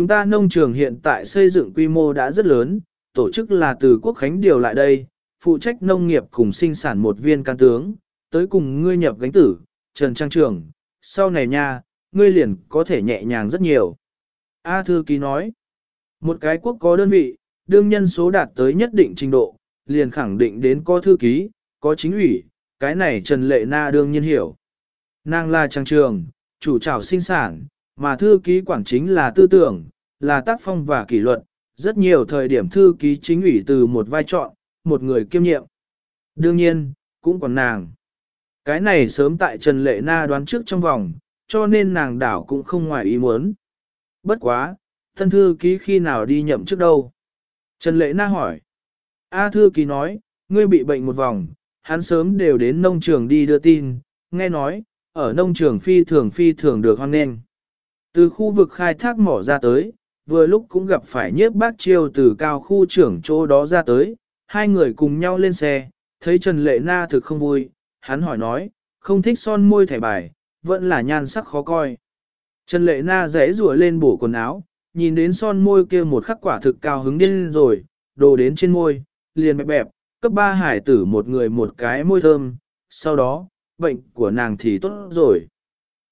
chúng ta nông trường hiện tại xây dựng quy mô đã rất lớn, tổ chức là từ quốc khánh điều lại đây, phụ trách nông nghiệp cùng sinh sản một viên can tướng, tới cùng ngươi nhập gánh tử, Trần Trang Trường, sau này nha, ngươi liền có thể nhẹ nhàng rất nhiều. A thư ký nói, một cái quốc có đơn vị, đương nhân số đạt tới nhất định trình độ, liền khẳng định đến có thư ký, có chính ủy, cái này Trần Lệ Na đương nhiên hiểu. Nàng là trang trường, chủ trào sinh sản, mà thư ký quản chính là tư tưởng, là tác phong và kỷ luật, rất nhiều thời điểm thư ký chính ủy từ một vai chọn, một người kiêm nhiệm. Đương nhiên, cũng còn nàng. Cái này sớm tại Trần Lệ Na đoán trước trong vòng, cho nên nàng đảo cũng không ngoài ý muốn. Bất quá, thân thư ký khi nào đi nhậm trước đâu? Trần Lệ Na hỏi. A thư ký nói, ngươi bị bệnh một vòng, hắn sớm đều đến nông trường đi đưa tin, nghe nói, ở nông trường phi thường phi thường được hoan nghênh. Từ khu vực khai thác mỏ ra tới, vừa lúc cũng gặp phải nhiếp bác chiêu từ cao khu trưởng chỗ đó ra tới, hai người cùng nhau lên xe, thấy Trần Lệ Na thực không vui, hắn hỏi nói, không thích son môi thẻ bài, vẫn là nhan sắc khó coi. Trần Lệ Na rẽ rùa lên bổ quần áo, nhìn đến son môi kia một khắc quả thực cao hứng điên rồi, đồ đến trên môi, liền bẹp bẹp, cấp ba hải tử một người một cái môi thơm, sau đó, bệnh của nàng thì tốt rồi.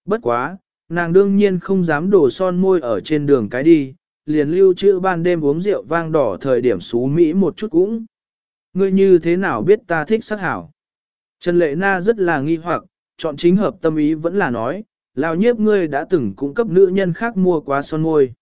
Bất quá, nàng đương nhiên không dám đổ son môi ở trên đường cái đi, liền lưu trữ ban đêm uống rượu vang đỏ thời điểm xú Mỹ một chút cũng. Ngươi như thế nào biết ta thích sắc hảo? Trần Lệ Na rất là nghi hoặc, chọn chính hợp tâm ý vẫn là nói, lao nhiếp ngươi đã từng cung cấp nữ nhân khác mua quá son môi.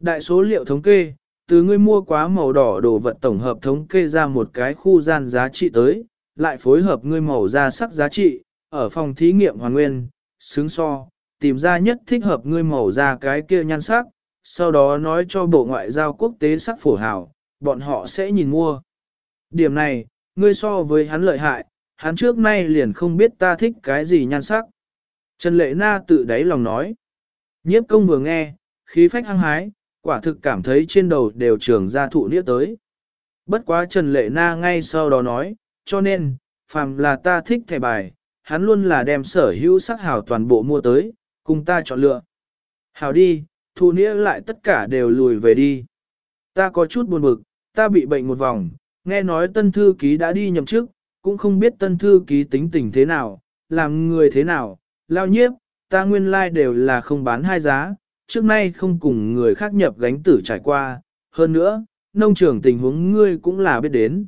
Đại số liệu thống kê, từ ngươi mua quá màu đỏ đồ vật tổng hợp thống kê ra một cái khu gian giá trị tới, lại phối hợp ngươi màu da sắc giá trị, ở phòng thí nghiệm hoàn nguyên, xứng so, tìm ra nhất thích hợp ngươi màu da cái kia nhan sắc, sau đó nói cho bộ ngoại giao quốc tế sắc phổ hảo bọn họ sẽ nhìn mua. Điểm này, ngươi so với hắn lợi hại, hắn trước nay liền không biết ta thích cái gì nhan sắc. Trần Lệ Na tự đáy lòng nói. Nhiếp công vừa nghe, khí phách hăng hái, quả thực cảm thấy trên đầu đều trường ra thụ nĩa tới. Bất quá Trần Lệ Na ngay sau đó nói, cho nên, phàm là ta thích thẻ bài, hắn luôn là đem sở hữu sắc hào toàn bộ mua tới, cùng ta chọn lựa. Hào đi, thu nĩa lại tất cả đều lùi về đi. Ta có chút buồn bực, ta bị bệnh một vòng, nghe nói tân thư ký đã đi nhậm chức, cũng không biết tân thư ký tính tình thế nào, làm người thế nào, lao nhiếp, ta nguyên lai like đều là không bán hai giá, trước nay không cùng người khác nhập gánh tử trải qua, hơn nữa, nông trường tình huống ngươi cũng là biết đến.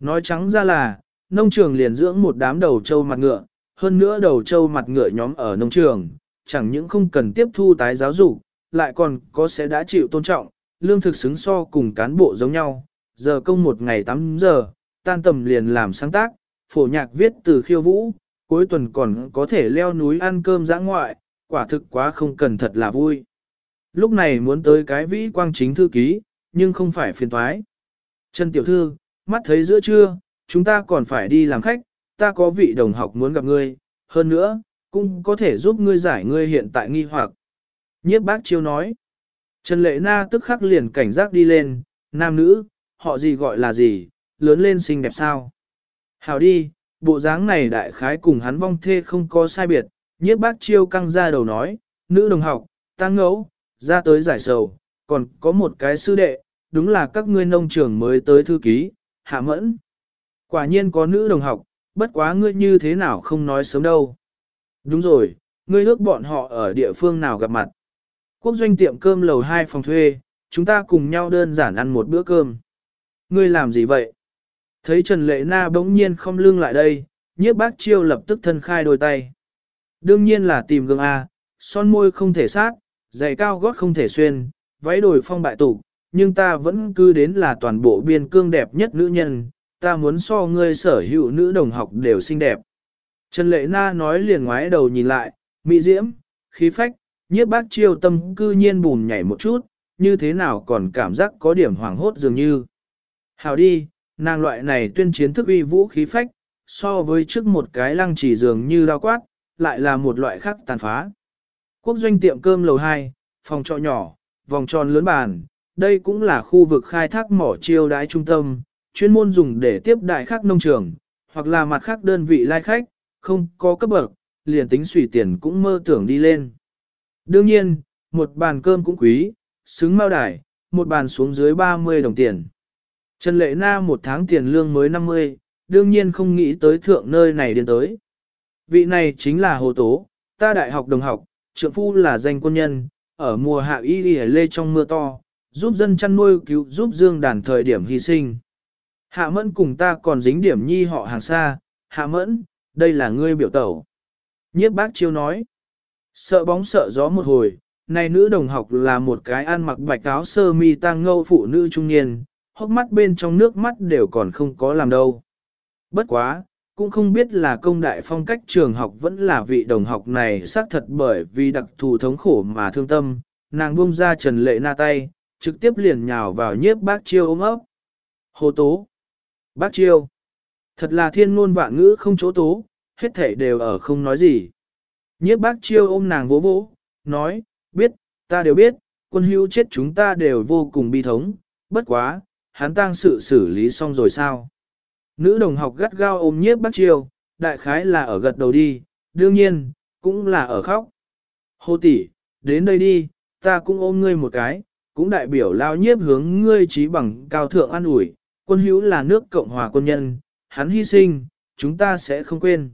Nói trắng ra là, nông trường liền dưỡng một đám đầu trâu mặt ngựa, hơn nữa đầu trâu mặt ngựa nhóm ở nông trường, chẳng những không cần tiếp thu tái giáo dục, lại còn có sẽ đã chịu tôn trọng, lương thực xứng so cùng cán bộ giống nhau, giờ công một ngày 8 giờ, tan tầm liền làm sáng tác, phổ nhạc viết từ khiêu vũ, cuối tuần còn có thể leo núi ăn cơm giã ngoại, quả thực quá không cần thật là vui. Lúc này muốn tới cái vĩ quang chính thư ký, nhưng không phải phiền thoái. Trần Tiểu Thư, mắt thấy giữa trưa, chúng ta còn phải đi làm khách, ta có vị đồng học muốn gặp ngươi, hơn nữa, cũng có thể giúp ngươi giải ngươi hiện tại nghi hoặc. Nhiếp bác chiêu nói. Trần Lệ Na tức khắc liền cảnh giác đi lên, nam nữ, họ gì gọi là gì, lớn lên xinh đẹp sao. Hào đi, bộ dáng này đại khái cùng hắn vong thê không có sai biệt, nhiếp bác chiêu căng ra đầu nói, nữ đồng học, tăng ngẫu, ra tới giải sầu, còn có một cái sư đệ, đúng là các ngươi nông trường mới tới thư ký, hạ mẫn. Quả nhiên có nữ đồng học, bất quá ngươi như thế nào không nói sớm đâu. Đúng rồi, ngươi ước bọn họ ở địa phương nào gặp mặt. Quốc doanh tiệm cơm lầu 2 phòng thuê, chúng ta cùng nhau đơn giản ăn một bữa cơm. Ngươi làm gì vậy? Thấy Trần Lệ Na bỗng nhiên không lưng lại đây, nhiếp bác chiêu lập tức thân khai đôi tay. Đương nhiên là tìm gương A, son môi không thể sát, giày cao gót không thể xuyên, váy đổi phong bại tục, nhưng ta vẫn cứ đến là toàn bộ biên cương đẹp nhất nữ nhân, ta muốn so ngươi sở hữu nữ đồng học đều xinh đẹp. Trần Lệ Na nói liền ngoái đầu nhìn lại, mỹ diễm, khí phách, nhiếp bác chiêu tâm cư nhiên bùn nhảy một chút, như thế nào còn cảm giác có điểm hoảng hốt dường như. Hào đi, nàng loại này tuyên chiến thức uy vũ khí phách, so với trước một cái lăng chỉ dường như đau quát, lại là một loại khác tàn phá. Quốc doanh tiệm cơm lầu 2, phòng trọ nhỏ, vòng tròn lớn bàn, đây cũng là khu vực khai thác mỏ chiêu đái trung tâm, chuyên môn dùng để tiếp đại khác nông trường, hoặc là mặt khác đơn vị lai khách, không có cấp bậc, liền tính xủy tiền cũng mơ tưởng đi lên. Đương nhiên, một bàn cơm cũng quý, xứng mao đài, một bàn xuống dưới 30 đồng tiền. Trần Lệ Na một tháng tiền lương mới 50, đương nhiên không nghĩ tới thượng nơi này đến tới. Vị này chính là Hồ Tố, ta đại học đồng học, trượng phu là danh quân nhân, ở mùa hạ y đi lê trong mưa to, giúp dân chăn nuôi cứu giúp dương đàn thời điểm hy sinh. Hạ mẫn cùng ta còn dính điểm nhi họ hàng xa, hạ mẫn, đây là ngươi biểu tẩu. Nhiếp bác chiêu nói, sợ bóng sợ gió một hồi, này nữ đồng học là một cái ăn mặc bạch áo sơ mi tang ngâu phụ nữ trung niên, hốc mắt bên trong nước mắt đều còn không có làm đâu. Bất quá, cũng không biết là công đại phong cách trường học vẫn là vị đồng học này xác thật bởi vì đặc thù thống khổ mà thương tâm, nàng buông ra trần lệ na tay, trực tiếp liền nhào vào nhiếp bác chiêu ôm ấp. Hồ tố. Bác chiêu. Thật là thiên ngôn vạn ngữ không chỗ tố, hết thể đều ở không nói gì. Nhiếp bác chiêu ôm nàng vỗ vỗ, nói, biết, ta đều biết, quân hữu chết chúng ta đều vô cùng bi thống, bất quá, hắn tang sự xử lý xong rồi sao? Nữ đồng học gắt gao ôm nhiếp bác chiêu, đại khái là ở gật đầu đi, đương nhiên, cũng là ở khóc. hô tỷ, đến đây đi, ta cũng ôm ngươi một cái, cũng đại biểu lao nhiếp hướng ngươi trí bằng cao thượng an ủi, quân hữu là nước Cộng hòa quân nhân, hắn hy sinh, chúng ta sẽ không quên.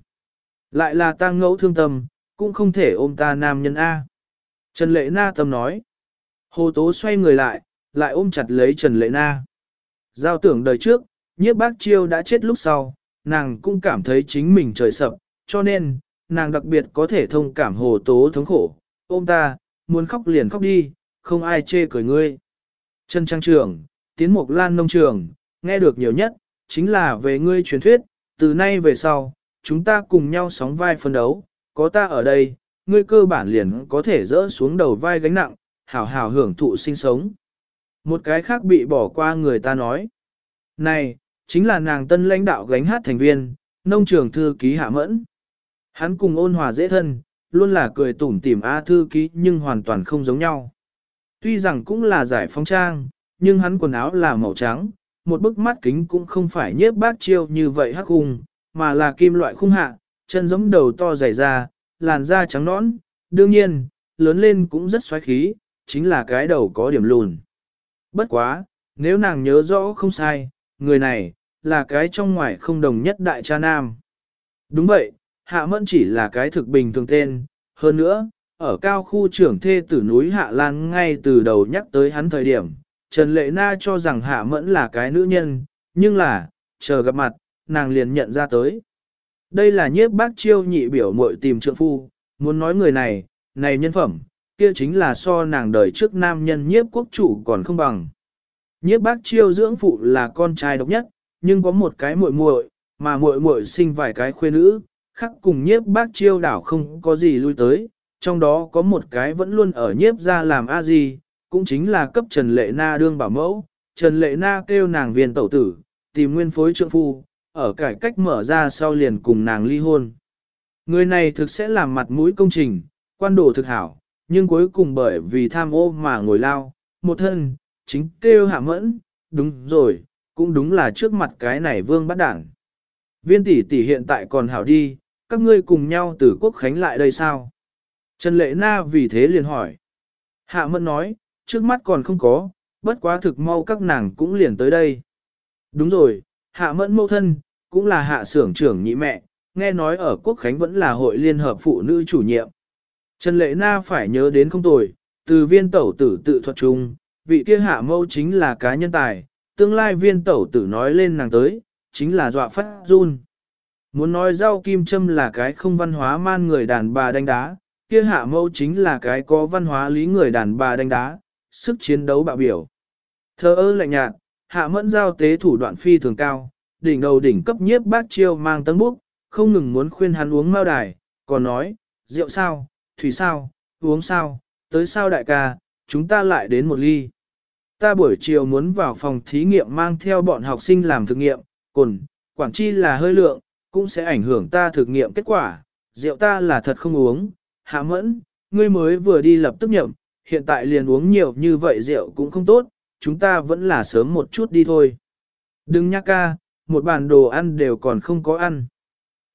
Lại là ta ngẫu thương tâm, cũng không thể ôm ta nam nhân A. Trần Lệ Na tâm nói. Hồ Tố xoay người lại, lại ôm chặt lấy Trần Lệ Na. Giao tưởng đời trước, nhiếp bác chiêu đã chết lúc sau, nàng cũng cảm thấy chính mình trời sập, cho nên, nàng đặc biệt có thể thông cảm Hồ Tố thống khổ. Ôm ta, muốn khóc liền khóc đi, không ai chê cười ngươi. Trần Trang Trường, Tiến Mục Lan Nông Trường, nghe được nhiều nhất, chính là về ngươi truyền thuyết, từ nay về sau, chúng ta cùng nhau sóng vai phân đấu, có ta ở đây, ngươi cơ bản liền có thể dỡ xuống đầu vai gánh nặng, hảo hảo hưởng thụ sinh sống. Một cái khác bị bỏ qua người ta nói. Này, chính là nàng tân lãnh đạo gánh hát thành viên, nông trường thư ký hạ mẫn. Hắn cùng ôn hòa dễ thân, luôn là cười tủm tỉm A thư ký nhưng hoàn toàn không giống nhau. Tuy rằng cũng là giải phóng trang, nhưng hắn quần áo là màu trắng, một bức mắt kính cũng không phải nhiếp bác chiêu như vậy hắc khung, mà là kim loại khung hạ, chân giống đầu to dày ra, làn da trắng nõn, đương nhiên, lớn lên cũng rất xoáy khí, chính là cái đầu có điểm lùn. Bất quá, nếu nàng nhớ rõ không sai, người này, là cái trong ngoài không đồng nhất đại cha nam. Đúng vậy, Hạ Mẫn chỉ là cái thực bình thường tên, hơn nữa, ở cao khu trưởng thê tử núi Hạ Lan ngay từ đầu nhắc tới hắn thời điểm, Trần Lệ Na cho rằng Hạ Mẫn là cái nữ nhân, nhưng là, chờ gặp mặt, nàng liền nhận ra tới. Đây là nhiếp bác chiêu nhị biểu muội tìm trượng phu, muốn nói người này, này nhân phẩm, kia chính là so nàng đời trước nam nhân nhiếp quốc chủ còn không bằng. Nhiếp bác chiêu dưỡng phụ là con trai độc nhất, nhưng có một cái muội muội, mà muội muội sinh vài cái khuê nữ, khác cùng nhiếp bác chiêu đảo không có gì lui tới, trong đó có một cái vẫn luôn ở nhiếp ra làm a gì, cũng chính là cấp Trần Lệ Na đương bảo mẫu, Trần Lệ Na kêu nàng viên tẩu tử, tìm nguyên phối trượng phu, ở cải cách mở ra sau liền cùng nàng ly hôn. Người này thực sẽ làm mặt mũi công trình, quan đồ thực hảo, nhưng cuối cùng bởi vì tham ô mà ngồi lao, một thân, chính kêu hạ mẫn, đúng rồi, cũng đúng là trước mặt cái này vương bắt đảng. Viên tỷ tỷ hiện tại còn hảo đi, các ngươi cùng nhau từ quốc khánh lại đây sao? Trần Lệ Na vì thế liền hỏi. Hạ mẫn nói, trước mắt còn không có, bất quá thực mau các nàng cũng liền tới đây. Đúng rồi, hạ mẫn mâu thân, cũng là hạ xưởng trưởng nhị mẹ, nghe nói ở Quốc Khánh vẫn là hội liên hợp phụ nữ chủ nhiệm. Trần Lệ Na phải nhớ đến không tồi, từ viên tẩu tử tự thuật chung, vị kia hạ mâu chính là cá nhân tài, tương lai viên tẩu tử nói lên nàng tới, chính là dọa phát run. Muốn nói rau kim châm là cái không văn hóa man người đàn bà đánh đá, kia hạ mâu chính là cái có văn hóa lý người đàn bà đánh đá, sức chiến đấu bạo biểu. Thơ ơ lạnh nhạt, hạ mẫn giao tế thủ đoạn phi thường cao, đỉnh đầu đỉnh cấp nhiếp bác chiêu mang tấn búc, không ngừng muốn khuyên hắn uống mao đài, còn nói, rượu sao, thủy sao, uống sao, tới sao đại ca, chúng ta lại đến một ly. Ta buổi chiều muốn vào phòng thí nghiệm mang theo bọn học sinh làm thực nghiệm, cồn, quản chi là hơi lượng, cũng sẽ ảnh hưởng ta thực nghiệm kết quả, rượu ta là thật không uống, hạ mẫn, ngươi mới vừa đi lập tức nhậm, hiện tại liền uống nhiều như vậy rượu cũng không tốt, chúng ta vẫn là sớm một chút đi thôi. Đừng nhắc ca, một bàn đồ ăn đều còn không có ăn.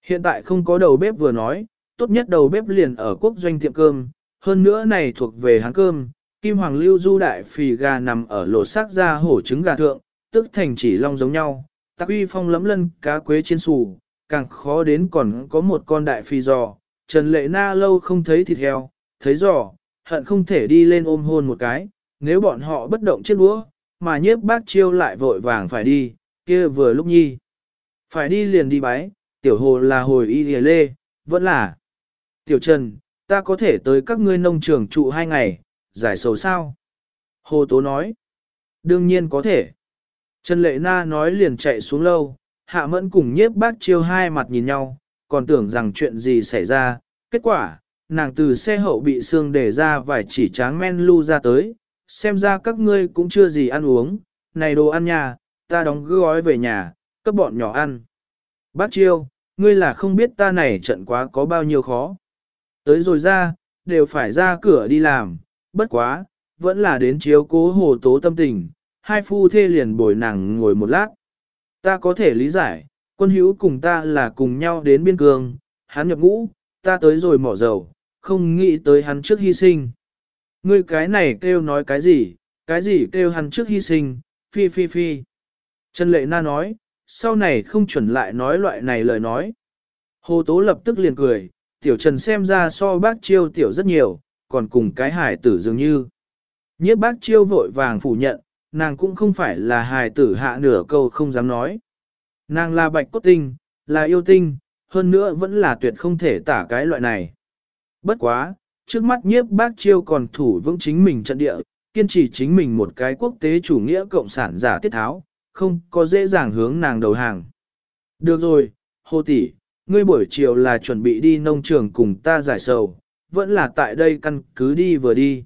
Hiện tại không có đầu bếp vừa nói, tốt nhất đầu bếp liền ở quốc doanh tiệm cơm, hơn nữa này thuộc về hãng cơm, Kim Hoàng Lưu Du đại phì gà nằm ở lột xác ra hổ trứng gà thượng, tức thành chỉ long giống nhau, tắc uy phong lấm lân cá quế trên sù, càng khó đến còn có một con đại phi giò, Trần Lệ Na lâu không thấy thịt heo, thấy giò, hận không thể đi lên ôm hôn một cái, nếu bọn họ bất động chết đũa, mà nhiếp bác chiêu lại vội vàng phải đi, kia vừa lúc nhi. Phải đi liền đi bái, tiểu hồ là hồi y lìa lê, vẫn là. Tiểu Trần, ta có thể tới các ngươi nông trường trụ hai ngày, giải sầu sao? Hồ Tố nói. Đương nhiên có thể. Trần Lệ Na nói liền chạy xuống lâu, Hạ Mẫn cùng nhiếp bác chiêu hai mặt nhìn nhau, còn tưởng rằng chuyện gì xảy ra. Kết quả, nàng từ xe hậu bị xương để ra vài chỉ tráng men lưu ra tới, xem ra các ngươi cũng chưa gì ăn uống, này đồ ăn nhà, ta đóng gói về nhà, cấp bọn nhỏ ăn. Bác Chiêu, ngươi là không biết ta này trận quá có bao nhiêu khó. Tới rồi ra, đều phải ra cửa đi làm, bất quá, vẫn là đến chiếu cố hồ tố tâm tình, hai phu thê liền bồi nàng ngồi một lát. Ta có thể lý giải, quân hữu cùng ta là cùng nhau đến biên cương, hắn nhập ngũ, ta tới rồi mỏ dầu, không nghĩ tới hắn trước hy sinh. Ngươi cái này kêu nói cái gì, cái gì kêu hắn trước hy sinh, phi phi phi. Trần Lệ Na nói, sau này không chuẩn lại nói loại này lời nói. Hồ Tố lập tức liền cười, tiểu Trần xem ra so bác chiêu tiểu rất nhiều, còn cùng cái hải tử dường như. Nhiếp bác chiêu vội vàng phủ nhận, nàng cũng không phải là hài tử hạ nửa câu không dám nói. Nàng là bạch cốt tinh, là yêu tinh, hơn nữa vẫn là tuyệt không thể tả cái loại này. Bất quá, trước mắt nhiếp bác chiêu còn thủ vững chính mình trận địa, kiên trì chính mình một cái quốc tế chủ nghĩa cộng sản giả tiết tháo, không có dễ dàng hướng nàng đầu hàng. Được rồi, Hồ tỷ, ngươi buổi chiều là chuẩn bị đi nông trường cùng ta giải sầu, vẫn là tại đây căn cứ đi vừa đi.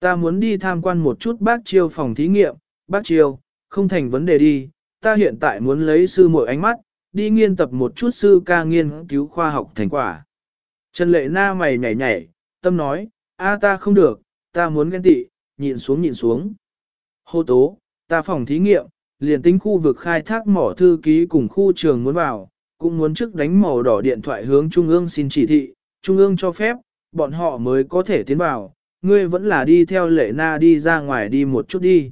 Ta muốn đi tham quan một chút bác chiêu phòng thí nghiệm, bác chiêu, không thành vấn đề đi, ta hiện tại muốn lấy sư mỗi ánh mắt, đi nghiên tập một chút sư ca nghiên cứu khoa học thành quả. Trần lệ na mày nhảy nhảy, tâm nói, a ta không được, ta muốn ghen tị, nhịn xuống nhịn xuống. Hô tố, ta phòng thí nghiệm, liền tính khu vực khai thác mỏ thư ký cùng khu trường muốn vào, cũng muốn trước đánh màu đỏ điện thoại hướng Trung ương xin chỉ thị, Trung ương cho phép, bọn họ mới có thể tiến vào, ngươi vẫn là đi theo lệ na đi ra ngoài đi một chút đi.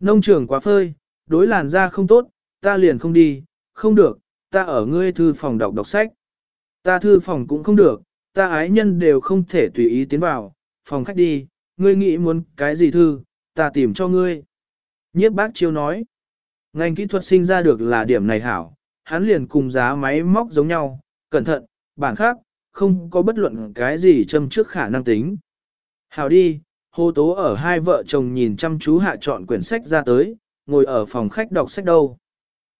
Nông trường quá phơi, đối làn da không tốt, ta liền không đi, không được, ta ở ngươi thư phòng đọc đọc sách. Ta thư phòng cũng không được, ta ái nhân đều không thể tùy ý tiến vào, phòng khách đi, ngươi nghĩ muốn cái gì thư, ta tìm cho ngươi. Nhiếp bác chiêu nói, ngành kỹ thuật sinh ra được là điểm này hảo, hắn liền cùng giá máy móc giống nhau, cẩn thận, bản khác, không có bất luận cái gì châm trước khả năng tính. Hảo đi, hô tố ở hai vợ chồng nhìn chăm chú hạ chọn quyển sách ra tới, ngồi ở phòng khách đọc sách đâu.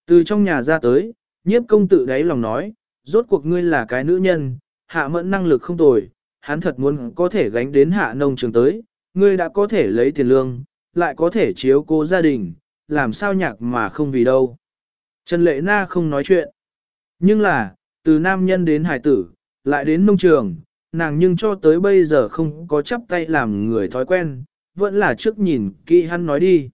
Từ trong nhà ra tới, nhiếp công tự đáy lòng nói, rốt cuộc ngươi là cái nữ nhân, hạ mẫn năng lực không tồi, hắn thật muốn có thể gánh đến hạ nông trường tới, ngươi đã có thể lấy tiền lương, lại có thể chiếu cố gia đình, làm sao nhạc mà không vì đâu. Trần Lệ Na không nói chuyện. Nhưng là, từ nam nhân đến hải tử, lại đến nông trường, nàng nhưng cho tới bây giờ không có chắp tay làm người thói quen, vẫn là trước nhìn kỹ hắn nói đi.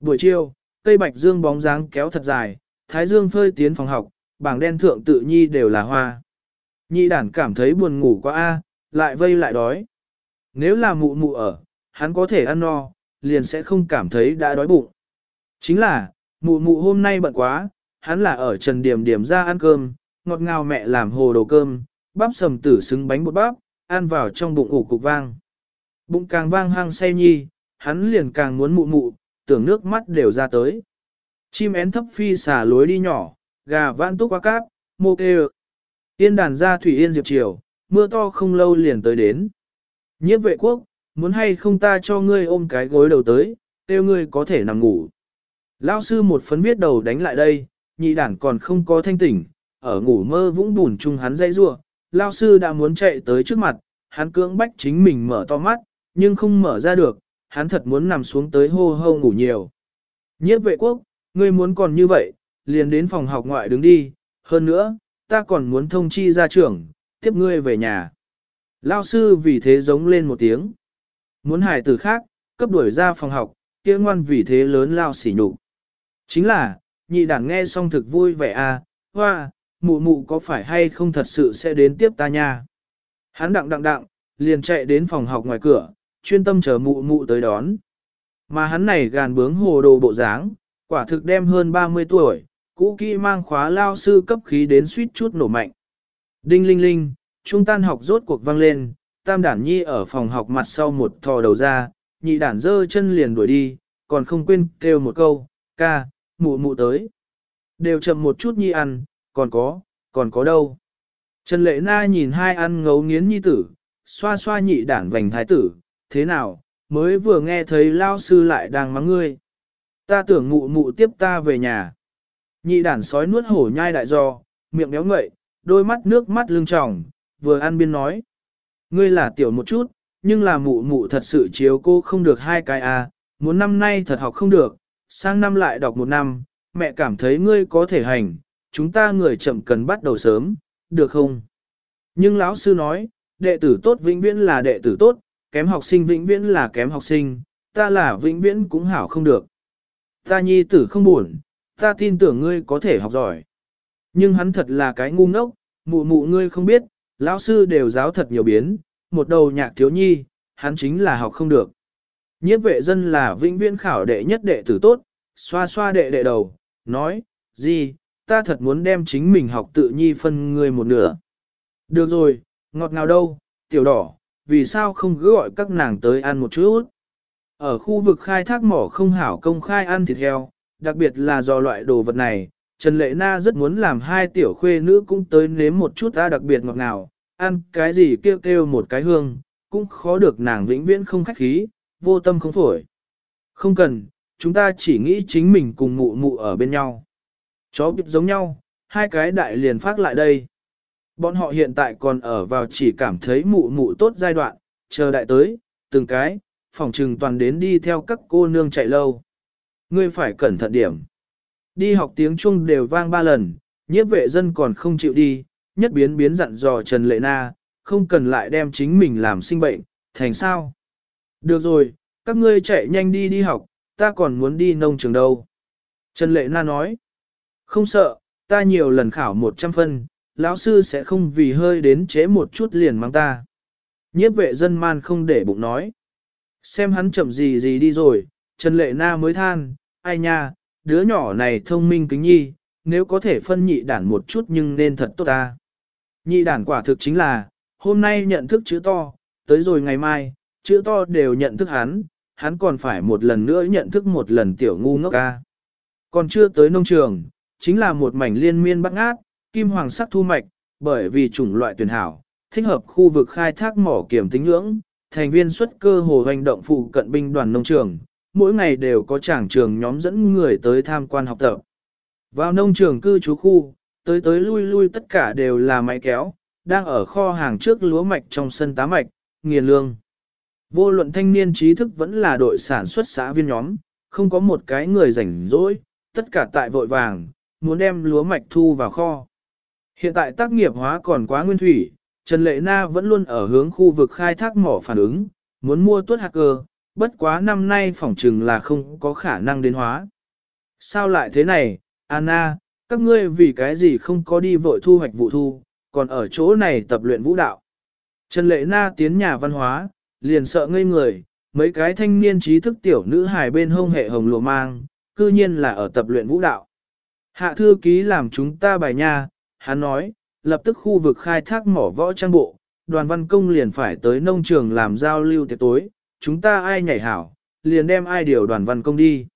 Buổi chiều, cây bạch dương bóng dáng kéo thật dài, thái dương phơi tiến phòng học, bảng đen thượng tự nhi đều là hoa. Nhị đản cảm thấy buồn ngủ quá a, lại vây lại đói. Nếu là mụ mụ ở, hắn có thể ăn no, liền sẽ không cảm thấy đã đói bụng. Chính là, mụ mụ hôm nay bận quá, hắn là ở trần điểm điểm ra ăn cơm, ngọt ngào mẹ làm hồ đồ cơm, bắp sầm tử xứng bánh bột bắp, ăn vào trong bụng ủ cục vang. Bụng càng vang hang say nhi, hắn liền càng muốn mụ mụ, tưởng nước mắt đều ra tới. Chim én thấp phi xả lối đi nhỏ, gà vãn túc qua cáp, mô kê Yên đàn ra thủy yên diệp chiều, mưa to không lâu liền tới đến. Nhiếp vệ quốc, muốn hay không ta cho ngươi ôm cái gối đầu tới, tiêu ngươi có thể nằm ngủ. Lao sư một phấn viết đầu đánh lại đây, nhị đản còn không có thanh tỉnh, ở ngủ mơ vũng bùn chung hắn dây rua, Lao sư đã muốn chạy tới trước mặt, hắn cưỡng bách chính mình mở to mắt, nhưng không mở ra được, hắn thật muốn nằm xuống tới hô hô ngủ nhiều. Nhiếp vệ quốc, ngươi muốn còn như vậy, liền đến phòng học ngoại đứng đi, hơn nữa, ta còn muốn thông chi ra trưởng, tiếp ngươi về nhà. Lao sư vì thế giống lên một tiếng. Muốn hải tử khác, cấp đuổi ra phòng học, kia ngoan vì thế lớn lao xỉ nhục. Chính là, nhị đảng nghe xong thực vui vẻ à, hoa, mụ mụ có phải hay không thật sự sẽ đến tiếp ta nha. Hắn đặng đặng đặng, liền chạy đến phòng học ngoài cửa, chuyên tâm chờ mụ mụ tới đón. Mà hắn này gàn bướng hồ đồ bộ dáng, quả thực đem hơn 30 tuổi, cũ kỹ mang khóa lao sư cấp khí đến suýt chút nổ mạnh. Đinh linh linh, trung tan học rốt cuộc vang lên, tam đản nhi ở phòng học mặt sau một thò đầu ra, nhị đản dơ chân liền đuổi đi, còn không quên kêu một câu, ca, mụ mụ tới. Đều chậm một chút nhi ăn, còn có, còn có đâu. Trần Lệ Na nhìn hai ăn ngấu nghiến nhi tử, xoa xoa nhị đản vành thái tử, thế nào, mới vừa nghe thấy lao sư lại đang mắng ngươi. Ta tưởng mụ mụ tiếp ta về nhà. Nhị đản sói nuốt hổ nhai đại do, miệng béo ngậy, đôi mắt nước mắt lưng tròng, vừa ăn biên nói. Ngươi là tiểu một chút, nhưng là mụ mụ thật sự chiếu cô không được hai cái à, muốn năm nay thật học không được, sang năm lại đọc một năm, mẹ cảm thấy ngươi có thể hành, chúng ta người chậm cần bắt đầu sớm, được không? Nhưng lão sư nói, đệ tử tốt vĩnh viễn là đệ tử tốt, kém học sinh vĩnh viễn là kém học sinh, ta là vĩnh viễn cũng hảo không được. Ta nhi tử không buồn, ta tin tưởng ngươi có thể học giỏi. Nhưng hắn thật là cái ngu ngốc, mụ mụ ngươi không biết, lão sư đều giáo thật nhiều biến, một đầu nhạc thiếu nhi, hắn chính là học không được. Nhiếp vệ dân là vĩnh viễn khảo đệ nhất đệ tử tốt, xoa xoa đệ đệ đầu, nói, gì, ta thật muốn đem chính mình học tự nhi phân ngươi một nửa. Được rồi, ngọt ngào đâu, tiểu đỏ, vì sao không cứ gọi các nàng tới ăn một chút. Ở khu vực khai thác mỏ không hảo công khai ăn thịt heo, đặc biệt là do loại đồ vật này, Trần Lệ Na rất muốn làm hai tiểu khuê nữ cũng tới nếm một chút ta đặc biệt ngọt ngào, ăn cái gì kêu kêu một cái hương, cũng khó được nàng vĩnh viễn không khách khí, vô tâm không phổi. Không cần, chúng ta chỉ nghĩ chính mình cùng mụ mụ ở bên nhau. Chó biết giống nhau, hai cái đại liền phát lại đây. Bọn họ hiện tại còn ở vào chỉ cảm thấy mụ mụ tốt giai đoạn, chờ đại tới, từng cái, phòng trừng toàn đến đi theo các cô nương chạy lâu. Ngươi phải cẩn thận điểm. Đi học tiếng Trung đều vang ba lần, nhiếp vệ dân còn không chịu đi, nhất biến biến dặn dò Trần Lệ Na, không cần lại đem chính mình làm sinh bệnh, thành sao? Được rồi, các ngươi chạy nhanh đi đi học, ta còn muốn đi nông trường đâu. Trần Lệ Na nói, không sợ, ta nhiều lần khảo 100 phân, lão sư sẽ không vì hơi đến chế một chút liền mang ta. Nhiếp vệ dân man không để bụng nói. Xem hắn chậm gì gì đi rồi, Trần Lệ Na mới than, ai nha, đứa nhỏ này thông minh kính nhi, nếu có thể phân nhị đản một chút nhưng nên thật tốt ta. Nhị đản quả thực chính là, hôm nay nhận thức chữ to, tới rồi ngày mai, chữ to đều nhận thức hắn, hắn còn phải một lần nữa nhận thức một lần tiểu ngu ngốc ca. Còn chưa tới nông trường, chính là một mảnh liên miên bắt ngát, kim hoàng sắc thu mạch, bởi vì chủng loại tuyển hảo, thích hợp khu vực khai thác mỏ kiểm tính ngưỡng, thành viên xuất cơ hồ hành động phụ cận binh đoàn nông trường, mỗi ngày đều có trảng trường nhóm dẫn người tới tham quan học tập. Vào nông trường cư trú khu, tới tới lui lui tất cả đều là máy kéo, đang ở kho hàng trước lúa mạch trong sân tá mạch, nghiền lương. Vô luận thanh niên trí thức vẫn là đội sản xuất xã viên nhóm, không có một cái người rảnh rỗi, tất cả tại vội vàng, muốn đem lúa mạch thu vào kho. Hiện tại tác nghiệp hóa còn quá nguyên thủy, Trần Lệ Na vẫn luôn ở hướng khu vực khai thác mỏ phản ứng, muốn mua tuốt hạt cơ, bất quá năm nay phỏng chừng là không có khả năng đến hóa. Sao lại thế này, Anna, các ngươi vì cái gì không có đi vội thu hoạch vụ thu, còn ở chỗ này tập luyện vũ đạo. Trần Lệ Na tiến nhà văn hóa, liền sợ ngây người, mấy cái thanh niên trí thức tiểu nữ hài bên hông hệ hồng lùa mang, cư nhiên là ở tập luyện vũ đạo. Hạ thư ký làm chúng ta bài nha, hắn nói, lập tức khu vực khai thác mỏ võ trang bộ, đoàn văn công liền phải tới nông trường làm giao lưu tiệc tối, chúng ta ai nhảy hảo, liền đem ai điều đoàn văn công đi.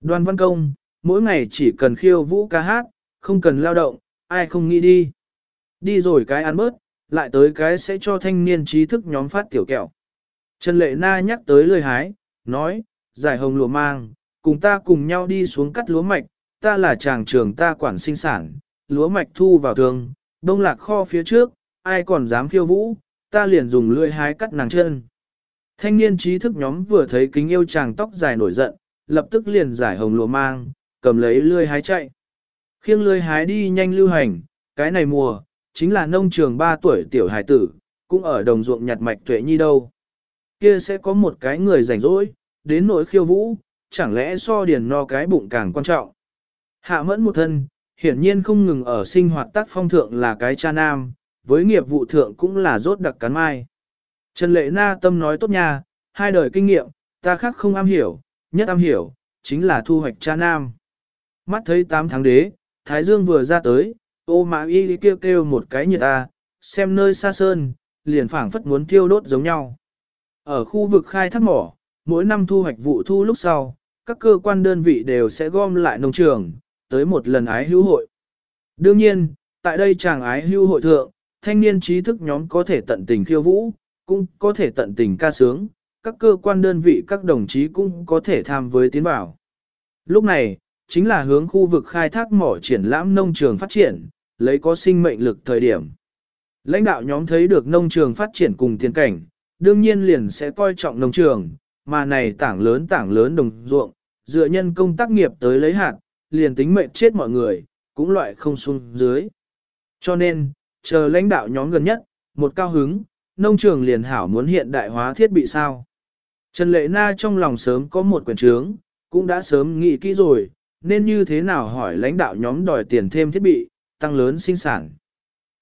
Đoàn văn công, mỗi ngày chỉ cần khiêu vũ ca hát, không cần lao động, ai không nghĩ đi. Đi rồi cái ăn bớt, lại tới cái sẽ cho thanh niên trí thức nhóm phát tiểu kẹo. Trần Lệ Na nhắc tới lời hái, nói, giải hồng lùa mang, cùng ta cùng nhau đi xuống cắt lúa mạch, ta là chàng trường ta quản sinh sản, lúa mạch thu vào thường, đông lạc kho phía trước, ai còn dám khiêu vũ, ta liền dùng lưỡi hái cắt nàng chân. Thanh niên trí thức nhóm vừa thấy kính yêu chàng tóc dài nổi giận, lập tức liền giải hồng lụa mang, cầm lấy lươi hái chạy. Khiêng lươi hái đi nhanh lưu hành, cái này mùa, chính là nông trường 3 tuổi tiểu hải tử, cũng ở đồng ruộng nhặt mạch tuệ nhi đâu. Kia sẽ có một cái người rảnh rỗi, đến nỗi khiêu vũ, chẳng lẽ so điền no cái bụng càng quan trọng. Hạ mẫn một thân, hiển nhiên không ngừng ở sinh hoạt tác phong thượng là cái cha nam, với nghiệp vụ thượng cũng là rốt đặc cắn mai. Trần Lệ Na tâm nói tốt nha, hai đời kinh nghiệm, ta khác không am hiểu, nhất am hiểu, chính là thu hoạch cha nam. Mắt thấy 8 tháng đế, Thái Dương vừa ra tới, ô mã y kêu kêu một cái nhiệt ta, xem nơi xa sơn, liền phảng phất muốn thiêu đốt giống nhau. Ở khu vực khai thác mỏ, mỗi năm thu hoạch vụ thu lúc sau, các cơ quan đơn vị đều sẽ gom lại nông trường, tới một lần ái hữu hội. Đương nhiên, tại đây chàng ái hữu hội thượng, thanh niên trí thức nhóm có thể tận tình khiêu vũ, cũng có thể tận tình ca sướng, các cơ quan đơn vị các đồng chí cũng có thể tham với tiến bảo. Lúc này, chính là hướng khu vực khai thác mỏ triển lãm nông trường phát triển, lấy có sinh mệnh lực thời điểm. Lãnh đạo nhóm thấy được nông trường phát triển cùng tiến cảnh, đương nhiên liền sẽ coi trọng nông trường, mà này tảng lớn tảng lớn đồng ruộng, dựa nhân công tác nghiệp tới lấy hạt, liền tính mệnh chết mọi người, cũng loại không xuống dưới. Cho nên, chờ lãnh đạo nhóm gần nhất, một cao hứng, nông trường liền hảo muốn hiện đại hóa thiết bị sao. Trần Lệ Na trong lòng sớm có một quyển trướng, cũng đã sớm nghĩ kỹ rồi, nên như thế nào hỏi lãnh đạo nhóm đòi tiền thêm thiết bị, tăng lớn sinh sản.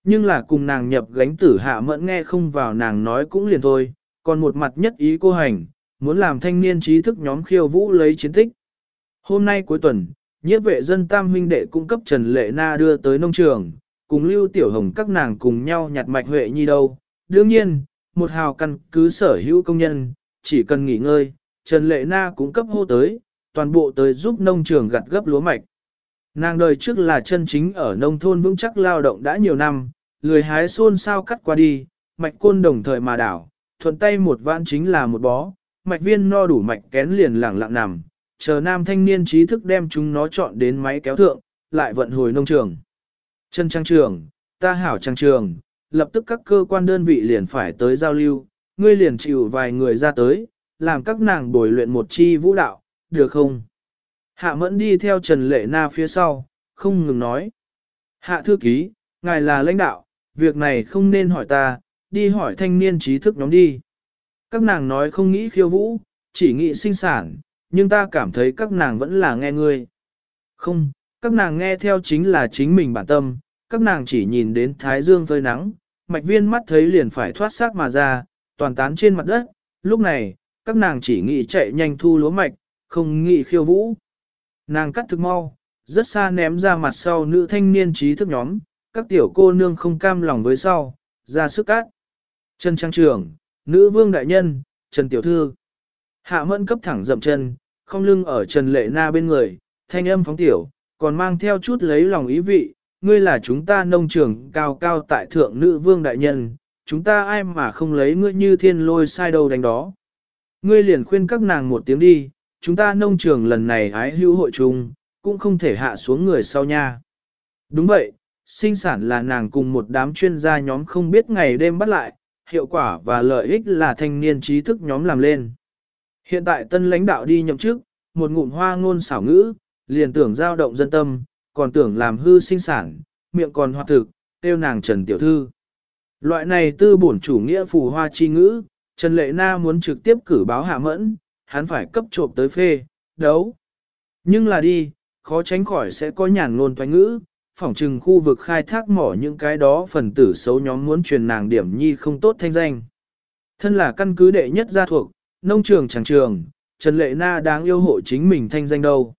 Nhưng là cùng nàng nhập gánh tử hạ mẫn nghe không vào nàng nói cũng liền thôi, còn một mặt nhất ý cô hành, muốn làm thanh niên trí thức nhóm khiêu vũ lấy chiến tích. Hôm nay cuối tuần, nhiếp vệ dân tam huynh đệ cung cấp Trần Lệ Na đưa tới nông trường, cùng Lưu Tiểu Hồng các nàng cùng nhau nhặt mạch huệ nhi đâu. Đương nhiên, một hào căn cứ sở hữu công nhân, chỉ cần nghỉ ngơi, Trần Lệ Na cũng cấp hô tới, toàn bộ tới giúp nông trường gặt gấp lúa mạch. Nàng đời trước là chân chính ở nông thôn vững chắc lao động đã nhiều năm, lười hái xôn sao cắt qua đi, mạch côn đồng thời mà đảo, thuận tay một vạn chính là một bó, mạch viên no đủ mạch kén liền lẳng lặng nằm, chờ nam thanh niên trí thức đem chúng nó chọn đến máy kéo thượng, lại vận hồi nông trường. Chân trang trường, ta hảo trang trường, lập tức các cơ quan đơn vị liền phải tới giao lưu, ngươi liền chịu vài người ra tới, làm các nàng bồi luyện một chi vũ đạo, được không? Hạ mẫn đi theo Trần Lệ Na phía sau, không ngừng nói. Hạ thư ký, ngài là lãnh đạo, việc này không nên hỏi ta, đi hỏi thanh niên trí thức nhóm đi. Các nàng nói không nghĩ khiêu vũ, chỉ nghĩ sinh sản, nhưng ta cảm thấy các nàng vẫn là nghe ngươi. Không, các nàng nghe theo chính là chính mình bản tâm, các nàng chỉ nhìn đến thái dương phơi nắng, mạch viên mắt thấy liền phải thoát xác mà ra, toàn tán trên mặt đất, lúc này, các nàng chỉ nghĩ chạy nhanh thu lúa mạch, không nghĩ khiêu vũ. Nàng cắt thực mau, rất xa ném ra mặt sau nữ thanh niên trí thức nhóm, các tiểu cô nương không cam lòng với sau, ra sức cắt. Trần Trang trưởng, nữ vương đại nhân, Trần Tiểu Thư. Hạ mẫn cấp thẳng dậm chân, không lưng ở Trần Lệ Na bên người, thanh âm phóng tiểu, còn mang theo chút lấy lòng ý vị, ngươi là chúng ta nông trường cao cao tại thượng nữ vương đại nhân, chúng ta ai mà không lấy ngươi như thiên lôi sai đầu đánh đó. Ngươi liền khuyên các nàng một tiếng đi, chúng ta nông trường lần này ái hữu hội chung, cũng không thể hạ xuống người sau nha. Đúng vậy, sinh sản là nàng cùng một đám chuyên gia nhóm không biết ngày đêm bắt lại, hiệu quả và lợi ích là thanh niên trí thức nhóm làm lên. Hiện tại tân lãnh đạo đi nhậm chức, một ngụm hoa ngôn xảo ngữ, liền tưởng giao động dân tâm, còn tưởng làm hư sinh sản, miệng còn hoạt thực, tiêu nàng Trần Tiểu Thư. Loại này tư bổn chủ nghĩa phù hoa chi ngữ, Trần Lệ Na muốn trực tiếp cử báo hạ mẫn, hắn phải cấp trộm tới phê, đấu. Nhưng là đi, khó tránh khỏi sẽ có nhàn ngôn toán ngữ, phỏng trừng khu vực khai thác mỏ những cái đó phần tử xấu nhóm muốn truyền nàng điểm nhi không tốt thanh danh. Thân là căn cứ đệ nhất gia thuộc, nông trường chẳng trường, Trần Lệ Na đáng yêu hộ chính mình thanh danh đâu.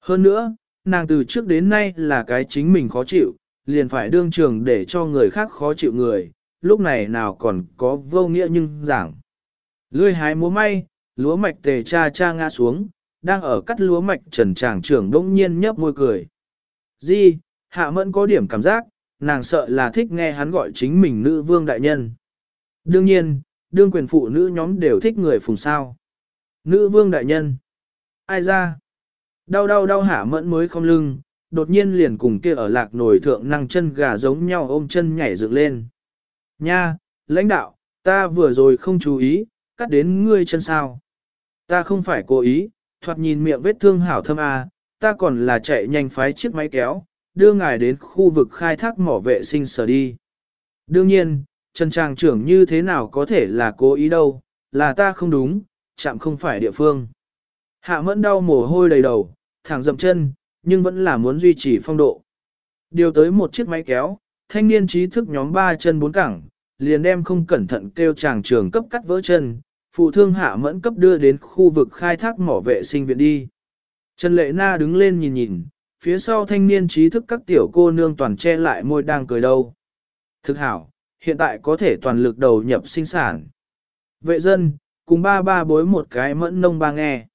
Hơn nữa, nàng từ trước đến nay là cái chính mình khó chịu, liền phải đương trường để cho người khác khó chịu người, lúc này nào còn có vô nghĩa nhưng giảng. Lươi hái múa may, lúa mạch tề cha cha ngã xuống, đang ở cắt lúa mạch trần tràng trưởng đông nhiên nhấp môi cười. Di, hạ mẫn có điểm cảm giác, nàng sợ là thích nghe hắn gọi chính mình nữ vương đại nhân. Đương nhiên, đương quyền phụ nữ nhóm đều thích người phùng sao. Nữ vương đại nhân. Ai ra? Đau đau đau hạ mẫn mới không lưng, đột nhiên liền cùng kia ở lạc nổi thượng năng chân gà giống nhau ôm chân nhảy dựng lên. Nha, lãnh đạo, ta vừa rồi không chú ý, cắt đến ngươi chân sao. Ta không phải cố ý, thoạt nhìn miệng vết thương hảo thâm à, ta còn là chạy nhanh phái chiếc máy kéo, đưa ngài đến khu vực khai thác mỏ vệ sinh sở đi. Đương nhiên, Trần Tràng trưởng như thế nào có thể là cố ý đâu, là ta không đúng, chạm không phải địa phương. Hạ mẫn đau mồ hôi đầy đầu, thẳng dậm chân, nhưng vẫn là muốn duy trì phong độ. Điều tới một chiếc máy kéo, thanh niên trí thức nhóm ba chân bốn cẳng, liền đem không cẩn thận kêu chàng trường cấp cắt vỡ chân, phụ thương hạ mẫn cấp đưa đến khu vực khai thác mỏ vệ sinh viện đi. Trần Lệ Na đứng lên nhìn nhìn, phía sau thanh niên trí thức các tiểu cô nương toàn che lại môi đang cười đâu. Thực hảo, hiện tại có thể toàn lực đầu nhập sinh sản. Vệ dân, cùng ba ba bối một cái mẫn nông ba nghe.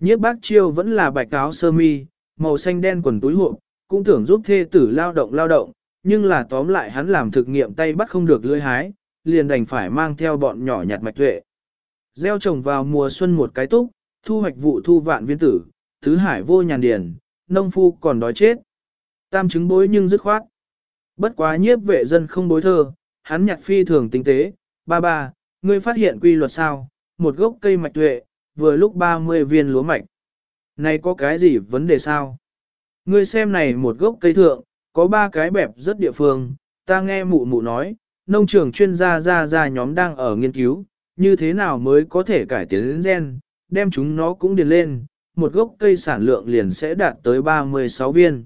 Nhiếp bác chiêu vẫn là bạch áo sơ mi, màu xanh đen quần túi hộp, cũng tưởng giúp thê tử lao động lao động, nhưng là tóm lại hắn làm thực nghiệm tay bắt không được lưỡi hái, liền đành phải mang theo bọn nhỏ nhặt mạch tuệ. Gieo trồng vào mùa xuân một cái túc, thu hoạch vụ thu vạn viên tử, thứ hải vô nhàn điền, nông phu còn đói chết. Tam chứng bối nhưng dứt khoát. Bất quá nhiếp vệ dân không bối thơ, hắn nhặt phi thường tinh tế, ba ba, ngươi phát hiện quy luật sao, một gốc cây mạch tuệ, vừa lúc 30 viên lúa mạch. Này có cái gì vấn đề sao? Ngươi xem này một gốc cây thượng, có ba cái bẹp rất địa phương, ta nghe mụ mụ nói, nông trường chuyên gia ra ra nhóm đang ở nghiên cứu, như thế nào mới có thể cải tiến gen, đem chúng nó cũng điền lên, một gốc cây sản lượng liền sẽ đạt tới 36 viên.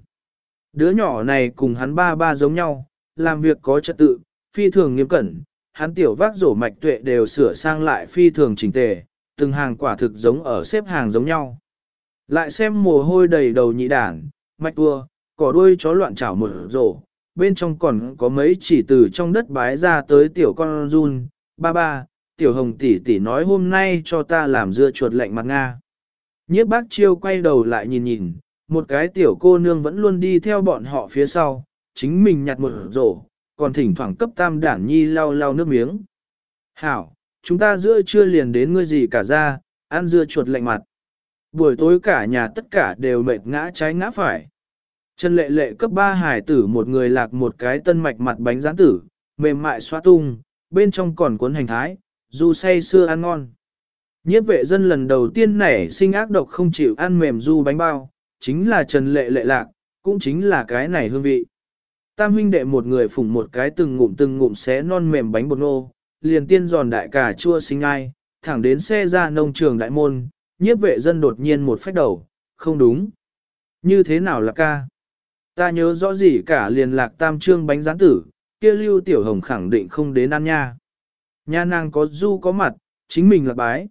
Đứa nhỏ này cùng hắn ba ba giống nhau, làm việc có trật tự, phi thường nghiêm cẩn, hắn tiểu vác rổ mạch tuệ đều sửa sang lại phi thường chỉnh tề, từng hàng quả thực giống ở xếp hàng giống nhau. Lại xem mồ hôi đầy đầu nhị đản, mạch tua, cỏ đuôi chó loạn chảo một rổ, bên trong còn có mấy chỉ từ trong đất bái ra tới tiểu con run, ba ba, tiểu hồng tỷ tỷ nói hôm nay cho ta làm dưa chuột lạnh mặt Nga. Nhiếp bác chiêu quay đầu lại nhìn nhìn, một cái tiểu cô nương vẫn luôn đi theo bọn họ phía sau, chính mình nhặt một rổ, còn thỉnh thoảng cấp tam đản nhi lau lau nước miếng. Hảo, chúng ta giữa trưa liền đến ngươi gì cả ra, ăn dưa chuột lạnh mặt. Buổi tối cả nhà tất cả đều mệt ngã trái ngã phải. Trần lệ lệ cấp ba hải tử một người lạc một cái tân mạch mặt bánh rán tử, mềm mại xoa tung, bên trong còn cuốn hành thái, dù say xưa ăn ngon. Nhiếp vệ dân lần đầu tiên nảy sinh ác độc không chịu ăn mềm du bánh bao, chính là Trần Lệ Lệ Lạc, cũng chính là cái này hương vị. Tam huynh đệ một người phủng một cái từng ngụm từng ngụm xé non mềm bánh bột nô, liền tiên giòn đại cà chua sinh ai, thẳng đến xe ra nông trường đại môn, nhiếp vệ dân đột nhiên một phách đầu, không đúng. Như thế nào là ca? Ta nhớ rõ gì cả liền lạc tam trương bánh gián tử, kia lưu tiểu hồng khẳng định không đến ăn nha. Nha nàng có du có mặt, chính mình là bái.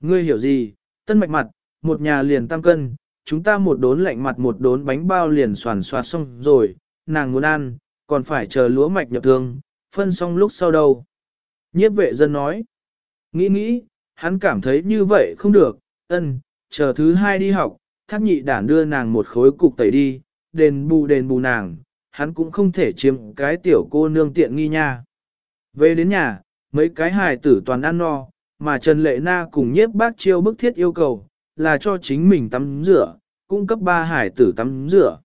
Ngươi hiểu gì, tân mạch mặt, một nhà liền tam cân, chúng ta một đốn lạnh mặt một đốn bánh bao liền soàn soạt xong rồi, nàng muốn ăn, còn phải chờ lúa mạch nhập thương, phân xong lúc sau đâu. Nhiếp vệ dân nói, nghĩ nghĩ, hắn cảm thấy như vậy không được, ân, chờ thứ hai đi học, thác nhị đản đưa nàng một khối cục tẩy đi, đền bù đền bù nàng, hắn cũng không thể chiếm cái tiểu cô nương tiện nghi nha. Về đến nhà, mấy cái hài tử toàn ăn no, mà Trần Lệ Na cùng nhiếp bác chiêu bức thiết yêu cầu, là cho chính mình tắm rửa, cung cấp ba hải tử tắm rửa.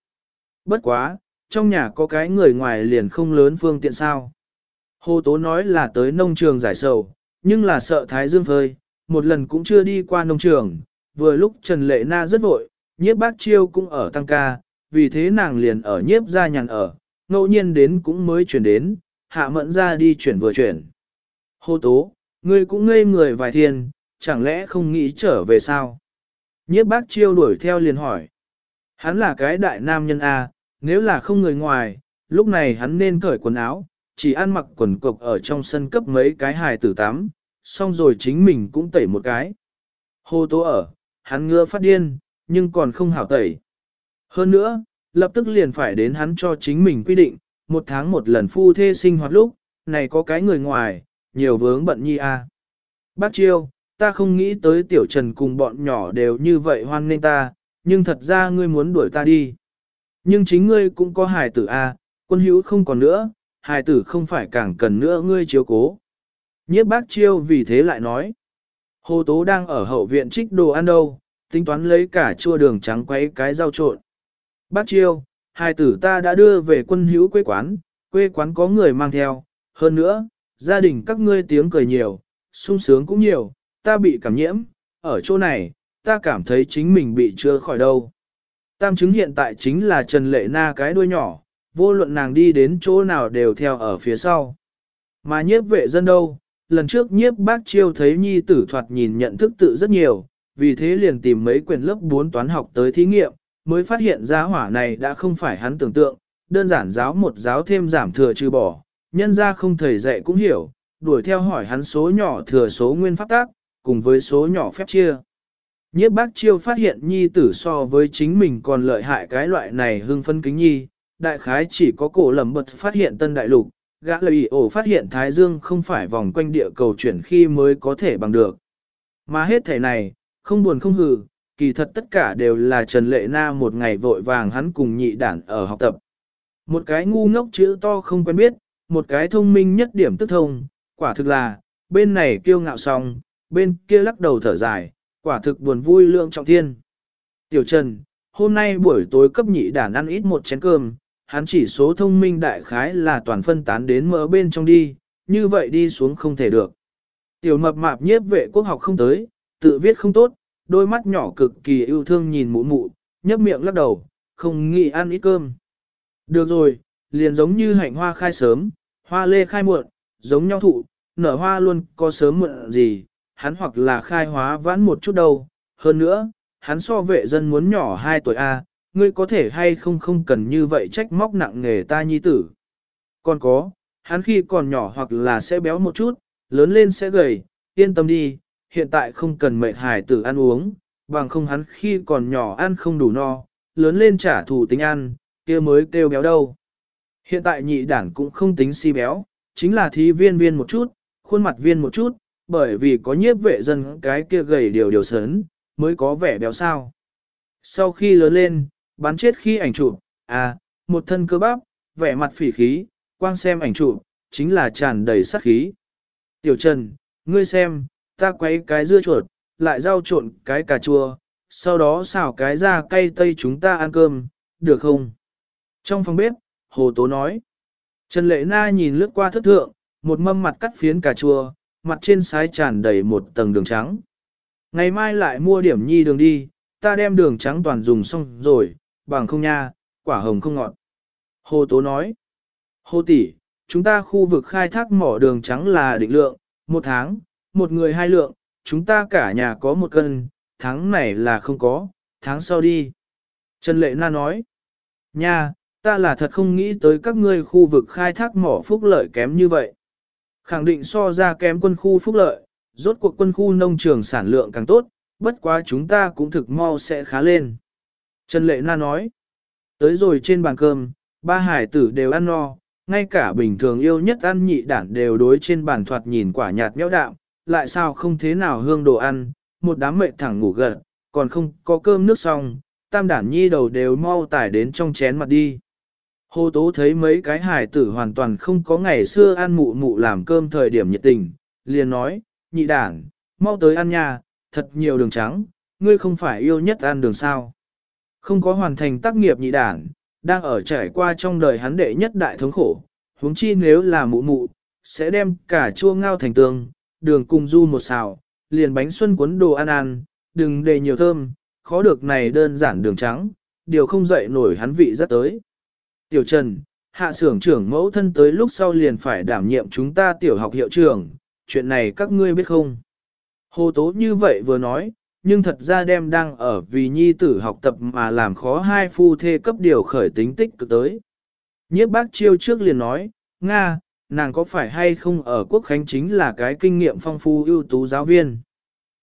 Bất quá, trong nhà có cái người ngoài liền không lớn phương tiện sao. Hồ Tố nói là tới nông trường giải sầu, nhưng là sợ Thái Dương phơi, một lần cũng chưa đi qua nông trường, vừa lúc Trần Lệ Na rất vội, nhiếp bác chiêu cũng ở tăng ca, vì thế nàng liền ở nhiếp ra nhàn ở, ngẫu nhiên đến cũng mới chuyển đến, hạ mẫn ra đi chuyển vừa chuyển. Hồ Tố, ngươi cũng ngây người vài thiên, chẳng lẽ không nghĩ trở về sao? Nhiếp bác chiêu đuổi theo liền hỏi. Hắn là cái đại nam nhân A, nếu là không người ngoài, lúc này hắn nên cởi quần áo, chỉ ăn mặc quần cộc ở trong sân cấp mấy cái hài tử tắm, xong rồi chính mình cũng tẩy một cái. Hồ tố ở, hắn ngựa phát điên, nhưng còn không hảo tẩy. Hơn nữa, lập tức liền phải đến hắn cho chính mình quy định, một tháng một lần phu thê sinh hoạt lúc, này có cái người ngoài, nhiều vướng bận nhi a. Bác Chiêu, ta không nghĩ tới tiểu trần cùng bọn nhỏ đều như vậy hoan nghênh ta, nhưng thật ra ngươi muốn đuổi ta đi. Nhưng chính ngươi cũng có hài tử a, quân hữu không còn nữa, hài tử không phải càng cần nữa ngươi chiếu cố. Nhiếp bác Chiêu vì thế lại nói. Hồ Tố đang ở hậu viện trích đồ ăn đâu, tính toán lấy cả chua đường trắng quấy cái rau trộn. Bác Chiêu, hài tử ta đã đưa về quân hữu quê quán, quê quán có người mang theo, hơn nữa, gia đình các ngươi tiếng cười nhiều, sung sướng cũng nhiều, ta bị cảm nhiễm, ở chỗ này, ta cảm thấy chính mình bị chưa khỏi đâu. Tam chứng hiện tại chính là Trần Lệ Na cái đuôi nhỏ, vô luận nàng đi đến chỗ nào đều theo ở phía sau. Mà nhiếp vệ dân đâu, lần trước nhiếp bác chiêu thấy nhi tử thoạt nhìn nhận thức tự rất nhiều, vì thế liền tìm mấy quyển lớp 4 toán học tới thí nghiệm, mới phát hiện ra hỏa này đã không phải hắn tưởng tượng, đơn giản giáo một giáo thêm giảm thừa trừ bỏ, nhân ra không thầy dạy cũng hiểu, đuổi theo hỏi hắn số nhỏ thừa số nguyên pháp tác, cùng với số nhỏ phép chia. Nhiếp bác chiêu phát hiện nhi tử so với chính mình còn lợi hại cái loại này hưng phân kính nhi, đại khái chỉ có cổ lầm bật phát hiện tân đại lục, gã lợi ổ phát hiện Thái Dương không phải vòng quanh địa cầu chuyển khi mới có thể bằng được. Mà hết thể này, không buồn không hừ, kỳ thật tất cả đều là Trần Lệ Na một ngày vội vàng hắn cùng nhị đản ở học tập. Một cái ngu ngốc chữ to không quen biết, một cái thông minh nhất điểm tức thông, quả thực là, bên này kiêu ngạo xong, bên kia lắc đầu thở dài, quả thực buồn vui lượng trọng thiên. Tiểu Trần, hôm nay buổi tối cấp nhị đản ăn ít một chén cơm, hắn chỉ số thông minh đại khái là toàn phân tán đến mỡ bên trong đi, như vậy đi xuống không thể được. Tiểu mập mạp nhiếp vệ quốc học không tới, tự viết không tốt, đôi mắt nhỏ cực kỳ yêu thương nhìn mụ mụ, nhấp miệng lắc đầu, không nghĩ ăn ít cơm. Được rồi, liền giống như hạnh hoa khai sớm, hoa lê khai muộn, giống nhau thụ, nở hoa luôn có sớm muộn gì, hắn hoặc là khai hóa vãn một chút đâu. Hơn nữa, hắn so vệ dân muốn nhỏ 2 tuổi A, ngươi có thể hay không không cần như vậy trách móc nặng nghề ta nhi tử. Còn có, hắn khi còn nhỏ hoặc là sẽ béo một chút, lớn lên sẽ gầy, yên tâm đi, hiện tại không cần mệt hài tử ăn uống, bằng không hắn khi còn nhỏ ăn không đủ no, lớn lên trả thù tính ăn, kia mới kêu béo đâu. Hiện tại nhị đảng cũng không tính si béo, chính là thí viên viên một chút, khuôn mặt viên một chút, bởi vì có nhiếp vệ dân cái kia gầy điều điều sớn, mới có vẻ béo sao. Sau khi lớn lên, bắn chết khi ảnh chụp, à, một thân cơ bắp, vẻ mặt phỉ khí, quang xem ảnh chụp, chính là tràn đầy sát khí. Tiểu Trần, ngươi xem, ta quấy cái dưa chuột, lại rau trộn cái cà chua, sau đó xào cái ra cây tây chúng ta ăn cơm, được không? Trong phòng bếp, Hồ Tố nói. Trần Lệ Na nhìn lướt qua thất thượng, một mâm mặt cắt phiến cà chua, mặt trên sái tràn đầy một tầng đường trắng. Ngày mai lại mua điểm nhi đường đi, ta đem đường trắng toàn dùng xong rồi, bằng không nha, quả hồng không ngọt. Hồ Tố nói. Hồ tỷ, chúng ta khu vực khai thác mỏ đường trắng là định lượng, một tháng, một người hai lượng, chúng ta cả nhà có một cân, tháng này là không có, tháng sau đi. Trần Lệ Na nói. Nha, ta là thật không nghĩ tới các ngươi khu vực khai thác mỏ phúc lợi kém như vậy. Khẳng định so ra kém quân khu phúc lợi, rốt cuộc quân khu nông trường sản lượng càng tốt, bất quá chúng ta cũng thực mau sẽ khá lên. Trần Lệ Na nói, tới rồi trên bàn cơm, ba hải tử đều ăn no, ngay cả bình thường yêu nhất ăn nhị đản đều đối trên bàn thoạt nhìn quả nhạt nhẽo đạm, lại sao không thế nào hương đồ ăn, một đám mệt thẳng ngủ gật, còn không có cơm nước xong, tam đản nhi đầu đều mau tải đến trong chén mặt đi. Hồ Tố thấy mấy cái hải tử hoàn toàn không có ngày xưa ăn mụ mụ làm cơm thời điểm nhiệt tình, liền nói, nhị đản, mau tới ăn nha, thật nhiều đường trắng, ngươi không phải yêu nhất ăn đường sao. Không có hoàn thành tác nghiệp nhị đản, đang ở trải qua trong đời hắn đệ nhất đại thống khổ, huống chi nếu là mụ mụ, sẽ đem cả chua ngao thành tương, đường cùng du một xào, liền bánh xuân cuốn đồ ăn ăn, đừng để nhiều thơm, khó được này đơn giản đường trắng, điều không dậy nổi hắn vị rất tới. Tiểu Trần, hạ xưởng trưởng mẫu thân tới lúc sau liền phải đảm nhiệm chúng ta tiểu học hiệu trưởng, chuyện này các ngươi biết không? Hồ Tố như vậy vừa nói, nhưng thật ra đem đang ở vì nhi tử học tập mà làm khó hai phu thê cấp điều khởi tính tích cực tới. Nhiếp bác chiêu trước liền nói, Nga, nàng có phải hay không ở quốc khánh chính là cái kinh nghiệm phong phu ưu tú giáo viên?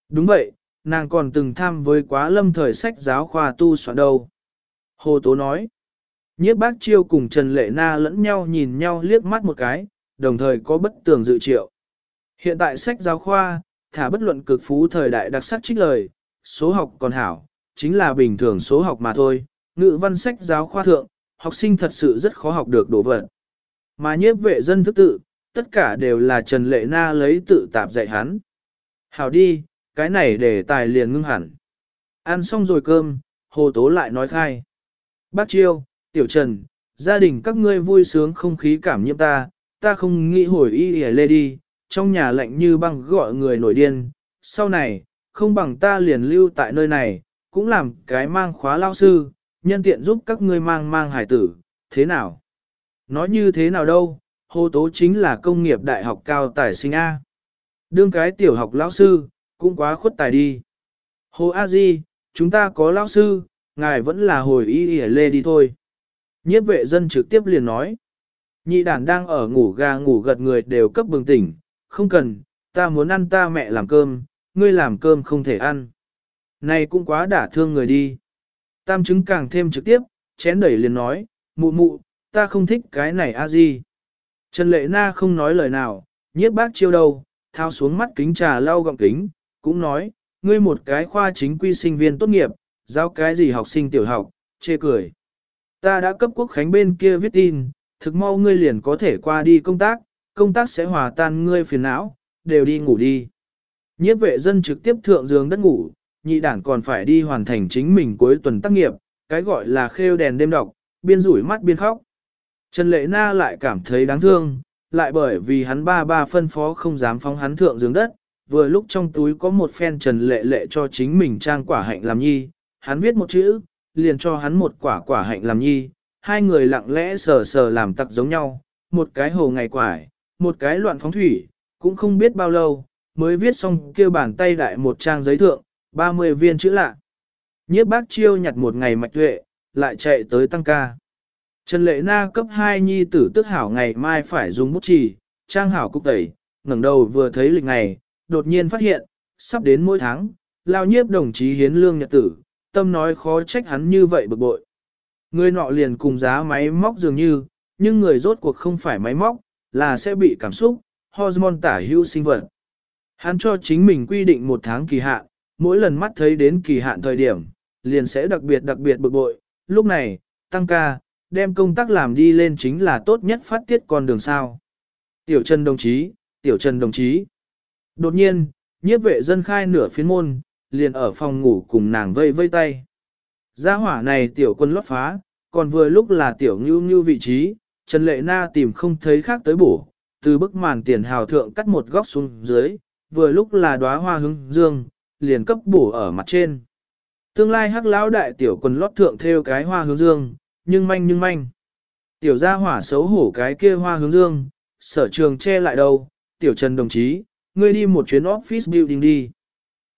Đúng vậy, nàng còn từng tham với quá lâm thời sách giáo khoa tu soạn đâu. Hồ Tố nói, nhiếp bác chiêu cùng Trần Lệ Na lẫn nhau nhìn nhau liếc mắt một cái, đồng thời có bất tường dự triệu. Hiện tại sách giáo khoa, thả bất luận cực phú thời đại đặc sắc trích lời, số học còn hảo, chính là bình thường số học mà thôi, ngữ văn sách giáo khoa thượng, học sinh thật sự rất khó học được đồ vật. Mà nhiếp vệ dân thức tự, tất cả đều là Trần Lệ Na lấy tự tạp dạy hắn. Hảo đi, cái này để tài liền ngưng hẳn. Ăn xong rồi cơm, Hồ Tố lại nói khai. Bác Chiêu, Tiểu Trần, gia đình các ngươi vui sướng không khí cảm nhiễm ta, ta không nghĩ hồi y lê đi, trong nhà lạnh như băng gọi người nổi điên, sau này, không bằng ta liền lưu tại nơi này, cũng làm cái mang khóa lao sư, nhân tiện giúp các ngươi mang mang hải tử, thế nào? Nói như thế nào đâu, hô Tố chính là công nghiệp đại học cao tài sinh A. Đương cái tiểu học lão sư, cũng quá khuất tài đi. Hồ A Di, chúng ta có lão sư, ngài vẫn là hồi y y lê đi thôi. Nhiếp vệ dân trực tiếp liền nói. Nhị đàn đang ở ngủ gà ngủ gật người đều cấp bừng tỉnh, không cần, ta muốn ăn ta mẹ làm cơm, ngươi làm cơm không thể ăn. Này cũng quá đả thương người đi. Tam chứng càng thêm trực tiếp, chén đẩy liền nói, mụ mụ, ta không thích cái này a gì. Trần Lệ Na không nói lời nào, nhiếp bác chiêu đầu, thao xuống mắt kính trà lau gọng kính, cũng nói, ngươi một cái khoa chính quy sinh viên tốt nghiệp, giao cái gì học sinh tiểu học, chê cười. Ta đã cấp quốc khánh bên kia viết tin, thực mau ngươi liền có thể qua đi công tác, công tác sẽ hòa tan ngươi phiền não, đều đi ngủ đi. Nhiếp vệ dân trực tiếp thượng giường đất ngủ, nhị đảng còn phải đi hoàn thành chính mình cuối tuần tác nghiệp, cái gọi là khêu đèn đêm đọc, biên rủi mắt biên khóc. Trần Lệ Na lại cảm thấy đáng thương, lại bởi vì hắn ba ba phân phó không dám phóng hắn thượng giường đất, vừa lúc trong túi có một phen Trần Lệ Lệ cho chính mình trang quả hạnh làm nhi, hắn viết một chữ, liền cho hắn một quả quả hạnh làm nhi, hai người lặng lẽ sờ sờ làm tặc giống nhau, một cái hồ ngày quải, một cái loạn phóng thủy, cũng không biết bao lâu, mới viết xong kêu bàn tay đại một trang giấy thượng, 30 viên chữ lạ. Nhiếp bác chiêu nhặt một ngày mạch tuệ, lại chạy tới tăng ca. Trần Lệ Na cấp 2 nhi tử tức hảo ngày mai phải dùng bút chì, trang hảo cục tẩy, ngẩng đầu vừa thấy lịch ngày, đột nhiên phát hiện, sắp đến mỗi tháng, lao nhiếp đồng chí hiến lương nhật tử, tâm nói khó trách hắn như vậy bực bội. Người nọ liền cùng giá máy móc dường như, nhưng người rốt cuộc không phải máy móc, là sẽ bị cảm xúc, hormone tả hữu sinh vật. Hắn cho chính mình quy định một tháng kỳ hạn, mỗi lần mắt thấy đến kỳ hạn thời điểm, liền sẽ đặc biệt đặc biệt bực bội. Lúc này, tăng ca, đem công tác làm đi lên chính là tốt nhất phát tiết con đường sao. Tiểu Trần đồng chí, Tiểu Trần đồng chí. Đột nhiên, nhiếp vệ dân khai nửa phiến môn, liền ở phòng ngủ cùng nàng vây vây tay. Gia hỏa này tiểu quân lót phá, còn vừa lúc là tiểu ngưu ngưu vị trí, Trần Lệ Na tìm không thấy khác tới bổ, từ bức màn tiền hào thượng cắt một góc xuống dưới, vừa lúc là đóa hoa hướng dương, liền cấp bổ ở mặt trên. Tương lai hắc lão đại tiểu quần lót thượng theo cái hoa hướng dương, nhưng manh nhưng manh. Tiểu gia hỏa xấu hổ cái kia hoa hướng dương, sở trường che lại đâu, tiểu trần đồng chí, ngươi đi một chuyến office building đi.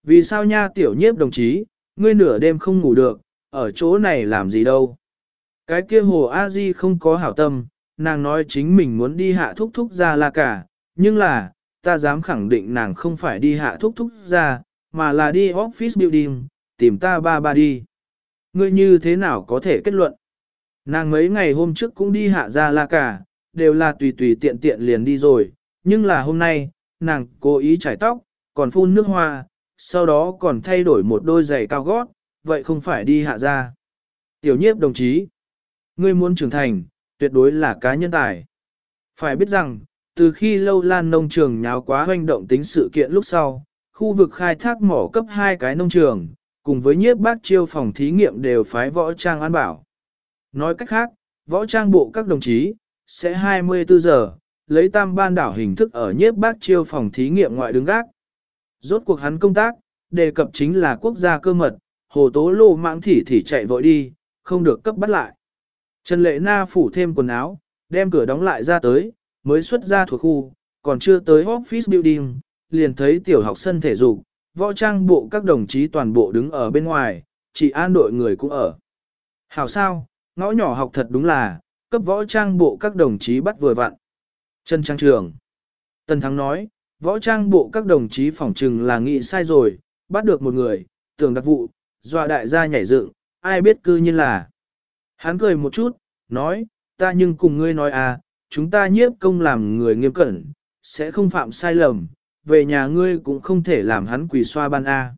Vì sao nha tiểu nhiếp đồng chí, ngươi nửa đêm không ngủ được, ở chỗ này làm gì đâu. Cái kia hồ a di không có hảo tâm, nàng nói chính mình muốn đi hạ thúc thúc ra là cả, nhưng là, ta dám khẳng định nàng không phải đi hạ thúc thúc ra, mà là đi office building, tìm ta ba ba đi. Ngươi như thế nào có thể kết luận? Nàng mấy ngày hôm trước cũng đi hạ ra la cả, đều là tùy tùy tiện tiện liền đi rồi, nhưng là hôm nay, nàng cố ý chải tóc, còn phun nước hoa, sau đó còn thay đổi một đôi giày cao gót, vậy không phải đi hạ ra. Tiểu nhiếp đồng chí, ngươi muốn trưởng thành, tuyệt đối là cá nhân tài. Phải biết rằng, từ khi lâu lan nông trường nháo quá hoành động tính sự kiện lúc sau, khu vực khai thác mỏ cấp hai cái nông trường, cùng với nhiếp bác chiêu phòng thí nghiệm đều phái võ trang an bảo. Nói cách khác, võ trang bộ các đồng chí, sẽ 24 giờ, lấy tam ban đảo hình thức ở nhiếp bác chiêu phòng thí nghiệm ngoại đứng gác. Rốt cuộc hắn công tác, đề cập chính là quốc gia cơ mật, hồ tố lô mạng thỉ thỉ chạy vội đi, không được cấp bắt lại. Trần Lệ Na phủ thêm quần áo, đem cửa đóng lại ra tới, mới xuất ra thuộc khu, còn chưa tới office building, liền thấy tiểu học sân thể dục, võ trang bộ các đồng chí toàn bộ đứng ở bên ngoài, chỉ an đội người cũng ở. Hảo sao, ngõ nhỏ học thật đúng là, cấp võ trang bộ các đồng chí bắt vừa vặn. Trần Trang Trường Tần Thắng nói, võ trang bộ các đồng chí phỏng trừng là nghĩ sai rồi, bắt được một người, tưởng đặc vụ, dọa đại gia nhảy dựng, ai biết cư nhiên là. Hắn cười một chút, nói, ta nhưng cùng ngươi nói à, chúng ta nhiếp công làm người nghiêm cẩn, sẽ không phạm sai lầm, về nhà ngươi cũng không thể làm hắn quỳ xoa ban A.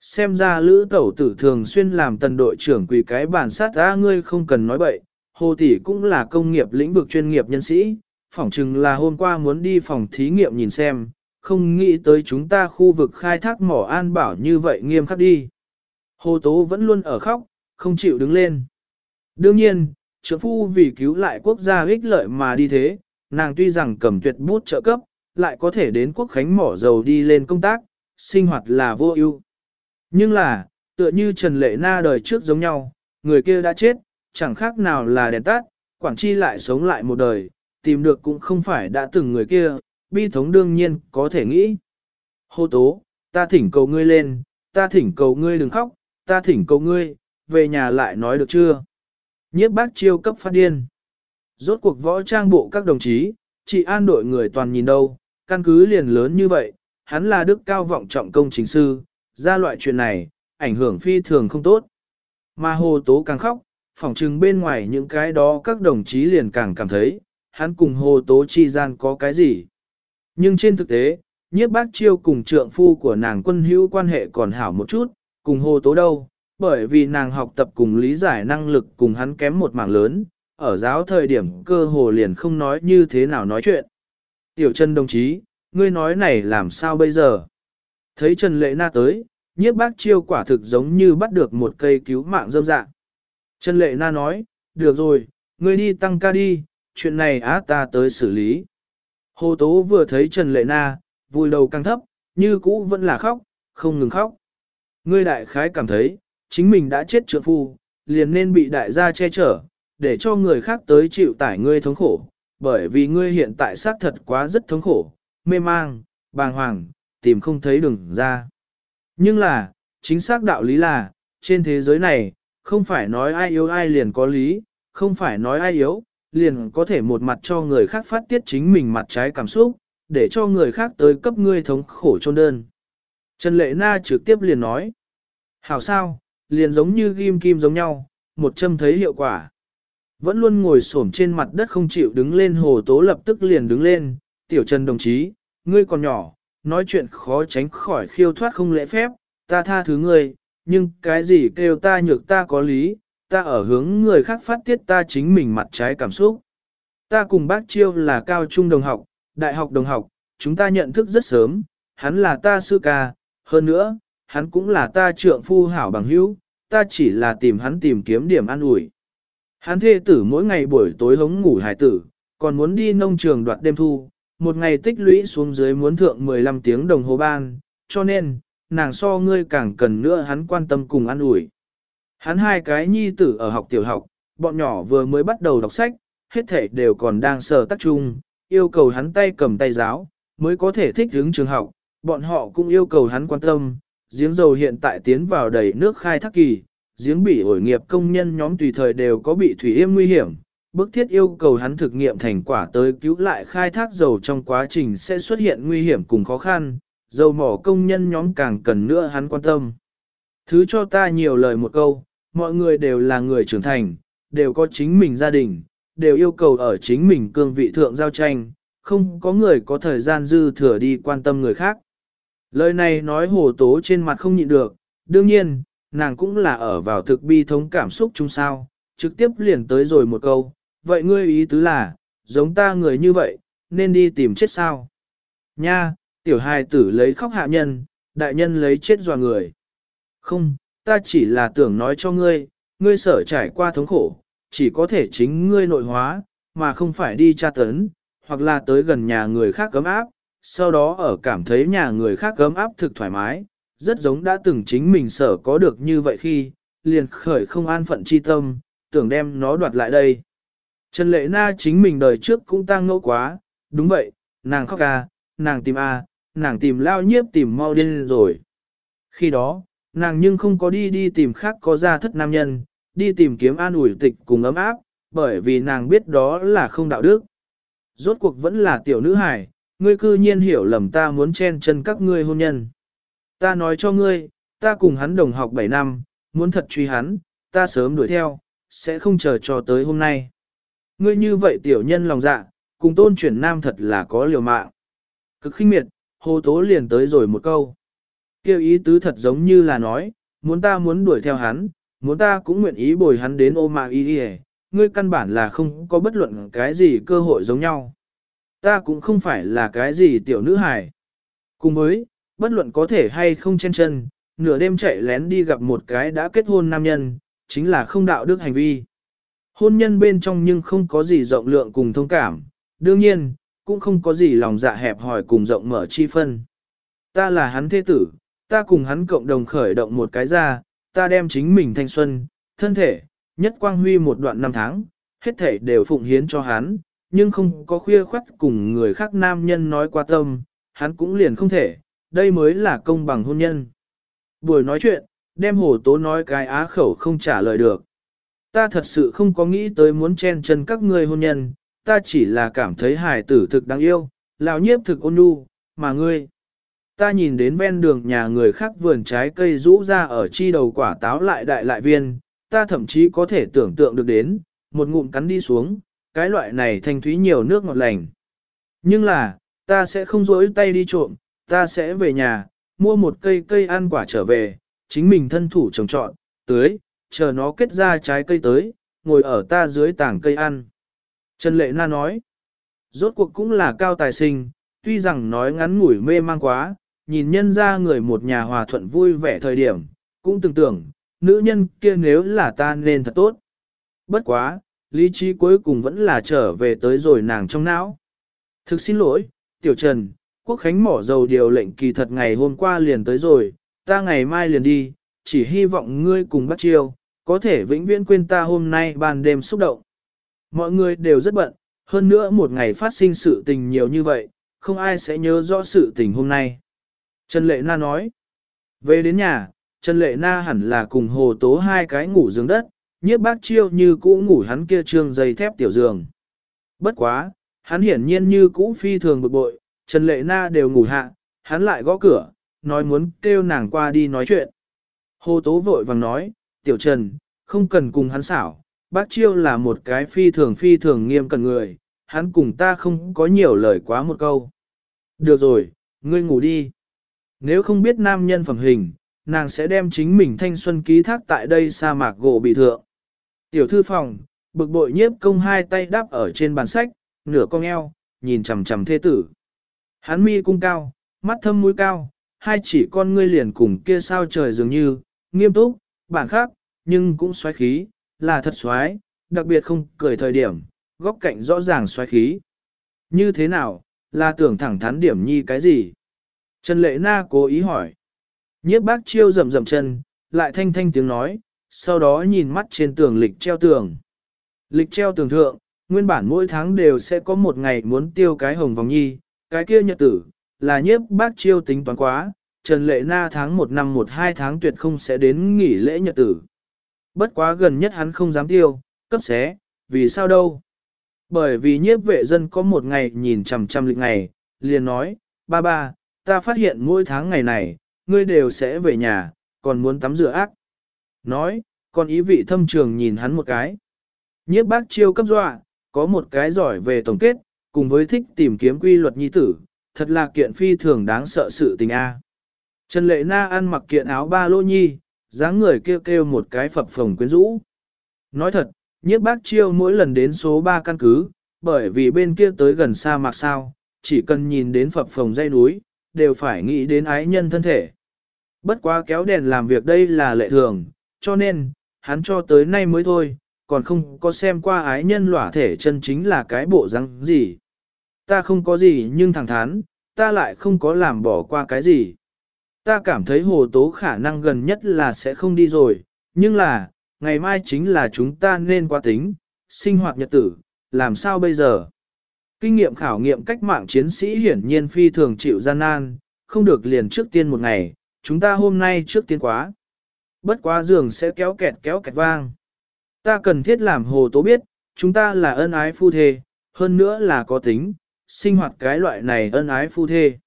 Xem ra lữ tẩu tử thường xuyên làm tần đội trưởng quỳ cái bản sát ra ngươi không cần nói bậy, hồ tỷ cũng là công nghiệp lĩnh vực chuyên nghiệp nhân sĩ, phỏng chừng là hôm qua muốn đi phòng thí nghiệm nhìn xem, không nghĩ tới chúng ta khu vực khai thác mỏ an bảo như vậy nghiêm khắc đi. Hồ tố vẫn luôn ở khóc, không chịu đứng lên. Đương nhiên, trưởng phu vì cứu lại quốc gia ích lợi mà đi thế, nàng tuy rằng cầm tuyệt bút trợ cấp, lại có thể đến quốc khánh mỏ dầu đi lên công tác, sinh hoạt là vô ưu. Nhưng là, tựa như Trần Lệ Na đời trước giống nhau, người kia đã chết, chẳng khác nào là đèn tắt, Quảng Chi lại sống lại một đời, tìm được cũng không phải đã từng người kia, bi thống đương nhiên có thể nghĩ. Hô tố, ta thỉnh cầu ngươi lên, ta thỉnh cầu ngươi đừng khóc, ta thỉnh cầu ngươi, về nhà lại nói được chưa? Nhiếp bác chiêu cấp phát điên. Rốt cuộc võ trang bộ các đồng chí, chị an đội người toàn nhìn đâu, căn cứ liền lớn như vậy, hắn là đức cao vọng trọng công chính sư, ra loại chuyện này, ảnh hưởng phi thường không tốt. Mà hồ tố càng khóc, phỏng chừng bên ngoài những cái đó các đồng chí liền càng cảm thấy, hắn cùng hồ tố chi gian có cái gì. Nhưng trên thực tế, nhiếp bác chiêu cùng trượng phu của nàng quân hữu quan hệ còn hảo một chút, cùng hồ tố đâu, bởi vì nàng học tập cùng lý giải năng lực cùng hắn kém một mảng lớn, ở giáo thời điểm cơ hồ liền không nói như thế nào nói chuyện. Tiểu Trần đồng chí, ngươi nói này làm sao bây giờ? Thấy Trần Lệ Na tới, nhiếp bác chiêu quả thực giống như bắt được một cây cứu mạng dâm dạng. Trần Lệ Na nói, được rồi, ngươi đi tăng ca đi, chuyện này á ta tới xử lý. Hồ Tố vừa thấy Trần Lệ Na, vui đầu căng thấp, như cũ vẫn là khóc, không ngừng khóc. Ngươi đại khái cảm thấy, chính mình đã chết trượng phu, liền nên bị đại gia che chở, để cho người khác tới chịu tải ngươi thống khổ, bởi vì ngươi hiện tại xác thật quá rất thống khổ, mê mang, bàng hoàng, tìm không thấy đường ra. Nhưng là, chính xác đạo lý là, trên thế giới này, không phải nói ai yếu ai liền có lý, không phải nói ai yếu, liền có thể một mặt cho người khác phát tiết chính mình mặt trái cảm xúc, để cho người khác tới cấp ngươi thống khổ trôn đơn. Trần Lệ Na trực tiếp liền nói, hảo sao, liền giống như ghim kim giống nhau, một châm thấy hiệu quả. Vẫn luôn ngồi xổm trên mặt đất không chịu đứng lên hồ tố lập tức liền đứng lên, tiểu trần đồng chí, ngươi còn nhỏ, nói chuyện khó tránh khỏi khiêu thoát không lễ phép, ta tha thứ ngươi, nhưng cái gì kêu ta nhược ta có lý, ta ở hướng người khác phát tiết ta chính mình mặt trái cảm xúc. Ta cùng bác Chiêu là cao trung đồng học, đại học đồng học, chúng ta nhận thức rất sớm, hắn là ta sư ca, hơn nữa, hắn cũng là ta trượng phu hảo bằng hữu, ta chỉ là tìm hắn tìm kiếm điểm an ủi. Hắn thê tử mỗi ngày buổi tối hống ngủ hải tử, còn muốn đi nông trường đoạt đêm thu, một ngày tích lũy xuống dưới muốn thượng 15 tiếng đồng hồ ban, cho nên, nàng so ngươi càng cần nữa hắn quan tâm cùng an ủi. Hắn hai cái nhi tử ở học tiểu học, bọn nhỏ vừa mới bắt đầu đọc sách, hết thể đều còn đang sở tác trung, yêu cầu hắn tay cầm tay giáo, mới có thể thích hướng trường học, bọn họ cũng yêu cầu hắn quan tâm, giếng dầu hiện tại tiến vào đầy nước khai thác kỳ, giếng bị ổi nghiệp công nhân nhóm tùy thời đều có bị thủy yêm nguy hiểm, bức thiết yêu cầu hắn thực nghiệm thành quả tới cứu lại khai thác dầu trong quá trình sẽ xuất hiện nguy hiểm cùng khó khăn, dầu mỏ công nhân nhóm càng cần nữa hắn quan tâm. Thứ cho ta nhiều lời một câu, mọi người đều là người trưởng thành, đều có chính mình gia đình, đều yêu cầu ở chính mình cương vị thượng giao tranh, không có người có thời gian dư thừa đi quan tâm người khác. Lời này nói hồ tố trên mặt không nhịn được, đương nhiên, nàng cũng là ở vào thực bi thống cảm xúc chung sao, trực tiếp liền tới rồi một câu, vậy ngươi ý tứ là, giống ta người như vậy, nên đi tìm chết sao? Nha, tiểu hài tử lấy khóc hạ nhân, đại nhân lấy chết dò người. Không, ta chỉ là tưởng nói cho ngươi, ngươi sở trải qua thống khổ, chỉ có thể chính ngươi nội hóa, mà không phải đi tra tấn, hoặc là tới gần nhà người khác cấm áp, sau đó ở cảm thấy nhà người khác gấm áp thực thoải mái, rất giống đã từng chính mình sở có được như vậy khi, liền khởi không an phận chi tâm, tưởng đem nó đoạt lại đây. Trần Lệ Na chính mình đời trước cũng tăng ngẫu quá, đúng vậy, nàng khóc ca, nàng tìm A, nàng tìm lao nhiếp tìm mau điên rồi. Khi đó, nàng nhưng không có đi đi tìm khác có gia thất nam nhân, đi tìm kiếm an ủi tịch cùng ấm áp, bởi vì nàng biết đó là không đạo đức. Rốt cuộc vẫn là tiểu nữ hài, ngươi cư nhiên hiểu lầm ta muốn chen chân các ngươi hôn nhân. Ta nói cho ngươi, ta cùng hắn đồng học 7 năm, muốn thật truy hắn, ta sớm đuổi theo, sẽ không chờ cho tới hôm nay. Ngươi như vậy tiểu nhân lòng dạ, cùng tôn chuyển nam thật là có liều mạng. Cực khinh miệt, hồ tố liền tới rồi một câu. Kêu ý tứ thật giống như là nói, muốn ta muốn đuổi theo hắn, muốn ta cũng nguyện ý bồi hắn đến ô mạng y đi ngươi căn bản là không có bất luận cái gì cơ hội giống nhau. Ta cũng không phải là cái gì tiểu nữ hài. Cùng với, bất luận có thể hay không chen chân, nửa đêm chạy lén đi gặp một cái đã kết hôn nam nhân, chính là không đạo đức hành vi. Hôn nhân bên trong nhưng không có gì rộng lượng cùng thông cảm, đương nhiên, cũng không có gì lòng dạ hẹp hòi cùng rộng mở chi phân. Ta là hắn thế tử, ta cùng hắn cộng đồng khởi động một cái ra, ta đem chính mình thanh xuân, thân thể, nhất quang huy một đoạn năm tháng, hết thể đều phụng hiến cho hắn, nhưng không có khuya khoắt cùng người khác nam nhân nói qua tâm, hắn cũng liền không thể, đây mới là công bằng hôn nhân. Buổi nói chuyện, đem hồ tố nói cái á khẩu không trả lời được. Ta thật sự không có nghĩ tới muốn chen chân các ngươi hôn nhân, ta chỉ là cảm thấy hài tử thực đáng yêu, lão nhiếp thực ôn nhu, mà ngươi. ta nhìn đến ven đường nhà người khác vườn trái cây rũ ra ở chi đầu quả táo lại đại lại viên, ta thậm chí có thể tưởng tượng được đến, một ngụm cắn đi xuống, cái loại này thanh thúy nhiều nước ngọt lành. Nhưng là, ta sẽ không rỗi tay đi trộm, ta sẽ về nhà, mua một cây cây ăn quả trở về, chính mình thân thủ trồng trọn, tưới, chờ nó kết ra trái cây tới, ngồi ở ta dưới tảng cây ăn. Trần Lệ Na nói, rốt cuộc cũng là cao tài sinh, tuy rằng nói ngắn ngủi mê mang quá, nhìn nhân ra người một nhà hòa thuận vui vẻ thời điểm, cũng tưởng tưởng, nữ nhân kia nếu là ta nên thật tốt. Bất quá, lý trí cuối cùng vẫn là trở về tới rồi nàng trong não. Thực xin lỗi, Tiểu Trần, Quốc Khánh mỏ dầu điều lệnh kỳ thật ngày hôm qua liền tới rồi, ta ngày mai liền đi, chỉ hy vọng ngươi cùng bắt chiêu, có thể vĩnh viễn quên ta hôm nay ban đêm xúc động. Mọi người đều rất bận, hơn nữa một ngày phát sinh sự tình nhiều như vậy, không ai sẽ nhớ rõ sự tình hôm nay. Trần Lệ Na nói, về đến nhà, Trần Lệ Na hẳn là cùng hồ tố hai cái ngủ giường đất, nhiếp bác chiêu như cũ ngủ hắn kia trương dây thép tiểu giường. Bất quá, hắn hiển nhiên như cũ phi thường bực bội, Trần Lệ Na đều ngủ hạ, hắn lại gõ cửa, nói muốn kêu nàng qua đi nói chuyện. Hồ Tố vội vàng nói, Tiểu Trần, không cần cùng hắn xảo, bác Chiêu là một cái phi thường phi thường nghiêm cẩn người, hắn cùng ta không có nhiều lời quá một câu. Được rồi, ngươi ngủ đi. Nếu không biết nam nhân phẩm hình, nàng sẽ đem chính mình thanh xuân ký thác tại đây sa mạc gỗ bị thượng. Tiểu thư phòng, bực bội nhiếp công hai tay đáp ở trên bàn sách, nửa cong eo, nhìn chằm chằm thê tử. Hắn mi cung cao, mắt thâm mũi cao, hai chỉ con ngươi liền cùng kia sao trời dường như, nghiêm túc, bản khác, nhưng cũng xoáy khí, là thật xoáy, đặc biệt không cười thời điểm, góc cạnh rõ ràng xoáy khí. Như thế nào, là tưởng thẳng thắn điểm nhi cái gì? Trần Lệ Na cố ý hỏi. Nhiếp bác chiêu rầm rầm chân, lại thanh thanh tiếng nói, sau đó nhìn mắt trên tường lịch treo tường. Lịch treo tường thượng, nguyên bản mỗi tháng đều sẽ có một ngày muốn tiêu cái hồng vòng nhi, cái kia nhật tử, là nhiếp bác chiêu tính toán quá, Trần Lệ Na tháng 1 năm 1 2 tháng tuyệt không sẽ đến nghỉ lễ nhật tử. Bất quá gần nhất hắn không dám tiêu, cấp xé, vì sao đâu? Bởi vì nhiếp vệ dân có một ngày nhìn chằm chằm lịch ngày, liền nói, ba ba, ta phát hiện mỗi tháng ngày này, ngươi đều sẽ về nhà, còn muốn tắm rửa ác. Nói, còn ý vị thâm trường nhìn hắn một cái. Nhiếp bác chiêu cấp dọa, có một cái giỏi về tổng kết, cùng với thích tìm kiếm quy luật nhi tử, thật là kiện phi thường đáng sợ sự tình a. Trần Lệ Na ăn mặc kiện áo ba lô nhi, dáng người kêu kêu một cái phập phồng quyến rũ. Nói thật, nhiếp bác chiêu mỗi lần đến số 3 căn cứ, bởi vì bên kia tới gần xa mạc sao, chỉ cần nhìn đến phập phồng dây núi, đều phải nghĩ đến ái nhân thân thể. Bất quá kéo đèn làm việc đây là lệ thường, cho nên, hắn cho tới nay mới thôi, còn không có xem qua ái nhân lỏa thể chân chính là cái bộ răng gì. Ta không có gì nhưng thẳng thắn, ta lại không có làm bỏ qua cái gì. Ta cảm thấy hồ tố khả năng gần nhất là sẽ không đi rồi, nhưng là, ngày mai chính là chúng ta nên qua tính, sinh hoạt nhật tử, làm sao bây giờ? Kinh nghiệm khảo nghiệm cách mạng chiến sĩ hiển nhiên phi thường chịu gian nan, không được liền trước tiên một ngày, chúng ta hôm nay trước tiên quá. Bất quá giường sẽ kéo kẹt kéo kẹt vang. Ta cần thiết làm hồ tố biết, chúng ta là ân ái phu thê, hơn nữa là có tính, sinh hoạt cái loại này ân ái phu thê.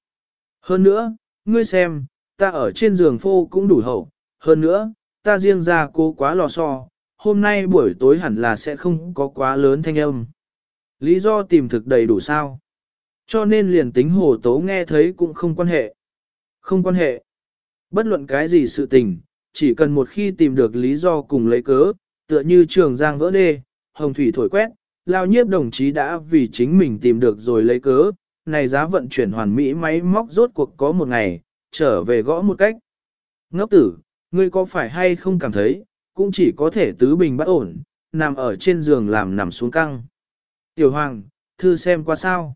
Hơn nữa, ngươi xem, ta ở trên giường phô cũng đủ hậu, hơn nữa, ta riêng ra cố quá lò xo, hôm nay buổi tối hẳn là sẽ không có quá lớn thanh âm. Lý do tìm thực đầy đủ sao? Cho nên liền tính hồ tố nghe thấy cũng không quan hệ. Không quan hệ. Bất luận cái gì sự tình, chỉ cần một khi tìm được lý do cùng lấy cớ, tựa như trường giang vỡ đê, hồng thủy thổi quét, lao nhiếp đồng chí đã vì chính mình tìm được rồi lấy cớ, này giá vận chuyển hoàn mỹ máy móc rốt cuộc có một ngày, trở về gõ một cách. Ngốc tử, ngươi có phải hay không cảm thấy, cũng chỉ có thể tứ bình bất ổn, nằm ở trên giường làm nằm xuống căng. Tiểu Hoàng, thư xem qua sao.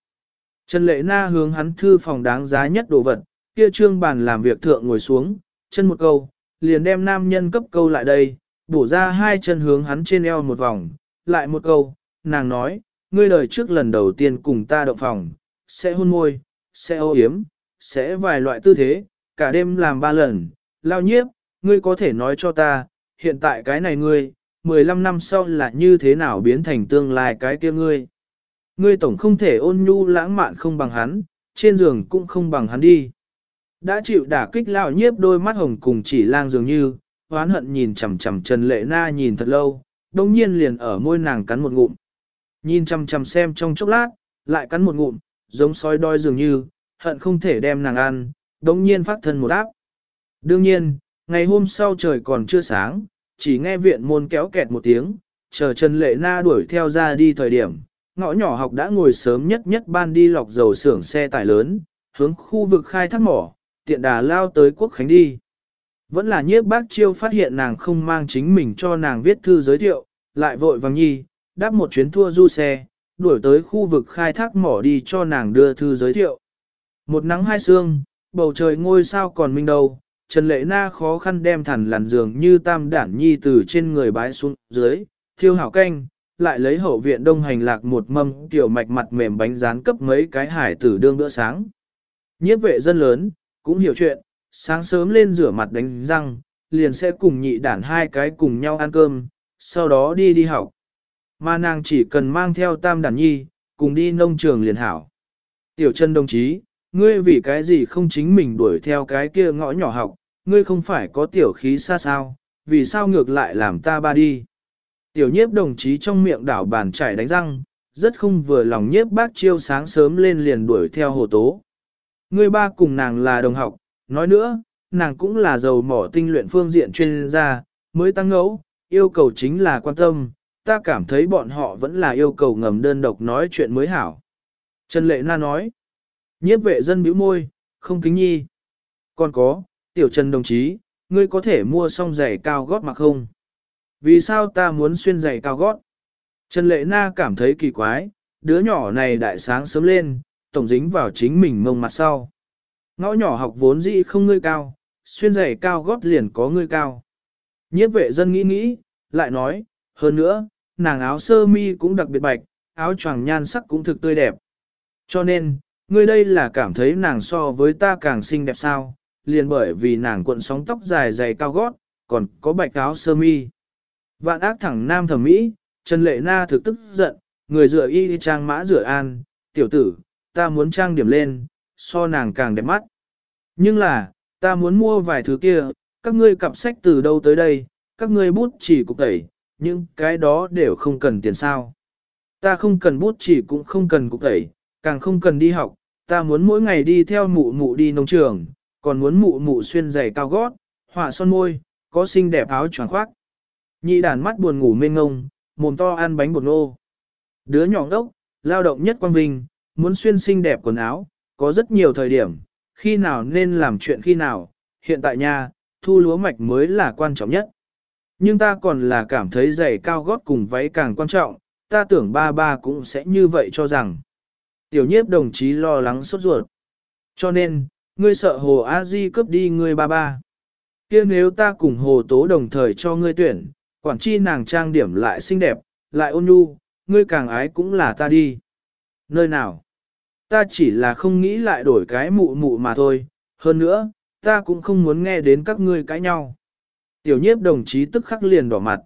Trần Lệ Na hướng hắn thư phòng đáng giá nhất đồ vật, kia trương bàn làm việc thượng ngồi xuống, chân một câu, liền đem nam nhân cấp câu lại đây, bổ ra hai chân hướng hắn trên eo một vòng, lại một câu, nàng nói, ngươi lời trước lần đầu tiên cùng ta động phòng, sẽ hôn môi, sẽ ô yếm, sẽ vài loại tư thế, cả đêm làm ba lần, lao nhiếp, ngươi có thể nói cho ta, hiện tại cái này ngươi, 15 năm sau là như thế nào biến thành tương lai cái kia ngươi. Ngươi tổng không thể ôn nhu lãng mạn không bằng hắn, trên giường cũng không bằng hắn đi. Đã chịu đả kích lão nhiếp đôi mắt hồng cùng chỉ lang dường như, hoán hận nhìn chằm chằm Trần Lệ Na nhìn thật lâu, đồng nhiên liền ở môi nàng cắn một ngụm. Nhìn chằm chằm xem trong chốc lát, lại cắn một ngụm, giống sói đói dường như, hận không thể đem nàng ăn, đồng nhiên phát thân một áp. Đương nhiên, ngày hôm sau trời còn chưa sáng, chỉ nghe viện môn kéo kẹt một tiếng, chờ Trần Lệ Na đuổi theo ra đi thời điểm, ngõ nhỏ học đã ngồi sớm nhất nhất ban đi lọc dầu xưởng xe tải lớn, hướng khu vực khai thác mỏ, tiện đà lao tới quốc khánh đi. Vẫn là nhiếp bác chiêu phát hiện nàng không mang chính mình cho nàng viết thư giới thiệu, lại vội vàng nhi, đáp một chuyến thua du xe, đuổi tới khu vực khai thác mỏ đi cho nàng đưa thư giới thiệu. Một nắng hai sương, bầu trời ngôi sao còn minh đầu, Trần Lệ Na khó khăn đem thẳng làn giường như tam đản nhi từ trên người bái xuống dưới, thiêu hảo canh, lại lấy hậu viện đông hành lạc một mâm tiểu mạch mặt mềm bánh rán cấp mấy cái hải tử đương bữa sáng. Nhiếp vệ dân lớn, cũng hiểu chuyện, sáng sớm lên rửa mặt đánh răng, liền sẽ cùng nhị đản hai cái cùng nhau ăn cơm, sau đó đi đi học. Mà nàng chỉ cần mang theo tam đản nhi, cùng đi nông trường liền hảo. Tiểu chân đồng chí, ngươi vì cái gì không chính mình đuổi theo cái kia ngõ nhỏ học, ngươi không phải có tiểu khí xa sao, vì sao ngược lại làm ta ba đi. Tiểu nhiếp đồng chí trong miệng đảo bàn chải đánh răng, rất không vừa lòng nhiếp bác chiêu sáng sớm lên liền đuổi theo hồ tố. Ngươi ba cùng nàng là đồng học, nói nữa, nàng cũng là giàu mỏ tinh luyện phương diện chuyên gia, mới tăng ngẫu, yêu cầu chính là quan tâm, ta cảm thấy bọn họ vẫn là yêu cầu ngầm đơn độc nói chuyện mới hảo. Trần Lệ Na nói, nhiếp vệ dân bĩu môi, không kính nhi. Còn có, tiểu Trần đồng chí, ngươi có thể mua xong giày cao gót mà không? Vì sao ta muốn xuyên giày cao gót? Trần Lệ Na cảm thấy kỳ quái, đứa nhỏ này đại sáng sớm lên, tổng dính vào chính mình mông mặt sau. Ngõ nhỏ học vốn dĩ không ngươi cao, xuyên giày cao gót liền có ngươi cao. Nhiếp vệ dân nghĩ nghĩ, lại nói, hơn nữa, nàng áo sơ mi cũng đặc biệt bạch, áo choàng nhan sắc cũng thực tươi đẹp. Cho nên, ngươi đây là cảm thấy nàng so với ta càng xinh đẹp sao, liền bởi vì nàng cuộn sóng tóc dài dày cao gót, còn có bạch áo sơ mi. Vạn ác thẳng nam thẩm mỹ, Trần Lệ Na thực tức giận, người dựa y trang mã rửa an, tiểu tử, ta muốn trang điểm lên, so nàng càng đẹp mắt. Nhưng là, ta muốn mua vài thứ kia, các ngươi cặp sách từ đâu tới đây, các ngươi bút chỉ cục tẩy, nhưng cái đó đều không cần tiền sao. Ta không cần bút chỉ cũng không cần cục tẩy, càng không cần đi học, ta muốn mỗi ngày đi theo mụ mụ đi nông trường, còn muốn mụ mụ xuyên giày cao gót, họa son môi, có xinh đẹp áo choàng khoác. Nhị đàn mắt buồn ngủ mê ngông, mồm to ăn bánh bột ngô. Đứa nhỏ đốc, lao động nhất quang vinh, muốn xuyên xinh đẹp quần áo, có rất nhiều thời điểm, khi nào nên làm chuyện khi nào, hiện tại nha, thu lúa mạch mới là quan trọng nhất. Nhưng ta còn là cảm thấy giày cao gót cùng váy càng quan trọng, ta tưởng ba ba cũng sẽ như vậy cho rằng. Tiểu nhiếp đồng chí lo lắng sốt ruột. Cho nên, ngươi sợ hồ a di cướp đi ngươi ba ba. kia nếu ta cùng hồ tố đồng thời cho ngươi tuyển, quản chi nàng trang điểm lại xinh đẹp, lại ôn nhu, ngươi càng ái cũng là ta đi. Nơi nào? Ta chỉ là không nghĩ lại đổi cái mụ mụ mà thôi, hơn nữa, ta cũng không muốn nghe đến các ngươi cãi nhau. Tiểu nhiếp đồng chí tức khắc liền đỏ mặt.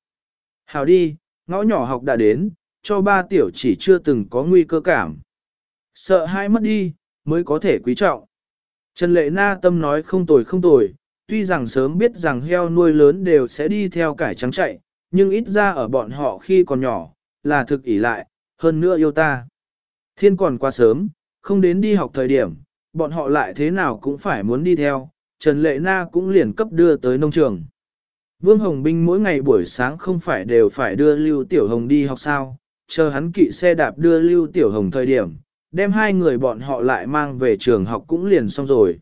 Hào đi, ngõ nhỏ học đã đến, cho ba tiểu chỉ chưa từng có nguy cơ cảm. Sợ hai mất đi, mới có thể quý trọng. Trần Lệ Na tâm nói không tồi không tồi, tuy rằng sớm biết rằng heo nuôi lớn đều sẽ đi theo cải trắng chạy, nhưng ít ra ở bọn họ khi còn nhỏ, là thực ỷ lại, hơn nữa yêu ta. Thiên còn quá sớm, không đến đi học thời điểm, bọn họ lại thế nào cũng phải muốn đi theo, Trần Lệ Na cũng liền cấp đưa tới nông trường. Vương Hồng Binh mỗi ngày buổi sáng không phải đều phải đưa Lưu Tiểu Hồng đi học sao, chờ hắn kỵ xe đạp đưa Lưu Tiểu Hồng thời điểm, đem hai người bọn họ lại mang về trường học cũng liền xong rồi.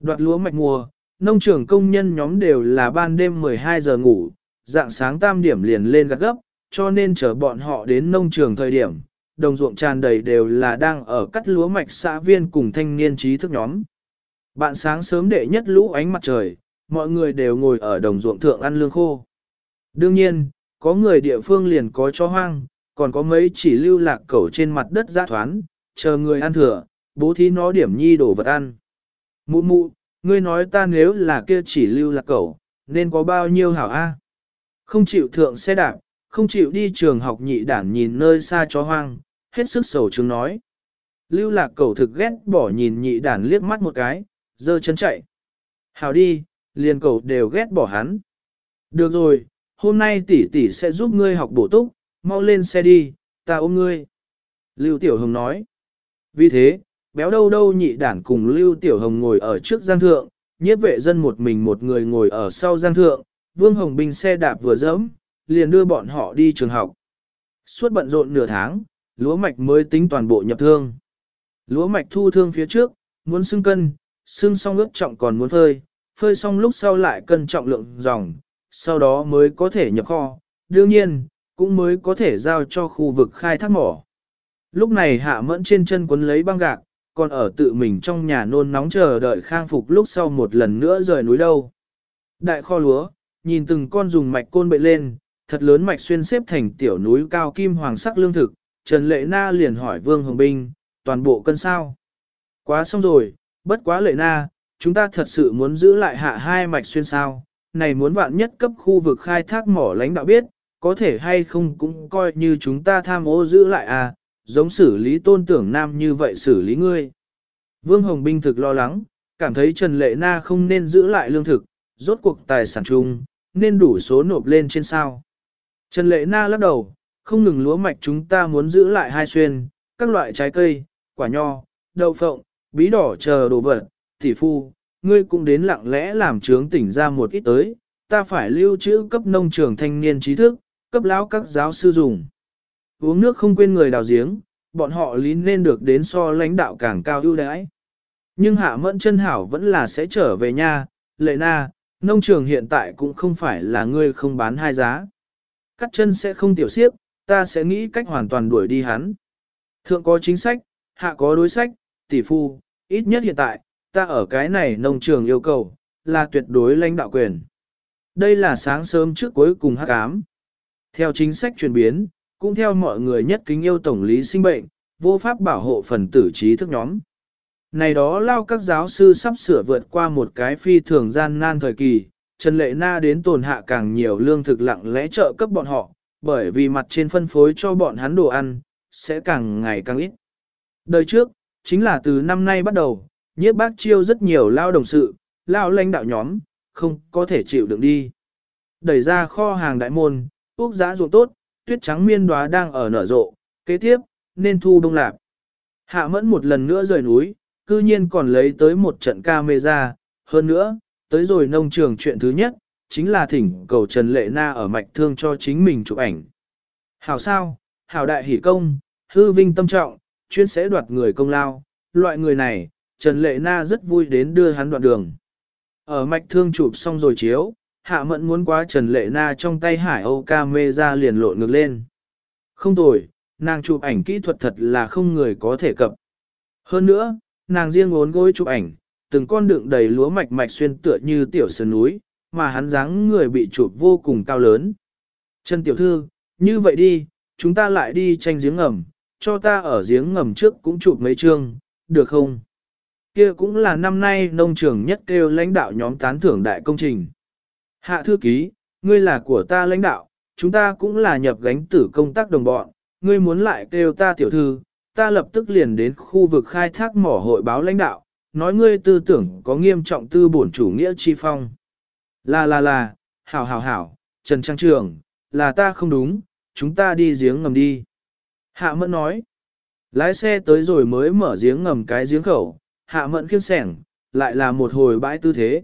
Đoạt lúa mạch mùa, nông trường công nhân nhóm đều là ban đêm 12 giờ ngủ, dạng sáng tam điểm liền lên gắt gấp, cho nên chờ bọn họ đến nông trường thời điểm, đồng ruộng tràn đầy đều là đang ở cắt lúa mạch xã viên cùng thanh niên trí thức nhóm. Bạn sáng sớm đệ nhất lũ ánh mặt trời, mọi người đều ngồi ở đồng ruộng thượng ăn lương khô. Đương nhiên, có người địa phương liền có cho hoang, còn có mấy chỉ lưu lạc cẩu trên mặt đất giã thoán, chờ người ăn thừa, bố thí nó điểm nhi đổ vật ăn. Mụ mụ, ngươi nói ta nếu là kia chỉ lưu lạc cẩu, nên có bao nhiêu hảo a? Không chịu thượng xe đạp, không chịu đi trường học nhị đảng nhìn nơi xa chó hoang, hết sức sầu chứng nói. Lưu lạc cầu thực ghét bỏ nhìn nhị đản liếc mắt một cái, dơ chân chạy. Hào đi, liền cầu đều ghét bỏ hắn. Được rồi, hôm nay tỷ tỷ sẽ giúp ngươi học bổ túc, mau lên xe đi, ta ôm ngươi. Lưu Tiểu Hồng nói. Vì thế, béo đâu đâu nhị đản cùng Lưu Tiểu Hồng ngồi ở trước giang thượng, nhiếp vệ dân một mình một người ngồi ở sau giang thượng, Vương Hồng Binh xe đạp vừa dẫm, liền đưa bọn họ đi trường học. Suốt bận rộn nửa tháng, lúa mạch mới tính toàn bộ nhập thương. Lúa mạch thu thương phía trước, muốn xưng cân, xưng xong ướp trọng còn muốn phơi, phơi xong lúc sau lại cân trọng lượng dòng, sau đó mới có thể nhập kho, đương nhiên, cũng mới có thể giao cho khu vực khai thác mỏ. Lúc này hạ mẫn trên chân quấn lấy băng gạc, còn ở tự mình trong nhà nôn nóng chờ đợi khang phục lúc sau một lần nữa rời núi đâu. Đại kho lúa, nhìn từng con dùng mạch côn bệ lên, thật lớn mạch xuyên xếp thành tiểu núi cao kim hoàng sắc lương thực, Trần Lệ Na liền hỏi Vương Hồng Binh, toàn bộ cân sao. Quá xong rồi, bất quá Lệ Na, chúng ta thật sự muốn giữ lại hạ hai mạch xuyên sao, này muốn vạn nhất cấp khu vực khai thác mỏ lãnh đạo biết, có thể hay không cũng coi như chúng ta tham ô giữ lại à, giống xử lý tôn tưởng nam như vậy xử lý ngươi. Vương Hồng Binh thực lo lắng, cảm thấy Trần Lệ Na không nên giữ lại lương thực, rốt cuộc tài sản chung, nên đủ số nộp lên trên sao. Trần Lệ Na lắc đầu, không ngừng lúa mạch chúng ta muốn giữ lại hai xuyên, các loại trái cây, quả nho, đậu phộng, bí đỏ chờ đồ vật, tỷ phu, ngươi cũng đến lặng lẽ làm trướng tỉnh ra một ít tới, ta phải lưu trữ cấp nông trường thanh niên trí thức, cấp lão các giáo sư dùng. Uống nước không quên người đào giếng, bọn họ lý nên được đến so lãnh đạo càng cao ưu đãi. Nhưng hạ mẫn chân hảo vẫn là sẽ trở về nhà, lệ na, nông trường hiện tại cũng không phải là ngươi không bán hai giá. Cắt chân sẽ không tiểu xiếc, ta sẽ nghĩ cách hoàn toàn đuổi đi hắn. Thượng có chính sách, hạ có đối sách, tỷ phu, ít nhất hiện tại, ta ở cái này nông trường yêu cầu, là tuyệt đối lãnh đạo quyền. Đây là sáng sớm trước cuối cùng hắc ám. Theo chính sách chuyển biến, cũng theo mọi người nhất kính yêu tổng lý sinh bệnh, vô pháp bảo hộ phần tử trí thức nhóm. Này đó lao các giáo sư sắp sửa vượt qua một cái phi thường gian nan thời kỳ, Trần Lệ Na đến tồn hạ càng nhiều lương thực lặng lẽ trợ cấp bọn họ, bởi vì mặt trên phân phối cho bọn hắn đồ ăn, sẽ càng ngày càng ít. Đời trước, chính là từ năm nay bắt đầu, nhiếp bác chiêu rất nhiều lao đồng sự, lao lãnh đạo nhóm, không có thể chịu đựng đi. Đẩy ra kho hàng đại môn, úc giã ruộng tốt, tuyết trắng miên đoá đang ở nở rộ, kế tiếp, nên thu đông lạp. Hạ mẫn một lần nữa rời núi, cư nhiên còn lấy tới một trận camera, hơn nữa, tới rồi nông trường chuyện thứ nhất, chính là thỉnh cầu Trần Lệ Na ở mạch thương cho chính mình chụp ảnh. Hảo sao, hảo đại hỷ công, hư vinh tâm trọng, chuyên sẽ đoạt người công lao, loại người này, Trần Lệ Na rất vui đến đưa hắn đoạn đường. Ở mạch thương chụp xong rồi chiếu, hạ mẫn muốn quá Trần Lệ Na trong tay hải Âu ca mê ra liền lộn ngược lên. Không tồi, nàng chụp ảnh kỹ thuật thật là không người có thể cập. Hơn nữa, nàng riêng ốn gối chụp ảnh, từng con đựng đầy lúa mạch mạch xuyên tựa như tiểu sơn núi, mà hắn dáng người bị chụp vô cùng cao lớn. Trần tiểu thư, như vậy đi, chúng ta lại đi tranh giếng ngầm, cho ta ở giếng ngầm trước cũng chụp mấy chương, được không? Kia cũng là năm nay nông trường nhất kêu lãnh đạo nhóm tán thưởng đại công trình. Hạ thư ký, ngươi là của ta lãnh đạo, chúng ta cũng là nhập gánh tử công tác đồng bọn, ngươi muốn lại kêu ta tiểu thư, ta lập tức liền đến khu vực khai thác mỏ hội báo lãnh đạo, nói ngươi tư tưởng có nghiêm trọng tư bổn chủ nghĩa chi phong. Là là là, hảo hảo hảo, Trần Trang Trường, là ta không đúng, chúng ta đi giếng ngầm đi. Hạ Mẫn nói, lái xe tới rồi mới mở giếng ngầm cái giếng khẩu, Hạ Mẫn khiêng sẻng, lại là một hồi bãi tư thế.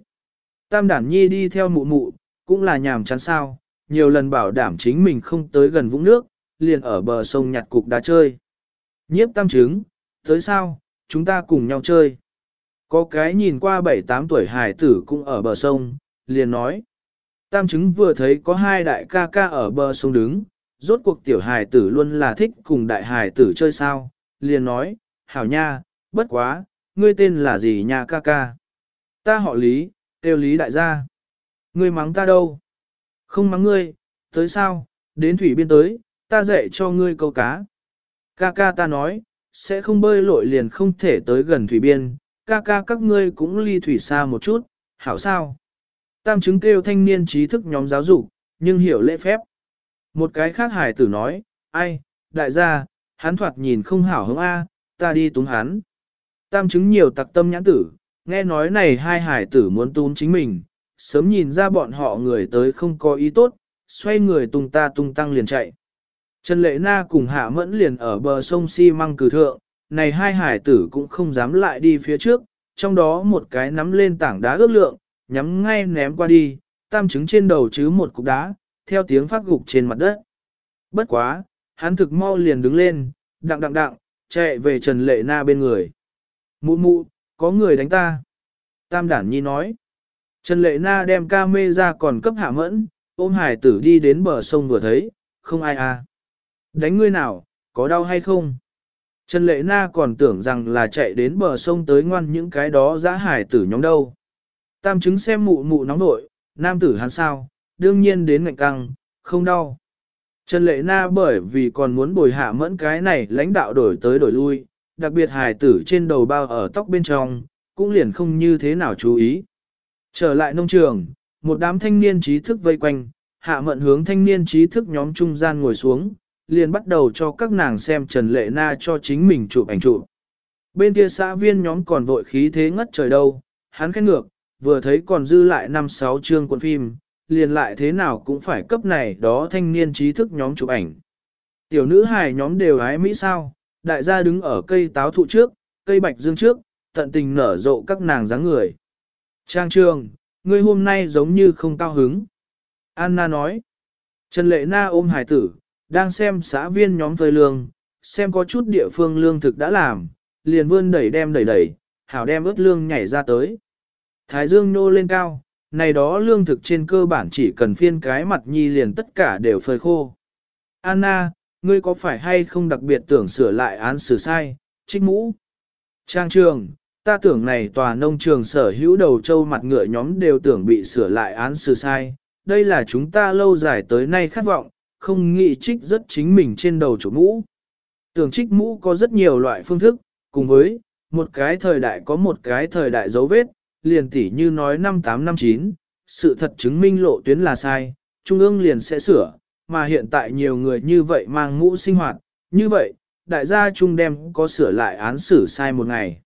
Tam đản nhi đi theo mụ mụ, cũng là nhàm chán sao, nhiều lần bảo đảm chính mình không tới gần vũng nước, liền ở bờ sông nhặt cục đá chơi. Nhiếp tam trứng, tới sao, chúng ta cùng nhau chơi. Có cái nhìn qua 7-8 tuổi hải tử cũng ở bờ sông, liền nói. Tam chứng vừa thấy có hai đại ca ca ở bờ sông đứng, rốt cuộc tiểu hải tử luôn là thích cùng đại hải tử chơi sao, liền nói, hảo nha, bất quá, ngươi tên là gì nha ca ca? Ta họ Lý, tiêu Lý đại gia. Ngươi mắng ta đâu? Không mắng ngươi, tới sao, đến thủy biên tới, ta dạy cho ngươi câu cá. Ca ca ta nói, sẽ không bơi lội liền không thể tới gần thủy biên, ca ca các ngươi cũng ly thủy xa một chút, hảo sao? Tam chứng kêu thanh niên trí thức nhóm giáo dục, nhưng hiểu lễ phép. Một cái khác hải tử nói, ai, đại gia, hắn thoạt nhìn không hảo hứng A, ta đi túng hắn. Tam chứng nhiều tặc tâm nhãn tử, Nghe nói này hai hải tử muốn tún chính mình, sớm nhìn ra bọn họ người tới không có ý tốt, xoay người tung ta tung tăng liền chạy. Trần Lệ Na cùng Hạ Mẫn liền ở bờ sông xi si măng cử thượng, này hai hải tử cũng không dám lại đi phía trước, trong đó một cái nắm lên tảng đá ước lượng, nhắm ngay ném qua đi, tam trứng trên đầu chứ một cục đá, theo tiếng phát gục trên mặt đất. Bất quá, hắn thực mau liền đứng lên, đặng đặng đặng, chạy về Trần Lệ Na bên người. Mụ mụ, có người đánh ta. Tam đản nhi nói. Trần Lệ Na đem ca mê ra còn cấp hạ mẫn, ôm hải tử đi đến bờ sông vừa thấy, không ai à. Đánh ngươi nào, có đau hay không? Trần Lệ Na còn tưởng rằng là chạy đến bờ sông tới ngoan những cái đó giã hải tử nhóm đâu. Tam chứng xem mụ mụ nóng nội, nam tử hắn sao, đương nhiên đến ngạnh căng, không đau. Trần Lệ Na bởi vì còn muốn bồi hạ mẫn cái này lãnh đạo đổi tới đổi lui, đặc biệt hài tử trên đầu bao ở tóc bên trong, cũng liền không như thế nào chú ý. Trở lại nông trường, một đám thanh niên trí thức vây quanh, hạ mẫn hướng thanh niên trí thức nhóm trung gian ngồi xuống, liền bắt đầu cho các nàng xem Trần Lệ Na cho chính mình chụp ảnh chụp. Bên kia xã viên nhóm còn vội khí thế ngất trời đâu, hắn khét ngược, vừa thấy còn dư lại 5-6 chương cuộn phim, liền lại thế nào cũng phải cấp này đó thanh niên trí thức nhóm chụp ảnh. Tiểu nữ hài nhóm đều hái Mỹ sao, đại gia đứng ở cây táo thụ trước, cây bạch dương trước, tận tình nở rộ các nàng dáng người. Trang trường, ngươi hôm nay giống như không cao hứng. Anna nói. Trần Lệ Na ôm hải tử, đang xem xã viên nhóm phơi lương, xem có chút địa phương lương thực đã làm, liền vươn đẩy đem đẩy đẩy, hảo đem ướt lương nhảy ra tới. Thái dương nô lên cao, này đó lương thực trên cơ bản chỉ cần phiên cái mặt nhi liền tất cả đều phơi khô. Anna, ngươi có phải hay không đặc biệt tưởng sửa lại án xử sai, trích mũ? Trang trường, ta tưởng này tòa nông trường sở hữu đầu châu mặt ngựa nhóm đều tưởng bị sửa lại án xử sai. Đây là chúng ta lâu dài tới nay khát vọng, không nghĩ trích rất chính mình trên đầu chủ mũ. Tưởng trích mũ có rất nhiều loại phương thức, cùng với, một cái thời đại có một cái thời đại dấu vết, liền tỉ như nói năm tám năm chín sự thật chứng minh lộ tuyến là sai, trung ương liền sẽ sửa, mà hiện tại nhiều người như vậy mang mũ sinh hoạt, như vậy, đại gia trung đem có sửa lại án xử sai một ngày.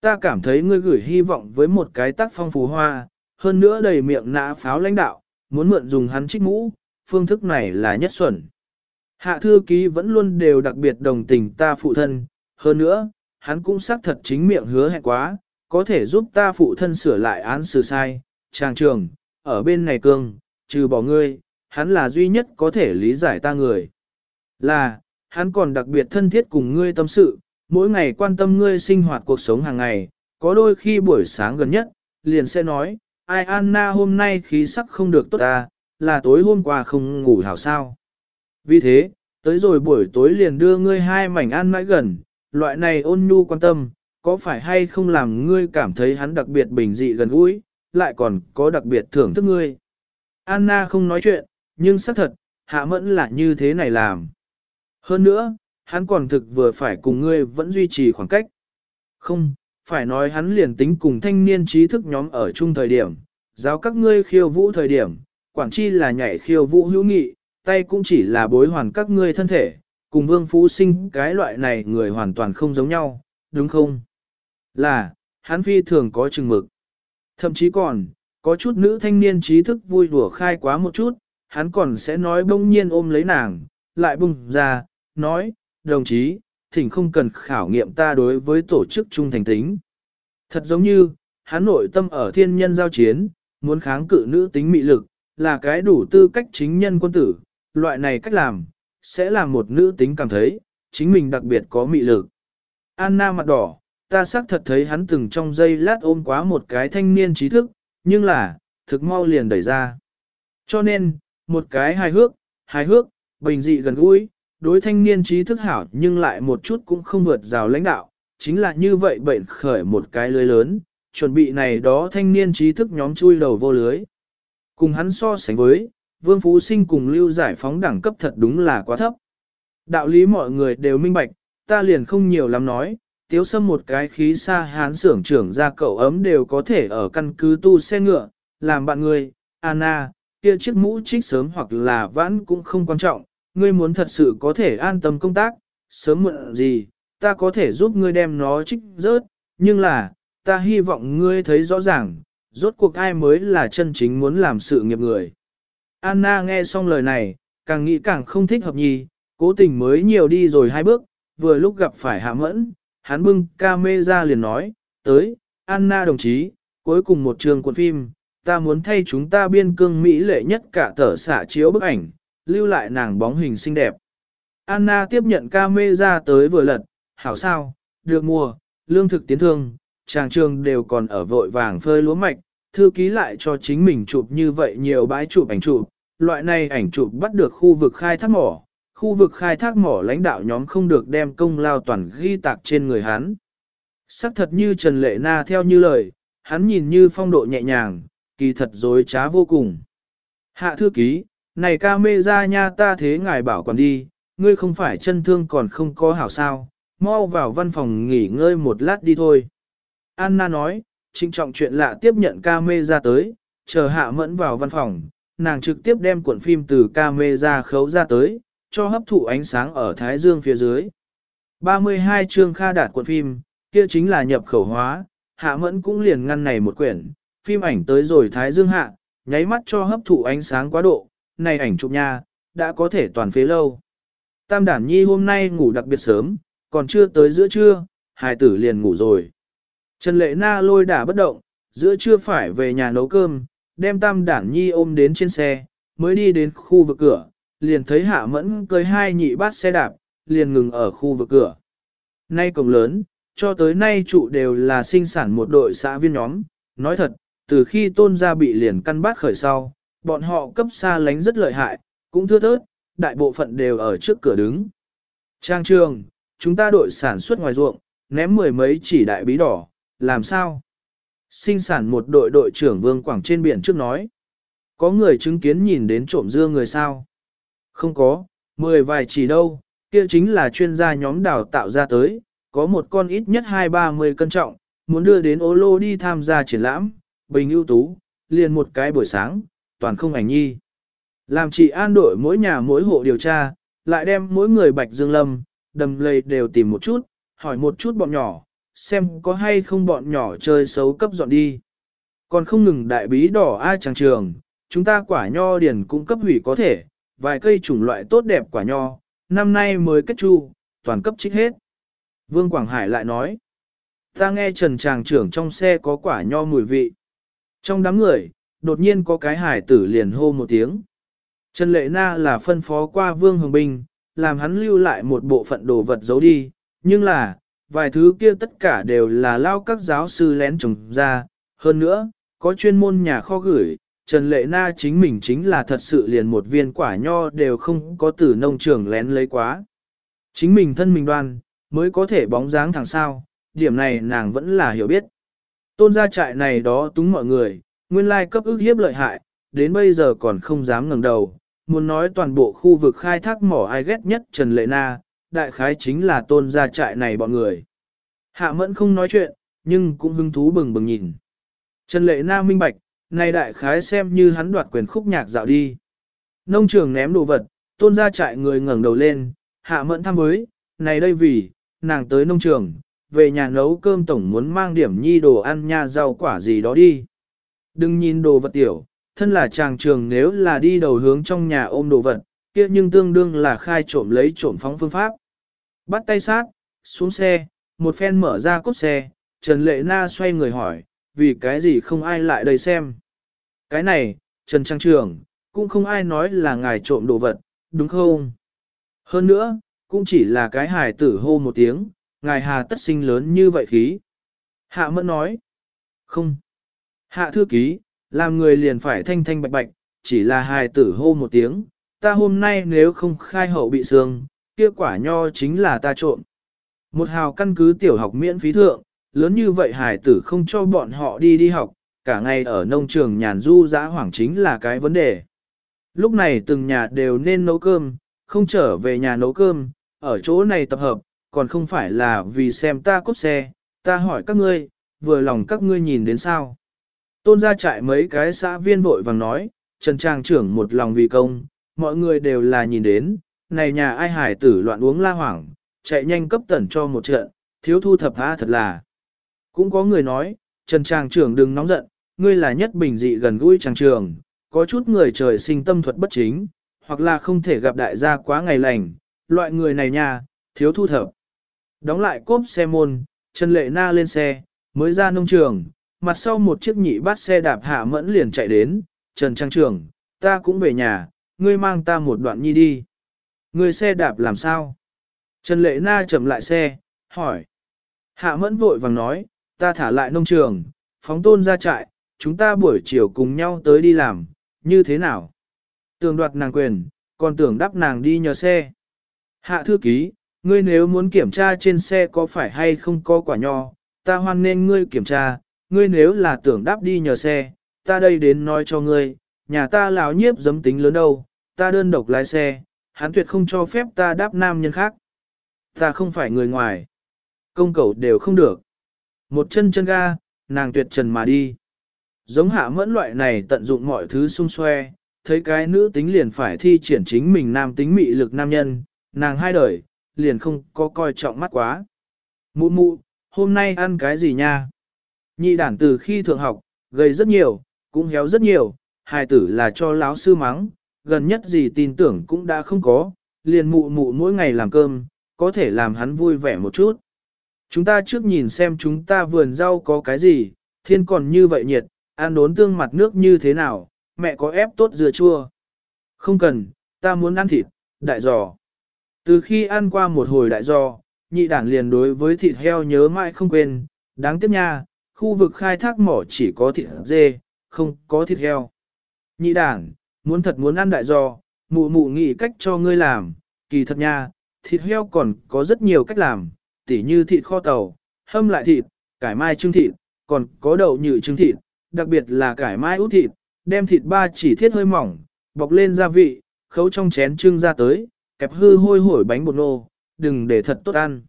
Ta cảm thấy ngươi gửi hy vọng với một cái tác phong phú hoa, hơn nữa đầy miệng nã pháo lãnh đạo, muốn mượn dùng hắn trích mũ, phương thức này là nhất xuẩn. Hạ thư ký vẫn luôn đều đặc biệt đồng tình ta phụ thân, hơn nữa, hắn cũng xác thật chính miệng hứa hẹn quá, có thể giúp ta phụ thân sửa lại án xử sai, trang trường, ở bên này cương, trừ bỏ ngươi, hắn là duy nhất có thể lý giải ta người. Là, hắn còn đặc biệt thân thiết cùng ngươi tâm sự, mỗi ngày quan tâm ngươi sinh hoạt cuộc sống hàng ngày, có đôi khi buổi sáng gần nhất, liền sẽ nói, ai Anna hôm nay khí sắc không được tốt ta, là tối hôm qua không ngủ hảo sao. Vì thế, tới rồi buổi tối liền đưa ngươi hai mảnh ăn mãi gần, loại này ôn nhu quan tâm, có phải hay không làm ngươi cảm thấy hắn đặc biệt bình dị gần gũi, lại còn có đặc biệt thưởng thức ngươi. Anna không nói chuyện, nhưng xác thật, hạ mẫn là như thế này làm. Hơn nữa, hắn còn thực vừa phải cùng ngươi vẫn duy trì khoảng cách. Không, phải nói hắn liền tính cùng thanh niên trí thức nhóm ở chung thời điểm, giáo các ngươi khiêu vũ thời điểm, quảng chi là nhảy khiêu vũ hữu nghị, tay cũng chỉ là bối hoàn các ngươi thân thể, cùng vương phú sinh cái loại này người hoàn toàn không giống nhau, đúng không? Là, hắn phi thường có chừng mực. Thậm chí còn, có chút nữ thanh niên trí thức vui đùa khai quá một chút, hắn còn sẽ nói bỗng nhiên ôm lấy nàng, lại bùng ra, nói, đồng chí, thỉnh không cần khảo nghiệm ta đối với tổ chức trung thành tính. Thật giống như, hắn nội tâm ở thiên nhân giao chiến, muốn kháng cự nữ tính mị lực, là cái đủ tư cách chính nhân quân tử, loại này cách làm, sẽ làm một nữ tính cảm thấy, chính mình đặc biệt có mị lực. Anna mặt đỏ, ta xác thật thấy hắn từng trong giây lát ôm quá một cái thanh niên trí thức, nhưng là, thực mau liền đẩy ra. Cho nên, một cái hài hước, hài hước, bình dị gần gũi, đối thanh niên trí thức hảo nhưng lại một chút cũng không vượt rào lãnh đạo, chính là như vậy bệnh khởi một cái lưới lớn, chuẩn bị này đó thanh niên trí thức nhóm chui đầu vô lưới. Cùng hắn so sánh với, Vương Phú Sinh cùng lưu giải phóng đẳng cấp thật đúng là quá thấp. Đạo lý mọi người đều minh bạch, ta liền không nhiều lắm nói, tiếu sâm một cái khí xa hán xưởng trưởng ra cậu ấm đều có thể ở căn cứ tu xe ngựa, làm bạn người, Anna, kia chiếc mũ trích sớm hoặc là vãn cũng không quan trọng, ngươi muốn thật sự có thể an tâm công tác, sớm muộn gì, ta có thể giúp ngươi đem nó trích rớt, nhưng là, ta hy vọng ngươi thấy rõ ràng, rốt cuộc ai mới là chân chính muốn làm sự nghiệp người. Anna nghe xong lời này, càng nghĩ càng không thích hợp nhì, cố tình mới nhiều đi rồi hai bước, vừa lúc gặp phải hạ mẫn, hắn bưng ca mê ra liền nói, tới, Anna đồng chí, cuối cùng một trường cuộn phim, ta muốn thay chúng ta biên cương Mỹ lệ nhất cả tờ xả chiếu bức ảnh, lưu lại nàng bóng hình xinh đẹp. Anna tiếp nhận ca mê ra tới vừa lật, hảo sao, được mua, lương thực tiến thương, chàng trường đều còn ở vội vàng phơi lúa mạch, thư ký lại cho chính mình chụp như vậy nhiều bãi chụp ảnh chụp, loại này ảnh chụp bắt được khu vực khai thác mỏ, khu vực khai thác mỏ lãnh đạo nhóm không được đem công lao toàn ghi tạc trên người hắn. Sắc thật như Trần Lệ Na theo như lời, hắn nhìn như phong độ nhẹ nhàng, kỳ thật dối trá vô cùng. Hạ thư ký, này ca mê ra nha ta thế ngài bảo còn đi, ngươi không phải chân thương còn không có hảo sao, mau vào văn phòng nghỉ ngơi một lát đi thôi. Anna nói, trinh trọng chuyện lạ tiếp nhận ca mê ra tới, chờ hạ mẫn vào văn phòng, nàng trực tiếp đem cuộn phim từ ca mê ra khấu ra tới, cho hấp thụ ánh sáng ở Thái Dương phía dưới. 32 chương kha đạt cuộn phim, kia chính là nhập khẩu hóa, hạ mẫn cũng liền ngăn này một quyển, phim ảnh tới rồi Thái Dương hạ, nháy mắt cho hấp thụ ánh sáng quá độ, này ảnh chụp nha, đã có thể toàn phế lâu. Tam đản nhi hôm nay ngủ đặc biệt sớm, còn chưa tới giữa trưa, hài tử liền ngủ rồi. Trần Lệ Na lôi đả bất động, giữa trưa phải về nhà nấu cơm, đem tam đản nhi ôm đến trên xe, mới đi đến khu vực cửa, liền thấy hạ mẫn cơi hai nhị bát xe đạp, liền ngừng ở khu vực cửa. Nay cổng lớn, cho tới nay trụ đều là sinh sản một đội xã viên nhóm, nói thật, từ khi tôn gia bị liền căn bát khởi sau, bọn họ cấp xa lánh rất lợi hại, cũng thưa thớt, đại bộ phận đều ở trước cửa đứng. Trang trường, chúng ta đội sản xuất ngoài ruộng, ném mười mấy chỉ đại bí đỏ, làm sao? Sinh sản một đội đội trưởng Vương Quảng trên biển trước nói. Có người chứng kiến nhìn đến trộm dưa người sao? Không có, mười vài chỉ đâu, kia chính là chuyên gia nhóm đào tạo ra tới, có một con ít nhất hai ba mươi cân trọng, muốn đưa đến ô lô đi tham gia triển lãm, bình ưu tú, liền một cái buổi sáng, toàn không ảnh nhi. Làm chị an đội mỗi nhà mỗi hộ điều tra, lại đem mỗi người bạch dương lâm, đầm lầy đều tìm một chút, hỏi một chút bọn nhỏ, xem có hay không bọn nhỏ chơi xấu cấp dọn đi. Còn không ngừng đại bí đỏ ai chẳng trường, chúng ta quả nho điển cũng cấp hủy có thể, vài cây chủng loại tốt đẹp quả nho, năm nay mới kết chu, toàn cấp trích hết. Vương Quảng Hải lại nói, ta nghe Trần Tràng trưởng trong xe có quả nho mùi vị. Trong đám người, đột nhiên có cái hải tử liền hô một tiếng. Trần Lệ Na là phân phó qua Vương Hồng bình làm hắn lưu lại một bộ phận đồ vật giấu đi, nhưng là, vài thứ kia tất cả đều là lao các giáo sư lén trồng ra, hơn nữa, có chuyên môn nhà kho gửi, Trần Lệ Na chính mình chính là thật sự liền một viên quả nho đều không có từ nông trường lén lấy quá. Chính mình thân mình đoan, mới có thể bóng dáng thẳng sao, điểm này nàng vẫn là hiểu biết. Tôn gia trại này đó túng mọi người, nguyên lai cấp ức hiếp lợi hại, đến bây giờ còn không dám ngẩng đầu, muốn nói toàn bộ khu vực khai thác mỏ ai ghét nhất Trần Lệ Na, đại khái chính là tôn gia trại này bọn người. Hạ mẫn không nói chuyện, nhưng cũng hứng thú bừng bừng nhìn. Trần Lệ Na minh bạch, này đại khái xem như hắn đoạt quyền khúc nhạc dạo đi. Nông trường ném đồ vật, tôn gia trại người ngẩng đầu lên, hạ mẫn thăm với, này đây vì, nàng tới nông trường, về nhà nấu cơm tổng muốn mang điểm nhi đồ ăn nha rau quả gì đó đi. Đừng nhìn đồ vật tiểu, thân là chàng trường nếu là đi đầu hướng trong nhà ôm đồ vật, kia nhưng tương đương là khai trộm lấy trộm phóng phương pháp. Bắt tay sát, xuống xe, một phen mở ra cốt xe, Trần Lệ Na xoay người hỏi, vì cái gì không ai lại đây xem. Cái này, Trần Trang Trường, cũng không ai nói là ngài trộm đồ vật, đúng không? Hơn nữa, cũng chỉ là cái hài tử hô một tiếng, ngài hà tất sinh lớn như vậy khí. Hạ mẫn nói, không. Hạ thư ký, làm người liền phải thanh thanh bạch bạch, chỉ là hài tử hô một tiếng, ta hôm nay nếu không khai hậu bị sương, kia quả nho chính là ta trộm. Một hào căn cứ tiểu học miễn phí thượng, lớn như vậy hài tử không cho bọn họ đi đi học, cả ngày ở nông trường nhàn du dã hoảng chính là cái vấn đề. Lúc này từng nhà đều nên nấu cơm, không trở về nhà nấu cơm, ở chỗ này tập hợp, còn không phải là vì xem ta cốt xe, ta hỏi các ngươi, vừa lòng các ngươi nhìn đến sao. Tôn ra trại mấy cái xã viên vội vàng nói, Trần Trang trưởng một lòng vì công, mọi người đều là nhìn đến, này nhà ai hải tử loạn uống la hoảng, chạy nhanh cấp tẩn cho một trận, thiếu thu thập ha thật là. Cũng có người nói, Trần Tràng trưởng đừng nóng giận, ngươi là nhất bình dị gần gũi Tràng trưởng, có chút người trời sinh tâm thuật bất chính, hoặc là không thể gặp đại gia quá ngày lành, loại người này nha, thiếu thu thập. Đóng lại cốp xe môn, Trần Lệ Na lên xe, mới ra nông trường, mặt sau một chiếc nhị bát xe đạp hạ mẫn liền chạy đến, Trần Trang trưởng, ta cũng về nhà, ngươi mang ta một đoạn nhi đi. Ngươi xe đạp làm sao? Trần Lệ Na chậm lại xe, hỏi. Hạ mẫn vội vàng nói, ta thả lại nông trường, phóng tôn ra trại, chúng ta buổi chiều cùng nhau tới đi làm, như thế nào? Tường đoạt nàng quyền, còn tưởng đắp nàng đi nhờ xe. Hạ thư ký, ngươi nếu muốn kiểm tra trên xe có phải hay không có quả nho, ta hoan nên ngươi kiểm tra, ngươi nếu là tưởng đáp đi nhờ xe, ta đây đến nói cho ngươi, nhà ta lão nhiếp dấm tính lớn đâu, ta đơn độc lái xe, hắn tuyệt không cho phép ta đáp nam nhân khác. Ta không phải người ngoài. Công cầu đều không được. Một chân chân ga, nàng tuyệt trần mà đi. Giống hạ mẫn loại này tận dụng mọi thứ xung xoe, thấy cái nữ tính liền phải thi triển chính mình nam tính mị lực nam nhân, nàng hai đời, liền không có coi trọng mắt quá. Mụ mụ, hôm nay ăn cái gì nha? Nhị đản từ khi thượng học, gầy rất nhiều, cũng héo rất nhiều, hài tử là cho láo sư mắng, gần nhất gì tin tưởng cũng đã không có, liền mụ mụ mỗi ngày làm cơm, có thể làm hắn vui vẻ một chút. Chúng ta trước nhìn xem chúng ta vườn rau có cái gì, thiên còn như vậy nhiệt, ăn đốn tương mặt nước như thế nào, mẹ có ép tốt dừa chua. Không cần, ta muốn ăn thịt, đại giò. Từ khi ăn qua một hồi đại giò, nhị đản liền đối với thịt heo nhớ mãi không quên, đáng tiếc nha, khu vực khai thác mỏ chỉ có thịt dê, không có thịt heo. Nhị đản, muốn thật muốn ăn đại giò, mụ mụ nghĩ cách cho ngươi làm, kỳ thật nha, thịt heo còn có rất nhiều cách làm, tỉ như thịt kho tàu, hâm lại thịt, cải mai trưng thịt, còn có đậu nhự trưng thịt, đặc biệt là cải mai út thịt, đem thịt ba chỉ thiết hơi mỏng, bọc lên gia vị, khấu trong chén trưng ra tới, kẹp hư hôi hổi bánh bột nô, đừng để thật tốt ăn.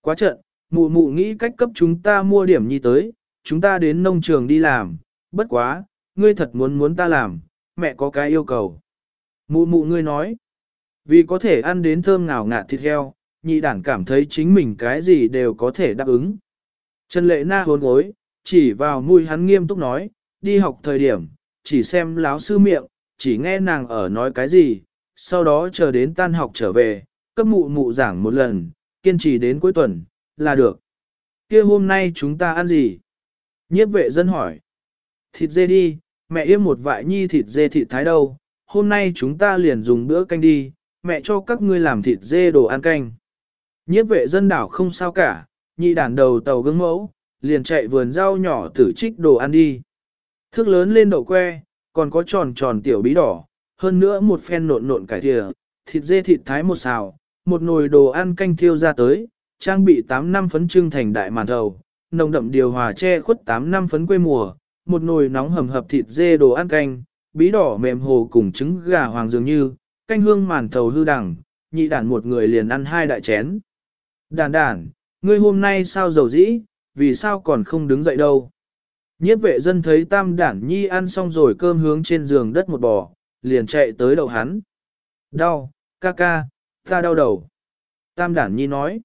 Quá trận, mụ mụ nghĩ cách cấp chúng ta mua điểm nhi tới, chúng ta đến nông trường đi làm, bất quá, ngươi thật muốn muốn ta làm, mẹ có cái yêu cầu. Mụ mụ ngươi nói, vì có thể ăn đến thơm ngào ngạt thịt heo, nhị đản cảm thấy chính mình cái gì đều có thể đáp ứng. Trần lệ na hốn gối, chỉ vào mũi hắn nghiêm túc nói, đi học thời điểm, chỉ xem láo sư miệng, chỉ nghe nàng ở nói cái gì, sau đó chờ đến tan học trở về, cấp mụ mụ giảng một lần, kiên trì đến cuối tuần, là được. kia hôm nay chúng ta ăn gì? Nhiếp vệ dân hỏi. Thịt dê đi, mẹ yêm một vại nhi thịt dê thịt thái đâu, hôm nay chúng ta liền dùng bữa canh đi, mẹ cho các ngươi làm thịt dê đồ ăn canh. Nhiếp vệ dân đảo không sao cả, nhị đàn đầu tàu gương mẫu, liền chạy vườn rau nhỏ tử trích đồ ăn đi. Thức lớn lên đậu que, còn có tròn tròn tiểu bí đỏ, hơn nữa một phen nộn nộn cải thìa, thịt dê thịt thái một xào, một nồi đồ ăn canh thiêu ra tới, trang bị 8 năm phấn trưng thành đại màn thầu, nồng đậm điều hòa che khuất 8 năm phấn quê mùa, một nồi nóng hầm hập thịt dê đồ ăn canh, bí đỏ mềm hồ cùng trứng gà hoàng dường như, canh hương màn thầu hư đẳng, nhị đản một người liền ăn hai đại chén. Đàn đàn, ngươi hôm nay sao giàu dĩ, vì sao còn không đứng dậy đâu? Nhiếp vệ dân thấy tam đản nhi ăn xong rồi cơm hướng trên giường đất một bò, liền chạy tới đầu hắn. Đau, ca ca, ta đau đầu. Tam đản nhi nói.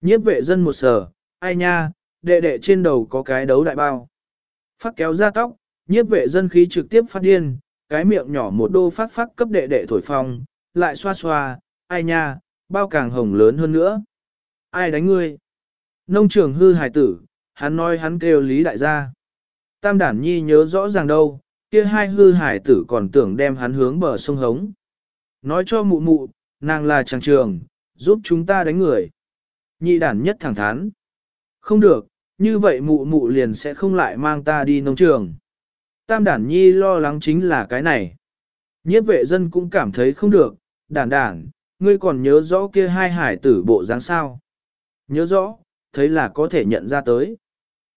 Nhiếp vệ dân một sờ, ai nha, đệ đệ trên đầu có cái đấu đại bao. Phát kéo ra tóc, nhiếp vệ dân khí trực tiếp phát điên, cái miệng nhỏ một đô phát phát cấp đệ đệ thổi phong, lại xoa xoa, ai nha, bao càng hồng lớn hơn nữa. Ai đánh ngươi? Nông trường hư hài tử, hắn nói hắn kêu lý đại gia. Tam đản nhi nhớ rõ ràng đâu, kia hai hư hải tử còn tưởng đem hắn hướng bờ sông hống. Nói cho mụ mụ, nàng là chàng trường, giúp chúng ta đánh người. Nhị đản nhất thẳng thắn. Không được, như vậy mụ mụ liền sẽ không lại mang ta đi nông trường. Tam đản nhi lo lắng chính là cái này. Nhiếp vệ dân cũng cảm thấy không được, đản đản, ngươi còn nhớ rõ kia hai hải tử bộ dáng sao. Nhớ rõ, thấy là có thể nhận ra tới.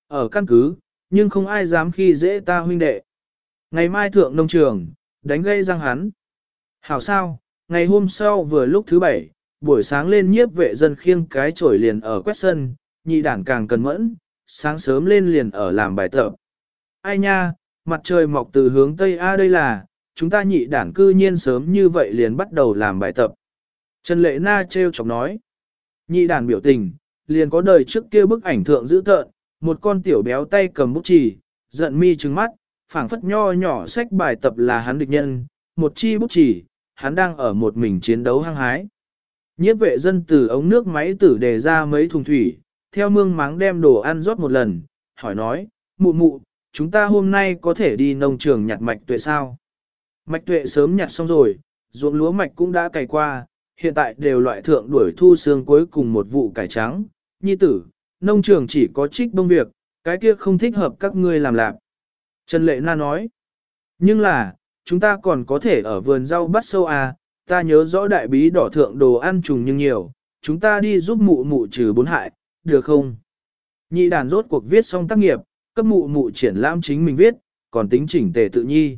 Ở căn cứ, nhưng không ai dám khi dễ ta huynh đệ. Ngày mai thượng nông trường, đánh gây răng hắn. Hảo sao, ngày hôm sau vừa lúc thứ bảy, buổi sáng lên nhiếp vệ dân khiêng cái chổi liền ở quét sân, nhị đảng càng cần mẫn, sáng sớm lên liền ở làm bài tập. Ai nha, mặt trời mọc từ hướng Tây A đây là, chúng ta nhị đảng cư nhiên sớm như vậy liền bắt đầu làm bài tập. Trần Lệ Na treo chọc nói, nhị đảng biểu tình, liền có đời trước kia bức ảnh thượng giữ tợn, một con tiểu béo tay cầm bút chỉ, giận mi trừng mắt, phảng phất nho nhỏ sách bài tập là hắn địch nhân, một chi bút chỉ, hắn đang ở một mình chiến đấu hăng hái. Nhiếp vệ dân từ ống nước máy tử đề ra mấy thùng thủy, theo mương máng đem đồ ăn rót một lần, hỏi nói, mụ mụ, chúng ta hôm nay có thể đi nông trường nhặt mạch tuệ sao? Mạch tuệ sớm nhặt xong rồi, ruộng lúa mạch cũng đã cày qua, hiện tại đều loại thượng đuổi thu xương cuối cùng một vụ cải trắng. Nhi tử, nông trường chỉ có trích bông việc, cái kia không thích hợp các ngươi làm lạc. Trần Lệ Na nói, nhưng là, chúng ta còn có thể ở vườn rau bắt sâu à, ta nhớ rõ đại bí đỏ thượng đồ ăn trùng nhưng nhiều, chúng ta đi giúp mụ mụ trừ bốn hại, được không? Nhị đàn rốt cuộc viết xong tác nghiệp, cấp mụ mụ triển lãm chính mình viết, còn tính chỉnh tề tự nhi.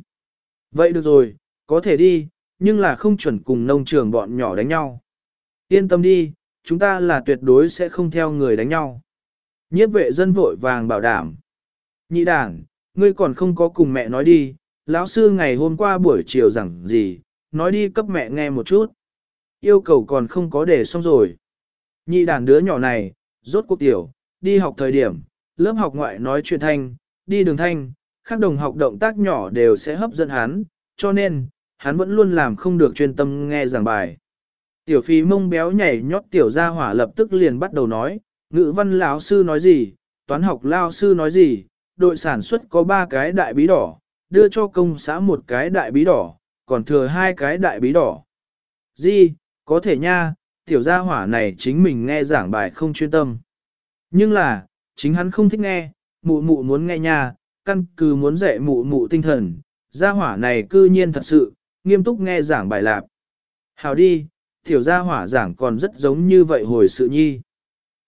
Vậy được rồi, có thể đi, nhưng là không chuẩn cùng nông trường bọn nhỏ đánh nhau. Yên tâm đi, chúng ta là tuyệt đối sẽ không theo người đánh nhau. Nhiếp vệ dân vội vàng bảo đảm. Nhị đảng, ngươi còn không có cùng mẹ nói đi, lão sư ngày hôm qua buổi chiều rằng gì, nói đi cấp mẹ nghe một chút. Yêu cầu còn không có để xong rồi. Nhị đàn đứa nhỏ này, rốt cuộc tiểu, đi học thời điểm, lớp học ngoại nói chuyện thanh, đi đường thanh, các đồng học động tác nhỏ đều sẽ hấp dẫn hắn, cho nên, hắn vẫn luôn làm không được chuyên tâm nghe giảng bài. Tiểu phi mông béo nhảy nhót tiểu gia hỏa lập tức liền bắt đầu nói, ngữ văn lão sư nói gì, toán học lao sư nói gì, đội sản xuất có ba cái đại bí đỏ, đưa cho công xã một cái đại bí đỏ, còn thừa hai cái đại bí đỏ. Gì? có thể nha, tiểu gia hỏa này chính mình nghe giảng bài không chuyên tâm. Nhưng là, chính hắn không thích nghe, mụ mụ muốn nghe nha, căn cứ muốn dạy mụ mụ tinh thần, gia hỏa này cư nhiên thật sự, nghiêm túc nghe giảng bài lạp. Hào đi, tiểu gia hỏa giảng còn rất giống như vậy hồi sự nhi.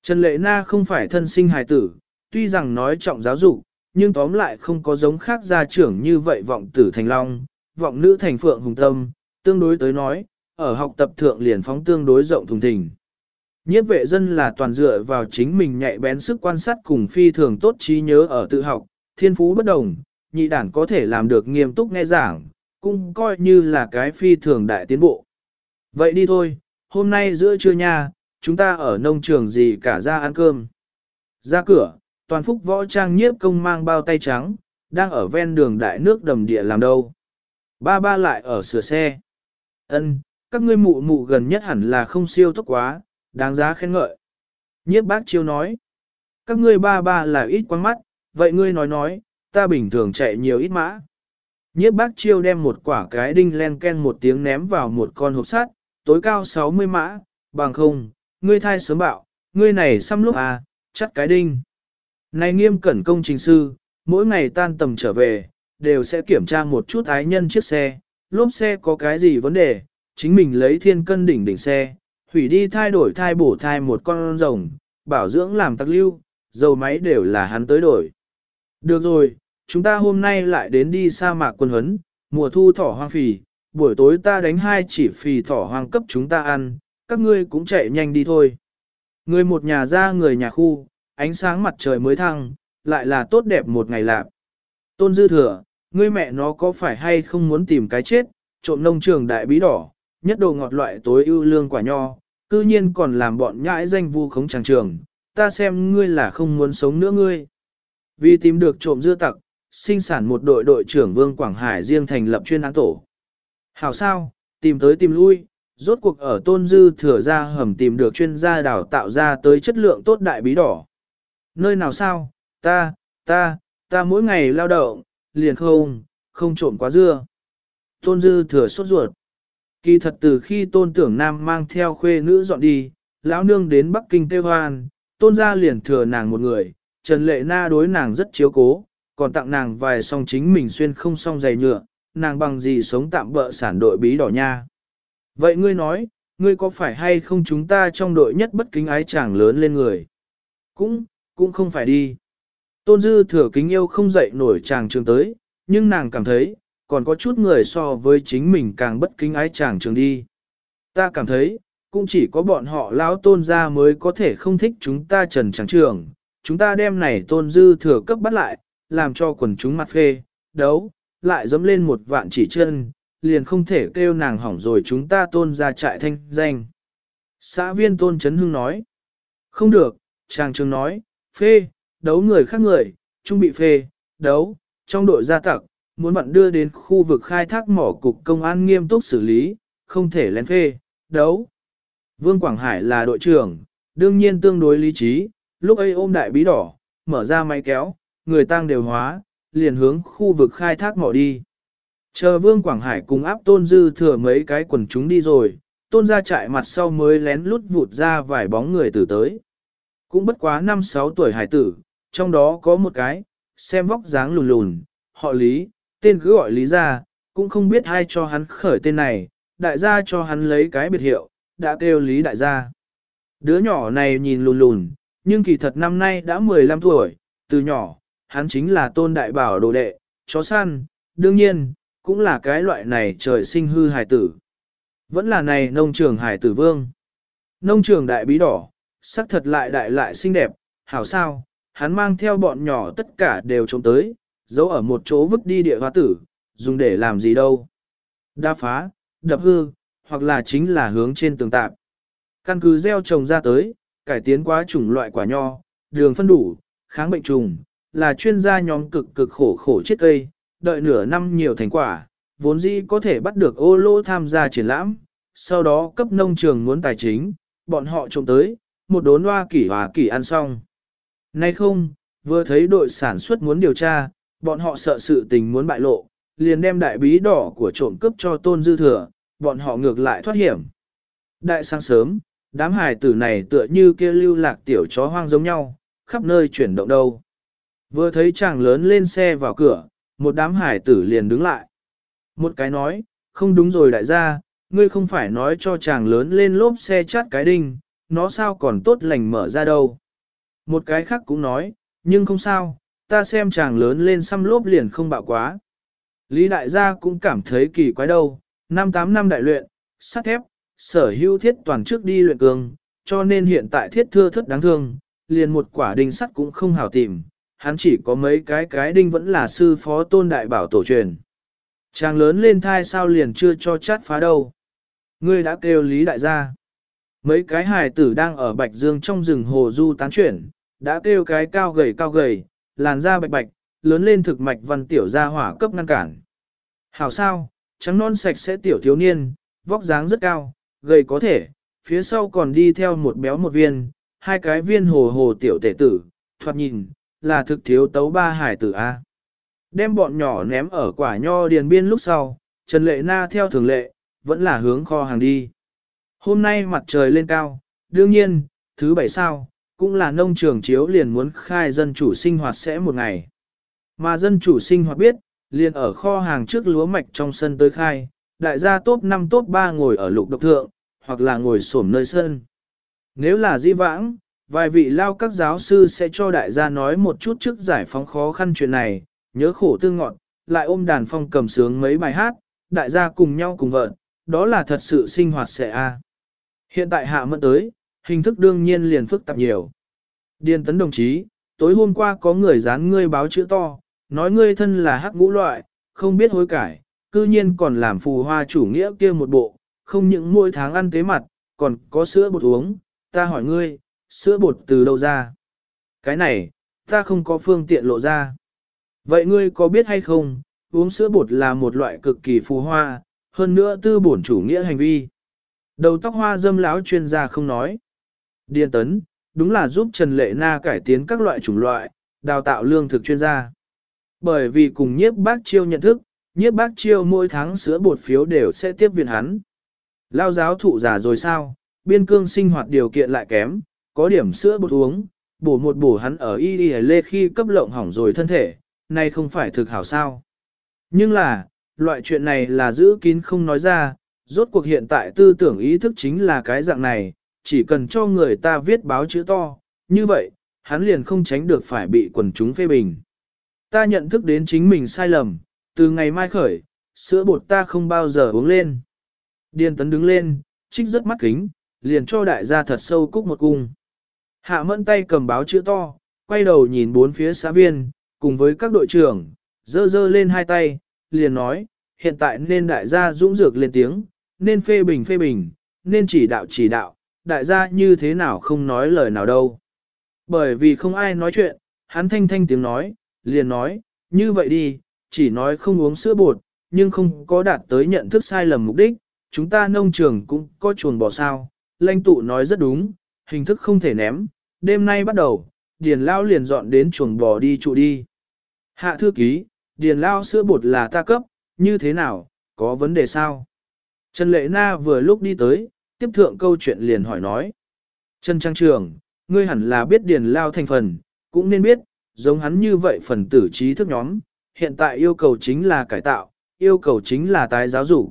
Trần Lệ Na không phải thân sinh hài tử, tuy rằng nói trọng giáo dục, nhưng tóm lại không có giống khác gia trưởng như vậy vọng tử thành long, vọng nữ thành phượng hùng tâm, tương đối tới nói, ở học tập thượng liền phóng tương đối rộng thùng thình. Nhiếp vệ dân là toàn dựa vào chính mình nhạy bén sức quan sát cùng phi thường tốt trí nhớ ở tự học, thiên phú bất đồng, nhị đản có thể làm được nghiêm túc nghe giảng, cũng coi như là cái phi thường đại tiến bộ. Vậy đi thôi, hôm nay giữa trưa nha, chúng ta ở nông trường gì cả ra ăn cơm. Ra cửa, toàn phúc võ trang nhiếp công mang bao tay trắng, đang ở ven đường đại nước đầm địa làm đâu. Ba ba lại ở sửa xe. Ân, các ngươi mụ mụ gần nhất hẳn là không siêu tốc quá, đáng giá khen ngợi. Nhiếp bác chiêu nói. Các ngươi ba ba là ít quăng mắt, vậy ngươi nói nói, ta bình thường chạy nhiều ít mã. Nhiếp bác chiêu đem một quả cái đinh len ken một tiếng ném vào một con hộp sắt, tối cao 60 mã, bằng không, ngươi thai sớm bạo, ngươi này xăm lúc à, chắc cái đinh. Này nghiêm cẩn công trình sư, mỗi ngày tan tầm trở về, đều sẽ kiểm tra một chút ái nhân chiếc xe, lốp xe có cái gì vấn đề, chính mình lấy thiên cân đỉnh đỉnh xe, hủy đi thay đổi thai bổ thai một con rồng, bảo dưỡng làm tắc lưu, dầu máy đều là hắn tới đổi. Được rồi, chúng ta hôm nay lại đến đi sa mạc quân huấn, mùa thu thỏ hoang phì, buổi tối ta đánh hai chỉ phì thỏ hoang cấp chúng ta ăn, các ngươi cũng chạy nhanh đi thôi. Người một nhà ra người nhà khu, ánh sáng mặt trời mới thăng, lại là tốt đẹp một ngày lạc. Tôn dư thừa, ngươi mẹ nó có phải hay không muốn tìm cái chết, trộm nông trường đại bí đỏ, nhất đồ ngọt loại tối ưu lương quả nho, cư nhiên còn làm bọn nhãi danh vu khống tràng trường, ta xem ngươi là không muốn sống nữa ngươi. Vì tìm được trộm dưa tặc, sinh sản một đội đội trưởng Vương Quảng Hải riêng thành lập chuyên án tổ. Hảo sao, tìm tới tìm lui, rốt cuộc ở tôn dư thừa ra hầm tìm được chuyên gia đào tạo ra tới chất lượng tốt đại bí đỏ. Nơi nào sao, ta, ta, ta mỗi ngày lao động, liền không, không trộm quá dưa. Tôn dư thừa sốt ruột. Kỳ thật từ khi tôn tưởng nam mang theo khuê nữ dọn đi, lão nương đến Bắc Kinh tê hoan, tôn gia liền thừa nàng một người, Trần Lệ Na đối nàng rất chiếu cố, còn tặng nàng vài song chính mình xuyên không song giày nhựa, nàng bằng gì sống tạm bỡ sản đội bí đỏ nha. Vậy ngươi nói, ngươi có phải hay không chúng ta trong đội nhất bất kính ái chàng lớn lên người? Cũng, cũng không phải đi. Tôn dư thừa kính yêu không dậy nổi chàng trường tới, nhưng nàng cảm thấy, còn có chút người so với chính mình càng bất kính ái chàng trường đi. Ta cảm thấy, cũng chỉ có bọn họ lão tôn gia mới có thể không thích chúng ta trần chàng trường, chúng ta đem này tôn dư thừa cấp bắt lại, làm cho quần chúng mặt phê, đấu, lại dẫm lên một vạn chỉ chân, liền không thể kêu nàng hỏng rồi chúng ta tôn ra trại thanh danh. Xã viên tôn chấn hưng nói, không được, chàng trường nói, phê, đấu người khác người, trung bị phê, đấu, trong đội gia tặc, muốn vận đưa đến khu vực khai thác mỏ cục công an nghiêm túc xử lý, không thể lén phê, đấu. Vương Quảng Hải là đội trưởng, đương nhiên tương đối lý trí, lúc ấy ôm đại bí đỏ, mở ra máy kéo, người tăng đều hóa, liền hướng khu vực khai thác mỏ đi. Chờ Vương Quảng Hải cùng áp tôn dư thừa mấy cái quần chúng đi rồi, tôn ra trại mặt sau mới lén lút vụt ra vài bóng người tử tới. Cũng bất quá 5-6 tuổi hải tử, trong đó có một cái, xem vóc dáng lùn lùn, họ Lý, tên cứ gọi Lý ra, cũng không biết ai cho hắn khởi tên này, đại gia cho hắn lấy cái biệt hiệu, đã kêu Lý đại gia. Đứa nhỏ này nhìn lùn lùn, nhưng kỳ thật năm nay đã 15 tuổi, từ nhỏ, hắn chính là tôn đại bảo đồ đệ, chó săn, đương nhiên, cũng là cái loại này trời sinh hư hải tử. Vẫn là này nông trường hải tử vương. Nông trường đại bí đỏ, sắc thật lại đại lại xinh đẹp, hảo sao, hắn mang theo bọn nhỏ tất cả đều trông tới, giấu ở một chỗ vứt đi địa hoa tử, dùng để làm gì đâu. Đa phá, đập hư, hoặc là chính là hướng trên tường tạp. Căn cứ gieo trồng ra tới, cải tiến quá chủng loại quả nho, đường phân đủ, kháng bệnh trùng, là chuyên gia nhóm cực cực khổ khổ chết cây, đợi nửa năm nhiều thành quả, vốn dĩ có thể bắt được ô lô tham gia triển lãm, sau đó cấp nông trường muốn tài chính, bọn họ trộm tới, một đốn hoa kỷ hòa kỷ ăn xong. Nay không, vừa thấy đội sản xuất muốn điều tra, bọn họ sợ sự tình muốn bại lộ, liền đem đại bí đỏ của trộm cướp cho tôn dư thừa, bọn họ ngược lại thoát hiểm. Đại sáng sớm, đám hài tử này tựa như kia lưu lạc tiểu chó hoang giống nhau, khắp nơi chuyển động đâu. Vừa thấy chàng lớn lên xe vào cửa, một đám hải tử liền đứng lại. Một cái nói, không đúng rồi đại gia, ngươi không phải nói cho chàng lớn lên lốp xe chát cái đinh, nó sao còn tốt lành mở ra đâu. Một cái khác cũng nói, nhưng không sao, ta xem chàng lớn lên xăm lốp liền không bạo quá. Lý đại gia cũng cảm thấy kỳ quái đâu, năm tám năm đại luyện, sắt thép, sở hữu thiết toàn trước đi luyện cường, cho nên hiện tại thiết thưa thất đáng thương, liền một quả đinh sắt cũng không hảo tìm, hắn chỉ có mấy cái cái đinh vẫn là sư phó tôn đại bảo tổ truyền. Chàng lớn lên thai sao liền chưa cho chát phá đâu. Ngươi đã kêu lý đại gia. Mấy cái hài tử đang ở Bạch Dương trong rừng hồ du tán chuyển, đã kêu cái cao gầy cao gầy, làn da bạch bạch, lớn lên thực mạch văn tiểu gia hỏa cấp ngăn cản. Hảo sao, trắng non sạch sẽ tiểu thiếu niên, vóc dáng rất cao, gầy có thể, phía sau còn đi theo một béo một viên, hai cái viên hồ hồ tiểu tể tử, thoạt nhìn, là thực thiếu tấu ba hải tử A. Đem bọn nhỏ ném ở quả nho điền biên lúc sau, Trần Lệ Na theo thường lệ, vẫn là hướng kho hàng đi. Hôm nay mặt trời lên cao, đương nhiên, thứ bảy sao, cũng là nông trường chiếu liền muốn khai dân chủ sinh hoạt sẽ một ngày. Mà dân chủ sinh hoạt biết, liền ở kho hàng trước lúa mạch trong sân tới khai, đại gia top 5 top 3 ngồi ở lục độc thượng, hoặc là ngồi xổm nơi sân. Nếu là di vãng, vài vị lao các giáo sư sẽ cho đại gia nói một chút trước giải phóng khó khăn chuyện này, nhớ khổ tương ngọn, lại ôm đàn phong cầm sướng mấy bài hát, đại gia cùng nhau cùng vợn, đó là thật sự sinh hoạt sẽ a. Hiện tại hạ mẫn tới, hình thức đương nhiên liền phức tạp nhiều. Điền tấn đồng chí, tối hôm qua có người dán ngươi báo chữ to, nói ngươi thân là hắc ngũ loại, không biết hối cải, cư nhiên còn làm phù hoa chủ nghĩa kia một bộ, không những mỗi tháng ăn tế mặt, còn có sữa bột uống, ta hỏi ngươi, sữa bột từ đâu ra? Cái này, ta không có phương tiện lộ ra. Vậy ngươi có biết hay không, uống sữa bột là một loại cực kỳ phù hoa, hơn nữa tư bổn chủ nghĩa hành vi. Đầu tóc hoa dâm láo chuyên gia không nói. Điên tấn, đúng là giúp Trần Lệ Na cải tiến các loại chủng loại, đào tạo lương thực chuyên gia. Bởi vì cùng nhiếp bác chiêu nhận thức, nhiếp bác chiêu mỗi tháng sữa bột phiếu đều sẽ tiếp viện hắn. Lao giáo thụ giả rồi sao, biên cương sinh hoạt điều kiện lại kém, có điểm sữa bột uống, bổ một bổ hắn ở y đi lê khi cấp lộng hỏng rồi thân thể, nay không phải thực hảo sao. Nhưng là, loại chuyện này là giữ kín không nói ra, rốt cuộc hiện tại tư tưởng ý thức chính là cái dạng này, chỉ cần cho người ta viết báo chữ to, như vậy, hắn liền không tránh được phải bị quần chúng phê bình. Ta nhận thức đến chính mình sai lầm, từ ngày mai khởi, sữa bột ta không bao giờ uống lên. Điền tấn đứng lên, trích rất mắt kính, liền cho đại gia thật sâu cúc một cung. Hạ mẫn tay cầm báo chữ to, quay đầu nhìn bốn phía xã viên, cùng với các đội trưởng, dơ dơ lên hai tay, liền nói, hiện tại nên đại gia dũng dược lên tiếng, nên phê bình phê bình, nên chỉ đạo chỉ đạo, đại gia như thế nào không nói lời nào đâu. Bởi vì không ai nói chuyện, hắn thanh thanh tiếng nói, liền nói, như vậy đi, chỉ nói không uống sữa bột, nhưng không có đạt tới nhận thức sai lầm mục đích, chúng ta nông trường cũng có chuồn bò sao, lãnh tụ nói rất đúng, hình thức không thể ném, đêm nay bắt đầu, điền lao liền dọn đến chuồng bò đi trụ đi. Hạ thư ký, điền lao sữa bột là ta cấp, như thế nào, có vấn đề sao? Trần Lệ Na vừa lúc đi tới, tiếp thượng câu chuyện liền hỏi nói. Trần Trang Trường, ngươi hẳn là biết điền lao thành phần, cũng nên biết, giống hắn như vậy phần tử trí thức nhóm, hiện tại yêu cầu chính là cải tạo, yêu cầu chính là tái giáo dục.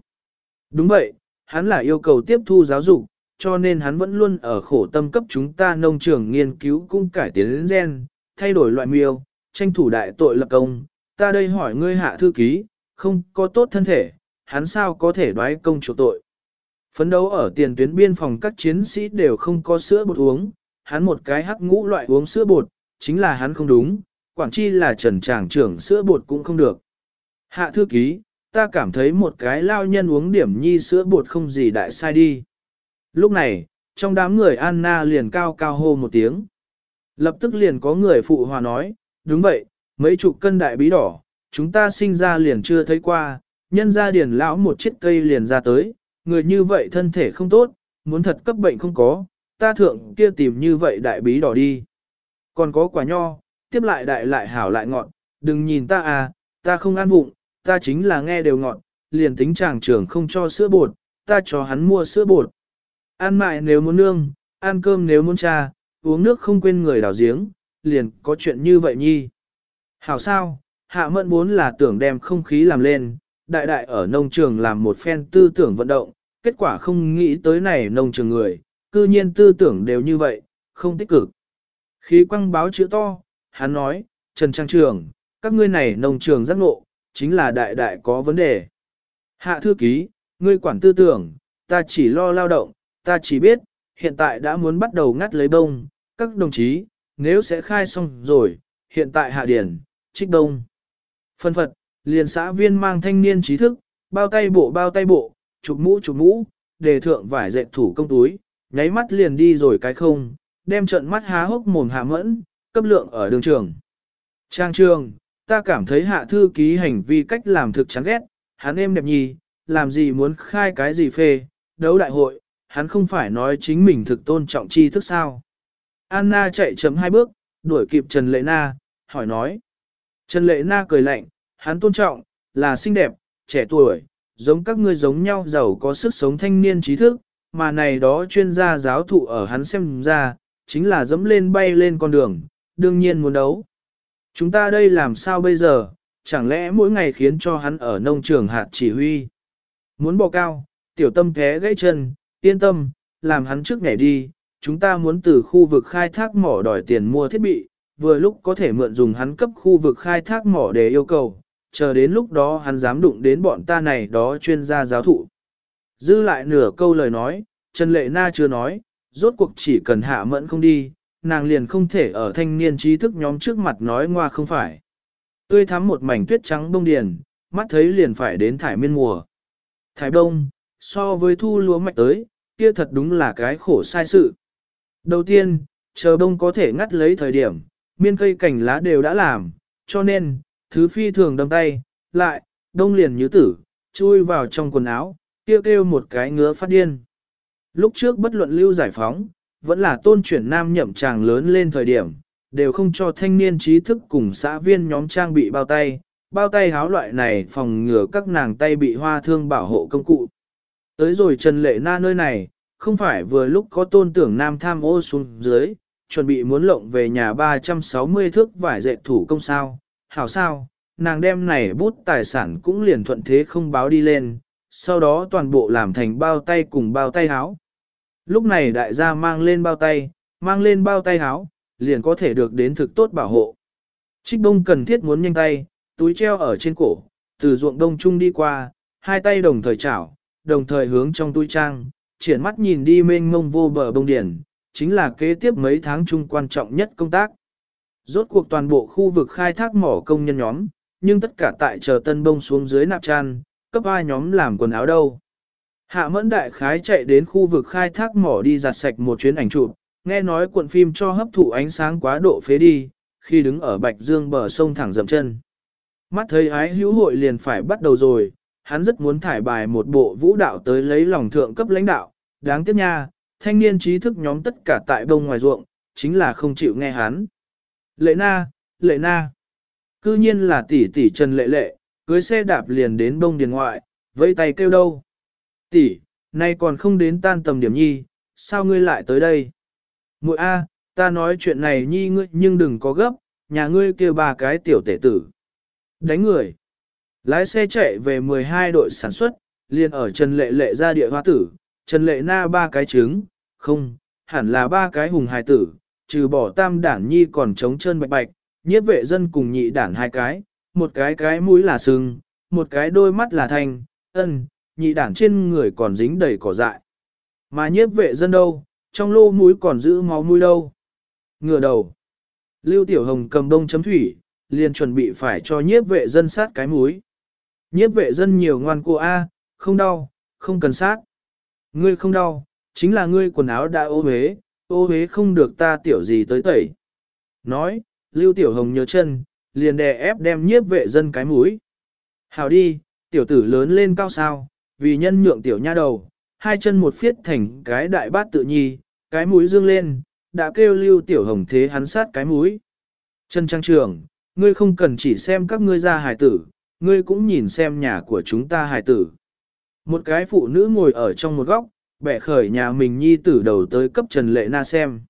Đúng vậy, hắn là yêu cầu tiếp thu giáo dục, cho nên hắn vẫn luôn ở khổ tâm cấp chúng ta nông trường nghiên cứu cung cải tiến gen, thay đổi loại miêu, tranh thủ đại tội lập công. Ta đây hỏi ngươi hạ thư ký, không có tốt thân thể, hắn sao có thể đoái công chủ tội. Phấn đấu ở tiền tuyến biên phòng các chiến sĩ đều không có sữa bột uống, hắn một cái hắc ngũ loại uống sữa bột, chính là hắn không đúng, Quảng chi là trần tràng trưởng sữa bột cũng không được. Hạ thư ký, ta cảm thấy một cái lao nhân uống điểm nhi sữa bột không gì đại sai đi. Lúc này, trong đám người Anna liền cao cao hô một tiếng. Lập tức liền có người phụ hòa nói, đúng vậy, mấy chục cân đại bí đỏ, chúng ta sinh ra liền chưa thấy qua, nhân ra điển lão một chiếc cây liền ra tới, người như vậy thân thể không tốt, muốn thật cấp bệnh không có, ta thượng kia tìm như vậy đại bí đỏ đi. Còn có quả nho, tiếp lại đại lại hảo lại ngọn, đừng nhìn ta à, ta không ăn vụng, ta chính là nghe đều ngọn, liền tính chàng trưởng không cho sữa bột, ta cho hắn mua sữa bột. Ăn mại nếu muốn nương, ăn cơm nếu muốn cha, uống nước không quên người đào giếng, liền có chuyện như vậy nhi. Hảo sao, hạ mẫn vốn là tưởng đem không khí làm lên, đại đại ở nông trường làm một phen tư tưởng vận động, kết quả không nghĩ tới này nông trường người, cư nhiên tư tưởng đều như vậy, không tích cực. Khí quăng báo chữ to, hắn nói, Trần Trang Trường, các ngươi này nông trường giác ngộ, chính là đại đại có vấn đề. Hạ thư ký, ngươi quản tư tưởng, ta chỉ lo lao động, ta chỉ biết, hiện tại đã muốn bắt đầu ngắt lấy bông, các đồng chí, nếu sẽ khai xong rồi, hiện tại hạ điển, trích đông. Phân phật, liền xã viên mang thanh niên trí thức, bao tay bộ bao tay bộ, chụp mũ chụp mũ, đề thượng vải dệt thủ công túi, nháy mắt liền đi rồi cái không, đem trận mắt há hốc mồm hạ mẫn, cấp lượng ở đường trường. Trang trường, ta cảm thấy hạ thư ký hành vi cách làm thực chán ghét, hắn em đẹp nhì, làm gì muốn khai cái gì phê, đấu đại hội, hắn không phải nói chính mình thực tôn trọng tri thức sao. Anna chạy chấm hai bước, đuổi kịp Trần Lệ Na, hỏi nói. Trần Lệ Na cười lạnh, hắn tôn trọng, là xinh đẹp, trẻ tuổi, giống các ngươi giống nhau giàu có sức sống thanh niên trí thức, mà này đó chuyên gia giáo thụ ở hắn xem ra, chính là dẫm lên bay lên con đường, đương nhiên muốn đấu. Chúng ta đây làm sao bây giờ, chẳng lẽ mỗi ngày khiến cho hắn ở nông trường hạt chỉ huy. Muốn bò cao, tiểu tâm thế gãy chân, yên tâm, làm hắn trước nhảy đi, chúng ta muốn từ khu vực khai thác mỏ đòi tiền mua thiết bị, vừa lúc có thể mượn dùng hắn cấp khu vực khai thác mỏ để yêu cầu, chờ đến lúc đó hắn dám đụng đến bọn ta này đó chuyên gia giáo thụ. Dư lại nửa câu lời nói, Trần Lệ Na chưa nói, rốt cuộc chỉ cần hạ mẫn không đi, nàng liền không thể ở thanh niên trí thức nhóm trước mặt nói ngoa không phải. Tươi thắm một mảnh tuyết trắng bông điền, mắt thấy liền phải đến thải miên mùa. Thải đông, so với thu lúa mạch tới, kia thật đúng là cái khổ sai sự. Đầu tiên, chờ đông có thể ngắt lấy thời điểm, miên cây cảnh lá đều đã làm, cho nên, thứ phi thường đâm tay, lại, đông liền như tử, chui vào trong quần áo, kêu kêu một cái ngứa phát điên. Lúc trước bất luận lưu giải phóng, vẫn là tôn chuyển nam nhậm chàng lớn lên thời điểm, đều không cho thanh niên trí thức cùng xã viên nhóm trang bị bao tay, bao tay háo loại này phòng ngừa các nàng tay bị hoa thương bảo hộ công cụ. Tới rồi Trần Lệ Na nơi này, không phải vừa lúc có tôn tưởng nam tham ô xuống dưới, chuẩn bị muốn lộng về nhà 360 thước vải dệt thủ công sao, hảo sao, nàng đem này bút tài sản cũng liền thuận thế không báo đi lên, sau đó toàn bộ làm thành bao tay cùng bao tay háo. Lúc này đại gia mang lên bao tay, mang lên bao tay háo, liền có thể được đến thực tốt bảo hộ. Trích đông cần thiết muốn nhanh tay, túi treo ở trên cổ, từ ruộng đông trung đi qua, hai tay đồng thời chảo, đồng thời hướng trong túi trang, triển mắt nhìn đi mênh mông vô bờ bông điển, chính là kế tiếp mấy tháng chung quan trọng nhất công tác. Rốt cuộc toàn bộ khu vực khai thác mỏ công nhân nhóm, nhưng tất cả tại chờ tân bông xuống dưới nạp tràn, cấp ai nhóm làm quần áo đâu. Hạ mẫn đại khái chạy đến khu vực khai thác mỏ đi giặt sạch một chuyến ảnh chụp, nghe nói cuộn phim cho hấp thụ ánh sáng quá độ phế đi, khi đứng ở Bạch Dương bờ sông thẳng dậm chân. Mắt thấy ái hữu hội liền phải bắt đầu rồi, hắn rất muốn thải bài một bộ vũ đạo tới lấy lòng thượng cấp lãnh đạo, đáng tiếc nha, thanh niên trí thức nhóm tất cả tại đông ngoài ruộng, chính là không chịu nghe hắn. Lệ na, lệ na. Cư nhiên là tỷ tỷ Trần Lệ Lệ, cưới xe đạp liền đến bông điền ngoại, vẫy tay kêu đâu. Tỷ, nay còn không đến tan tầm điểm nhi, sao ngươi lại tới đây? Muội A, ta nói chuyện này nhi ngươi nhưng đừng có gấp, nhà ngươi kia ba cái tiểu tể tử. Đánh người. Lái xe chạy về 12 đội sản xuất, liền ở Trần Lệ Lệ ra địa hoa tử, Trần Lệ Na ba cái trứng, không, hẳn là ba cái hùng hài tử, trừ bỏ tam đản nhi còn trống chân bạch bạch, nhiếp vệ dân cùng nhị đản hai cái, một cái cái mũi là sưng, một cái đôi mắt là thanh, ân, nhị đản trên người còn dính đầy cỏ dại. Mà nhiếp vệ dân đâu, trong lô mũi còn giữ máu mũi đâu. Ngửa đầu. Lưu Tiểu Hồng cầm đông chấm thủy, liền chuẩn bị phải cho nhiếp vệ dân sát cái mũi. Nhiếp vệ dân nhiều ngoan cô A, không đau, không cần sát. Ngươi không đau, chính là ngươi quần áo đã ô huế, ô huế không được ta tiểu gì tới tẩy. Nói, Lưu Tiểu Hồng nhớ chân, liền đè ép đem nhiếp vệ dân cái mũi. Hào đi, tiểu tử lớn lên cao sao, vì nhân nhượng tiểu nha đầu, hai chân một phiết thành cái đại bát tự nhi, cái mũi dương lên, đã kêu Lưu Tiểu Hồng thế hắn sát cái mũi. Chân trang trường, ngươi không cần chỉ xem các ngươi ra hài tử, ngươi cũng nhìn xem nhà của chúng ta hài tử. Một cái phụ nữ ngồi ở trong một góc, bẻ khởi nhà mình nhi tử đầu tới cấp Trần Lệ Na xem.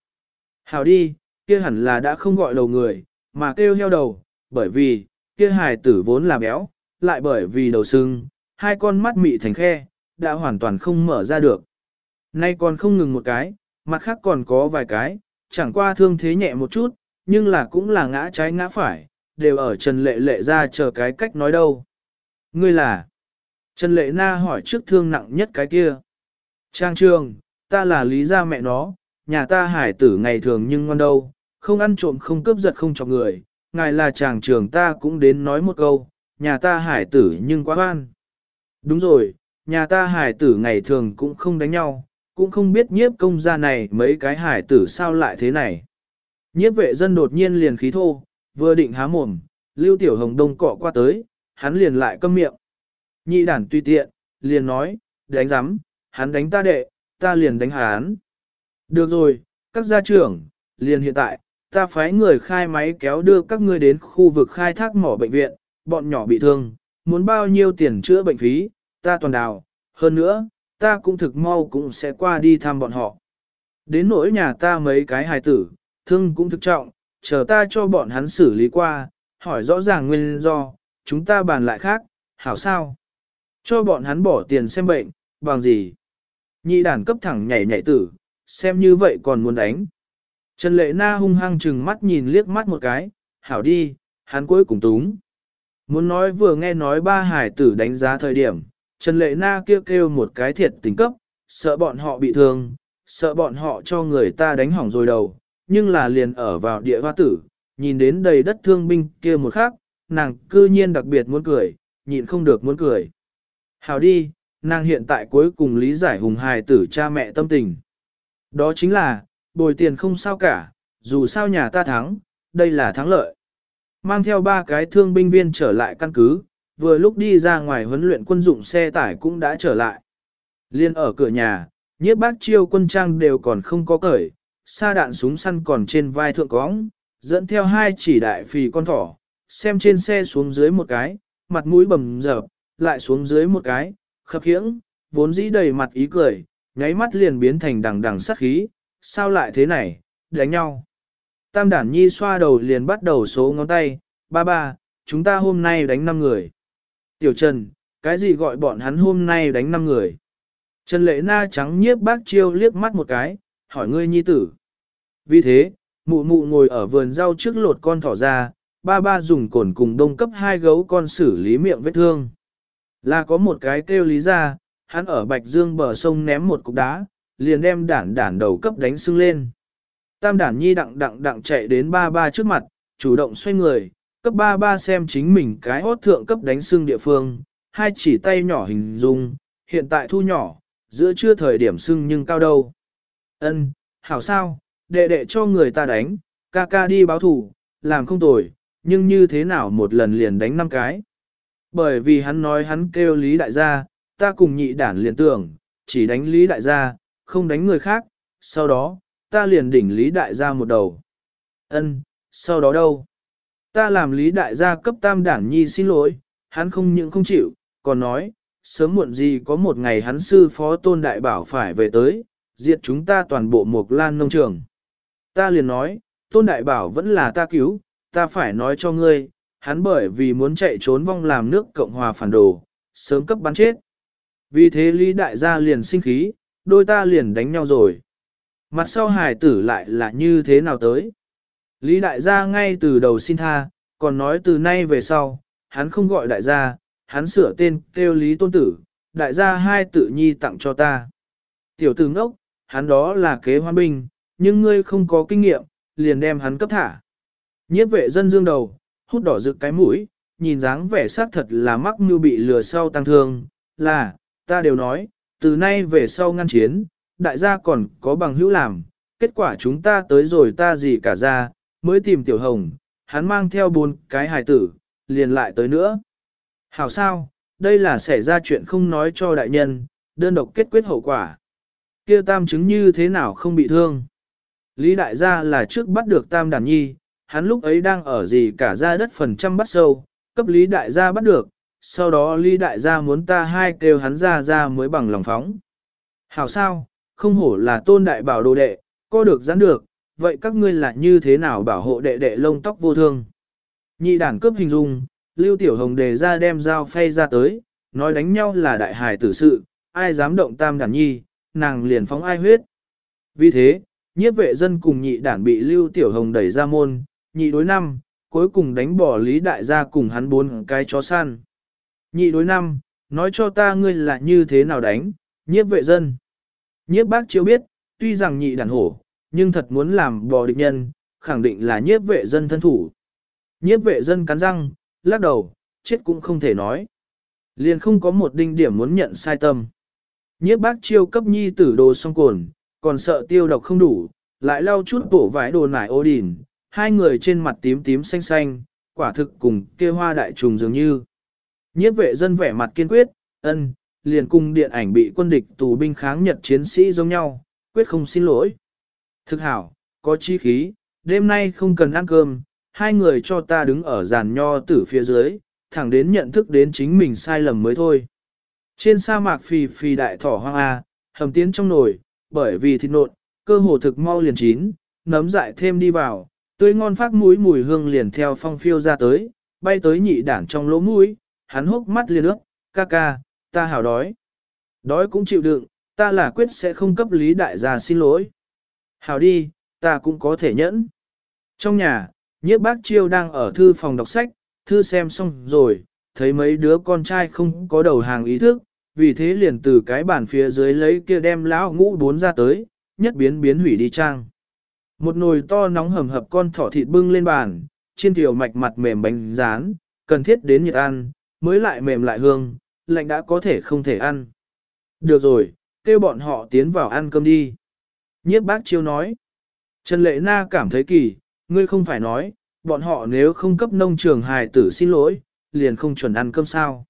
Hào đi, kia hẳn là đã không gọi đầu người, mà kêu heo đầu, bởi vì, kia hài tử vốn là béo, lại bởi vì đầu sưng, hai con mắt mị thành khe, đã hoàn toàn không mở ra được. Nay còn không ngừng một cái, mặt khác còn có vài cái, chẳng qua thương thế nhẹ một chút, nhưng là cũng là ngã trái ngã phải, đều ở Trần Lệ Lệ ra chờ cái cách nói đâu. Ngươi là? Trần Lệ Na hỏi trước thương nặng nhất cái kia. Trang trường, ta là lý gia mẹ nó, nhà ta hải tử ngày thường nhưng ngon đâu, không ăn trộm không cướp giật không chọc người, ngài là chàng trường ta cũng đến nói một câu, nhà ta hải tử nhưng quá oan. Đúng rồi, nhà ta hải tử ngày thường cũng không đánh nhau, cũng không biết nhiếp công gia này mấy cái hải tử sao lại thế này. Nhiếp vệ dân đột nhiên liền khí thô, vừa định há mồm, lưu tiểu hồng đông cọ qua tới, hắn liền lại câm miệng. Nhị đản tùy tiện, liền nói, đánh giám, hắn đánh ta đệ, ta liền đánh hắn. Được rồi, các gia trưởng, liền hiện tại, ta phái người khai máy kéo đưa các ngươi đến khu vực khai thác mỏ bệnh viện, bọn nhỏ bị thương, muốn bao nhiêu tiền chữa bệnh phí, ta toàn đào, hơn nữa, ta cũng thực mau cũng sẽ qua đi thăm bọn họ. Đến nỗi nhà ta mấy cái hài tử, thương cũng thực trọng, chờ ta cho bọn hắn xử lý qua, hỏi rõ ràng nguyên do, chúng ta bàn lại khác, hảo sao? Cho bọn hắn bỏ tiền xem bệnh, bằng gì? Nhị đàn cấp thẳng nhảy nhảy tử, xem như vậy còn muốn đánh. Trần Lệ Na hung hăng chừng mắt nhìn liếc mắt một cái, hảo đi, hắn cuối cùng túng. Muốn nói vừa nghe nói ba hải tử đánh giá thời điểm, Trần Lệ Na kêu kêu một cái thiệt tình cấp, sợ bọn họ bị thương, sợ bọn họ cho người ta đánh hỏng rồi đầu, nhưng là liền ở vào địa hoa tử, nhìn đến đầy đất thương binh kia một khắc, nàng cư nhiên đặc biệt muốn cười, nhịn không được muốn cười. Hào đi, nàng hiện tại cuối cùng lý giải hùng hài tử cha mẹ tâm tình. Đó chính là, bồi tiền không sao cả, dù sao nhà ta thắng, đây là thắng lợi. Mang theo ba cái thương binh viên trở lại căn cứ, vừa lúc đi ra ngoài huấn luyện quân dụng xe tải cũng đã trở lại. Liên ở cửa nhà, nhiếp bác chiêu quân trang đều còn không có cởi, xa đạn súng săn còn trên vai thượng cóng, dẫn theo hai chỉ đại phì con thỏ, xem trên xe xuống dưới một cái, mặt mũi bầm dập, lại xuống dưới một cái, khập khiễng, vốn dĩ đầy mặt ý cười, nháy mắt liền biến thành đằng đằng sát khí, sao lại thế này, đánh nhau. Tam đản nhi xoa đầu liền bắt đầu số ngón tay, ba ba, chúng ta hôm nay đánh 5 người. Tiểu Trần, cái gì gọi bọn hắn hôm nay đánh 5 người? Trần lệ na trắng nhiếp bác chiêu liếc mắt một cái, hỏi ngươi nhi tử. Vì thế, mụ mụ ngồi ở vườn rau trước lột con thỏ ra, ba ba dùng cồn cùng đông cấp hai gấu con xử lý miệng vết thương. Là có một cái kêu lý ra, hắn ở Bạch Dương bờ sông ném một cục đá, liền đem đản đản đầu cấp đánh sưng lên. Tam đản nhi đặng đặng đặng chạy đến ba ba trước mặt, chủ động xoay người, cấp ba ba xem chính mình cái hốt thượng cấp đánh sưng địa phương, hai chỉ tay nhỏ hình dung, hiện tại thu nhỏ, giữa chưa thời điểm sưng nhưng cao đâu. Ân, hảo sao, đệ đệ cho người ta đánh, ca ca đi báo thủ, làm không tồi, nhưng như thế nào một lần liền đánh năm cái. Bởi vì hắn nói hắn kêu Lý Đại gia, ta cùng nhị đản liền tưởng, chỉ đánh Lý Đại gia, không đánh người khác, sau đó, ta liền đỉnh Lý Đại gia một đầu. Ân, sau đó đâu? Ta làm Lý Đại gia cấp tam đản nhi xin lỗi, hắn không những không chịu, còn nói, sớm muộn gì có một ngày hắn sư phó tôn đại bảo phải về tới, diệt chúng ta toàn bộ một lan nông trường. Ta liền nói, tôn đại bảo vẫn là ta cứu, ta phải nói cho ngươi, hắn bởi vì muốn chạy trốn vong làm nước Cộng hòa phản đồ, sớm cấp bắn chết. Vì thế Lý Đại gia liền sinh khí, đôi ta liền đánh nhau rồi. Mặt sau hài tử lại là như thế nào tới? Lý Đại gia ngay từ đầu xin tha, còn nói từ nay về sau, hắn không gọi đại gia, hắn sửa tên kêu Lý Tôn Tử, đại gia hai tự nhi tặng cho ta. Tiểu tử ngốc, hắn đó là kế hoan binh, nhưng ngươi không có kinh nghiệm, liền đem hắn cấp thả. Nhiếp vệ dân dương đầu, hút đỏ rực cái mũi, nhìn dáng vẻ xác thật là mắc như bị lừa sau tăng thương, là, ta đều nói, từ nay về sau ngăn chiến, đại gia còn có bằng hữu làm, kết quả chúng ta tới rồi ta gì cả ra, mới tìm tiểu hồng, hắn mang theo bốn cái hài tử, liền lại tới nữa. Hảo sao, đây là xảy ra chuyện không nói cho đại nhân, đơn độc kết quyết hậu quả. Kia tam chứng như thế nào không bị thương. Lý đại gia là trước bắt được tam đàn nhi, hắn lúc ấy đang ở gì cả ra đất phần trăm bắt sâu, cấp Lý đại gia bắt được, sau đó Lý đại gia muốn ta hai kêu hắn ra ra mới bằng lòng phóng. Hảo sao, không hổ là tôn đại bảo đồ đệ, có được giãn được, vậy các ngươi là như thế nào bảo hộ đệ đệ lông tóc vô thương? Nhị đản cướp hình dung, Lưu Tiểu Hồng đề ra đem dao phay ra tới, nói đánh nhau là đại hài tử sự, ai dám động tam đản nhi, nàng liền phóng ai huyết. Vì thế, nhiếp vệ dân cùng nhị đản bị Lưu Tiểu Hồng đẩy ra môn, nhị đối năm, cuối cùng đánh bỏ Lý Đại gia cùng hắn bốn cái chó săn. Nhị đối năm, nói cho ta ngươi là như thế nào đánh, nhiếp vệ dân. Nhiếp bác chiếu biết, tuy rằng nhị đản hổ, nhưng thật muốn làm bò địch nhân, khẳng định là nhiếp vệ dân thân thủ. Nhiếp vệ dân cắn răng, lắc đầu, chết cũng không thể nói. Liền không có một đinh điểm muốn nhận sai tâm. Nhiếp bác chiêu cấp nhi tử đồ song cồn, còn sợ tiêu độc không đủ, lại lau chút bổ vải đồ nải ô đỉn, hai người trên mặt tím tím xanh xanh, quả thực cùng kia hoa đại trùng dường như. Nhiếp vệ dân vẻ mặt kiên quyết, ân, liền cùng điện ảnh bị quân địch tù binh kháng nhật chiến sĩ giống nhau, quyết không xin lỗi. Thực hảo, có chi khí, đêm nay không cần ăn cơm, hai người cho ta đứng ở giàn nho tử phía dưới, thẳng đến nhận thức đến chính mình sai lầm mới thôi. Trên sa mạc phì phì đại thỏ hoang A, hầm tiến trong nồi, bởi vì thịt nộn, cơ hồ thực mau liền chín, nấm dại thêm đi vào, tươi ngon phát mũi mùi hương liền theo phong phiêu ra tới, bay tới nhị đản trong lỗ mũi, hắn hốc mắt liền ước, ca ca, ta hảo đói. Đói cũng chịu đựng, ta là quyết sẽ không cấp lý đại gia xin lỗi. Hảo đi, ta cũng có thể nhẫn. Trong nhà, nhiếp bác chiêu đang ở thư phòng đọc sách, thư xem xong rồi, thấy mấy đứa con trai không có đầu hàng ý thức, vì thế liền từ cái bàn phía dưới lấy kia đem lão ngũ bốn ra tới, nhất biến biến hủy đi trang. Một nồi to nóng hầm hập con thỏ thịt bưng lên bàn, trên tiểu mạch mặt mềm bánh rán, cần thiết đến nhiệt ăn, mới lại mềm lại hương, lạnh đã có thể không thể ăn. Được rồi, kêu bọn họ tiến vào ăn cơm đi. Nhiếp bác chiêu nói. Trần Lệ Na cảm thấy kỳ, ngươi không phải nói, bọn họ nếu không cấp nông trường hài tử xin lỗi, liền không chuẩn ăn cơm sao.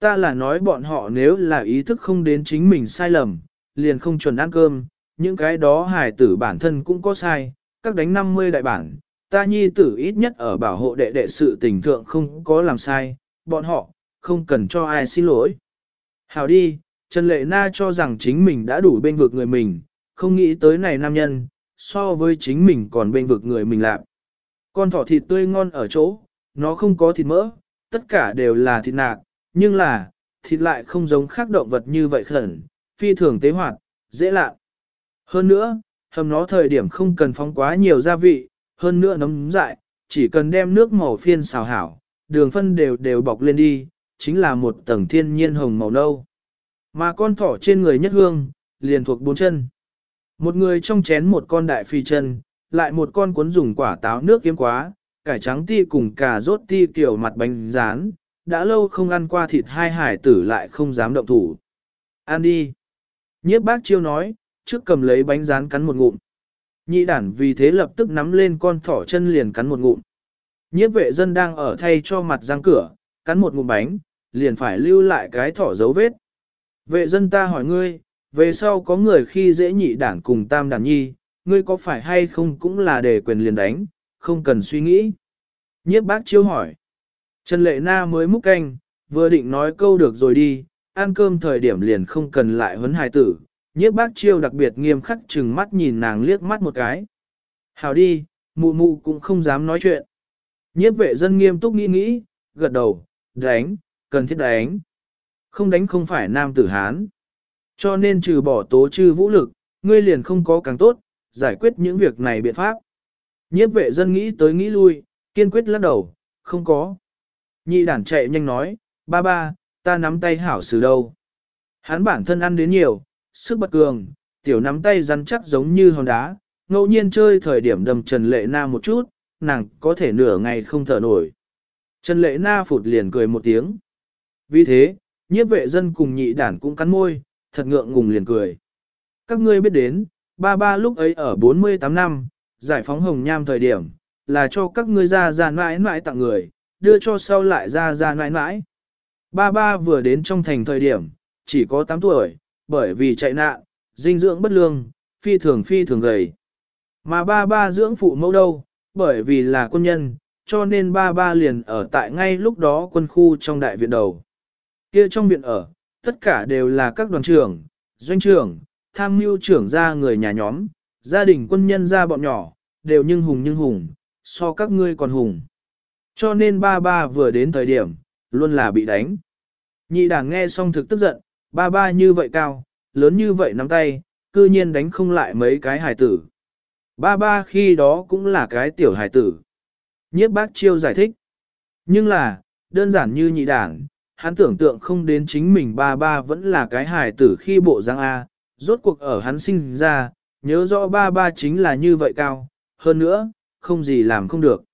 Ta là nói bọn họ nếu là ý thức không đến chính mình sai lầm, liền không chuẩn ăn cơm, những cái đó hài tử bản thân cũng có sai, các đánh 50 đại bản, ta nhi tử ít nhất ở bảo hộ đệ đệ sự tình thượng không có làm sai, bọn họ, không cần cho ai xin lỗi. Hào đi, Trần Lệ Na cho rằng chính mình đã đủ bên vực người mình, không nghĩ tới này nam nhân, so với chính mình còn bên vực người mình lạc. Con thỏ thịt tươi ngon ở chỗ, nó không có thịt mỡ, tất cả đều là thịt nạc, nhưng là, thịt lại không giống khác động vật như vậy khẩn, phi thường tế hoạt, dễ lạ. Hơn nữa, hầm nó thời điểm không cần phóng quá nhiều gia vị, hơn nữa nấm dại, chỉ cần đem nước màu phiên xào hảo, đường phân đều đều bọc lên đi, chính là một tầng thiên nhiên hồng màu nâu. Mà con thỏ trên người nhất hương, liền thuộc bốn chân. Một người trong chén một con đại phi chân, lại một con cuốn dùng quả táo nước kiếm quá, cải trắng ti cùng cà rốt ti kiểu mặt bánh rán, đã lâu không ăn qua thịt hai hải tử lại không dám động thủ. Ăn đi. Nhiếp bác chiêu nói, trước cầm lấy bánh rán cắn một ngụm. Nhị đản vì thế lập tức nắm lên con thỏ chân liền cắn một ngụm. Nhiếp vệ dân đang ở thay cho mặt răng cửa, cắn một ngụm bánh, liền phải lưu lại cái thỏ dấu vết. Vệ dân ta hỏi ngươi, về sau có người khi dễ nhị đản cùng tam đản nhi, ngươi có phải hay không cũng là để quyền liền đánh, không cần suy nghĩ. Nhiếp bác chiêu hỏi. Trần Lệ Na mới múc canh, vừa định nói câu được rồi đi, ăn cơm thời điểm liền không cần lại huấn hài tử. Nhiếp bác chiêu đặc biệt nghiêm khắc chừng mắt nhìn nàng liếc mắt một cái. Hào đi, mụ mụ cũng không dám nói chuyện. Nhiếp vệ dân nghiêm túc nghĩ nghĩ, gật đầu, đánh, cần thiết đánh. Không đánh không phải nam tử Hán. Cho nên trừ bỏ tố trừ vũ lực, ngươi liền không có càng tốt, giải quyết những việc này biện pháp. Nhiếp vệ dân nghĩ tới nghĩ lui, kiên quyết lắc đầu, không có. Nhị đản chạy nhanh nói, ba ba, ta nắm tay hảo xử đâu. Hắn bản thân ăn đến nhiều, sức bật cường, tiểu nắm tay rắn chắc giống như hòn đá, ngẫu nhiên chơi thời điểm đầm Trần Lệ Na một chút, nàng có thể nửa ngày không thở nổi. Trần Lệ Na phụt liền cười một tiếng. Vì thế, nhiếp vệ dân cùng nhị đản cũng cắn môi, thật ngượng ngùng liền cười. Các ngươi biết đến, ba ba lúc ấy ở 48 năm, giải phóng hồng nham thời điểm, là cho các ngươi ra ra mãi mãi tặng người, đưa cho sau lại ra ra mãi mãi. Ba ba vừa đến trong thành thời điểm, chỉ có 8 tuổi, bởi vì chạy nạn, dinh dưỡng bất lương, phi thường phi thường gầy. Mà ba ba dưỡng phụ mẫu đâu, bởi vì là quân nhân, cho nên ba ba liền ở tại ngay lúc đó quân khu trong đại viện đầu. Kia trong viện ở, tất cả đều là các đoàn trưởng, doanh trưởng, tham mưu trưởng ra người nhà nhóm, gia đình quân nhân ra bọn nhỏ, đều nhưng hùng nhưng hùng, so các ngươi còn hùng. Cho nên ba ba vừa đến thời điểm, luôn là bị đánh. Nhị đảng nghe xong thực tức giận, ba ba như vậy cao, lớn như vậy nắm tay, cư nhiên đánh không lại mấy cái hài tử. Ba ba khi đó cũng là cái tiểu hài tử. Nhiếp bác chiêu giải thích. Nhưng là, đơn giản như nhị đảng, hắn tưởng tượng không đến chính mình ba ba vẫn là cái hài tử khi bộ giang A, rốt cuộc ở hắn sinh ra, nhớ rõ ba ba chính là như vậy cao, hơn nữa, không gì làm không được.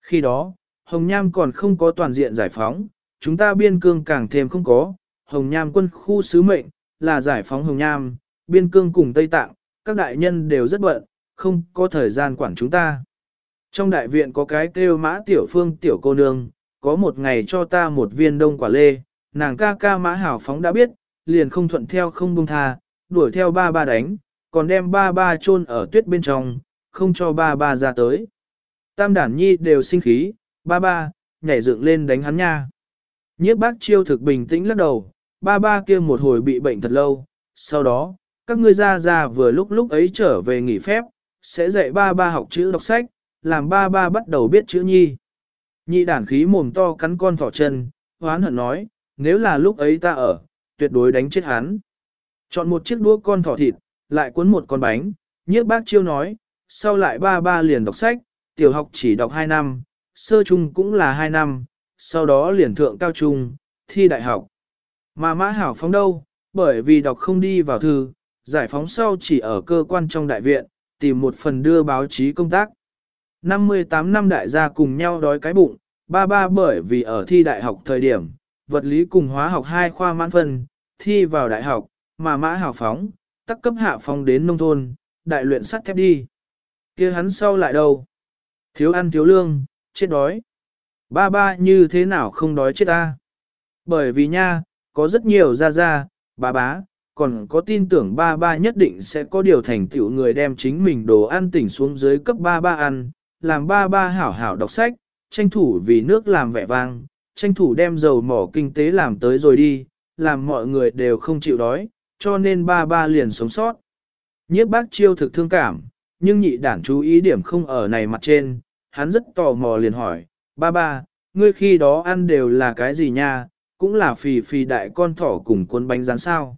Khi đó, Hồng Nham còn không có toàn diện giải phóng, chúng ta biên cương càng thêm không có, Hồng Nham quân khu sứ mệnh, là giải phóng Hồng Nham, biên cương cùng Tây Tạng, các đại nhân đều rất bận, không có thời gian quản chúng ta. Trong đại viện có cái kêu mã tiểu phương tiểu cô nương, có một ngày cho ta một viên đông quả lê, nàng ca ca mã hảo phóng đã biết, liền không thuận theo không buông tha, đuổi theo ba ba đánh, còn đem ba ba chôn ở tuyết bên trong, không cho ba ba ra tới. Tam đản nhi đều sinh khí, ba ba, nhảy dựng lên đánh hắn nha. Nhiếp bác chiêu thực bình tĩnh lắc đầu, ba ba kia một hồi bị bệnh thật lâu, sau đó, các ngươi ra ra vừa lúc lúc ấy trở về nghỉ phép, sẽ dạy ba ba học chữ đọc sách, làm ba ba bắt đầu biết chữ nhi. Nhị đản khí mồm to cắn con thỏ chân, hoán hận nói, nếu là lúc ấy ta ở, tuyệt đối đánh chết hắn. Chọn một chiếc đũa con thỏ thịt, lại cuốn một con bánh, nhiếp bác chiêu nói, sau lại ba ba liền đọc sách, tiểu học chỉ đọc 2 năm, sơ trung cũng là 2 năm, sau đó liền thượng cao trung, thi đại học. Mà mã hảo phóng đâu, bởi vì đọc không đi vào thư, giải phóng sau chỉ ở cơ quan trong đại viện, tìm một phần đưa báo chí công tác. 58 năm đại gia cùng nhau đói cái bụng, ba ba bởi vì ở thi đại học thời điểm, vật lý cùng hóa học hai khoa mãn phân, thi vào đại học, mà mã hảo phóng, tắc cấp hạ phóng đến nông thôn, đại luyện sắt thép đi. kia hắn sau lại đâu? Thiếu ăn thiếu lương, chết đói. Ba ba như thế nào không đói chết ta? Bởi vì nha, có rất nhiều ra ra, bà bá, còn có tin tưởng ba ba nhất định sẽ có điều thành tựu người đem chính mình đồ ăn tỉnh xuống dưới cấp ba ba ăn, làm ba ba hảo hảo đọc sách, tranh thủ vì nước làm vẻ vang, tranh thủ đem dầu mỏ kinh tế làm tới rồi đi, làm mọi người đều không chịu đói, cho nên ba ba liền sống sót. Nhiếp bác chiêu thực thương cảm, nhưng nhị đản chú ý điểm không ở này mặt trên, hắn rất tò mò liền hỏi, ba ba, ngươi khi đó ăn đều là cái gì nha, cũng là phì phì đại con thỏ cùng cuốn bánh rán sao.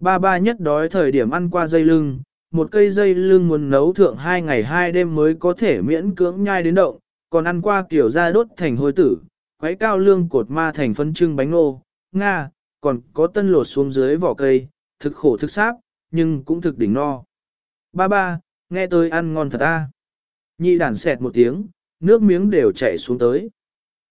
Ba ba nhất đói thời điểm ăn qua dây lưng, một cây dây lưng muốn nấu thượng hai ngày hai đêm mới có thể miễn cưỡng nhai đến động, còn ăn qua kiểu da đốt thành hôi tử, quấy cao lương cột ma thành phân trưng bánh nô, nga, còn có tân lột xuống dưới vỏ cây, thực khổ thực sáp, nhưng cũng thực đỉnh no. Ba ba, nghe tôi ăn ngon thật a. Nhị đàn xẹt một tiếng, nước miếng đều chảy xuống tới.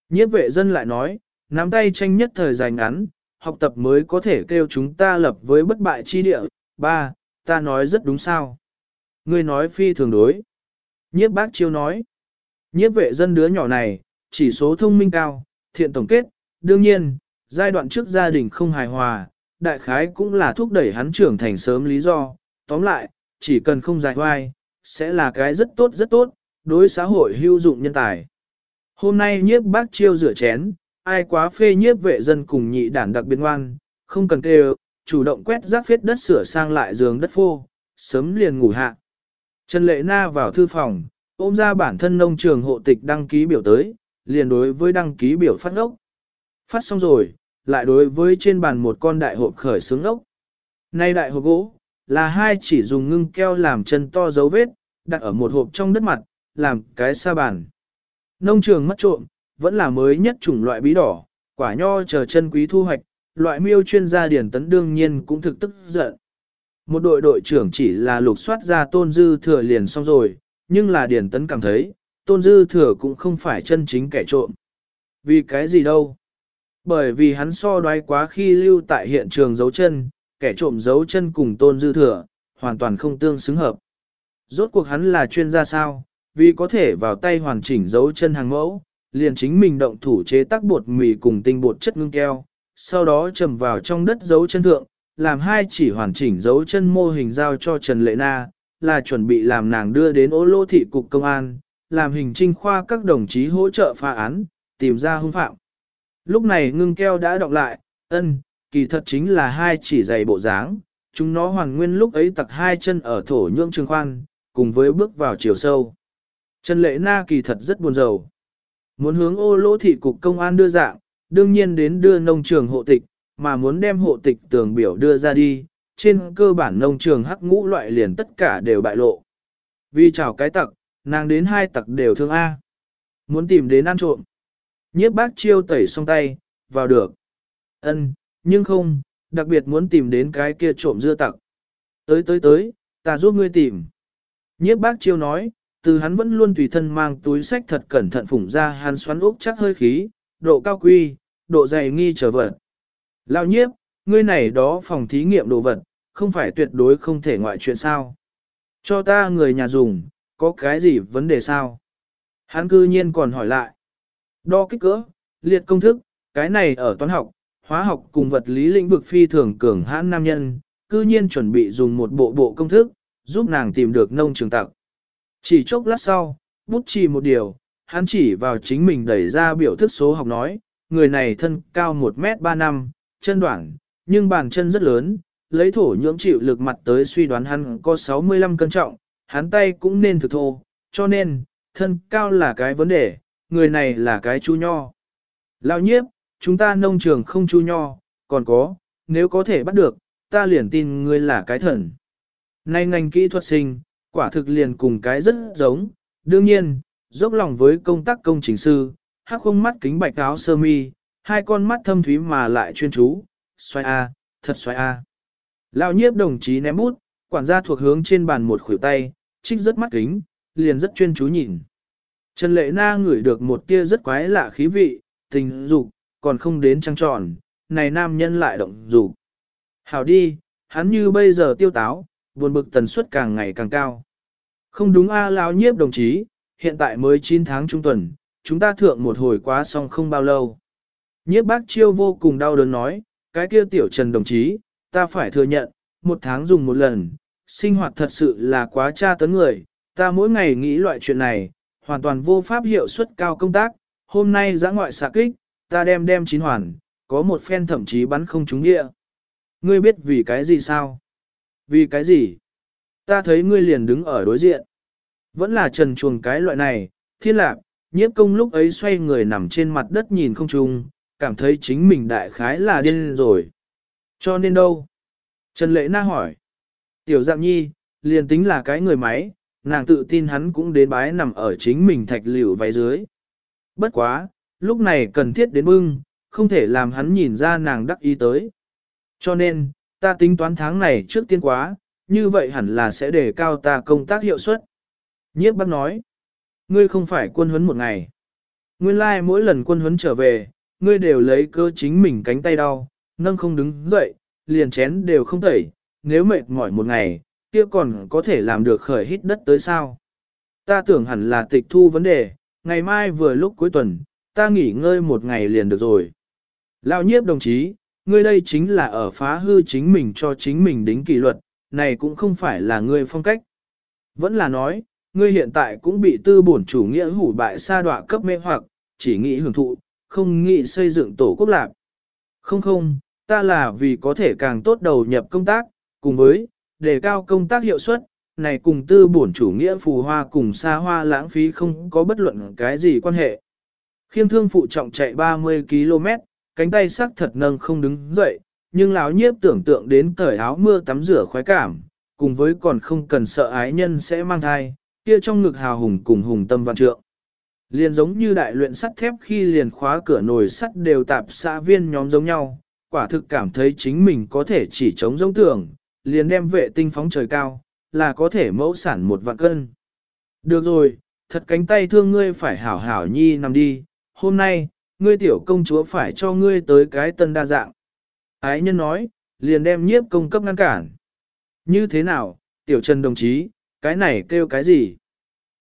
Nhiếp vệ dân lại nói, nắm tay tranh nhất thời dài ngắn, học tập mới có thể kêu chúng ta lập với bất bại chi địa. Ba, ta nói rất đúng sao. Ngươi nói phi thường đối. Nhiếp bác chiêu nói. Nhiếp vệ dân đứa nhỏ này, chỉ số thông minh cao, thiện tổng kết, đương nhiên, giai đoạn trước gia đình không hài hòa, đại khái cũng là thúc đẩy hắn trưởng thành sớm lý do, tóm lại, chỉ cần không dài hoai, sẽ là cái rất tốt rất tốt, đối xã hội hữu dụng nhân tài. Hôm nay nhiếp bác chiêu rửa chén, ai quá phê nhiếp vệ dân cùng nhị đản đặc biệt ngoan, không cần kêu, chủ động quét rác phết đất sửa sang lại giường đất phô, sớm liền ngủ hạ. Trần Lệ Na vào thư phòng, ôm ra bản thân nông trường hộ tịch đăng ký biểu tới, liền đối với đăng ký biểu phát ốc. Phát xong rồi, lại đối với trên bàn một con đại hộp khởi xướng ốc. Nay đại hộp gỗ, là hai chỉ dùng ngưng keo làm chân to dấu vết, đặt ở một hộp trong đất mặt, làm cái sa bàn. Nông trường mất trộm, vẫn là mới nhất chủng loại bí đỏ, quả nho chờ chân quý thu hoạch, loại miêu chuyên gia điển tấn đương nhiên cũng thực tức giận. Một đội đội trưởng chỉ là lục soát ra tôn dư thừa liền xong rồi, nhưng là điển tấn cảm thấy, tôn dư thừa cũng không phải chân chính kẻ trộm. Vì cái gì đâu? Bởi vì hắn so đoái quá khi lưu tại hiện trường dấu chân, kẻ trộm dấu chân cùng tôn dư thừa, hoàn toàn không tương xứng hợp. Rốt cuộc hắn là chuyên gia sao, vì có thể vào tay hoàn chỉnh dấu chân hàng mẫu, liền chính mình động thủ chế tác bột mì cùng tinh bột chất ngưng keo, sau đó trầm vào trong đất dấu chân thượng, làm hai chỉ hoàn chỉnh dấu chân mô hình giao cho Trần Lệ Na, là chuẩn bị làm nàng đưa đến ô lô thị cục công an, làm hình trinh khoa các đồng chí hỗ trợ phá án, tìm ra hung phạm. Lúc này ngưng keo đã đọc lại, ân, kỳ thật chính là hai chỉ giày bộ dáng, chúng nó hoàn nguyên lúc ấy tặc hai chân ở thổ nhưỡng trường khoan, cùng với bước vào chiều sâu. Trần Lệ Na kỳ thật rất buồn rầu. Muốn hướng ô lỗ thị cục công an đưa dạng, đương nhiên đến đưa nông trường hộ tịch, mà muốn đem hộ tịch tường biểu đưa ra đi, trên cơ bản nông trường hắc ngũ loại liền tất cả đều bại lộ. Vì chào cái tặc, nàng đến hai tặc đều thương A. Muốn tìm đến ăn trộm. Nhiếp bác chiêu tẩy xong tay, vào được. ân nhưng không, đặc biệt muốn tìm đến cái kia trộm dưa tặc. Tới tới tới, ta giúp ngươi tìm. Nhiếp bác chiêu nói, từ hắn vẫn luôn tùy thân mang túi sách thật cẩn thận phủng ra hắn xoắn ốc chắc hơi khí, độ cao quy, độ dày nghi trở vật. Lao nhiếp, ngươi này đó phòng thí nghiệm đồ vật, không phải tuyệt đối không thể ngoại chuyện sao. Cho ta người nhà dùng, có cái gì vấn đề sao? Hắn cư nhiên còn hỏi lại. Đo kích cỡ, liệt công thức, cái này ở toán học, hóa học cùng vật lý lĩnh vực phi thường cường hãn nam nhân, cư nhiên chuẩn bị dùng một bộ bộ công thức, giúp nàng tìm được nông trường tặc. Chỉ chốc lát sau, bút chỉ một điều, hắn chỉ vào chính mình đẩy ra biểu thức số học nói, người này thân cao 1m35, chân đoạn, nhưng bàn chân rất lớn, lấy thổ nhưỡng chịu lực mặt tới suy đoán hắn có 65 cân trọng, hắn tay cũng nên thực thô, cho nên, thân cao là cái vấn đề, người này là cái chú nho. Lão nhiếp, chúng ta nông trường không chú nho, còn có, nếu có thể bắt được, ta liền tin ngươi là cái thần. Nay ngành kỹ thuật sinh, quả thực liền cùng cái rất giống, đương nhiên, dốc lòng với công tác công trình sư, hắc không mắt kính bạch áo sơ mi, hai con mắt thâm thúy mà lại chuyên chú, xoay A, thật xoay A. Lão nhiếp đồng chí ném bút, quản gia thuộc hướng trên bàn một khuỷu tay, trích rất mắt kính, liền rất chuyên chú nhìn. Trần Lệ Na ngửi được một tia rất quái lạ khí vị, tình dục, còn không đến trăng tròn, này nam nhân lại động dục. Hảo đi, hắn như bây giờ tiêu táo, buồn bực tần suất càng ngày càng cao. Không đúng a lão nhiếp đồng chí, hiện tại mới 9 tháng trung tuần, chúng ta thượng một hồi quá xong không bao lâu. Nhiếp bác chiêu vô cùng đau đớn nói, cái kia tiểu trần đồng chí, ta phải thừa nhận, một tháng dùng một lần, sinh hoạt thật sự là quá tra tấn người, ta mỗi ngày nghĩ loại chuyện này, hoàn toàn vô pháp hiệu suất cao công tác, hôm nay giã ngoại xạ kích, ta đem đem chín hoàn, có một phen thậm chí bắn không trúng địa. Ngươi biết vì cái gì sao? Vì cái gì? Ta thấy ngươi liền đứng ở đối diện. Vẫn là trần chuồng cái loại này, thiên lạc, nhiếp công lúc ấy xoay người nằm trên mặt đất nhìn không trùng, cảm thấy chính mình đại khái là điên rồi. Cho nên đâu? Trần Lệ Na hỏi. Tiểu dạng nhi, liền tính là cái người máy, nàng tự tin hắn cũng đến bái nằm ở chính mình thạch liệu váy dưới. Bất quá, lúc này cần thiết đến bưng, không thể làm hắn nhìn ra nàng đắc ý tới. Cho nên, ta tính toán tháng này trước tiên quá, như vậy hẳn là sẽ đề cao ta công tác hiệu suất. Nhiếp bác nói, ngươi không phải quân huấn một ngày. Nguyên lai like mỗi lần quân huấn trở về, ngươi đều lấy cơ chính mình cánh tay đau, nâng không đứng dậy, liền chén đều không tẩy, nếu mệt mỏi một ngày, kia còn có thể làm được khởi hít đất tới sao. Ta tưởng hẳn là tịch thu vấn đề, ngày mai vừa lúc cuối tuần, ta nghỉ ngơi một ngày liền được rồi. Lão nhiếp đồng chí, ngươi đây chính là ở phá hư chính mình cho chính mình đính kỷ luật, này cũng không phải là ngươi phong cách. Vẫn là nói, ngươi hiện tại cũng bị tư bổn chủ nghĩa hủ bại sa đọa cấp mê hoặc, chỉ nghĩ hưởng thụ, không nghĩ xây dựng tổ quốc lạc. Không không, ta là vì có thể càng tốt đầu nhập công tác, cùng với, đề cao công tác hiệu suất, này cùng tư bổn chủ nghĩa phù hoa cùng xa hoa lãng phí không có bất luận cái gì quan hệ. Khiêng thương phụ trọng chạy 30 km, cánh tay sắc thật nâng không đứng dậy, nhưng lão nhiếp tưởng tượng đến cởi áo mưa tắm rửa khoái cảm, cùng với còn không cần sợ ái nhân sẽ mang thai, kia trong ngực hào hùng cùng hùng tâm văn trượng. Liền giống như đại luyện sắt thép khi liền khóa cửa nồi sắt đều tạp xã viên nhóm giống nhau, quả thực cảm thấy chính mình có thể chỉ chống giống tưởng, liền đem vệ tinh phóng trời cao, là có thể mẫu sản một vạn cân. Được rồi, thật cánh tay thương ngươi phải hảo hảo nhi nằm đi, hôm nay, ngươi tiểu công chúa phải cho ngươi tới cái tân đa dạng. Ái nhân nói, liền đem nhiếp công cấp ngăn cản. Như thế nào, tiểu trần đồng chí, cái này kêu cái gì?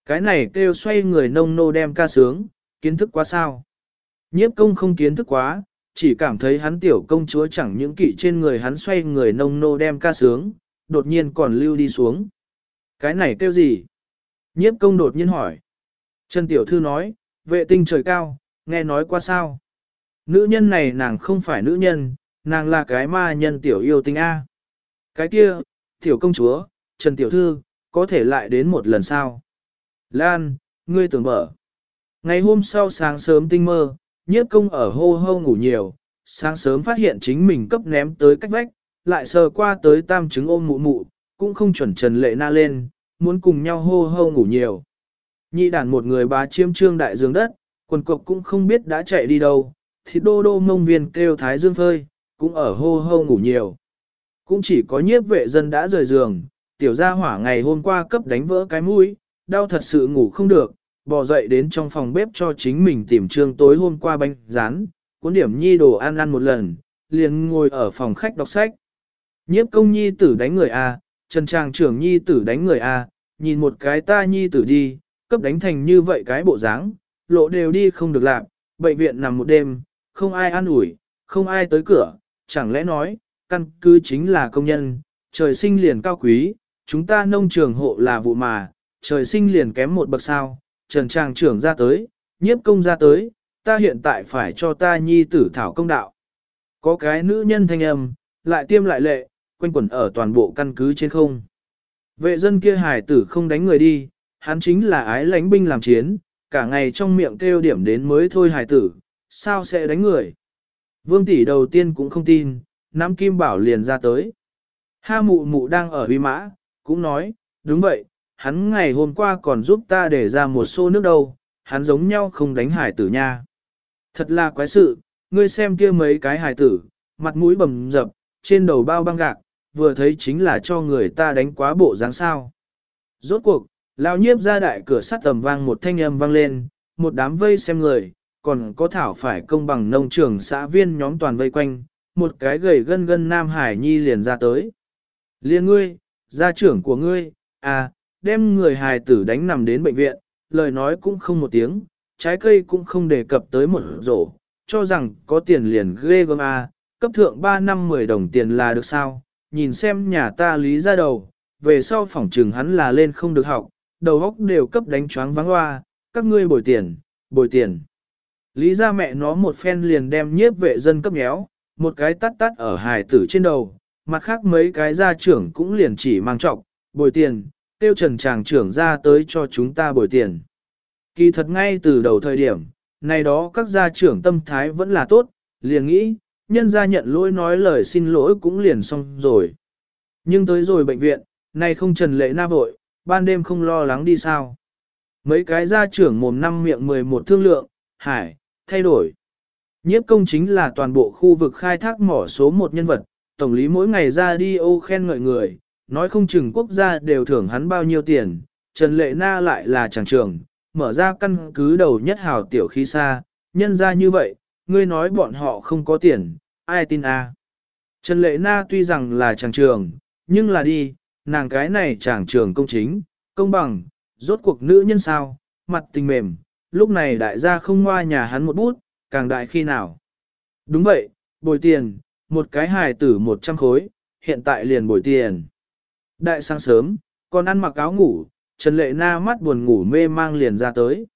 Cái này kêu xoay người nông nô đem ca sướng, kiến thức quá sao? Nhiếp công không kiến thức quá, chỉ cảm thấy hắn tiểu công chúa chẳng những kỵ trên người hắn xoay người nông nô đem ca sướng, đột nhiên còn lưu đi xuống. Cái này kêu gì? Nhiếp công đột nhiên hỏi. Trần Tiểu Thư nói, vệ tinh trời cao, nghe nói qua sao? Nữ nhân này nàng không phải nữ nhân, nàng là cái ma nhân tiểu yêu tinh A. Cái kia, tiểu công chúa, Trần Tiểu Thư, có thể lại đến một lần sao? Lan, ngươi tưởng mở. Ngày hôm sau sáng sớm tinh mơ, nhiếp công ở hô hô ngủ nhiều, sáng sớm phát hiện chính mình cấp ném tới cách vách, lại sờ qua tới tam chứng ôm mụ mụ, cũng không chuẩn trần lệ na lên, muốn cùng nhau hô hô ngủ nhiều. Nhị đàn một người bá chiêm trương đại dương đất, quần cộc cũng không biết đã chạy đi đâu, thì đô đô mông viên kêu thái dương phơi, cũng ở hô hô ngủ nhiều. Cũng chỉ có nhiếp vệ dân đã rời giường, tiểu gia hỏa ngày hôm qua cấp đánh vỡ cái mũi, đau thật sự ngủ không được, bò dậy đến trong phòng bếp cho chính mình tìm trương tối hôm qua bánh rán, cuốn điểm nhi đồ ăn ăn một lần, liền ngồi ở phòng khách đọc sách. Nhiếp công nhi tử đánh người A, Trần Tràng trưởng nhi tử đánh người A, nhìn một cái ta nhi tử đi, cấp đánh thành như vậy cái bộ dáng, lộ đều đi không được làm, bệnh viện nằm một đêm, không ai ăn ủi, không ai tới cửa, chẳng lẽ nói, căn cứ chính là công nhân, trời sinh liền cao quý, chúng ta nông trường hộ là vụ mà, trời sinh liền kém một bậc sao, Trần Tràng trưởng ra tới, nhiếp công ra tới, ta hiện tại phải cho ta nhi tử thảo công đạo. Có cái nữ nhân thanh âm, lại tiêm lại lệ, quanh quẩn ở toàn bộ căn cứ trên không. Vệ dân kia hải tử không đánh người đi, hắn chính là ái lãnh binh làm chiến, cả ngày trong miệng kêu điểm đến mới thôi hải tử, sao sẽ đánh người. Vương tỷ đầu tiên cũng không tin, nắm Kim Bảo liền ra tới. Ha mụ mụ đang ở Vi mã, cũng nói, đúng vậy, hắn ngày hôm qua còn giúp ta để ra một xô nước đâu, hắn giống nhau không đánh hải tử nha. Thật là quái sự, ngươi xem kia mấy cái hải tử, mặt mũi bầm dập, trên đầu bao băng gạc, vừa thấy chính là cho người ta đánh quá bộ dáng sao. Rốt cuộc, lao nhiếp ra đại cửa sắt tầm vang một thanh âm vang lên, một đám vây xem người, còn có thảo phải công bằng nông trường xã viên nhóm toàn vây quanh, một cái gầy gân gân Nam Hải Nhi liền ra tới. Liên ngươi, gia trưởng của ngươi, à, đem người hài tử đánh nằm đến bệnh viện, lời nói cũng không một tiếng, trái cây cũng không đề cập tới một rổ, cho rằng có tiền liền ghê gớm à, cấp thượng 3 năm 10 đồng tiền là được sao, nhìn xem nhà ta lý ra đầu, về sau phỏng trừng hắn là lên không được học, đầu óc đều cấp đánh choáng vắng hoa, các ngươi bồi tiền, bồi tiền. Lý ra mẹ nó một phen liền đem nhiếp vệ dân cấp nhéo, một cái tắt tắt ở hài tử trên đầu, mặt khác mấy cái gia trưởng cũng liền chỉ mang trọng, bồi tiền, tiêu trần chàng trưởng ra tới cho chúng ta bồi tiền. Kỳ thật ngay từ đầu thời điểm, này đó các gia trưởng tâm thái vẫn là tốt, liền nghĩ, nhân gia nhận lỗi nói lời xin lỗi cũng liền xong rồi. Nhưng tới rồi bệnh viện, này không trần lệ na vội, ban đêm không lo lắng đi sao. Mấy cái gia trưởng mồm năm miệng 11 thương lượng, hải, thay đổi. Nhiếp công chính là toàn bộ khu vực khai thác mỏ số một nhân vật, tổng lý mỗi ngày ra đi ô khen ngợi người, nói không chừng quốc gia đều thưởng hắn bao nhiêu tiền, Trần Lệ Na lại là chàng trưởng, mở ra căn cứ đầu nhất hào tiểu khí xa, nhân ra như vậy, ngươi nói bọn họ không có tiền, ai tin a? À? Trần Lệ Na tuy rằng là chàng trường, nhưng là đi, nàng cái này chàng trường công chính, công bằng, rốt cuộc nữ nhân sao, mặt tình mềm, lúc này đại gia không ngoa nhà hắn một bút, càng đại khi nào. Đúng vậy, bồi tiền, một cái hài tử 100 khối, hiện tại liền bồi tiền. Đại sáng sớm, còn ăn mặc áo ngủ, Trần Lệ Na mắt buồn ngủ mê mang liền ra tới.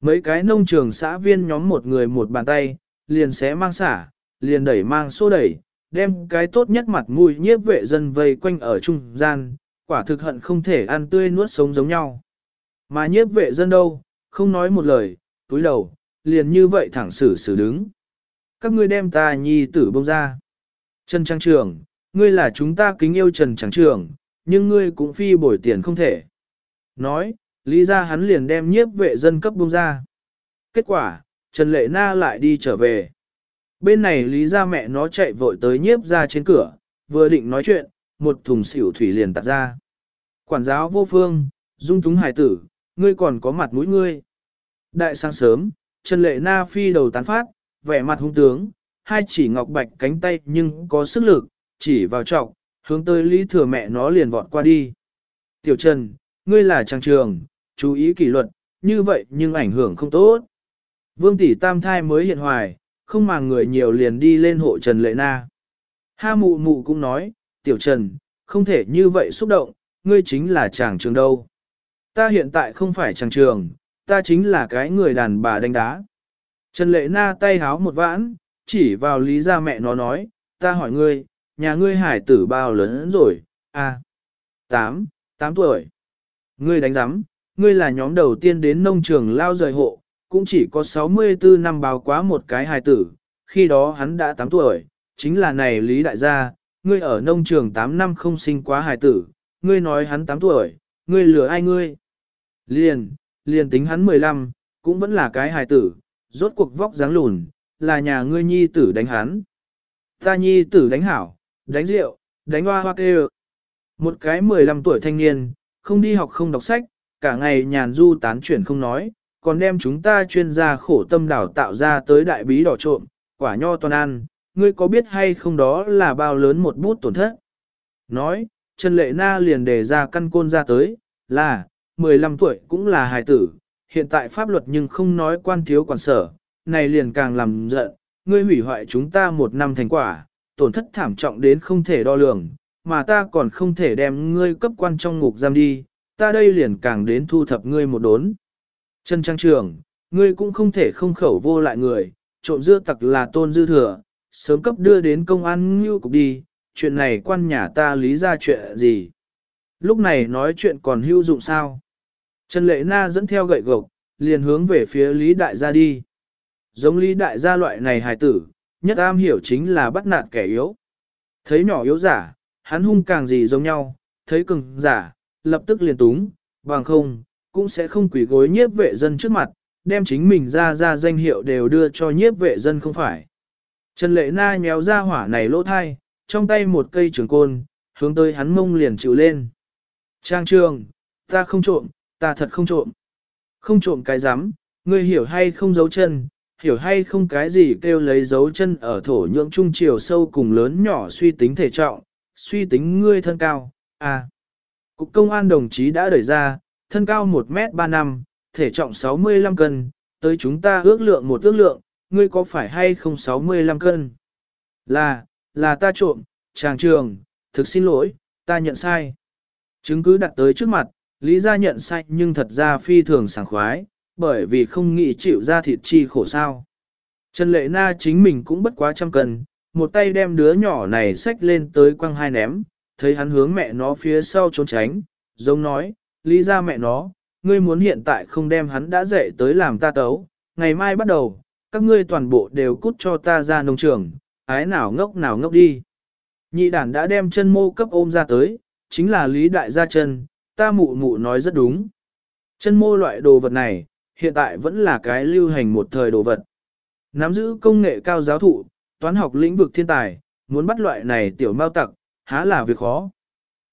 Mấy cái nông trường xã viên nhóm một người một bàn tay, liền xé mang xả, liền đẩy mang xô đẩy, đem cái tốt nhất mặt mũi nhiếp vệ dân vây quanh ở trung gian, quả thực hận không thể ăn tươi nuốt sống giống nhau. Mà nhiếp vệ dân đâu, không nói một lời, túi đầu, liền như vậy thẳng xử xử đứng. Các ngươi đem ta nhi tử bông ra. Trần Trang Trường, ngươi là chúng ta kính yêu Trần Trang Trường, nhưng ngươi cũng phi bồi tiền không thể. Nói, lý ra hắn liền đem nhiếp vệ dân cấp bông ra. Kết quả, Trần Lệ Na lại đi trở về. Bên này lý ra mẹ nó chạy vội tới nhiếp ra trên cửa, vừa định nói chuyện, một thùng xỉu thủy liền tạt ra. Quản giáo vô phương, dung túng hải tử, ngươi còn có mặt mũi ngươi. Đại sáng sớm, Trần Lệ Na phi đầu tán phát, vẻ mặt hung tướng, hai chỉ ngọc bạch cánh tay nhưng có sức lực, chỉ vào trọng, hướng tới lý thừa mẹ nó liền vọt qua đi. Tiểu Trần, ngươi là trang trường, chú ý kỷ luật, như vậy nhưng ảnh hưởng không tốt. Vương tỷ tam thai mới hiện hoài, không mà người nhiều liền đi lên hộ Trần Lệ Na. Ha mụ mụ cũng nói, tiểu Trần, không thể như vậy xúc động, ngươi chính là chàng trường đâu. Ta hiện tại không phải chàng trường, ta chính là cái người đàn bà đánh đá. Trần Lệ Na tay háo một vãn, chỉ vào lý gia mẹ nó nói, ta hỏi ngươi, nhà ngươi hải tử bao lớn rồi, à, 8, 8 tuổi. Ngươi đánh giám, ngươi là nhóm đầu tiên đến nông trường lao rời hộ, cũng chỉ có 64 năm báo quá một cái hài tử, khi đó hắn đã 8 tuổi, chính là này Lý Đại gia, ngươi ở nông trường 8 năm không sinh quá hài tử, ngươi nói hắn 8 tuổi, ngươi lừa ai ngươi? Liền, liền tính hắn 15, cũng vẫn là cái hài tử, rốt cuộc vóc dáng lùn, là nhà ngươi nhi tử đánh hắn. Ta nhi tử đánh hảo, đánh rượu, đánh hoa hoa kêu. Một cái 15 tuổi thanh niên, không đi học không đọc sách, cả ngày nhàn du tán chuyển không nói, còn đem chúng ta chuyên gia khổ tâm đảo tạo ra tới đại bí đỏ trộm, quả nho toàn ăn, ngươi có biết hay không đó là bao lớn một bút tổn thất. Nói, Trần Lệ Na liền đề ra căn côn ra tới, là, 15 tuổi cũng là hài tử, hiện tại pháp luật nhưng không nói quan thiếu quản sở, này liền càng làm giận, ngươi hủy hoại chúng ta một năm thành quả, tổn thất thảm trọng đến không thể đo lường, mà ta còn không thể đem ngươi cấp quan trong ngục giam đi, ta đây liền càng đến thu thập ngươi một đốn. Trần Trang Trường, ngươi cũng không thể không khẩu vô lại người, trộm dưa tặc là tôn dư thừa, sớm cấp đưa đến công an như cục đi, chuyện này quan nhà ta lý ra chuyện gì. Lúc này nói chuyện còn hữu dụng sao? Trần Lệ Na dẫn theo gậy gộc, liền hướng về phía Lý Đại gia đi. Giống Lý Đại gia loại này hài tử, nhất am hiểu chính là bắt nạt kẻ yếu. Thấy nhỏ yếu giả, hắn hung càng gì giống nhau, thấy cường giả, lập tức liền túng, bằng không, cũng sẽ không quỷ gối nhiếp vệ dân trước mặt, đem chính mình ra ra danh hiệu đều đưa cho nhiếp vệ dân không phải. Trần Lệ Na nhéo ra hỏa này lỗ thai, trong tay một cây trường côn, hướng tới hắn mông liền chịu lên. Trang trường, ta không trộm, ta thật không trộm. Không trộm cái rắm ngươi hiểu hay không giấu chân, hiểu hay không cái gì kêu lấy dấu chân ở thổ nhưỡng trung chiều sâu cùng lớn nhỏ suy tính thể trọng, suy tính ngươi thân cao, à. Cục công an đồng chí đã đẩy ra, thân cao 1m3 năm, thể trọng 65 cân, tới chúng ta ước lượng một ước lượng, ngươi có phải hay không 65 cân? Là, là ta trộm, chàng trường, thực xin lỗi, ta nhận sai. Chứng cứ đặt tới trước mặt, Lý gia nhận sai nhưng thật ra phi thường sảng khoái, bởi vì không nghĩ chịu ra thịt chi khổ sao. Trần Lệ Na chính mình cũng bất quá trăm cân, một tay đem đứa nhỏ này xách lên tới quăng hai ném, thấy hắn hướng mẹ nó phía sau trốn tránh, giống nói, lý ra mẹ nó, ngươi muốn hiện tại không đem hắn đã dậy tới làm ta tấu, ngày mai bắt đầu, các ngươi toàn bộ đều cút cho ta ra nông trường, ái nào ngốc nào ngốc đi. Nhị đản đã đem chân mô cấp ôm ra tới, chính là lý đại gia chân, ta mụ mụ nói rất đúng. Chân mô loại đồ vật này, hiện tại vẫn là cái lưu hành một thời đồ vật. Nắm giữ công nghệ cao giáo thụ, toán học lĩnh vực thiên tài, muốn bắt loại này tiểu mao tặc, há là việc khó.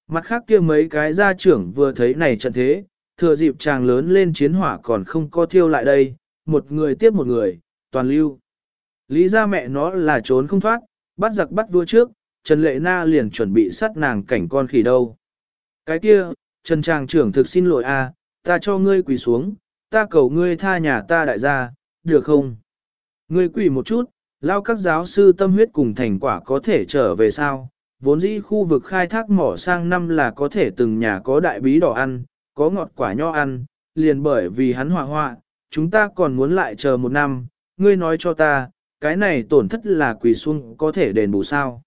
Mặt khác kia mấy cái gia trưởng vừa thấy này trận thế, thừa dịp chàng lớn lên chiến hỏa còn không có thiêu lại đây, một người tiếp một người, toàn lưu. Lý ra mẹ nó là trốn không thoát, bắt giặc bắt vua trước, Trần Lệ Na liền chuẩn bị sát nàng cảnh con khỉ đâu. Cái kia, Trần Tràng trưởng thực xin lỗi a, ta cho ngươi quỳ xuống, ta cầu ngươi tha nhà ta đại gia, được không? Ngươi quỳ một chút, lao các giáo sư tâm huyết cùng thành quả có thể trở về sao? Vốn dĩ khu vực khai thác mỏ sang năm là có thể từng nhà có đại bí đỏ ăn, có ngọt quả nho ăn, liền bởi vì hắn hỏa hoạ, chúng ta còn muốn lại chờ một năm, ngươi nói cho ta, cái này tổn thất là quỳ xuống có thể đền bù sao?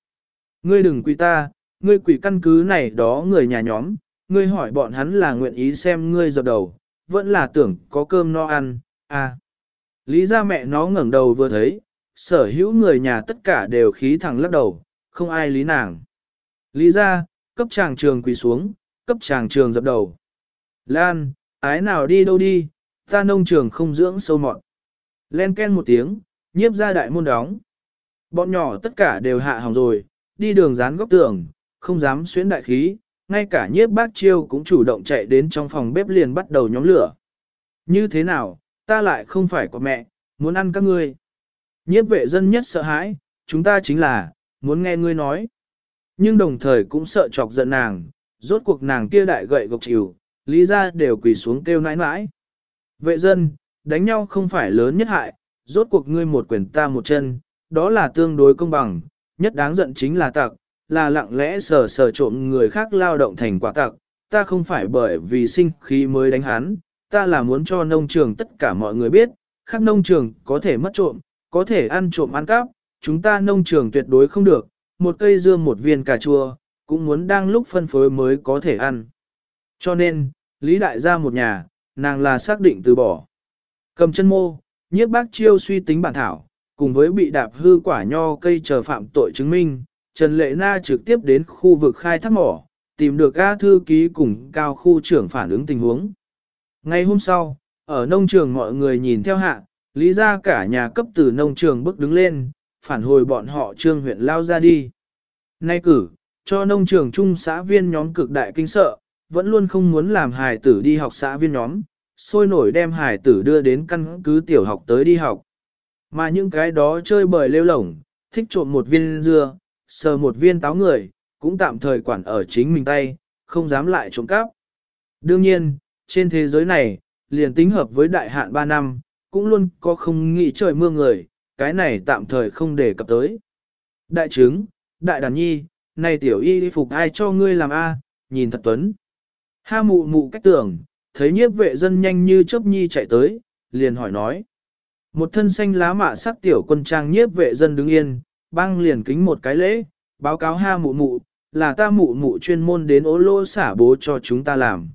Ngươi đừng quỳ ta, ngươi quỳ căn cứ này đó người nhà nhóm, ngươi hỏi bọn hắn là nguyện ý xem ngươi dập đầu, vẫn là tưởng có cơm no ăn, à. Lý ra mẹ nó ngẩng đầu vừa thấy, sở hữu người nhà tất cả đều khí thẳng lắc đầu, không ai lý nàng. Lý ra, cấp chàng trường quỳ xuống, cấp chàng trường dập đầu. Lan, ái nào đi đâu đi, ta nông trường không dưỡng sâu mọn. Len ken một tiếng, nhiếp ra đại môn đóng. Bọn nhỏ tất cả đều hạ hỏng rồi, đi đường dán góc tường, không dám xuyến đại khí, ngay cả nhiếp bác chiêu cũng chủ động chạy đến trong phòng bếp liền bắt đầu nhóm lửa. Như thế nào, ta lại không phải của mẹ, muốn ăn các ngươi. Nhiếp vệ dân nhất sợ hãi, chúng ta chính là, muốn nghe ngươi nói. Nhưng đồng thời cũng sợ chọc giận nàng, rốt cuộc nàng kia đại gậy gộc chịu, lý ra đều quỳ xuống kêu nãi nãi. Vệ dân, đánh nhau không phải lớn nhất hại, rốt cuộc ngươi một quyền ta một chân, đó là tương đối công bằng, nhất đáng giận chính là tặc, là lặng lẽ sờ sờ trộm người khác lao động thành quả tặc, ta không phải bởi vì sinh khí mới đánh hắn, ta là muốn cho nông trường tất cả mọi người biết, khác nông trường có thể mất trộm, có thể ăn trộm ăn cắp, chúng ta nông trường tuyệt đối không được, một cây dưa một viên cà chua, cũng muốn đang lúc phân phối mới có thể ăn. Cho nên, Lý Đại gia một nhà, nàng là xác định từ bỏ. Cầm chân mô, nhiếp bác chiêu suy tính bản thảo, cùng với bị đạp hư quả nho cây chờ phạm tội chứng minh, Trần Lệ Na trực tiếp đến khu vực khai thác mỏ, tìm được A thư ký cùng cao khu trưởng phản ứng tình huống. Ngày hôm sau, ở nông trường mọi người nhìn theo hạ, lý ra cả nhà cấp từ nông trường bước đứng lên, phản hồi bọn họ trương huyện lao ra đi. Nay cử, cho nông trường trung xã viên nhóm cực đại kinh sợ, vẫn luôn không muốn làm hài tử đi học xã viên nhóm, sôi nổi đem hài tử đưa đến căn cứ tiểu học tới đi học. Mà những cái đó chơi bời lêu lổng, thích trộm một viên dưa, sờ một viên táo người, cũng tạm thời quản ở chính mình tay, không dám lại trộm cắp. Đương nhiên, trên thế giới này, liền tính hợp với đại hạn 3 năm, cũng luôn có không nghĩ trời mưa người, cái này tạm thời không để cập tới. Đại trứng, đại đàn nhi, này tiểu y đi phục ai cho ngươi làm a? nhìn thật tuấn. Ha mụ mụ cách tưởng, thấy nhiếp vệ dân nhanh như chớp nhi chạy tới, liền hỏi nói. Một thân xanh lá mạ sắc tiểu quân trang nhiếp vệ dân đứng yên, băng liền kính một cái lễ, báo cáo ha mụ mụ, là ta mụ mụ chuyên môn đến ố lô xả bố cho chúng ta làm.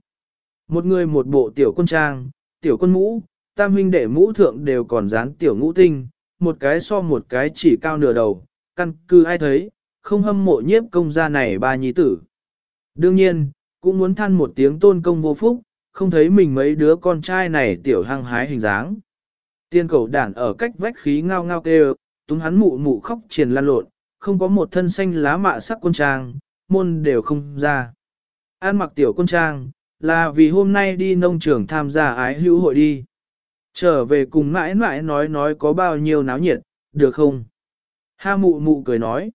Một người một bộ tiểu quân trang, tiểu quân mũ, tam huynh đệ mũ thượng đều còn dán tiểu ngũ tinh, một cái so một cái chỉ cao nửa đầu, căn cứ ai thấy, không hâm mộ nhiếp công gia này ba nhi tử. Đương nhiên, cũng muốn than một tiếng tôn công vô phúc, không thấy mình mấy đứa con trai này tiểu hăng hái hình dáng. Tiên cầu đản ở cách vách khí ngao ngao kêu, túng hắn mụ mụ khóc triền lan lộn, không có một thân xanh lá mạ sắc quân trang, môn đều không ra. An mặc tiểu quân trang, là vì hôm nay đi nông trường tham gia ái hữu hội đi. Trở về cùng mãi mãi nói nói có bao nhiêu náo nhiệt, được không? Ha mụ mụ cười nói.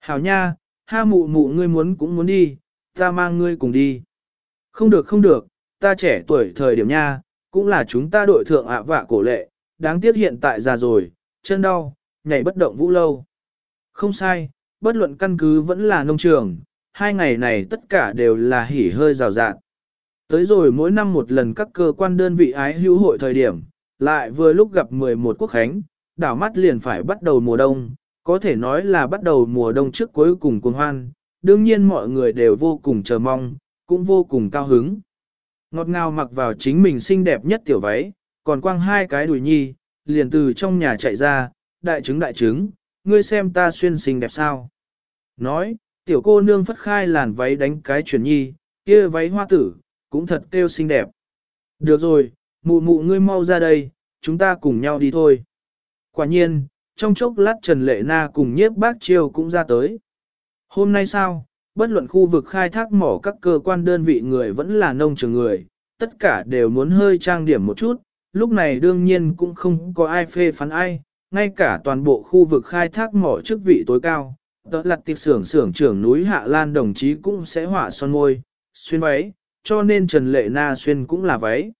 Hảo nha, ha mụ mụ ngươi muốn cũng muốn đi, ta mang ngươi cùng đi. Không được không được, ta trẻ tuổi thời điểm nha, cũng là chúng ta đội thượng ạ vạ cổ lệ, đáng tiếc hiện tại già rồi, chân đau, nhảy bất động vũ lâu. Không sai, bất luận căn cứ vẫn là nông trường, hai ngày này tất cả đều là hỉ hơi rào rạt. Tới rồi mỗi năm một lần các cơ quan đơn vị ái hữu hội thời điểm, lại vừa lúc gặp 11 quốc khánh, đảo mắt liền phải bắt đầu mùa đông, có thể nói là bắt đầu mùa đông trước cuối cùng cuồng hoan, đương nhiên mọi người đều vô cùng chờ mong, cũng vô cùng cao hứng. Ngọt ngào mặc vào chính mình xinh đẹp nhất tiểu váy, còn quăng hai cái đùi nhi, liền từ trong nhà chạy ra, đại trứng đại trứng, ngươi xem ta xuyên xinh đẹp sao. Nói, tiểu cô nương phất khai làn váy đánh cái chuyển nhi, kia váy hoa tử, cũng thật kêu xinh đẹp. Được rồi, mụ mụ ngươi mau ra đây, chúng ta cùng nhau đi thôi. Quả nhiên, trong chốc lát Trần Lệ Na cùng nhiếp bác triều cũng ra tới. Hôm nay sao, bất luận khu vực khai thác mỏ các cơ quan đơn vị người vẫn là nông trường người, tất cả đều muốn hơi trang điểm một chút, lúc này đương nhiên cũng không có ai phê phán ai, ngay cả toàn bộ khu vực khai thác mỏ chức vị tối cao, đó là tiệp xưởng xưởng trưởng núi Hạ Lan đồng chí cũng sẽ hỏa son môi, xuyên váy, cho nên Trần Lệ Na xuyên cũng là váy.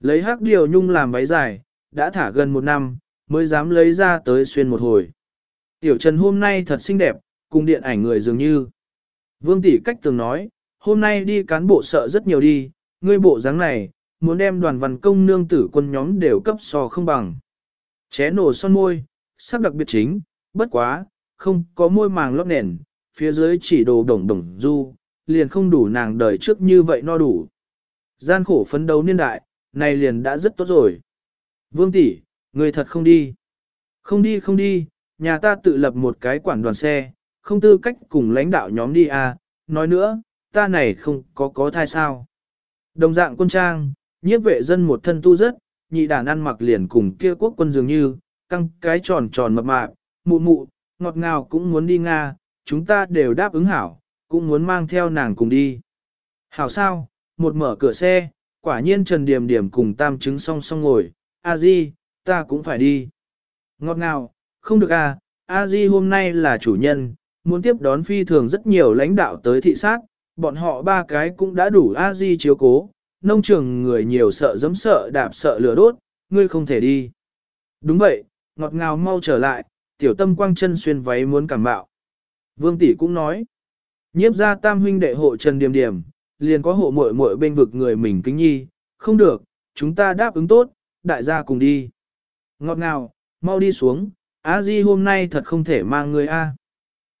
Lấy hắc điều nhung làm váy dài, đã thả gần một năm, mới dám lấy ra tới xuyên một hồi. Tiểu Trần hôm nay thật xinh đẹp, cùng điện ảnh người dường như. Vương tỷ cách tường nói, hôm nay đi cán bộ sợ rất nhiều đi, ngươi bộ dáng này, muốn đem đoàn văn công nương tử quân nhóm đều cấp so không bằng. Ché nổ son môi, sắc đặc biệt chính, bất quá, không có môi màng lót nền, phía dưới chỉ đồ đồng đồng du, liền không đủ nàng đời trước như vậy no đủ. Gian khổ phấn đấu niên đại, này liền đã rất tốt rồi. Vương tỷ, người thật không đi. Không đi không đi, nhà ta tự lập một cái quản đoàn xe, không tư cách cùng lãnh đạo nhóm đi à, nói nữa, ta này không có có thai sao. Đồng dạng quân trang, nhiếp vệ dân một thân tu rất, nhị đàn ăn mặc liền cùng kia quốc quân dường như, căng cái tròn tròn mập mạp, mụ mụ, ngọt ngào cũng muốn đi Nga, chúng ta đều đáp ứng hảo, cũng muốn mang theo nàng cùng đi. Hảo sao, một mở cửa xe, quả nhiên Trần Điểm Điểm cùng tam chứng song song ngồi, a di, ta cũng phải đi. Ngọt ngào, không được à, a di hôm nay là chủ nhân, muốn tiếp đón phi thường rất nhiều lãnh đạo tới thị sát, bọn họ ba cái cũng đã đủ a di chiếu cố, nông trường người nhiều sợ dấm sợ đạp sợ lửa đốt, ngươi không thể đi. Đúng vậy, ngọt ngào mau trở lại, tiểu tâm quang chân xuyên váy muốn cảm bạo. Vương tỷ cũng nói, nhiếp ra tam huynh đệ hộ Trần Điềm Điềm, liền có hộ muội muội bên vực người mình kính nhi, không được, chúng ta đáp ứng tốt, đại gia cùng đi. Ngọt ngào, mau đi xuống, a di hôm nay thật không thể mang người a.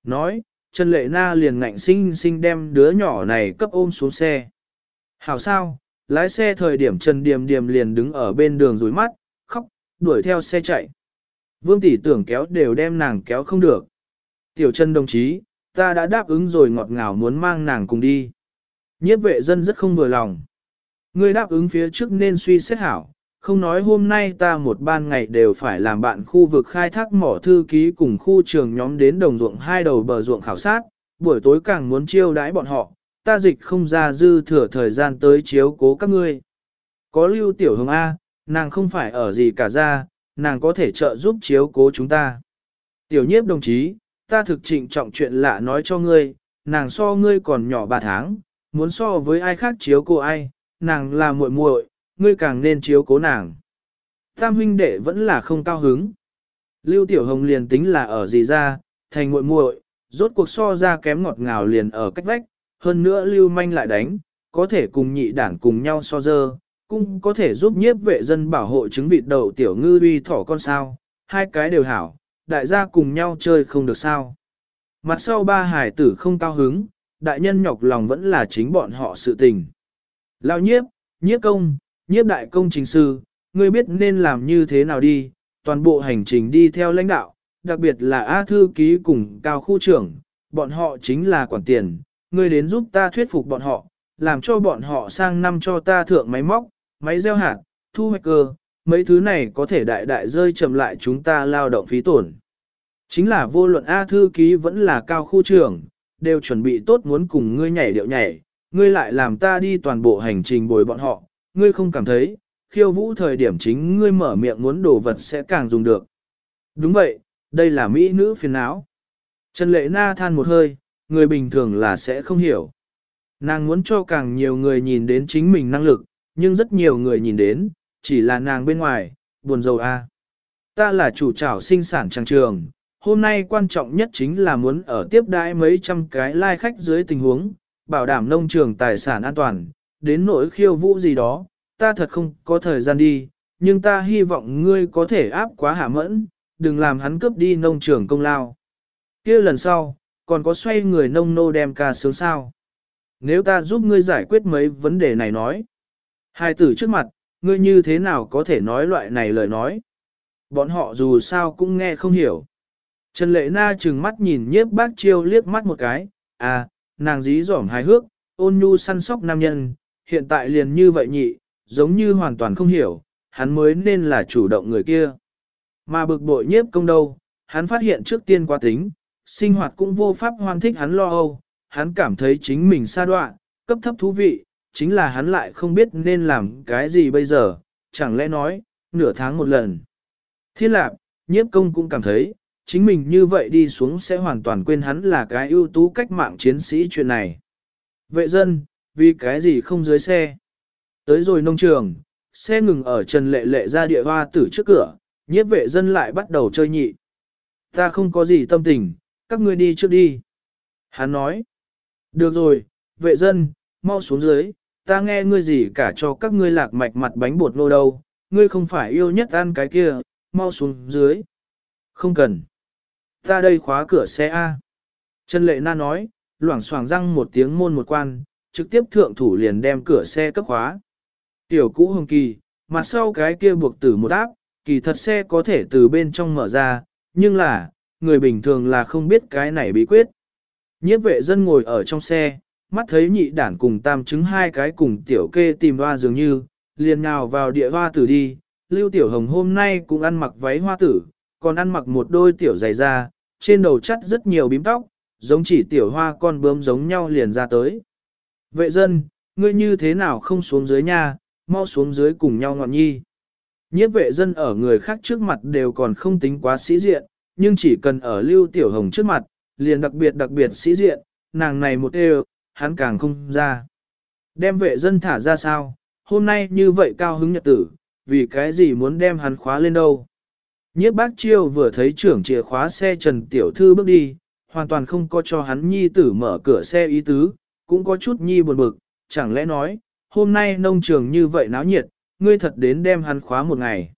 Nói, Trần Lệ Na liền ngạnh sinh sinh đem đứa nhỏ này cấp ôm xuống xe. Hảo sao, lái xe thời điểm Trần Điềm Điềm liền đứng ở bên đường rủi mắt, khóc, đuổi theo xe chạy. Vương tỷ tưởng kéo đều đem nàng kéo không được. Tiểu Trần đồng chí, ta đã đáp ứng rồi ngọt ngào muốn mang nàng cùng đi. Nhiếp vệ dân rất không vừa lòng. Ngươi đáp ứng phía trước nên suy xét hảo, không nói hôm nay ta một ban ngày đều phải làm bạn khu vực khai thác mỏ thư ký cùng khu trường nhóm đến đồng ruộng hai đầu bờ ruộng khảo sát, buổi tối càng muốn chiêu đãi bọn họ, ta dịch không ra dư thừa thời gian tới chiếu cố các ngươi. Có lưu tiểu hồng A, nàng không phải ở gì cả ra, nàng có thể trợ giúp chiếu cố chúng ta. Tiểu nhiếp đồng chí, ta thực trịnh trọng chuyện lạ nói cho ngươi, nàng so ngươi còn nhỏ 3 tháng, muốn so với ai khác chiếu cố ai, nàng là muội muội, ngươi càng nên chiếu cố nàng. Tam huynh đệ vẫn là không cao hứng. Lưu Tiểu Hồng liền tính là ở gì ra, thành muội muội, rốt cuộc so ra kém ngọt ngào liền ở cách vách, hơn nữa Lưu Manh lại đánh, có thể cùng nhị đảng cùng nhau so dơ, cũng có thể giúp nhiếp vệ dân bảo hộ trứng vịt đầu tiểu ngư uy thỏ con sao, hai cái đều hảo, đại gia cùng nhau chơi không được sao. Mặt sau ba hải tử không cao hứng, đại nhân nhọc lòng vẫn là chính bọn họ sự tình. Lao nhiếp, nhiếp công, nhiếp đại công chính sư, ngươi biết nên làm như thế nào đi, toàn bộ hành trình đi theo lãnh đạo, đặc biệt là A thư ký cùng cao khu trưởng, bọn họ chính là quản tiền, ngươi đến giúp ta thuyết phục bọn họ, làm cho bọn họ sang năm cho ta thượng máy móc, máy gieo hạt, thu hoạch cơ, mấy thứ này có thể đại đại rơi chậm lại chúng ta lao động phí tổn. Chính là vô luận A thư ký vẫn là cao khu trưởng, đều chuẩn bị tốt muốn cùng ngươi nhảy điệu nhảy, ngươi lại làm ta đi toàn bộ hành trình bồi bọn họ, ngươi không cảm thấy, khiêu vũ thời điểm chính ngươi mở miệng muốn đồ vật sẽ càng dùng được. Đúng vậy, đây là mỹ nữ phiền não. Trần Lệ Na than một hơi, người bình thường là sẽ không hiểu. Nàng muốn cho càng nhiều người nhìn đến chính mình năng lực, nhưng rất nhiều người nhìn đến, chỉ là nàng bên ngoài, buồn rầu a. Ta là chủ trảo sinh sản trang trường, hôm nay quan trọng nhất chính là muốn ở tiếp đãi mấy trăm cái lai like khách dưới tình huống, bảo đảm nông trường tài sản an toàn, đến nỗi khiêu vũ gì đó, ta thật không có thời gian đi, nhưng ta hy vọng ngươi có thể áp quá hạ mẫn, đừng làm hắn cướp đi nông trường công lao. kia lần sau, còn có xoay người nông nô đem ca sướng sao. Nếu ta giúp ngươi giải quyết mấy vấn đề này nói, hai tử trước mặt, ngươi như thế nào có thể nói loại này lời nói. Bọn họ dù sao cũng nghe không hiểu. Trần Lệ Na trừng mắt nhìn nhiếp bác chiêu liếc mắt một cái, à, nàng dí dỏm hài hước, ôn nhu săn sóc nam nhân, hiện tại liền như vậy nhị, giống như hoàn toàn không hiểu, hắn mới nên là chủ động người kia. Mà bực bội nhiếp công đâu, hắn phát hiện trước tiên quá tính, sinh hoạt cũng vô pháp hoan thích hắn lo âu, hắn cảm thấy chính mình xa đoạn, cấp thấp thú vị, chính là hắn lại không biết nên làm cái gì bây giờ, chẳng lẽ nói, nửa tháng một lần. Thiên lạc, nhiếp công cũng cảm thấy, chính mình như vậy đi xuống sẽ hoàn toàn quên hắn là cái ưu tú cách mạng chiến sĩ chuyện này. Vệ dân, vì cái gì không dưới xe? Tới rồi nông trường, xe ngừng ở Trần Lệ Lệ ra địa hoa tử trước cửa, nhiếp vệ dân lại bắt đầu chơi nhị. Ta không có gì tâm tình, các ngươi đi trước đi. Hắn nói, được rồi, vệ dân, mau xuống dưới, ta nghe ngươi gì cả cho các ngươi lạc mạch mặt bánh bột nô đâu, ngươi không phải yêu nhất ăn cái kia, mau xuống dưới. Không cần. Ta đây khóa cửa xe A. Trần Lệ Na nói, loảng xoảng răng một tiếng môn một quan, trực tiếp thượng thủ liền đem cửa xe cấp khóa. Tiểu cũ hồng kỳ, mặt sau cái kia buộc tử một áp, kỳ thật xe có thể từ bên trong mở ra, nhưng là, người bình thường là không biết cái này bí quyết. Nhiếp vệ dân ngồi ở trong xe, mắt thấy nhị đản cùng tam chứng hai cái cùng tiểu kê tìm hoa dường như, liền nhào vào địa hoa tử đi. Lưu Tiểu Hồng hôm nay cũng ăn mặc váy hoa tử, còn ăn mặc một đôi tiểu giày da, trên đầu chắt rất nhiều bím tóc, giống chỉ tiểu hoa con bướm giống nhau liền ra tới. Vệ dân, ngươi như thế nào không xuống dưới nha, mau xuống dưới cùng nhau ngọn nhi. Nhiếp vệ dân ở người khác trước mặt đều còn không tính quá sĩ diện, nhưng chỉ cần ở lưu tiểu hồng trước mặt, liền đặc biệt đặc biệt sĩ diện, nàng này một đều, hắn càng không ra. Đem vệ dân thả ra sao, hôm nay như vậy cao hứng nhật tử, vì cái gì muốn đem hắn khóa lên đâu. Nhiếp bác chiêu vừa thấy trưởng chìa khóa xe Trần Tiểu Thư bước đi, hoàn toàn không có cho hắn nhi tử mở cửa xe ý tứ, cũng có chút nhi buồn bực, chẳng lẽ nói, hôm nay nông trường như vậy náo nhiệt, ngươi thật đến đem hắn khóa một ngày.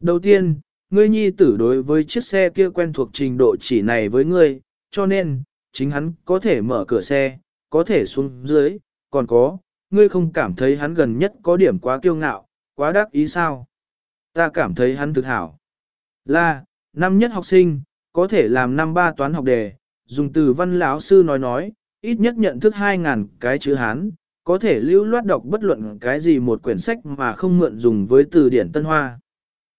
Đầu tiên, ngươi nhi tử đối với chiếc xe kia quen thuộc trình độ chỉ này với ngươi, cho nên, chính hắn có thể mở cửa xe, có thể xuống dưới, còn có, ngươi không cảm thấy hắn gần nhất có điểm quá kiêu ngạo, quá đắc ý sao. Ta cảm thấy hắn thực hảo. Là, năm nhất học sinh, có thể làm năm ba toán học đề, dùng từ văn lão sư nói nói, ít nhất nhận thức 2.000 cái chữ Hán, có thể lưu loát đọc bất luận cái gì một quyển sách mà không mượn dùng với từ điển Tân Hoa.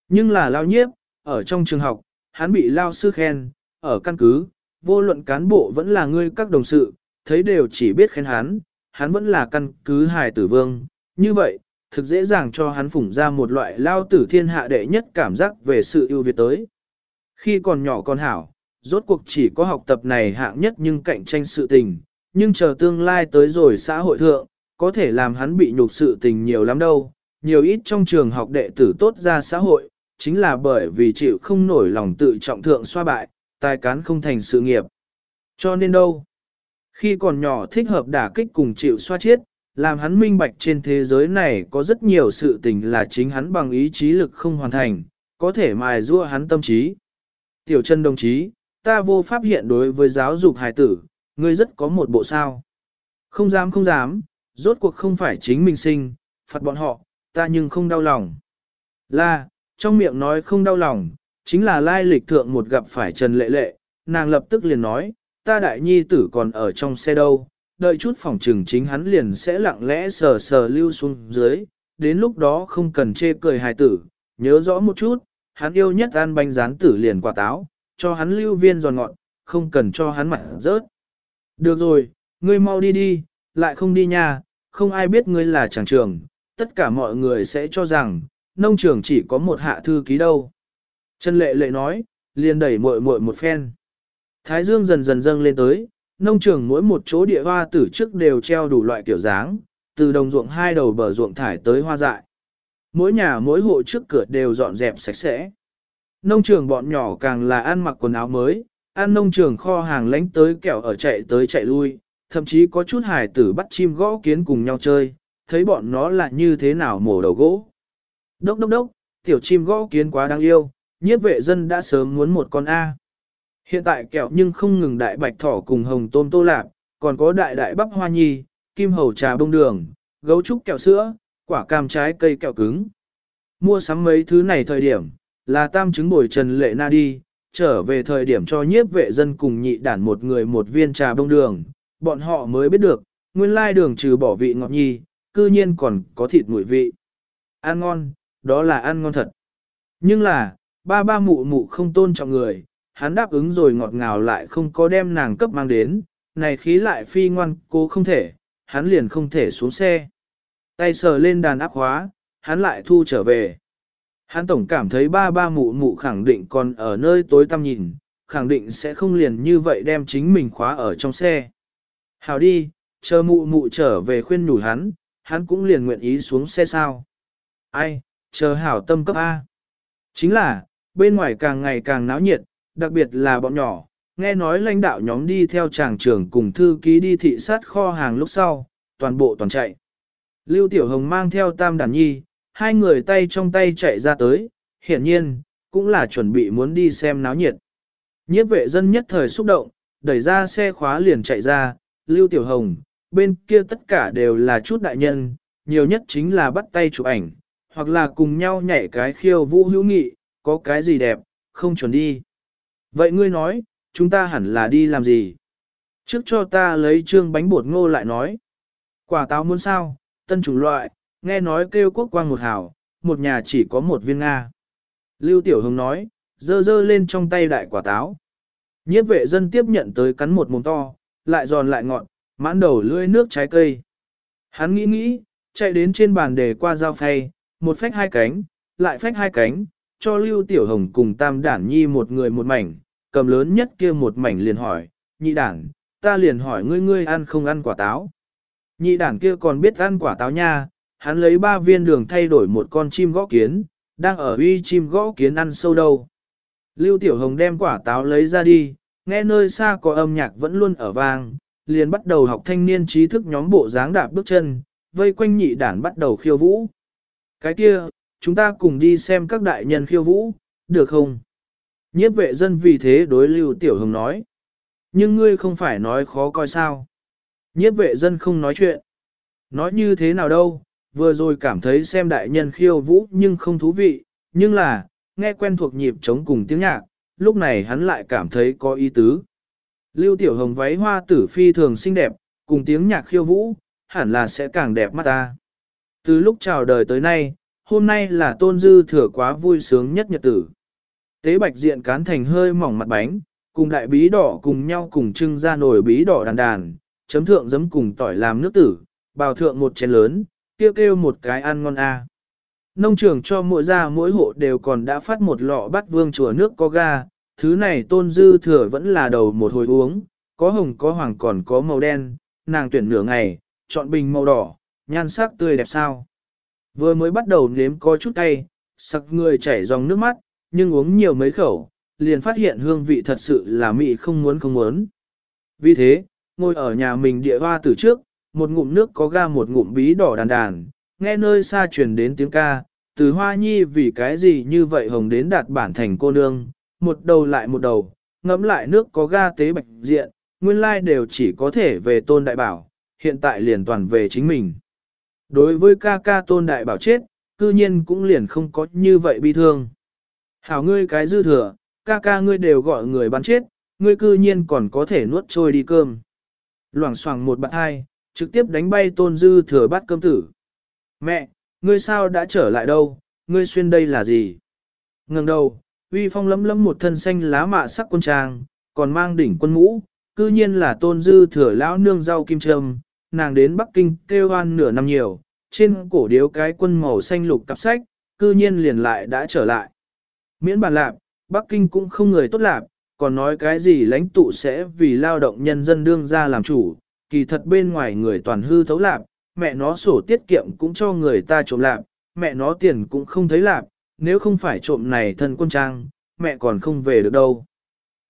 Nhưng là lao nhiếp, ở trong trường học, hắn bị lao sư khen, ở căn cứ, vô luận cán bộ vẫn là ngươi các đồng sự, thấy đều chỉ biết khen hắn, hắn vẫn là căn cứ hài tử vương. Như vậy, thực dễ dàng cho hắn phủng ra một loại lao tử thiên hạ đệ nhất cảm giác về sự ưu việt tới. Khi còn nhỏ con hảo, rốt cuộc chỉ có học tập này hạng nhất nhưng cạnh tranh sự tình, nhưng chờ tương lai tới rồi xã hội thượng, có thể làm hắn bị nhục sự tình nhiều lắm đâu. Nhiều ít trong trường học đệ tử tốt ra xã hội, chính là bởi vì chịu không nổi lòng tự trọng thượng xoa bại, tài cán không thành sự nghiệp. Cho nên đâu? Khi còn nhỏ thích hợp đả kích cùng chịu xoa chiết, làm hắn minh bạch trên thế giới này có rất nhiều sự tình là chính hắn bằng ý chí lực không hoàn thành, có thể mài rua hắn tâm trí. Tiểu chân đồng chí, ta vô pháp hiện đối với giáo dục hài tử, ngươi rất có một bộ sao. Không dám không dám, rốt cuộc không phải chính mình sinh, phạt bọn họ, ta nhưng không đau lòng. Là, trong miệng nói không đau lòng, chính là lai lịch thượng một gặp phải Trần Lệ Lệ, nàng lập tức liền nói, ta đại nhi tử còn ở trong xe đâu, đợi chút phòng trừng chính hắn liền sẽ lặng lẽ sờ sờ lưu xuống dưới, đến lúc đó không cần chê cười hài tử, nhớ rõ một chút, hắn yêu nhất ăn bánh rán tử liền quả táo, cho hắn lưu viên giòn ngọt, không cần cho hắn mặt rớt. Được rồi, ngươi mau đi đi, lại không đi nha, không ai biết ngươi là chàng trường, tất cả mọi người sẽ cho rằng, nông trường chỉ có một hạ thư ký đâu. Trần lệ lệ nói, liền đẩy muội muội một phen. Thái dương dần dần dâng lên tới, nông trường mỗi một chỗ địa hoa tử trước đều treo đủ loại kiểu dáng, từ đồng ruộng hai đầu bờ ruộng thải tới hoa dại. Mỗi nhà mỗi hộ trước cửa đều dọn dẹp sạch sẽ. Nông trường bọn nhỏ càng là ăn mặc quần áo mới, ăn nông trường kho hàng lánh tới kẹo ở chạy tới chạy lui, thậm chí có chút hài tử bắt chim gõ kiến cùng nhau chơi, thấy bọn nó là như thế nào mổ đầu gỗ. Đốc đốc đốc, tiểu chim gõ kiến quá đáng yêu, nhiếp vệ dân đã sớm muốn một con A. Hiện tại kẹo nhưng không ngừng đại bạch thỏ cùng hồng tôm tô lạp, còn có đại đại bắp hoa nhi, kim hầu trà bông đường, gấu trúc kẹo sữa, quả cam trái cây kẹo cứng. Mua sắm mấy thứ này thời điểm, là tam chứng bồi trần lệ na đi, trở về thời điểm cho nhiếp vệ dân cùng nhị đản một người một viên trà bông đường, bọn họ mới biết được, nguyên lai đường trừ bỏ vị ngọt nhi, cư nhiên còn có thịt mùi vị. Ăn ngon, đó là ăn ngon thật. Nhưng là, ba ba mụ mụ không tôn trọng người, hắn đáp ứng rồi ngọt ngào lại không có đem nàng cấp mang đến, này khí lại phi ngoan cô không thể, hắn liền không thể xuống xe. Tay sờ lên đàn áp hóa, hắn lại thu trở về. Hắn tổng cảm thấy ba ba mụ mụ khẳng định còn ở nơi tối tăm nhìn, khẳng định sẽ không liền như vậy đem chính mình khóa ở trong xe. Hào đi, chờ mụ mụ trở về khuyên nhủ hắn, hắn cũng liền nguyện ý xuống xe sao. ai, chờ hảo tâm cấp A. Chính là, bên ngoài càng ngày càng náo nhiệt, đặc biệt là bọn nhỏ, nghe nói lãnh đạo nhóm đi theo tràng trưởng cùng thư ký đi thị sát kho hàng lúc sau, toàn bộ toàn chạy. Lưu Tiểu Hồng mang theo Tam Đản Nhi, hai người tay trong tay chạy ra tới, hiển nhiên, cũng là chuẩn bị muốn đi xem náo nhiệt. Nhiếp vệ dân nhất thời xúc động, đẩy ra xe khóa liền chạy ra, Lưu Tiểu Hồng, bên kia tất cả đều là chút đại nhân, nhiều nhất chính là bắt tay chụp ảnh, hoặc là cùng nhau nhảy cái khiêu vũ hữu nghị, có cái gì đẹp, không chuẩn đi. Vậy ngươi nói, chúng ta hẳn là đi làm gì? Trước cho ta lấy trương bánh bột ngô lại nói. Quả táo muốn sao, tân chủng loại, nghe nói kêu quốc quang một hảo, một nhà chỉ có một viên Nga. Lưu Tiểu Hồng nói, dơ dơ lên trong tay đại quả táo. Nhiếp vệ dân tiếp nhận tới cắn một mồm to, lại giòn lại ngọt, mãn đầu lưỡi nước trái cây. Hắn nghĩ nghĩ, chạy đến trên bàn để qua dao phay, một phách hai cánh, lại phách hai cánh, cho Lưu Tiểu Hồng cùng Tam Đản Nhi một người một mảnh, cầm lớn nhất kia một mảnh liền hỏi, nhị đản, ta liền hỏi ngươi ngươi ăn không ăn quả táo. Nhị đản kia còn biết ăn quả táo nha, hắn lấy ba viên đường thay đổi một con chim gõ kiến, đang ở uy chim gõ kiến ăn sâu đâu. Lưu Tiểu Hồng đem quả táo lấy ra đi, nghe nơi xa có âm nhạc vẫn luôn ở vang, liền bắt đầu học thanh niên trí thức nhóm bộ dáng đạp bước chân, vây quanh nhị đản bắt đầu khiêu vũ. Cái kia, chúng ta cùng đi xem các đại nhân khiêu vũ, được không? Nhiếp vệ dân vì thế đối Lưu Tiểu Hồng nói. Nhưng ngươi không phải nói khó coi sao. Nhiếp vệ dân không nói chuyện. Nói như thế nào đâu, vừa rồi cảm thấy xem đại nhân khiêu vũ nhưng không thú vị, nhưng là, nghe quen thuộc nhịp trống cùng tiếng nhạc, lúc này hắn lại cảm thấy có ý tứ. Lưu Tiểu Hồng váy hoa tử phi thường xinh đẹp, cùng tiếng nhạc khiêu vũ, hẳn là sẽ càng đẹp mắt ta. Từ lúc chào đời tới nay, hôm nay là tôn dư thừa quá vui sướng nhất nhật tử. Tế bạch diện cán thành hơi mỏng mặt bánh, cùng đại bí đỏ cùng nhau cùng trưng ra nồi bí đỏ đàn đàn, chấm thượng giấm cùng tỏi làm nước tử, bào thượng một chén lớn, kêu kêu một cái ăn ngon a. Nông trường cho mỗi gia mỗi hộ đều còn đã phát một lọ bát vương chùa nước có ga, thứ này tôn dư thừa vẫn là đầu một hồi uống, có hồng có hoàng còn có màu đen, nàng tuyển nửa ngày, chọn bình màu đỏ, nhan sắc tươi đẹp sao. Vừa mới bắt đầu nếm có chút cay, sặc người chảy dòng nước mắt, nhưng uống nhiều mấy khẩu, liền phát hiện hương vị thật sự là mị không muốn không muốn. Vì thế, ngồi ở nhà mình địa hoa từ trước, một ngụm nước có ga một ngụm bí đỏ đàn đàn, nghe nơi xa truyền đến tiếng ca, từ hoa nhi vì cái gì như vậy hồng đến đạt bản thành cô nương, một đầu lại một đầu, ngẫm lại nước có ga tế bạch diện, nguyên lai đều chỉ có thể về tôn đại bảo, hiện tại liền toàn về chính mình. Đối với ca ca tôn đại bảo chết, cư nhiên cũng liền không có như vậy bi thương. Hảo ngươi cái dư thừa, ca ca ngươi đều gọi người bắn chết, ngươi cư nhiên còn có thể nuốt trôi đi cơm. Loảng xoảng một bạn hai, trực tiếp đánh bay tôn dư thừa bắt cơm tử. Mẹ, ngươi sao đã trở lại đâu, ngươi xuyên đây là gì? Ngừng đầu, uy phong lấm lấm một thân xanh lá mạ sắc quân trang, còn mang đỉnh quân mũ, cư nhiên là tôn dư thừa lão nương rau kim trâm, nàng đến Bắc Kinh kêu hoan nửa năm nhiều, trên cổ điếu cái quân màu xanh lục cặp sách, cư nhiên liền lại đã trở lại. Miễn bàn lạp, Bắc Kinh cũng không người tốt lạp, còn nói cái gì lãnh tụ sẽ vì lao động nhân dân đương ra làm chủ, kỳ thật bên ngoài người toàn hư thấu lạp, mẹ nó sổ tiết kiệm cũng cho người ta trộm lạp, mẹ nó tiền cũng không thấy lạp, nếu không phải trộm này thân quân trang, mẹ còn không về được đâu.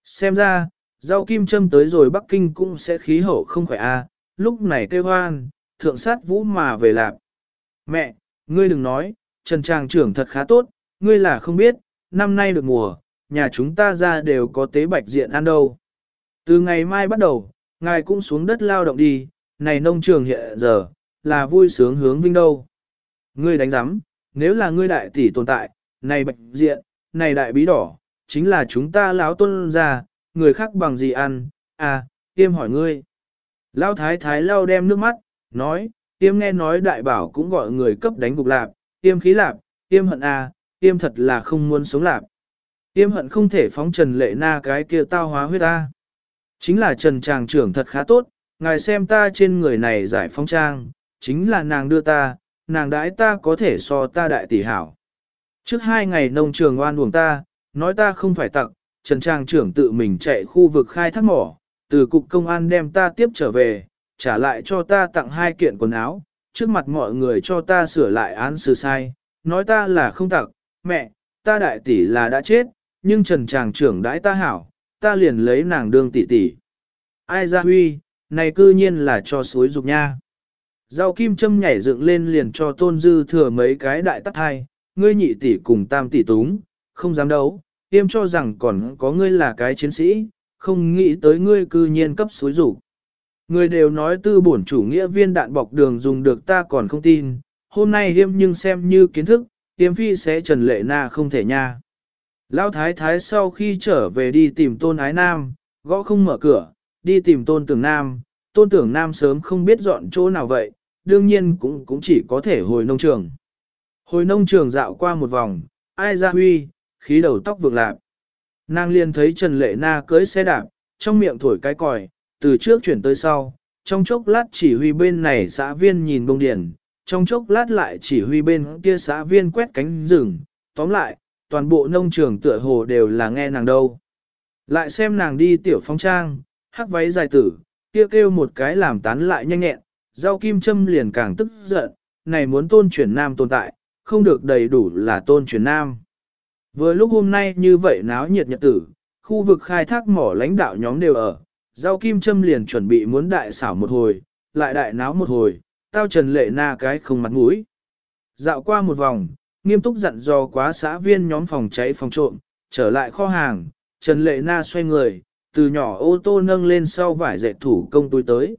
Xem ra, rau kim châm tới rồi Bắc Kinh cũng sẽ khí hậu không khỏe a lúc này kêu hoan, thượng sát vũ mà về lạp. Mẹ, ngươi đừng nói, Trần Tràng trưởng thật khá tốt, ngươi là không biết, năm nay được mùa, nhà chúng ta ra đều có tế bạch diện ăn đâu. Từ ngày mai bắt đầu, ngài cũng xuống đất lao động đi, này nông trường hiện giờ, là vui sướng hướng vinh đâu. Ngươi đánh giám, nếu là ngươi đại tỷ tồn tại, này bạch diện, này đại bí đỏ, chính là chúng ta láo tôn ra, người khác bằng gì ăn, à, tiêm hỏi ngươi. Lão thái thái lau đem nước mắt, nói, tiêm nghe nói đại bảo cũng gọi người cấp đánh gục lạp, tiêm khí lạp, tiêm hận à, tiêm thật là không muốn sống lạp. Tiêm hận không thể phóng trần lệ na cái kia tao hóa huyết ta. Chính là trần tràng trưởng thật khá tốt, ngài xem ta trên người này giải phóng trang, chính là nàng đưa ta, nàng đãi ta có thể so ta đại tỷ hảo. Trước hai ngày nông trường oan uổng ta, nói ta không phải tặng, Trần Trang trưởng tự mình chạy khu vực khai thác mỏ, từ cục công an đem ta tiếp trở về, trả lại cho ta tặng hai kiện quần áo, trước mặt mọi người cho ta sửa lại án xử sai, nói ta là không tặc, mẹ, ta đại tỷ là đã chết, nhưng trần tràng trưởng đãi ta hảo, ta liền lấy nàng đương tỷ tỷ. Ai ra huy, này cư nhiên là cho suối dục nha. Rau kim châm nhảy dựng lên liền cho tôn dư thừa mấy cái đại tắt hai, ngươi nhị tỷ cùng tam tỷ túng, không dám đấu, tiêm cho rằng còn có ngươi là cái chiến sĩ, không nghĩ tới ngươi cư nhiên cấp suối rủ. Người đều nói tư bổn chủ nghĩa viên đạn bọc đường dùng được ta còn không tin, hôm nay hiêm nhưng xem như kiến thức, tiêm phi sẽ trần lệ na không thể nha. Lão thái thái sau khi trở về đi tìm tôn ái nam, gõ không mở cửa, đi tìm tôn tưởng nam, tôn tưởng nam sớm không biết dọn chỗ nào vậy, đương nhiên cũng cũng chỉ có thể hồi nông trường. Hồi nông trường dạo qua một vòng, ai ra huy, khí đầu tóc vượng lạc. Nàng liền thấy Trần Lệ Na cưới xe đạp, trong miệng thổi cái còi, từ trước chuyển tới sau, trong chốc lát chỉ huy bên này xã viên nhìn bông điển, trong chốc lát lại chỉ huy bên kia xã viên quét cánh rừng, tóm lại, toàn bộ nông trường tựa hồ đều là nghe nàng đâu. Lại xem nàng đi tiểu phong trang, hắc váy dài tử, kia kêu, kêu một cái làm tán lại nhanh nhẹn, rau kim châm liền càng tức giận, này muốn tôn chuyển nam tồn tại, không được đầy đủ là tôn chuyển nam. Vừa lúc hôm nay như vậy náo nhiệt nhật tử, khu vực khai thác mỏ lãnh đạo nhóm đều ở, rau kim châm liền chuẩn bị muốn đại xảo một hồi, lại đại náo một hồi, tao trần lệ na cái không mặt mũi. Dạo qua một vòng, nghiêm túc dặn dò quá xã viên nhóm phòng cháy phòng trộm, trở lại kho hàng, Trần Lệ Na xoay người, từ nhỏ ô tô nâng lên sau vải dệt thủ công túi tới.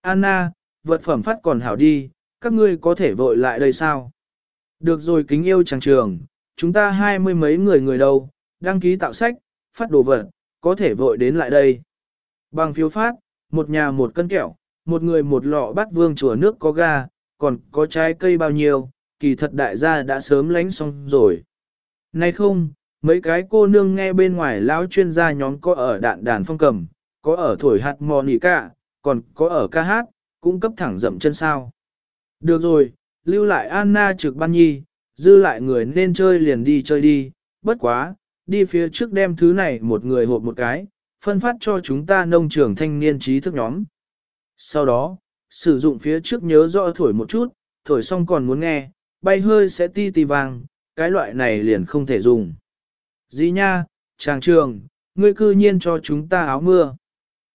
Anna, vật phẩm phát còn hảo đi, các ngươi có thể vội lại đây sao? Được rồi kính yêu chàng trường, chúng ta hai mươi mấy người người đâu, đăng ký tạo sách, phát đồ vật, có thể vội đến lại đây. Bằng phiếu phát, một nhà một cân kẹo, một người một lọ bát vương chùa nước có ga, còn có trái cây bao nhiêu, kỳ thật đại gia đã sớm lánh xong rồi. này không, mấy cái cô nương nghe bên ngoài lão chuyên gia nhóm có ở đạn đàn phong cầm, có ở thổi hạt mò nỉ cả, còn có ở ca hát, cũng cấp thẳng dậm chân sao. Được rồi, lưu lại Anna trực ban nhi, dư lại người nên chơi liền đi chơi đi, bất quá, đi phía trước đem thứ này một người hộp một cái, phân phát cho chúng ta nông trường thanh niên trí thức nhóm. Sau đó, sử dụng phía trước nhớ rõ thổi một chút, thổi xong còn muốn nghe, bay hơi sẽ ti ti vàng, cái loại này liền không thể dùng. Dì nha, chàng trường, ngươi cư nhiên cho chúng ta áo mưa.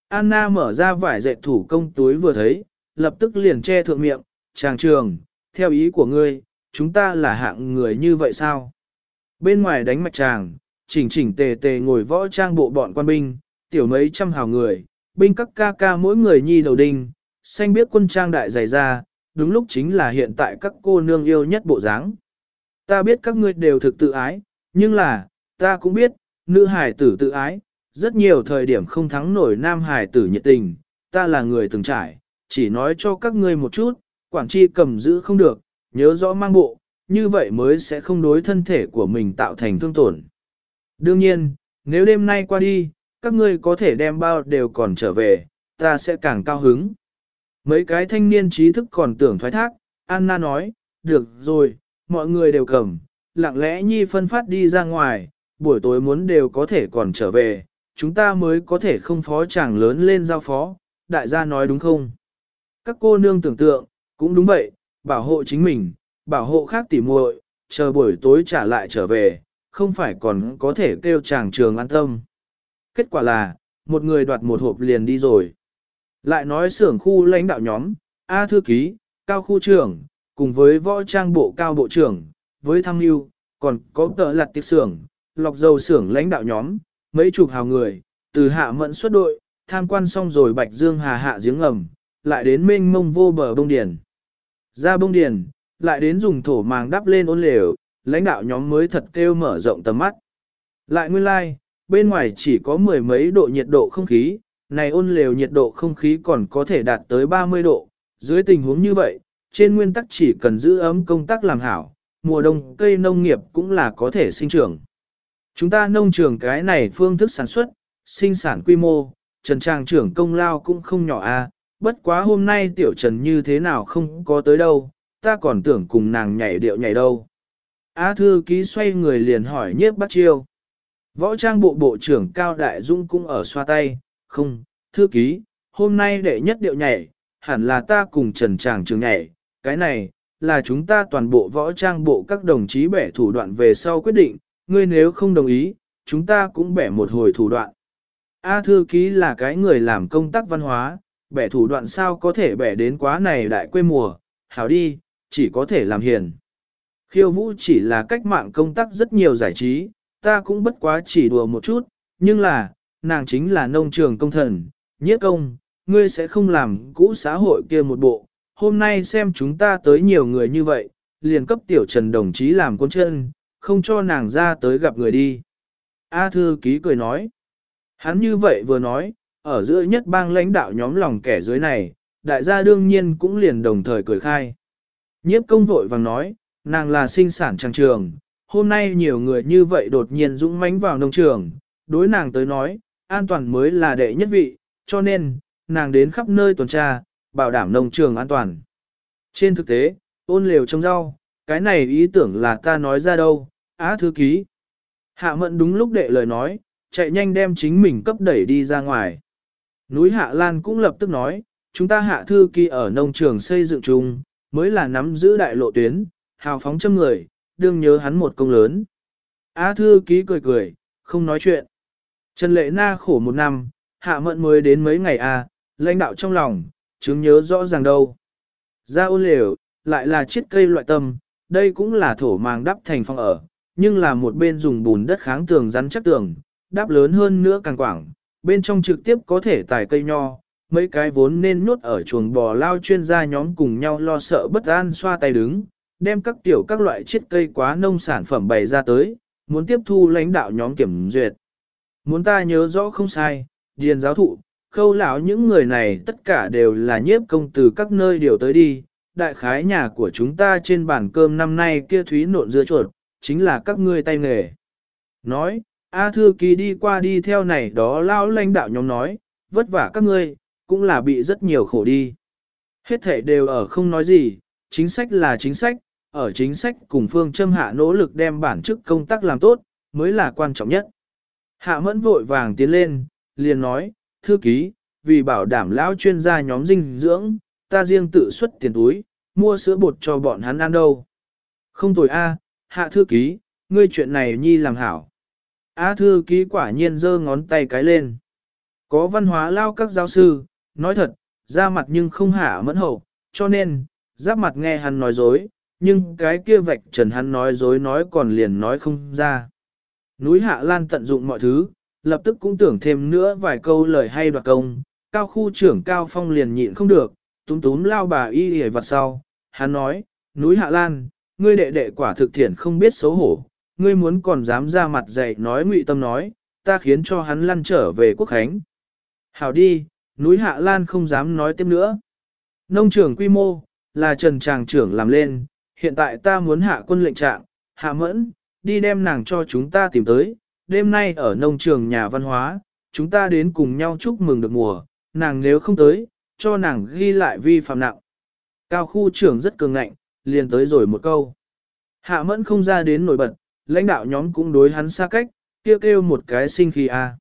Anna mở ra vải dệt thủ công túi vừa thấy, lập tức liền che thượng miệng, chàng trường, theo ý của ngươi, chúng ta là hạng người như vậy sao? Bên ngoài đánh mạch tràng, chỉnh chỉnh tề tề ngồi võ trang bộ bọn quan binh, tiểu mấy trăm hào người, binh các ca ca mỗi người nhi đầu đinh, xanh biết quân trang đại dày ra, đúng lúc chính là hiện tại các cô nương yêu nhất bộ dáng. Ta biết các ngươi đều thực tự ái, nhưng là, ta cũng biết, nữ hải tử tự ái, rất nhiều thời điểm không thắng nổi nam hải tử nhiệt tình, ta là người từng trải, chỉ nói cho các ngươi một chút, quản tri cầm giữ không được, nhớ rõ mang bộ, như vậy mới sẽ không đối thân thể của mình tạo thành thương tổn. Đương nhiên, nếu đêm nay qua đi, các ngươi có thể đem bao đều còn trở về, ta sẽ càng cao hứng. Mấy cái thanh niên trí thức còn tưởng thoái thác, Anna nói, được rồi, mọi người đều cầm, lặng lẽ nhi phân phát đi ra ngoài, buổi tối muốn đều có thể còn trở về, chúng ta mới có thể không phó chàng lớn lên giao phó, đại gia nói đúng không? Các cô nương tưởng tượng, cũng đúng vậy, bảo hộ chính mình, bảo hộ khác tỉ muội, chờ buổi tối trả lại trở về, không phải còn có thể kêu chàng trường an tâm. Kết quả là, một người đoạt một hộp liền đi rồi. Lại nói xưởng khu lãnh đạo nhóm, A thư ký, cao khu trưởng, cùng với võ trang bộ cao bộ trưởng, với thăng lưu, còn có tờ lặt tiệc xưởng, lọc dầu xưởng lãnh đạo nhóm, mấy chục hào người, từ hạ mẫn xuất đội, tham quan xong rồi Bạch Dương Hà hạ giếng ngầm, lại đến mênh mông vô bờ bông điền. Ra bông điền, lại đến dùng thổ màng đắp lên ôn lều, lãnh đạo nhóm mới thật kêu mở rộng tầm mắt. Lại nguyên lai, like, bên ngoài chỉ có mười mấy độ nhiệt độ không khí, này ôn lều nhiệt độ không khí còn có thể đạt tới 30 độ. Dưới tình huống như vậy, trên nguyên tắc chỉ cần giữ ấm công tác làm hảo, mùa đông cây nông nghiệp cũng là có thể sinh trưởng. Chúng ta nông trường cái này phương thức sản xuất, sinh sản quy mô, Trần Trang trưởng công lao cũng không nhỏ a bất quá hôm nay tiểu Trần như thế nào không có tới đâu, ta còn tưởng cùng nàng nhảy điệu nhảy đâu. A thư ký xoay người liền hỏi nhiếp bắt chiêu. Võ trang bộ bộ trưởng Cao Đại Dung cũng ở xoa tay, không, thư ký, hôm nay đệ nhất điệu nhảy, hẳn là ta cùng Trần Tràng trường nhảy, cái này, là chúng ta toàn bộ võ trang bộ các đồng chí bẻ thủ đoạn về sau quyết định, ngươi nếu không đồng ý, chúng ta cũng bẻ một hồi thủ đoạn. A thư ký là cái người làm công tác văn hóa, bẻ thủ đoạn sao có thể bẻ đến quá này đại quê mùa, hảo đi, chỉ có thể làm hiền. Khiêu vũ chỉ là cách mạng công tác rất nhiều giải trí, ta cũng bất quá chỉ đùa một chút, nhưng là, nàng chính là nông trường công thần, nhiếp công, ngươi sẽ không làm cũ xã hội kia một bộ. Hôm nay xem chúng ta tới nhiều người như vậy, liền cấp tiểu trần đồng chí làm con chân, không cho nàng ra tới gặp người đi. A thư ký cười nói. Hắn như vậy vừa nói, ở giữa nhất bang lãnh đạo nhóm lòng kẻ dưới này, đại gia đương nhiên cũng liền đồng thời cười khai. Nhiếp công vội vàng nói, nàng là sinh sản trang trường, hôm nay nhiều người như vậy đột nhiên dũng mãnh vào nông trường, đối nàng tới nói, an toàn mới là đệ nhất vị, cho nên, nàng đến khắp nơi tuần tra, bảo đảm nông trường an toàn. Trên thực tế, ôn liều trồng rau, cái này ý tưởng là ta nói ra đâu, á thư ký. Hạ mận đúng lúc đệ lời nói, chạy nhanh đem chính mình cấp đẩy đi ra ngoài. Núi Hạ Lan cũng lập tức nói, chúng ta hạ thư ký ở nông trường xây dựng chung, mới là nắm giữ đại lộ tuyến, hào phóng châm người, đương nhớ hắn một công lớn. Á thư ký cười cười, không nói chuyện. Trần Lệ Na khổ một năm, hạ mận mới đến mấy ngày à, lãnh đạo trong lòng, chứng nhớ rõ ràng đâu. Ra ôn lều, lại là chiết cây loại tâm, đây cũng là thổ màng đắp thành phòng ở, nhưng là một bên dùng bùn đất kháng tường rắn chắc tường, đắp lớn hơn nữa càng quảng, bên trong trực tiếp có thể tải cây nho, mấy cái vốn nên nuốt ở chuồng bò lao chuyên gia nhóm cùng nhau lo sợ bất an xoa tay đứng, đem các tiểu các loại chiết cây quá nông sản phẩm bày ra tới, muốn tiếp thu lãnh đạo nhóm kiểm duyệt. Muốn ta nhớ rõ không sai, điền giáo thụ, khâu lão những người này tất cả đều là nhiếp công từ các nơi điều tới đi, đại khái nhà của chúng ta trên bàn cơm năm nay kia thúy nộn dưa chuột, chính là các ngươi tay nghề. Nói, A Thư ký đi qua đi theo này đó lao lãnh đạo nhóm nói, vất vả các ngươi, cũng là bị rất nhiều khổ đi. Hết thể đều ở không nói gì, chính sách là chính sách, ở chính sách cùng phương châm hạ nỗ lực đem bản chức công tác làm tốt, mới là quan trọng nhất. Hạ mẫn vội vàng tiến lên, liền nói, thư ký, vì bảo đảm lão chuyên gia nhóm dinh dưỡng, ta riêng tự xuất tiền túi, mua sữa bột cho bọn hắn ăn đâu. Không tồi a, hạ thư ký, ngươi chuyện này nhi làm hảo. A thư ký quả nhiên giơ ngón tay cái lên. Có văn hóa lao các giáo sư, nói thật, ra mặt nhưng không hạ mẫn hậu, cho nên, giáp mặt nghe hắn nói dối, nhưng cái kia vạch trần hắn nói dối nói còn liền nói không ra. Núi Hạ Lan tận dụng mọi thứ, lập tức cũng tưởng thêm nữa vài câu lời hay đoạt công, cao khu trưởng Cao Phong liền nhịn không được, túm túm lao bà y hề vặt sau, hắn nói, núi Hạ Lan, ngươi đệ đệ quả thực thiện không biết xấu hổ, ngươi muốn còn dám ra mặt dạy nói ngụy tâm nói, ta khiến cho hắn lăn trở về quốc khánh. Hảo đi, núi Hạ Lan không dám nói tiếp nữa. Nông trường quy mô, là Trần Tràng trưởng làm lên, hiện tại ta muốn hạ quân lệnh trạng, hạ mẫn, đi đem nàng cho chúng ta tìm tới, đêm nay ở nông trường nhà văn hóa, chúng ta đến cùng nhau chúc mừng được mùa, nàng nếu không tới, cho nàng ghi lại vi phạm nặng. Cao khu trưởng rất cường ngạnh, liền tới rồi một câu. Hạ mẫn không ra đến nổi bật, lãnh đạo nhóm cũng đối hắn xa cách, kêu kêu một cái sinh khí a.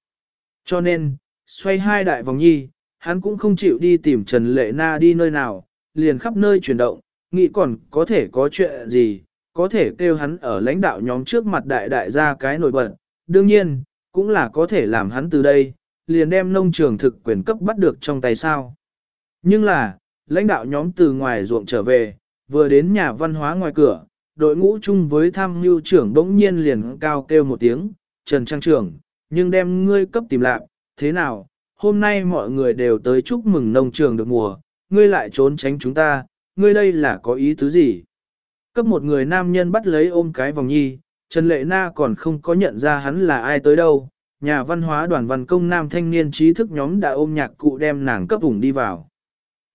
Cho nên, xoay hai đại vòng nhi, hắn cũng không chịu đi tìm Trần Lệ Na đi nơi nào, liền khắp nơi chuyển động, nghĩ còn có thể có chuyện gì, có thể kêu hắn ở lãnh đạo nhóm trước mặt đại đại ra cái nổi bật, đương nhiên, cũng là có thể làm hắn từ đây, liền đem nông trường thực quyền cấp bắt được trong tay sao. Nhưng là, lãnh đạo nhóm từ ngoài ruộng trở về, vừa đến nhà văn hóa ngoài cửa, đội ngũ chung với tham mưu trưởng bỗng nhiên liền cao kêu một tiếng, Trần Trang trưởng, nhưng đem ngươi cấp tìm lạc, thế nào, hôm nay mọi người đều tới chúc mừng nông trường được mùa, ngươi lại trốn tránh chúng ta, ngươi đây là có ý tứ gì? Cấp một người nam nhân bắt lấy ôm cái vòng nhi, Trần Lệ Na còn không có nhận ra hắn là ai tới đâu. Nhà văn hóa đoàn văn công nam thanh niên trí thức nhóm đã ôm nhạc cụ đem nàng cấp vùng đi vào.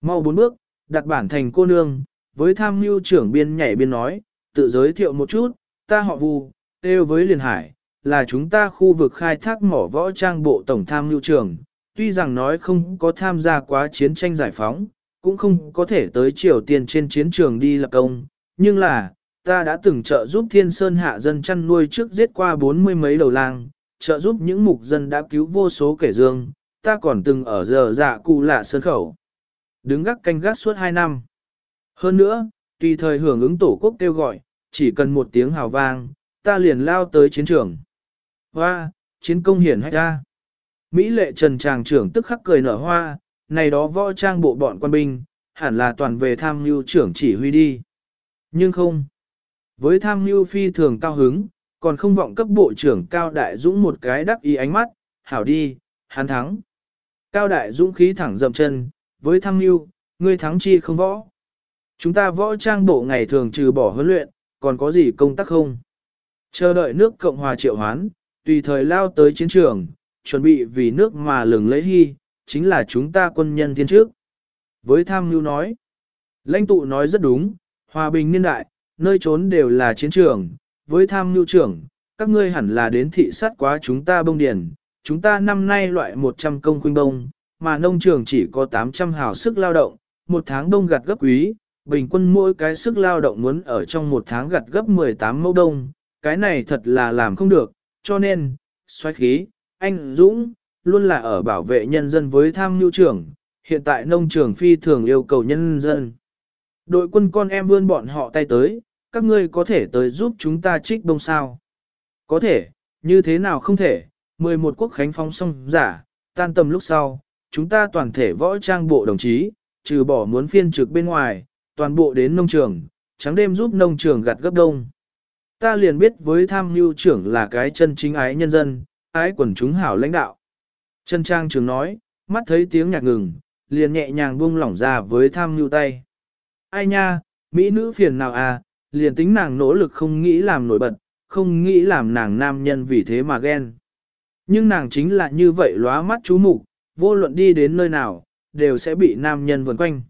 Mau bốn bước, đặt bản thành cô nương, với tham mưu trưởng biên nhảy biên nói, tự giới thiệu một chút, ta họ Vu, têu với Liên Hải, là chúng ta khu vực khai thác mỏ võ trang bộ tổng tham mưu trưởng, tuy rằng nói không có tham gia quá chiến tranh giải phóng, cũng không có thể tới Triều Tiên trên chiến trường đi lập công, nhưng là, ta đã từng trợ giúp thiên sơn hạ dân chăn nuôi trước giết qua bốn mươi mấy đầu lang, trợ giúp những mục dân đã cứu vô số kẻ dương, ta còn từng ở giờ dạ cụ lạ sơn khẩu. Đứng gác canh gác suốt hai năm. Hơn nữa, tùy thời hưởng ứng tổ quốc kêu gọi, chỉ cần một tiếng hào vang, ta liền lao tới chiến trường. Hoa, chiến công hiển hách ra. Mỹ lệ trần tràng trưởng tức khắc cười nở hoa, này đó võ trang bộ bọn quân binh, hẳn là toàn về tham mưu trưởng chỉ huy đi. Nhưng không. Với tham mưu phi thường cao hứng, còn không vọng cấp bộ trưởng Cao Đại Dũng một cái đắc ý ánh mắt, hảo đi, hắn thắng. Cao Đại Dũng khí thẳng dậm chân, với tham mưu, ngươi thắng chi không võ. Chúng ta võ trang bộ ngày thường trừ bỏ huấn luyện, còn có gì công tác không? Chờ đợi nước Cộng hòa triệu hoán, tùy thời lao tới chiến trường, chuẩn bị vì nước mà lừng lấy hy, chính là chúng ta quân nhân thiên trước. Với tham mưu nói, lãnh tụ nói rất đúng, hòa bình niên đại, nơi trốn đều là chiến trường, với tham mưu trưởng, các ngươi hẳn là đến thị sát quá chúng ta bông điền, chúng ta năm nay loại 100 công khuynh bông, mà nông trường chỉ có 800 hào sức lao động, một tháng đông gặt gấp quý, bình quân mỗi cái sức lao động muốn ở trong một tháng gặt gấp 18 mẫu đông, cái này thật là làm không được, cho nên, xoay khí, anh Dũng, luôn là ở bảo vệ nhân dân với tham nhu trưởng, hiện tại nông trường phi thường yêu cầu nhân dân. Đội quân con em vươn bọn họ tay tới, các ngươi có thể tới giúp chúng ta trích đông sao. Có thể, như thế nào không thể, 11 quốc khánh phong xong giả, tan tầm lúc sau, chúng ta toàn thể võ trang bộ đồng chí, trừ bỏ muốn phiên trực bên ngoài, toàn bộ đến nông trường, trắng đêm giúp nông trường gặt gấp đông. Ta liền biết với tham mưu trưởng là cái chân chính ái nhân dân, ái quần chúng hảo lãnh đạo. Trân Trang trường nói, mắt thấy tiếng nhạc ngừng, liền nhẹ nhàng buông lỏng ra với tham mưu tay. Ai nha, Mỹ nữ phiền nào à, liền tính nàng nỗ lực không nghĩ làm nổi bật, không nghĩ làm nàng nam nhân vì thế mà ghen. Nhưng nàng chính là như vậy lóa mắt chú mục, vô luận đi đến nơi nào, đều sẽ bị nam nhân vần quanh.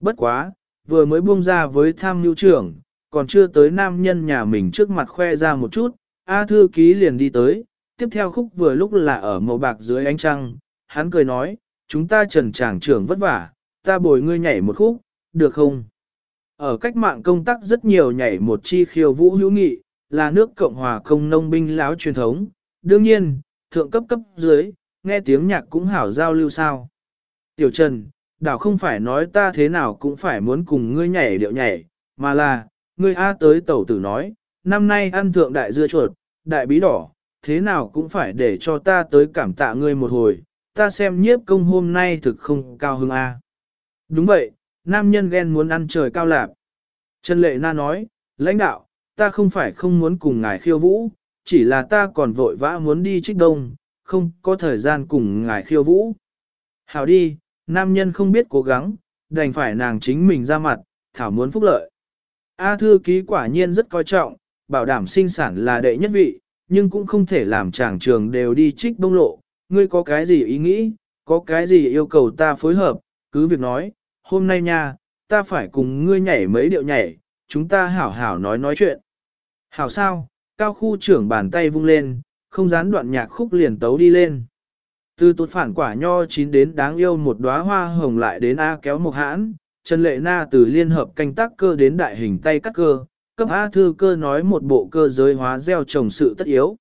Bất quá, vừa mới buông ra với tham mưu trưởng, còn chưa tới nam nhân nhà mình trước mặt khoe ra một chút, A thư ký liền đi tới, tiếp theo khúc vừa lúc là ở màu bạc dưới ánh trăng, hắn cười nói, chúng ta trần tràng trưởng vất vả, ta bồi ngươi nhảy một khúc, được không? Ở cách mạng công tác rất nhiều nhảy một chi khiêu vũ hữu nghị, là nước Cộng hòa công nông binh láo truyền thống. Đương nhiên, thượng cấp cấp dưới, nghe tiếng nhạc cũng hảo giao lưu sao. Tiểu Trần, đảo không phải nói ta thế nào cũng phải muốn cùng ngươi nhảy điệu nhảy, mà là, ngươi A tới tẩu tử nói, năm nay ăn thượng đại dưa chuột, đại bí đỏ, thế nào cũng phải để cho ta tới cảm tạ ngươi một hồi, ta xem nhiếp công hôm nay thực không cao hứng A. Đúng vậy, nam nhân ghen muốn ăn trời cao lạp. Trần Lệ Na nói, lãnh đạo, ta không phải không muốn cùng ngài khiêu vũ, chỉ là ta còn vội vã muốn đi trích đông, không có thời gian cùng ngài khiêu vũ. Hảo đi, nam nhân không biết cố gắng, đành phải nàng chính mình ra mặt, thảo muốn phúc lợi. A thư ký quả nhiên rất coi trọng, bảo đảm sinh sản là đệ nhất vị, nhưng cũng không thể làm chàng trường đều đi trích bông lộ. Ngươi có cái gì ý nghĩ, có cái gì yêu cầu ta phối hợp, cứ việc nói, hôm nay nha, ta phải cùng ngươi nhảy mấy điệu nhảy, chúng ta hảo hảo nói nói chuyện. Hảo sao, cao khu trưởng bàn tay vung lên, không gián đoạn nhạc khúc liền tấu đi lên. Từ tốt phản quả nho chín đến đáng yêu một đóa hoa hồng lại đến A kéo một hãn, Trần Lệ Na từ liên hợp canh tác cơ đến đại hình tay cắt cơ, cấp A thư cơ nói một bộ cơ giới hóa gieo trồng sự tất yếu.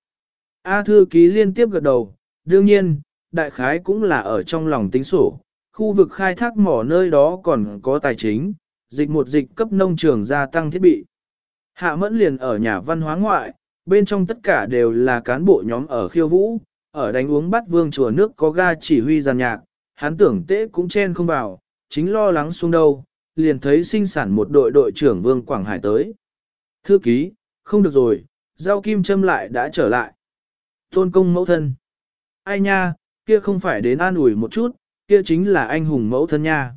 A thư ký liên tiếp gật đầu, đương nhiên, đại khái cũng là ở trong lòng tính sổ, khu vực khai thác mỏ nơi đó còn có tài chính, dịch một dịch cấp nông trường gia tăng thiết bị. Hạ mẫn liền ở nhà văn hóa ngoại, bên trong tất cả đều là cán bộ nhóm ở khiêu vũ, ở đánh uống bắt vương chùa nước có ga chỉ huy giàn nhạc, hắn tưởng tế cũng chen không vào, chính lo lắng xuống đâu, liền thấy sinh sản một đội đội trưởng vương Quảng Hải tới. Thư ký, không được rồi, giao kim châm lại đã trở lại. Tôn công mẫu thân. Ai nha, kia không phải đến an ủi một chút, kia chính là anh hùng mẫu thân nha.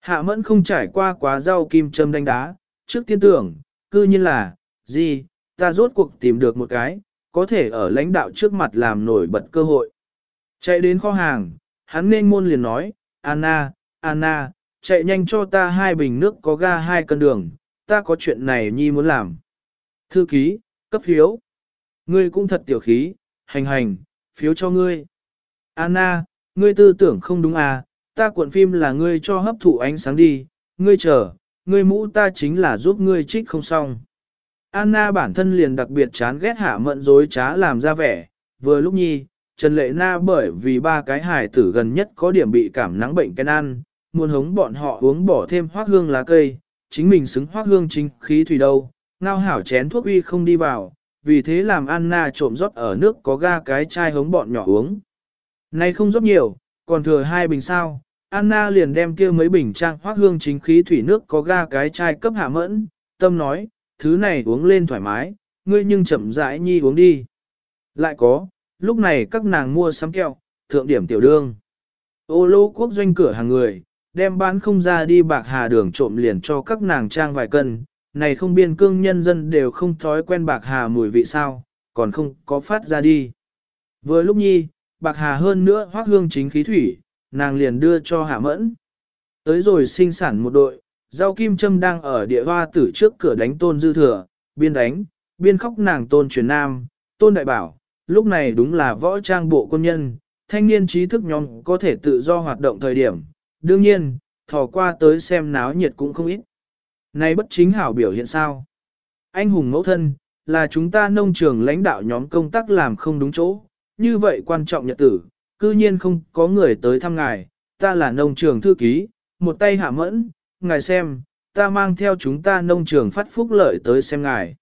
Hạ mẫn không trải qua quá giao kim châm đánh đá, trước tiên tưởng, cư nhiên là, gì, ta rốt cuộc tìm được một cái, có thể ở lãnh đạo trước mặt làm nổi bật cơ hội. Chạy đến kho hàng, hắn nên môn liền nói, Anna, Anna, chạy nhanh cho ta hai bình nước có ga hai cân đường, ta có chuyện này nhi muốn làm. Thư ký, cấp phiếu. Ngươi cũng thật tiểu khí, hành hành, phiếu cho ngươi. Anna, ngươi tư tưởng không đúng à, ta cuộn phim là ngươi cho hấp thụ ánh sáng đi, ngươi chờ, ngươi mũ ta chính là giúp ngươi trích không xong. Anna bản thân liền đặc biệt chán ghét hạ mận dối trá làm ra vẻ, vừa lúc nhi, Trần Lệ Na bởi vì ba cái hài tử gần nhất có điểm bị cảm nắng bệnh cái ăn, muốn hống bọn họ uống bỏ thêm hoác hương lá cây, chính mình xứng hoác hương chính khí thủy đâu, ngao hảo chén thuốc uy không đi vào, vì thế làm Anna trộm rót ở nước có ga cái chai hống bọn nhỏ uống. Nay không rót nhiều, còn thừa hai bình sao, Anna liền đem kia mấy bình trang hoác hương chính khí thủy nước có ga cái chai cấp hạ mẫn, tâm nói, thứ này uống lên thoải mái, ngươi nhưng chậm rãi nhi uống đi. Lại có, lúc này các nàng mua sắm kẹo, thượng điểm tiểu đương. Ô lô quốc doanh cửa hàng người, đem bán không ra đi bạc hà đường trộm liền cho các nàng trang vài cân, này không biên cương nhân dân đều không thói quen bạc hà mùi vị sao, còn không có phát ra đi. Vừa lúc nhi, bạc hà hơn nữa hoác hương chính khí thủy, nàng liền đưa cho hạ mẫn. Tới rồi sinh sản một đội, rau kim châm đang ở địa hoa tử trước cửa đánh tôn dư thừa, biên đánh, biên khóc nàng tôn truyền nam, tôn đại bảo, lúc này đúng là võ trang bộ quân nhân, thanh niên trí thức nhóm có thể tự do hoạt động thời điểm, đương nhiên, thò qua tới xem náo nhiệt cũng không ít. Này bất chính hảo biểu hiện sao? Anh hùng mẫu thân, là chúng ta nông trường lãnh đạo nhóm công tác làm không đúng chỗ, như vậy quan trọng nhật tử, cư nhiên không có người tới thăm ngài, ta là nông trường thư ký, một tay hạ mẫn, ngài xem, ta mang theo chúng ta nông trường phát phúc lợi tới xem ngài.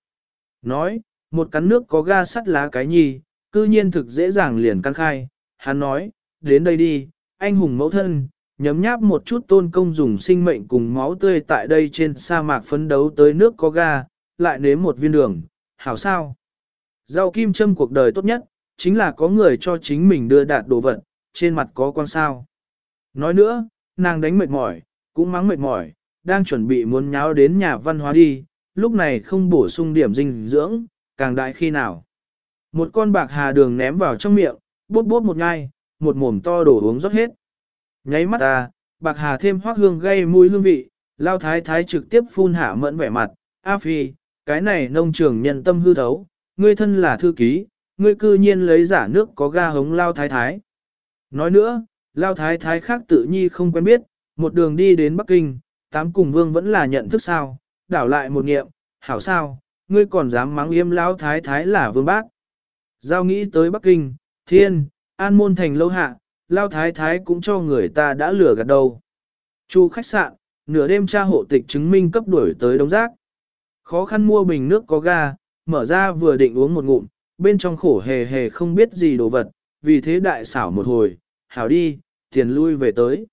Nói, một cắn nước có ga sắt lá cái nhi, cư nhiên thực dễ dàng liền căn khai, hắn nói, đến đây đi, anh hùng mẫu thân, nhấm nháp một chút tôn công dùng sinh mệnh cùng máu tươi tại đây trên sa mạc phấn đấu tới nước có ga, lại nếm một viên đường, hảo sao. Rau kim châm cuộc đời tốt nhất, chính là có người cho chính mình đưa đạt đồ vật, trên mặt có quan sao. Nói nữa, nàng đánh mệt mỏi, cũng mắng mệt mỏi, đang chuẩn bị muốn nháo đến nhà văn hóa đi, lúc này không bổ sung điểm dinh dưỡng, càng đại khi nào. Một con bạc hà đường ném vào trong miệng, bốt bốt một nhai, một mồm to đổ uống rót hết. Nháy mắt ta, bạc hà thêm hoác hương gây mùi hương vị, lao thái thái trực tiếp phun hạ mẫn vẻ mặt, A Phi, cái này nông trường nhân tâm hư thấu, ngươi thân là thư ký, ngươi cư nhiên lấy giả nước có ga hống lao thái thái. Nói nữa, lao thái thái khác tự nhi không quen biết, một đường đi đến Bắc Kinh, tám cùng vương vẫn là nhận thức sao, đảo lại một nghiệm, hảo sao, ngươi còn dám mắng yêm lao thái thái là vương bác. Giao nghĩ tới Bắc Kinh, thiên, an môn thành lâu hạ, lao thái thái cũng cho người ta đã lừa gạt đầu. Chu khách sạn, nửa đêm tra hộ tịch chứng minh cấp đuổi tới đống rác. Khó khăn mua bình nước có ga, mở ra vừa định uống một ngụm, bên trong khổ hề hề không biết gì đồ vật, vì thế đại xảo một hồi, hảo đi, tiền lui về tới.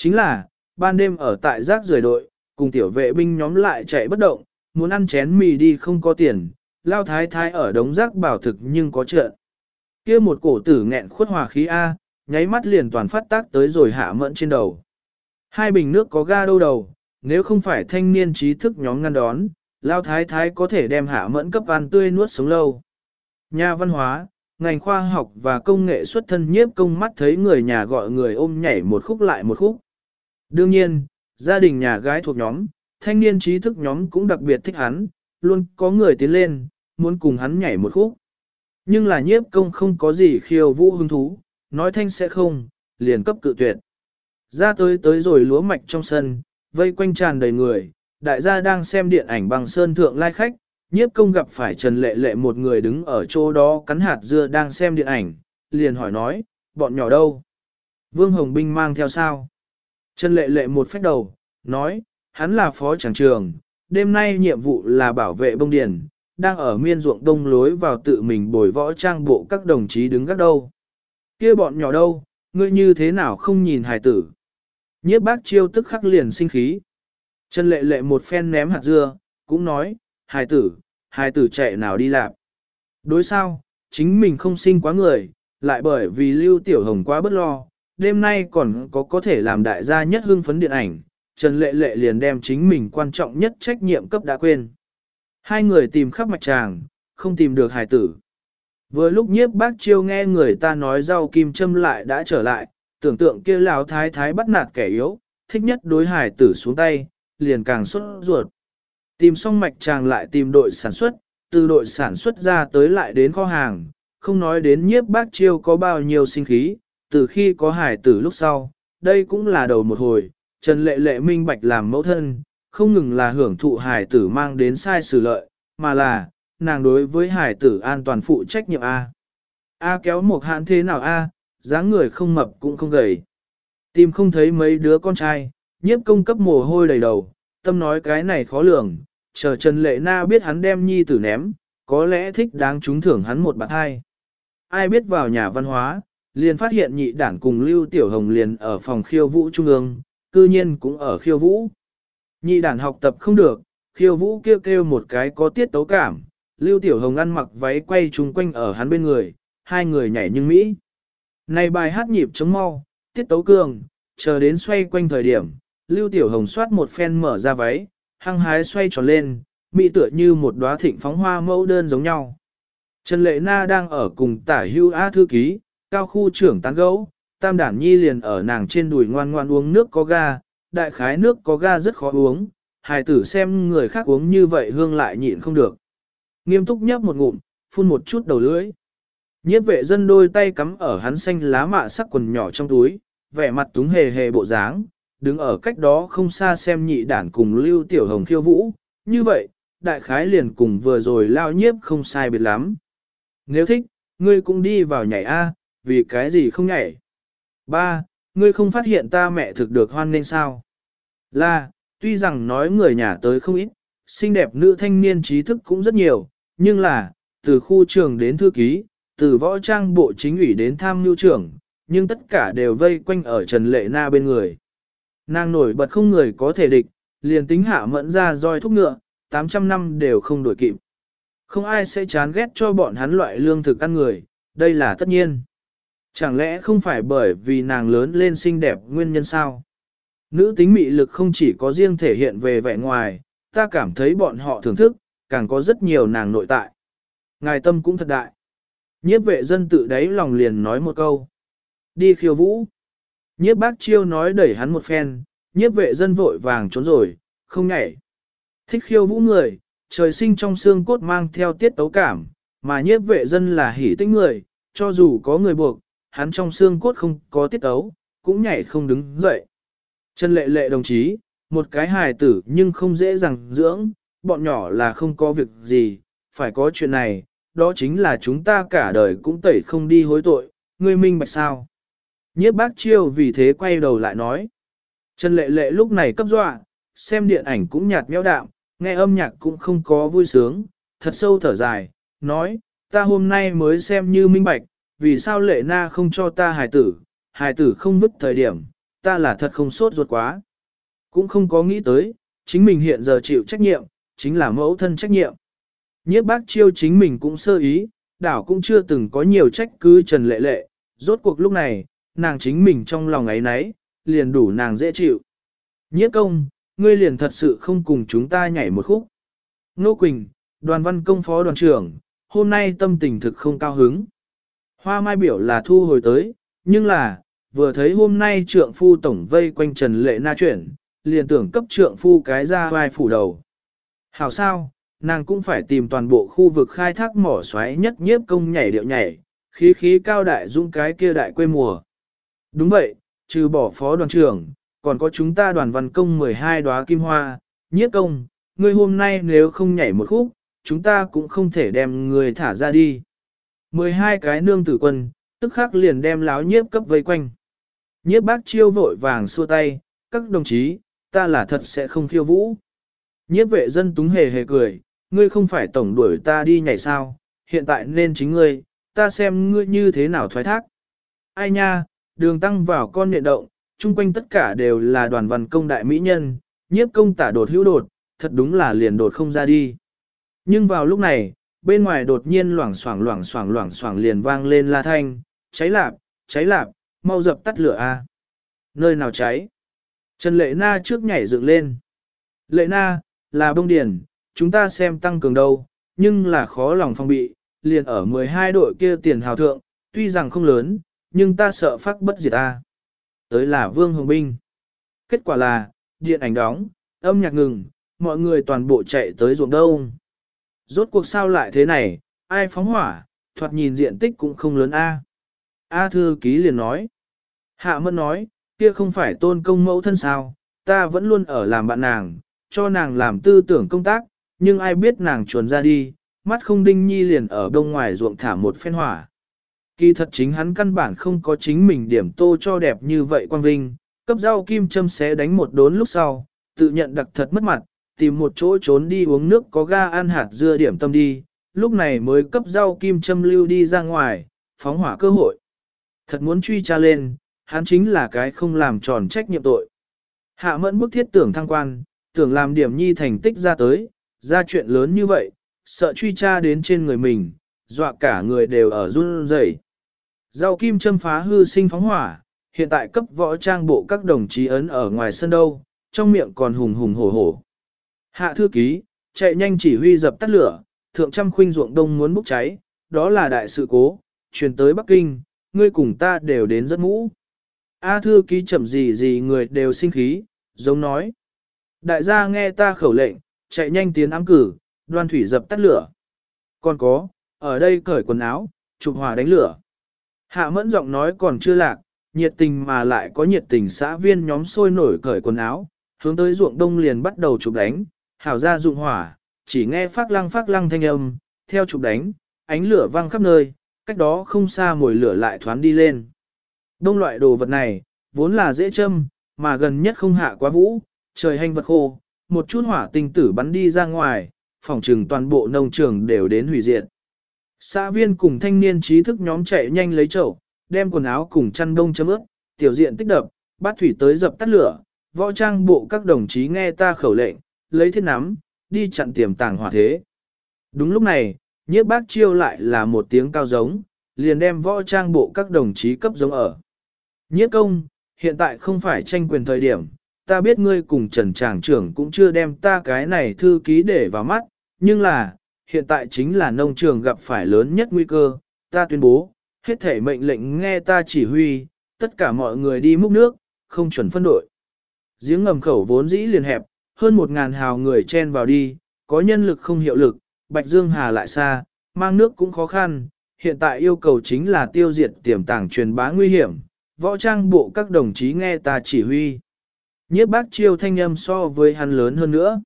Chính là, ban đêm ở tại rác rời đội, cùng tiểu vệ binh nhóm lại chạy bất động, muốn ăn chén mì đi không có tiền, lao thái thái ở đống rác bảo thực nhưng có trợ. kia một cổ tử nghẹn khuất hòa khí A, nháy mắt liền toàn phát tác tới rồi hạ mẫn trên đầu. Hai bình nước có ga đâu đầu, nếu không phải thanh niên trí thức nhóm ngăn đón, lao thái thái có thể đem hạ mẫn cấp ăn tươi nuốt sống lâu. Nhà văn hóa, ngành khoa học và công nghệ xuất thân nhiếp công mắt thấy người nhà gọi người ôm nhảy một khúc lại một khúc. Đương nhiên, gia đình nhà gái thuộc nhóm, thanh niên trí thức nhóm cũng đặc biệt thích hắn, luôn có người tiến lên, muốn cùng hắn nhảy một khúc. Nhưng là nhiếp công không có gì khiêu vũ hứng thú, nói thanh sẽ không, liền cấp cự tuyệt. Ra tới tới rồi lúa mạch trong sân, vây quanh tràn đầy người, đại gia đang xem điện ảnh bằng sơn thượng lai khách, nhiếp công gặp phải Trần Lệ Lệ một người đứng ở chỗ đó cắn hạt dưa đang xem điện ảnh, liền hỏi nói, bọn nhỏ đâu? Vương Hồng Binh mang theo sao? Trần Lệ Lệ một phép đầu, nói, hắn là phó tràng trường, đêm nay nhiệm vụ là bảo vệ bông điền, đang ở miên ruộng đông lối vào tự mình bồi võ trang bộ các đồng chí đứng gác đâu. kia bọn nhỏ đâu, ngươi như thế nào không nhìn hài tử? Nhiếp bác chiêu tức khắc liền sinh khí. Trần Lệ Lệ một phen ném hạt dưa, cũng nói, hài tử, hài tử chạy nào đi lạp. Đối sao, chính mình không sinh quá người, lại bởi vì Lưu Tiểu Hồng quá bất lo, đêm nay còn có có thể làm đại gia nhất hương phấn điện ảnh, Trần Lệ Lệ liền đem chính mình quan trọng nhất trách nhiệm cấp đã quên. Hai người tìm khắp mạch tràng, không tìm được hài tử. Vừa lúc nhiếp bác chiêu nghe người ta nói rau kim châm lại đã trở lại, tưởng tượng kia lão thái thái bắt nạt kẻ yếu, thích nhất đối hài tử xuống tay, liền càng xuất ruột. Tìm xong mạch tràng lại tìm đội sản xuất, từ đội sản xuất ra tới lại đến kho hàng, không nói đến nhiếp bác chiêu có bao nhiêu sinh khí, từ khi có hải tử lúc sau, đây cũng là đầu một hồi, Trần Lệ Lệ minh bạch làm mẫu thân, không ngừng là hưởng thụ hải tử mang đến sai sự lợi, mà là, nàng đối với hải tử an toàn phụ trách nhiệm A. A kéo một hạn thế nào A, dáng người không mập cũng không gầy. Tìm không thấy mấy đứa con trai, nhiếp công cấp mồ hôi đầy đầu, tâm nói cái này khó lường, chờ Trần Lệ Na biết hắn đem nhi tử ném, có lẽ thích đáng trúng thưởng hắn một bạc hai. Ai biết vào nhà văn hóa, liền phát hiện nhị đảng cùng Lưu Tiểu Hồng liền ở phòng khiêu vũ trung ương, cư nhiên cũng ở khiêu vũ. Nhị đảng học tập không được, khiêu vũ kêu kêu một cái có tiết tấu cảm, Lưu Tiểu Hồng ăn mặc váy quay trung quanh ở hắn bên người, hai người nhảy nhưng Mỹ. Này bài hát nhịp chống mau, tiết tấu cường, chờ đến xoay quanh thời điểm, Lưu Tiểu Hồng xoát một phen mở ra váy, hăng hái xoay tròn lên, mỹ tựa như một đóa thịnh phóng hoa mẫu đơn giống nhau. Trần Lệ Na đang ở cùng tả hưu á thư ký, cao khu trưởng tán gấu, tam đản nhi liền ở nàng trên đùi ngoan ngoan uống nước có ga, đại khái nước có ga rất khó uống, hài tử xem người khác uống như vậy hương lại nhịn không được. Nghiêm túc nhấp một ngụm, phun một chút đầu lưỡi. Nhiếp vệ dân đôi tay cắm ở hắn xanh lá mạ sắc quần nhỏ trong túi, vẻ mặt túng hề hề bộ dáng, đứng ở cách đó không xa xem nhị đản cùng lưu tiểu hồng khiêu vũ, như vậy, đại khái liền cùng vừa rồi lao nhiếp không sai biệt lắm. Nếu thích, ngươi cũng đi vào nhảy A, vì cái gì không nhảy. Ba, ngươi không phát hiện ta mẹ thực được hoan nên sao? Là, tuy rằng nói người nhà tới không ít, xinh đẹp nữ thanh niên trí thức cũng rất nhiều, nhưng là, từ khu trường đến thư ký, từ võ trang bộ chính ủy đến tham mưu trưởng, nhưng tất cả đều vây quanh ở Trần Lệ Na bên người. Nàng nổi bật không người có thể địch, liền tính hạ mẫn ra roi thúc ngựa, 800 năm đều không đổi kịp. Không ai sẽ chán ghét cho bọn hắn loại lương thực ăn người, đây là tất nhiên. Chẳng lẽ không phải bởi vì nàng lớn lên xinh đẹp nguyên nhân sao? Nữ tính mị lực không chỉ có riêng thể hiện về vẻ ngoài, ta cảm thấy bọn họ thưởng thức, càng có rất nhiều nàng nội tại. Ngài tâm cũng thật đại. Nhiếp vệ dân tự đáy lòng liền nói một câu. Đi khiêu vũ. Nhiếp bác chiêu nói đẩy hắn một phen, nhiếp vệ dân vội vàng trốn rồi, không nhảy. Thích khiêu vũ người, trời sinh trong xương cốt mang theo tiết tấu cảm, mà nhiếp vệ dân là hỉ tính người, cho dù có người buộc, hắn trong xương cốt không có tiết ấu, cũng nhảy không đứng dậy. Trần lệ lệ đồng chí, một cái hài tử nhưng không dễ dàng dưỡng, bọn nhỏ là không có việc gì, phải có chuyện này, đó chính là chúng ta cả đời cũng tẩy không đi hối tội, ngươi minh bạch sao. Nhiếp bác chiêu vì thế quay đầu lại nói. Trần lệ lệ lúc này cấp dọa, xem điện ảnh cũng nhạt méo đạm, nghe âm nhạc cũng không có vui sướng, thật sâu thở dài, nói, ta hôm nay mới xem như minh bạch, vì sao lệ na không cho ta hài tử, hài tử không vứt thời điểm, ta là thật không sốt ruột quá. Cũng không có nghĩ tới, chính mình hiện giờ chịu trách nhiệm, chính là mẫu thân trách nhiệm. Nhiếp bác chiêu chính mình cũng sơ ý, đảo cũng chưa từng có nhiều trách cứ trần lệ lệ, rốt cuộc lúc này, nàng chính mình trong lòng ấy nấy, liền đủ nàng dễ chịu. Nhiếp công, ngươi liền thật sự không cùng chúng ta nhảy một khúc. Nô Quỳnh, đoàn văn công phó đoàn trưởng, hôm nay tâm tình thực không cao hứng. Hoa mai biểu là thu hồi tới, nhưng là, vừa thấy hôm nay trượng phu tổng vây quanh Trần Lệ Na chuyển, liền tưởng cấp trượng phu cái ra vai phủ đầu. Hảo sao, nàng cũng phải tìm toàn bộ khu vực khai thác mỏ xoáy nhất nhiếp công nhảy điệu nhảy, khí khí cao đại dung cái kia đại quê mùa. Đúng vậy, trừ bỏ phó đoàn trưởng, còn có chúng ta đoàn văn công 12 đóa kim hoa, nhiếp công, ngươi hôm nay nếu không nhảy một khúc, chúng ta cũng không thể đem người thả ra đi. 12 cái nương tử quân, tức khắc liền đem láo nhiếp cấp vây quanh. Nhiếp bác chiêu vội vàng xua tay, các đồng chí, ta là thật sẽ không khiêu vũ. Nhiếp vệ dân túng hề hề cười, ngươi không phải tổng đuổi ta đi nhảy sao, hiện tại nên chính ngươi, ta xem ngươi như thế nào thoái thác. Ai nha, đường tăng vào con nhện động, chung quanh tất cả đều là đoàn văn công đại mỹ nhân, nhiếp công tả đột hữu đột, thật đúng là liền đột không ra đi. Nhưng vào lúc này, bên ngoài đột nhiên loảng xoảng loảng xoảng loảng xoảng liền vang lên la thanh, cháy lạp, cháy lạp, mau dập tắt lửa a. Nơi nào cháy? Trần Lệ Na trước nhảy dựng lên. Lệ Na, là bông điền, chúng ta xem tăng cường đâu, nhưng là khó lòng phong bị, liền ở 12 đội kia tiền hào thượng, tuy rằng không lớn, nhưng ta sợ phát bất diệt ta. Tới là Vương Hồng Binh. Kết quả là, điện ảnh đóng, âm nhạc ngừng, mọi người toàn bộ chạy tới ruộng đông. Rốt cuộc sao lại thế này, ai phóng hỏa, thoạt nhìn diện tích cũng không lớn A. A thư ký liền nói. Hạ mẫn nói, kia không phải tôn công mẫu thân sao, ta vẫn luôn ở làm bạn nàng, cho nàng làm tư tưởng công tác, nhưng ai biết nàng chuồn ra đi, mắt không đinh nhi liền ở đông ngoài ruộng thả một phen hỏa. Kỳ thật chính hắn căn bản không có chính mình điểm tô cho đẹp như vậy quang vinh, cấp rau kim châm sẽ đánh một đốn lúc sau, tự nhận đặc thật mất mặt, tìm một chỗ trốn đi uống nước có ga ăn hạt dưa điểm tâm đi, lúc này mới cấp rau kim châm lưu đi ra ngoài, phóng hỏa cơ hội. Thật muốn truy tra lên, hắn chính là cái không làm tròn trách nhiệm tội. Hạ mẫn bức thiết tưởng thăng quan, tưởng làm điểm nhi thành tích ra tới, ra chuyện lớn như vậy, sợ truy tra đến trên người mình, dọa cả người đều ở run rẩy. Rau kim châm phá hư sinh phóng hỏa, hiện tại cấp võ trang bộ các đồng chí ấn ở ngoài sân đâu, trong miệng còn hùng hùng hổ hổ. Hạ thư ký, chạy nhanh chỉ huy dập tắt lửa, thượng trăm khuynh ruộng đông muốn bốc cháy, đó là đại sự cố, truyền tới Bắc Kinh, ngươi cùng ta đều đến rất mũ. A thư ký chậm gì gì người đều sinh khí, giống nói. Đại gia nghe ta khẩu lệnh, chạy nhanh tiến ám cử, đoan thủy dập tắt lửa. Còn có, ở đây cởi quần áo, chụp hỏa đánh lửa. Hạ mẫn giọng nói còn chưa lạc, nhiệt tình mà lại có nhiệt tình xã viên nhóm sôi nổi cởi quần áo, hướng tới ruộng đông liền bắt đầu chụp đánh, hảo ra dụng hỏa, chỉ nghe phát lăng phát lăng thanh âm, theo chụp đánh, ánh lửa văng khắp nơi, cách đó không xa mồi lửa lại thoán đi lên. Đông loại đồ vật này, vốn là dễ châm, mà gần nhất không hạ quá vũ, trời hành vật khô, một chút hỏa tinh tử bắn đi ra ngoài, phòng trừng toàn bộ nông trường đều đến hủy diệt. Xã viên cùng thanh niên trí thức nhóm chạy nhanh lấy chậu, đem quần áo cùng chăn đông chấm ướt, tiểu diện tích đập, bắt thủy tới dập tắt lửa, võ trang bộ các đồng chí nghe ta khẩu lệnh, lấy thiết nắm, đi chặn tiềm tàng hỏa thế. Đúng lúc này, nhiếp bác chiêu lại là một tiếng cao giống, liền đem võ trang bộ các đồng chí cấp giống ở. Nhiếp công, hiện tại không phải tranh quyền thời điểm, ta biết ngươi cùng Trần Tràng trưởng cũng chưa đem ta cái này thư ký để vào mắt, nhưng là, hiện tại chính là nông trường gặp phải lớn nhất nguy cơ, ta tuyên bố, hết thể mệnh lệnh nghe ta chỉ huy, tất cả mọi người đi múc nước, không chuẩn phân đội. Giếng ngầm khẩu vốn dĩ liền hẹp, hơn một ngàn hào người chen vào đi, có nhân lực không hiệu lực, Bạch Dương Hà lại xa, mang nước cũng khó khăn, hiện tại yêu cầu chính là tiêu diệt tiềm tàng truyền bá nguy hiểm, võ trang bộ các đồng chí nghe ta chỉ huy. Nhiếp bác chiêu thanh âm so với hắn lớn hơn nữa.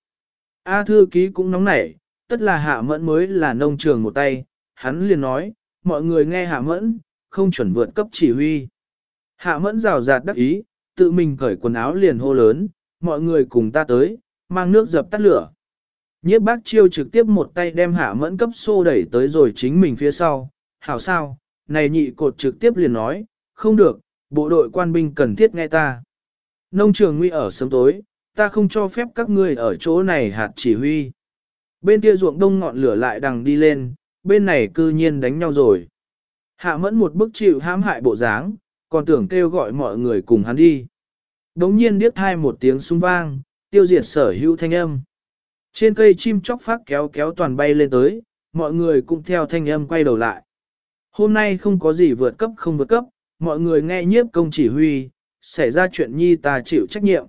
A thư ký cũng nóng nảy, tất là hạ mẫn mới là nông trường một tay, hắn liền nói, mọi người nghe hạ mẫn, không chuẩn vượt cấp chỉ huy. Hạ mẫn rào rạt đắc ý, tự mình cởi quần áo liền hô lớn, mọi người cùng ta tới, mang nước dập tắt lửa. Nhiếp bác chiêu trực tiếp một tay đem hạ mẫn cấp xô đẩy tới rồi chính mình phía sau, hảo sao, này nhị cột trực tiếp liền nói, không được, bộ đội quan binh cần thiết nghe ta. Nông trường nguy ở sớm tối, ta không cho phép các ngươi ở chỗ này hạt chỉ huy. Bên kia ruộng đông ngọn lửa lại đằng đi lên, bên này cư nhiên đánh nhau rồi. Hạ mẫn một bức chịu hãm hại bộ dáng, còn tưởng kêu gọi mọi người cùng hắn đi. Đống nhiên điếc thai một tiếng súng vang, tiêu diệt sở hữu thanh âm. Trên cây chim chóc phát kéo kéo toàn bay lên tới, mọi người cũng theo thanh âm quay đầu lại. Hôm nay không có gì vượt cấp không vượt cấp, mọi người nghe nhiếp công chỉ huy, xảy ra chuyện nhi ta chịu trách nhiệm.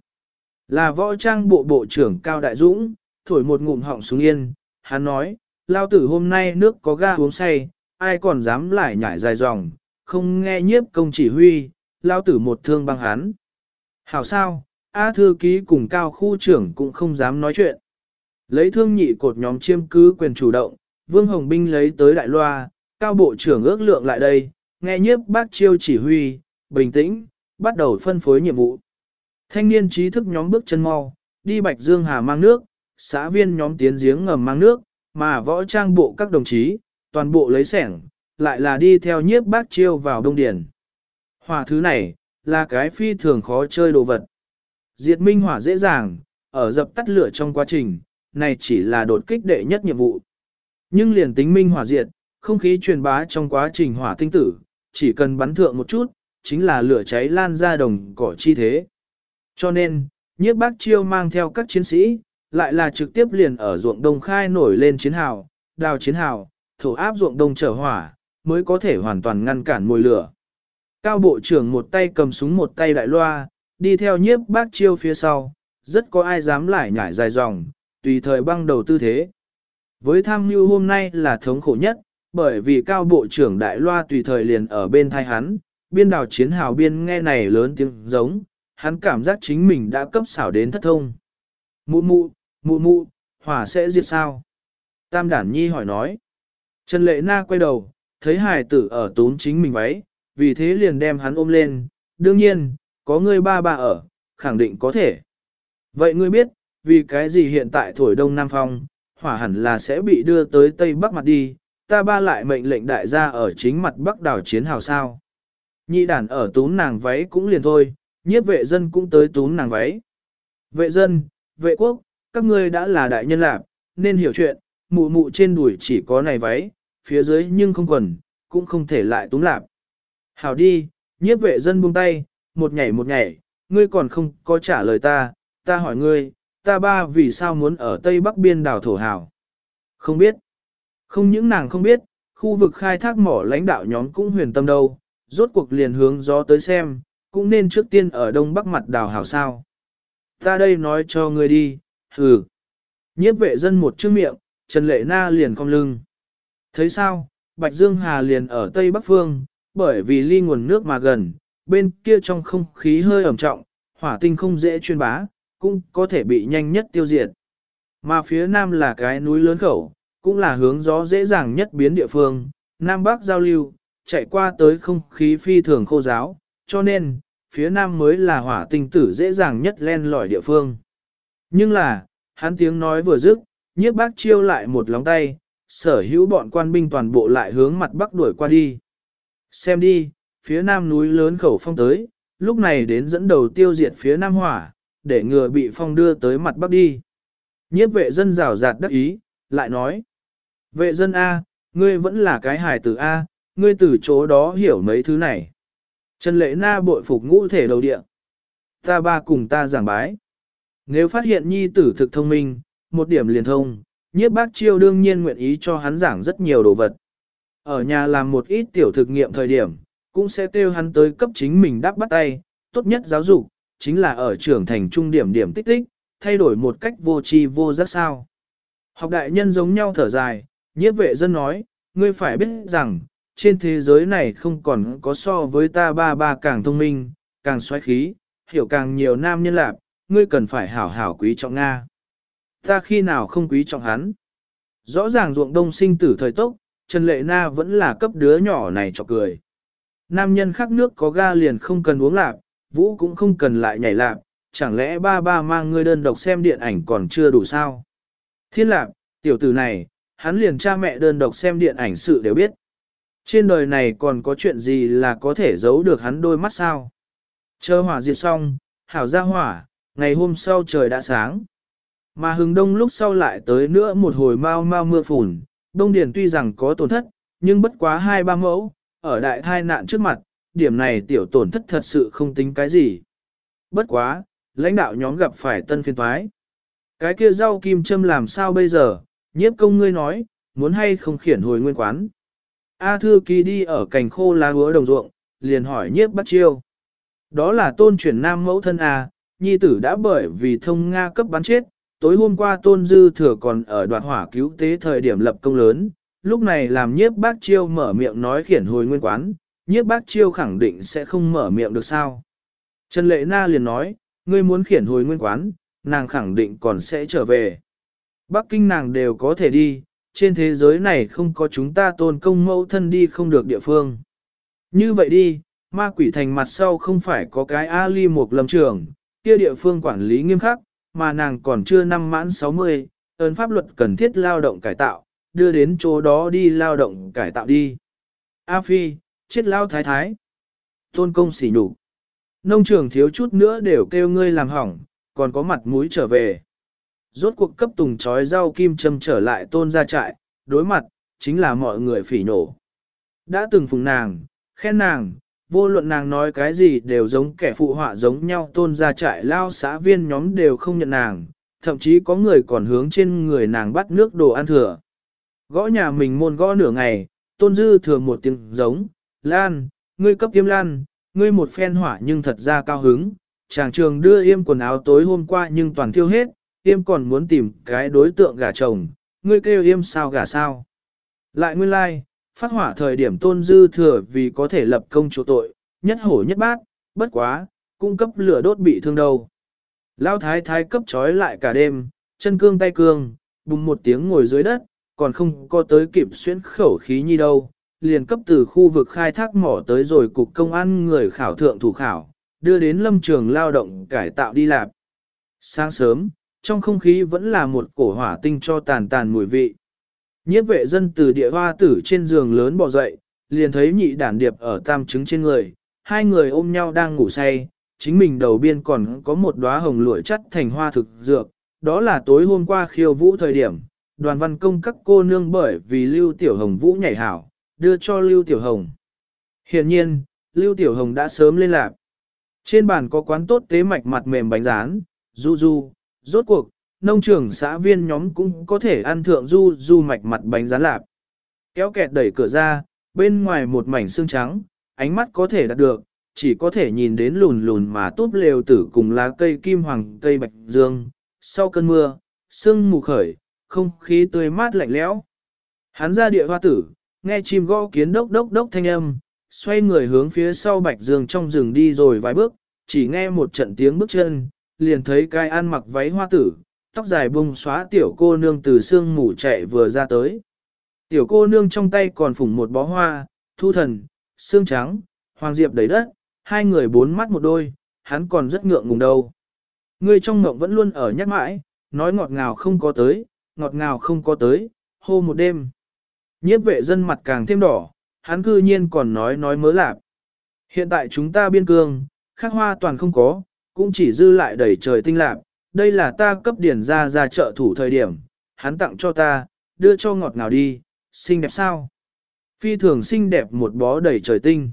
Là võ trang bộ bộ trưởng Cao Đại Dũng, thổi một ngụm họng xuống yên, hắn nói, lao tử hôm nay nước có ga uống say, ai còn dám lại nhảy dài dòng, không nghe nhiếp công chỉ huy, lao tử một thương băng hắn. Hảo sao, A thư ký cùng cao khu trưởng cũng không dám nói chuyện. Lấy thương nhị cột nhóm chiêm cứ quyền chủ động, Vương Hồng Binh lấy tới đại loa, cao bộ trưởng ước lượng lại đây, nghe nhiếp bác chiêu chỉ huy, bình tĩnh, bắt đầu phân phối nhiệm vụ. Thanh niên trí thức nhóm bước chân mau, đi Bạch Dương Hà mang nước, xã viên nhóm tiến giếng ngầm mang nước, mà võ trang bộ các đồng chí, toàn bộ lấy sẻng, lại là đi theo nhiếp bác chiêu vào đông điển. hòa thứ này, là cái phi thường khó chơi đồ vật. Diệt minh hỏa dễ dàng, ở dập tắt lửa trong quá trình, này chỉ là đột kích đệ nhất nhiệm vụ. Nhưng liền tính minh hỏa diệt, không khí truyền bá trong quá trình hỏa tinh tử, chỉ cần bắn thượng một chút, chính là lửa cháy lan ra đồng cỏ chi thế. Cho nên, nhiếp bác chiêu mang theo các chiến sĩ, lại là trực tiếp liền ở ruộng đông khai nổi lên chiến hào, đào chiến hào, thổ áp ruộng đông trở hỏa, mới có thể hoàn toàn ngăn cản mùi lửa. Cao bộ trưởng một tay cầm súng một tay đại loa, đi theo nhiếp bác chiêu phía sau, rất có ai dám lại nhảy dài dòng, tùy thời băng đầu tư thế. Với tham mưu hôm nay là thống khổ nhất, bởi vì cao bộ trưởng đại loa tùy thời liền ở bên thai hắn, biên đào chiến hào biên nghe này lớn tiếng giống, hắn cảm giác chính mình đã cấp xảo đến thất thông. Mụ mụ, mụ mụ, hỏa sẽ diệt sao? Tam đản nhi hỏi nói. Trần lệ na quay đầu, thấy hài tử ở tốn chính mình váy, vì thế liền đem hắn ôm lên, đương nhiên, có ngươi ba ba ở, khẳng định có thể. Vậy ngươi biết, vì cái gì hiện tại thổi đông nam phong, hỏa hẳn là sẽ bị đưa tới tây bắc mặt đi, ta ba lại mệnh lệnh đại gia ở chính mặt bắc đảo chiến hào sao. Nhị đàn ở tún nàng váy cũng liền thôi, nhiếp vệ dân cũng tới tún nàng váy. Vệ dân, vệ quốc, các ngươi đã là đại nhân lạc, nên hiểu chuyện, mụ mụ trên đùi chỉ có này váy, phía dưới nhưng không quần, cũng không thể lại túng lạp. Hảo đi, nhiếp vệ dân buông tay, một nhảy một nhảy, ngươi còn không có trả lời ta, ta hỏi ngươi, ta ba vì sao muốn ở Tây Bắc biên đảo thổ hảo. Không biết. Không những nàng không biết, khu vực khai thác mỏ lãnh đạo nhóm cũng huyền tâm đâu, rốt cuộc liền hướng gió tới xem, cũng nên trước tiên ở đông bắc mặt đảo hảo sao. Ta đây nói cho ngươi đi, hừ. Nhiếp vệ dân một chữ miệng, Trần Lệ Na liền cong lưng. Thấy sao, Bạch Dương Hà liền ở Tây Bắc Phương, bởi vì ly nguồn nước mà gần, bên kia trong không khí hơi ẩm trọng, hỏa tinh không dễ truyền bá, cũng có thể bị nhanh nhất tiêu diệt. Mà phía nam là cái núi lớn khẩu, cũng là hướng gió dễ dàng nhất biến địa phương, nam bắc giao lưu, chạy qua tới không khí phi thường khô giáo, cho nên, phía nam mới là hỏa tinh tử dễ dàng nhất len lỏi địa phương. Nhưng là, hắn tiếng nói vừa dứt, nhiếp bác chiêu lại một lóng tay, sở hữu bọn quan binh toàn bộ lại hướng mặt bắc đuổi qua đi. Xem đi, phía nam núi lớn khẩu phong tới, lúc này đến dẫn đầu tiêu diệt phía nam hỏa, để ngừa bị phong đưa tới mặt bắc đi. Nhiếp vệ dân rào rạt đắc ý, lại nói. Vệ dân A, ngươi vẫn là cái hài tử A, ngươi từ chỗ đó hiểu mấy thứ này. Trần lệ na bội phục ngũ thể đầu địa. Ta ba cùng ta giảng bái. Nếu phát hiện nhi tử thực thông minh, một điểm liền thông, nhiếp bác chiêu đương nhiên nguyện ý cho hắn giảng rất nhiều đồ vật. Ở nhà làm một ít tiểu thực nghiệm thời điểm, cũng sẽ kêu hắn tới cấp chính mình đáp bắt tay, tốt nhất giáo dục, chính là ở trưởng thành trung điểm điểm tích tích, thay đổi một cách vô tri vô giác sao. Học đại nhân giống nhau thở dài, nhiếp vệ dân nói, ngươi phải biết rằng, trên thế giới này không còn có so với ta ba ba càng thông minh, càng xoáy khí, hiểu càng nhiều nam nhân lạc, ngươi cần phải hảo hảo quý trọng Nga. Ta khi nào không quý trọng hắn? Rõ ràng ruộng đông sinh tử thời tốc, Trần Lệ Na vẫn là cấp đứa nhỏ này cho cười. Nam nhân khắc nước có ga liền không cần uống lạp, vũ cũng không cần lại nhảy lạp, chẳng lẽ ba ba mang ngươi đơn độc xem điện ảnh còn chưa đủ sao? Thiên lạp, tiểu tử này, hắn liền cha mẹ đơn độc xem điện ảnh sự đều biết. Trên đời này còn có chuyện gì là có thể giấu được hắn đôi mắt sao? Chờ hỏa diệt xong, hảo ra hỏa, ngày hôm sau trời đã sáng. Mà hừng đông lúc sau lại tới nữa một hồi mau mau mưa phùn, đông điền tuy rằng có tổn thất, nhưng bất quá hai ba mẫu, ở đại thai nạn trước mặt, điểm này tiểu tổn thất thật sự không tính cái gì. Bất quá, lãnh đạo nhóm gặp phải tân phiên thoái. Cái kia rau kim châm làm sao bây giờ, nhiếp công ngươi nói, muốn hay không khiển hồi nguyên quán. A thư ký đi ở cành khô lá hứa đồng ruộng, liền hỏi nhiếp bắt chiêu. Đó là tôn chuyển nam mẫu thân A, nhi tử đã bởi vì thông Nga cấp bắn chết, tối hôm qua tôn dư thừa còn ở đoạt hỏa cứu tế thời điểm lập công lớn, lúc này làm nhiếp bác chiêu mở miệng nói khiển hồi nguyên quán, nhiếp bác chiêu khẳng định sẽ không mở miệng được sao. Trần Lệ Na liền nói, ngươi muốn khiển hồi nguyên quán, nàng khẳng định còn sẽ trở về. Bắc Kinh nàng đều có thể đi, trên thế giới này không có chúng ta tôn công mẫu thân đi không được địa phương. Như vậy đi, ma quỷ thành mặt sau không phải có cái Ali một lâm trường, kia địa phương quản lý nghiêm khắc, mà nàng còn chưa năm mãn 60, ơn pháp luật cần thiết lao động cải tạo, đưa đến chỗ đó đi lao động cải tạo đi. A Phi, chết lao thái thái. Tôn công xỉ nhục Nông trường thiếu chút nữa đều kêu ngươi làm hỏng, còn có mặt mũi trở về. Rốt cuộc cấp tùng trói rau kim châm trở lại tôn ra trại, đối mặt, chính là mọi người phỉ nổ. Đã từng phùng nàng, khen nàng, vô luận nàng nói cái gì đều giống kẻ phụ họa giống nhau tôn ra trại lao xã viên nhóm đều không nhận nàng, thậm chí có người còn hướng trên người nàng bắt nước đồ ăn thừa. Gõ nhà mình môn gõ nửa ngày, tôn dư thừa một tiếng giống, Lan, ngươi cấp yêm Lan, ngươi một phen hỏa nhưng thật ra cao hứng, chàng trường đưa yêm quần áo tối hôm qua nhưng toàn thiêu hết, yêm còn muốn tìm cái đối tượng gả chồng, ngươi kêu yêm sao gả sao. Lại nguyên lai, like, phát hỏa thời điểm tôn dư thừa vì có thể lập công chỗ tội, nhất hổ nhất bát, bất quá, cung cấp lửa đốt bị thương đâu. Lao thái thái cấp trói lại cả đêm, chân cương tay cương, bùng một tiếng ngồi dưới đất, còn không có tới kịp xuyên khẩu khí như đâu, liền cấp từ khu vực khai thác mỏ tới rồi cục công an người khảo thượng thủ khảo, đưa đến lâm trường lao động cải tạo đi làm. Sáng sớm, trong không khí vẫn là một cổ hỏa tinh cho tàn tàn mùi vị. Nhiếp vệ dân từ địa hoa tử trên giường lớn bò dậy, liền thấy nhị đản điệp ở tam trứng trên người, hai người ôm nhau đang ngủ say, chính mình đầu biên còn có một đóa hồng lụi chắt thành hoa thực dược, đó là tối hôm qua khiêu vũ thời điểm, đoàn văn công các cô nương bởi vì Lưu Tiểu Hồng vũ nhảy hảo, đưa cho Lưu Tiểu Hồng. Hiện nhiên, Lưu Tiểu Hồng đã sớm lên lạc. Trên bàn có quán tốt tế mạch mặt mềm bánh rán, du du, rốt cuộc, nông trường xã viên nhóm cũng có thể ăn thượng du du mạch mặt bánh rán lạp. Kéo kẹt đẩy cửa ra, bên ngoài một mảnh xương trắng, ánh mắt có thể đạt được, chỉ có thể nhìn đến lùn lùn mà túp lều tử cùng lá cây kim hoàng cây bạch dương. Sau cơn mưa, sương mù khởi, không khí tươi mát lạnh lẽo. Hắn ra địa hoa tử, nghe chim gõ kiến đốc đốc đốc thanh âm, xoay người hướng phía sau bạch dương trong rừng đi rồi vài bước, chỉ nghe một trận tiếng bước chân, liền thấy cái ăn mặc váy hoa tử, tóc dài bông xóa tiểu cô nương từ sương mù chạy vừa ra tới. Tiểu cô nương trong tay còn phủng một bó hoa, thu thần, xương trắng, hoàng diệp đầy đất, hai người bốn mắt một đôi, hắn còn rất ngượng ngùng đâu. Người trong ngộng vẫn luôn ở nhắc mãi, nói ngọt ngào không có tới, ngọt ngào không có tới, hô một đêm. Nhiếp vệ dân mặt càng thêm đỏ, hắn cư nhiên còn nói nói mớ lạp. Hiện tại chúng ta biên cương, khắc hoa toàn không có, cũng chỉ dư lại đầy trời tinh lạp, đây là ta cấp điển ra ra trợ thủ thời điểm, hắn tặng cho ta, đưa cho ngọt ngào đi, xinh đẹp sao? Phi thường xinh đẹp một bó đầy trời tinh.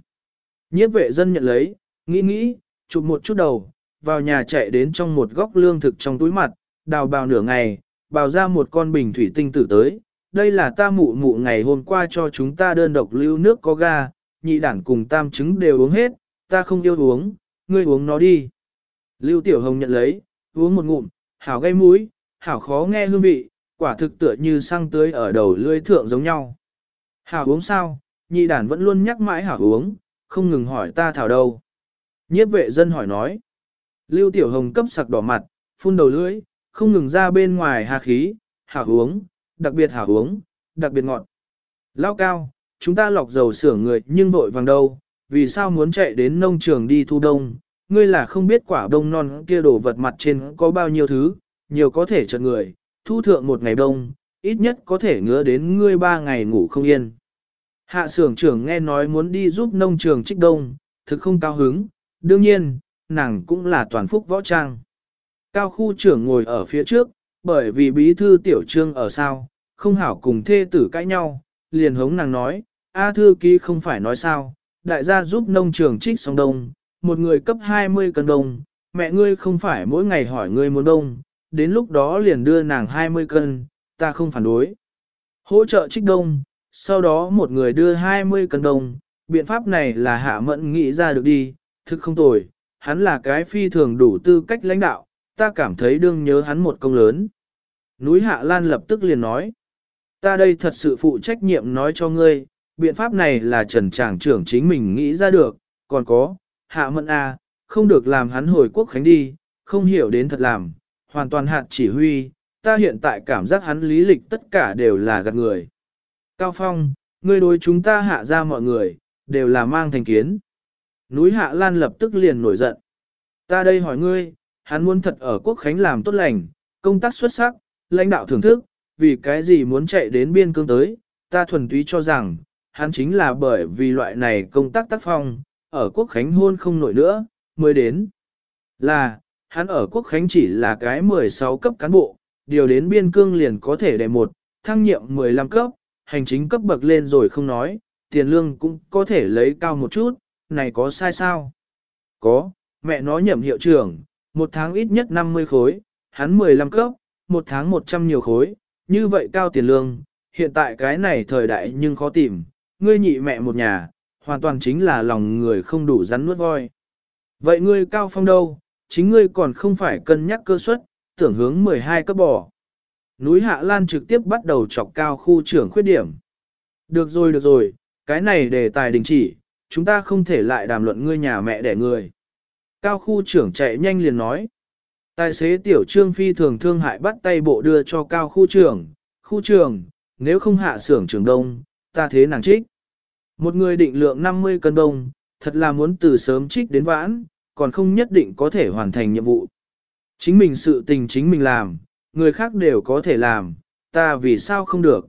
Nhiếp vệ dân nhận lấy, nghĩ nghĩ, chụp một chút đầu, vào nhà chạy đến trong một góc lương thực trong túi mặt, đào bào nửa ngày, bào ra một con bình thủy tinh tử tới. Đây là ta mụ mụ ngày hôm qua cho chúng ta đơn độc lưu nước có ga, nhị đản cùng tam trứng đều uống hết, ta không yêu uống, ngươi uống nó đi. Lưu Tiểu Hồng nhận lấy, uống một ngụm, hảo gây mũi, hảo khó nghe hương vị, quả thực tựa như xăng tưới ở đầu lưỡi thượng giống nhau. Hảo uống sao, nhị đàn vẫn luôn nhắc mãi hảo uống, không ngừng hỏi ta thảo đâu. Nhiếp vệ dân hỏi nói. Lưu Tiểu Hồng cấp sặc đỏ mặt, phun đầu lưỡi, không ngừng ra bên ngoài hà khí, hảo uống, đặc biệt hảo uống, đặc biệt ngọt. Lao cao, chúng ta lọc dầu sửa người nhưng vội vàng đâu, vì sao muốn chạy đến nông trường đi thu đông, ngươi là không biết quả đông non kia đổ vật mặt trên có bao nhiêu thứ, nhiều có thể chật người, thu thượng một ngày đông, ít nhất có thể ngứa đến ngươi ba ngày ngủ không yên. Hạ sưởng trưởng nghe nói muốn đi giúp nông trường trích đông, thực không cao hứng, đương nhiên, nàng cũng là toàn phúc võ trang. Cao khu trưởng ngồi ở phía trước, bởi vì bí thư tiểu trương ở sao, không hảo cùng thê tử cãi nhau, liền hống nàng nói, A thư ký không phải nói sao, đại gia giúp nông trường trích xong đông, một người cấp 20 cân đông, mẹ ngươi không phải mỗi ngày hỏi ngươi muốn đông, đến lúc đó liền đưa nàng 20 cân, ta không phản đối. Hỗ trợ trích đông, sau đó một người đưa 20 cân đông, biện pháp này là hạ mẫn nghĩ ra được đi, thực không tồi, hắn là cái phi thường đủ tư cách lãnh đạo, ta cảm thấy đương nhớ hắn một công lớn. Núi Hạ Lan lập tức liền nói, ta đây thật sự phụ trách nhiệm nói cho ngươi, biện pháp này là trần tràng trưởng chính mình nghĩ ra được, còn có, hạ mẫn A, không được làm hắn hồi quốc khánh đi, không hiểu đến thật làm, hoàn toàn hạt chỉ huy, ta hiện tại cảm giác hắn lý lịch tất cả đều là gạt người. Cao Phong, ngươi đối chúng ta hạ ra mọi người, đều là mang thành kiến. Núi Hạ Lan lập tức liền nổi giận. Ta đây hỏi ngươi, hắn muốn thật ở quốc khánh làm tốt lành, công tác xuất sắc, lãnh đạo thưởng thức, vì cái gì muốn chạy đến biên cương tới, ta thuần túy cho rằng, hắn chính là bởi vì loại này công tác tác phong, ở quốc khánh hôn không nổi nữa, mới đến. Là, hắn ở quốc khánh chỉ là cái 16 cấp cán bộ, điều đến biên cương liền có thể để một, thăng nhiệm 15 cấp, hành chính cấp bậc lên rồi không nói, tiền lương cũng có thể lấy cao một chút, này có sai sao? Có, mẹ nói nhậm hiệu trưởng, một tháng ít nhất 50 khối, hắn 15 cấp, một tháng 100 nhiều khối, như vậy cao tiền lương, hiện tại cái này thời đại nhưng khó tìm, ngươi nhị mẹ một nhà, hoàn toàn chính là lòng người không đủ rắn nuốt voi. Vậy ngươi cao phong đâu, chính ngươi còn không phải cân nhắc cơ suất, tưởng hướng 12 cấp bỏ. Núi Hạ Lan trực tiếp bắt đầu chọc cao khu trưởng khuyết điểm. Được rồi được rồi, cái này đề tài đình chỉ, chúng ta không thể lại đàm luận ngươi nhà mẹ đẻ người. Cao khu trưởng chạy nhanh liền nói. Tài xế tiểu trương phi thường thương hại bắt tay bộ đưa cho cao khu trưởng. Khu trưởng, nếu không hạ xưởng trường đông, ta thế nàng trích. Một người định lượng 50 cân đông, thật là muốn từ sớm trích đến vãn, còn không nhất định có thể hoàn thành nhiệm vụ. Chính mình sự tình chính mình làm, người khác đều có thể làm, ta vì sao không được.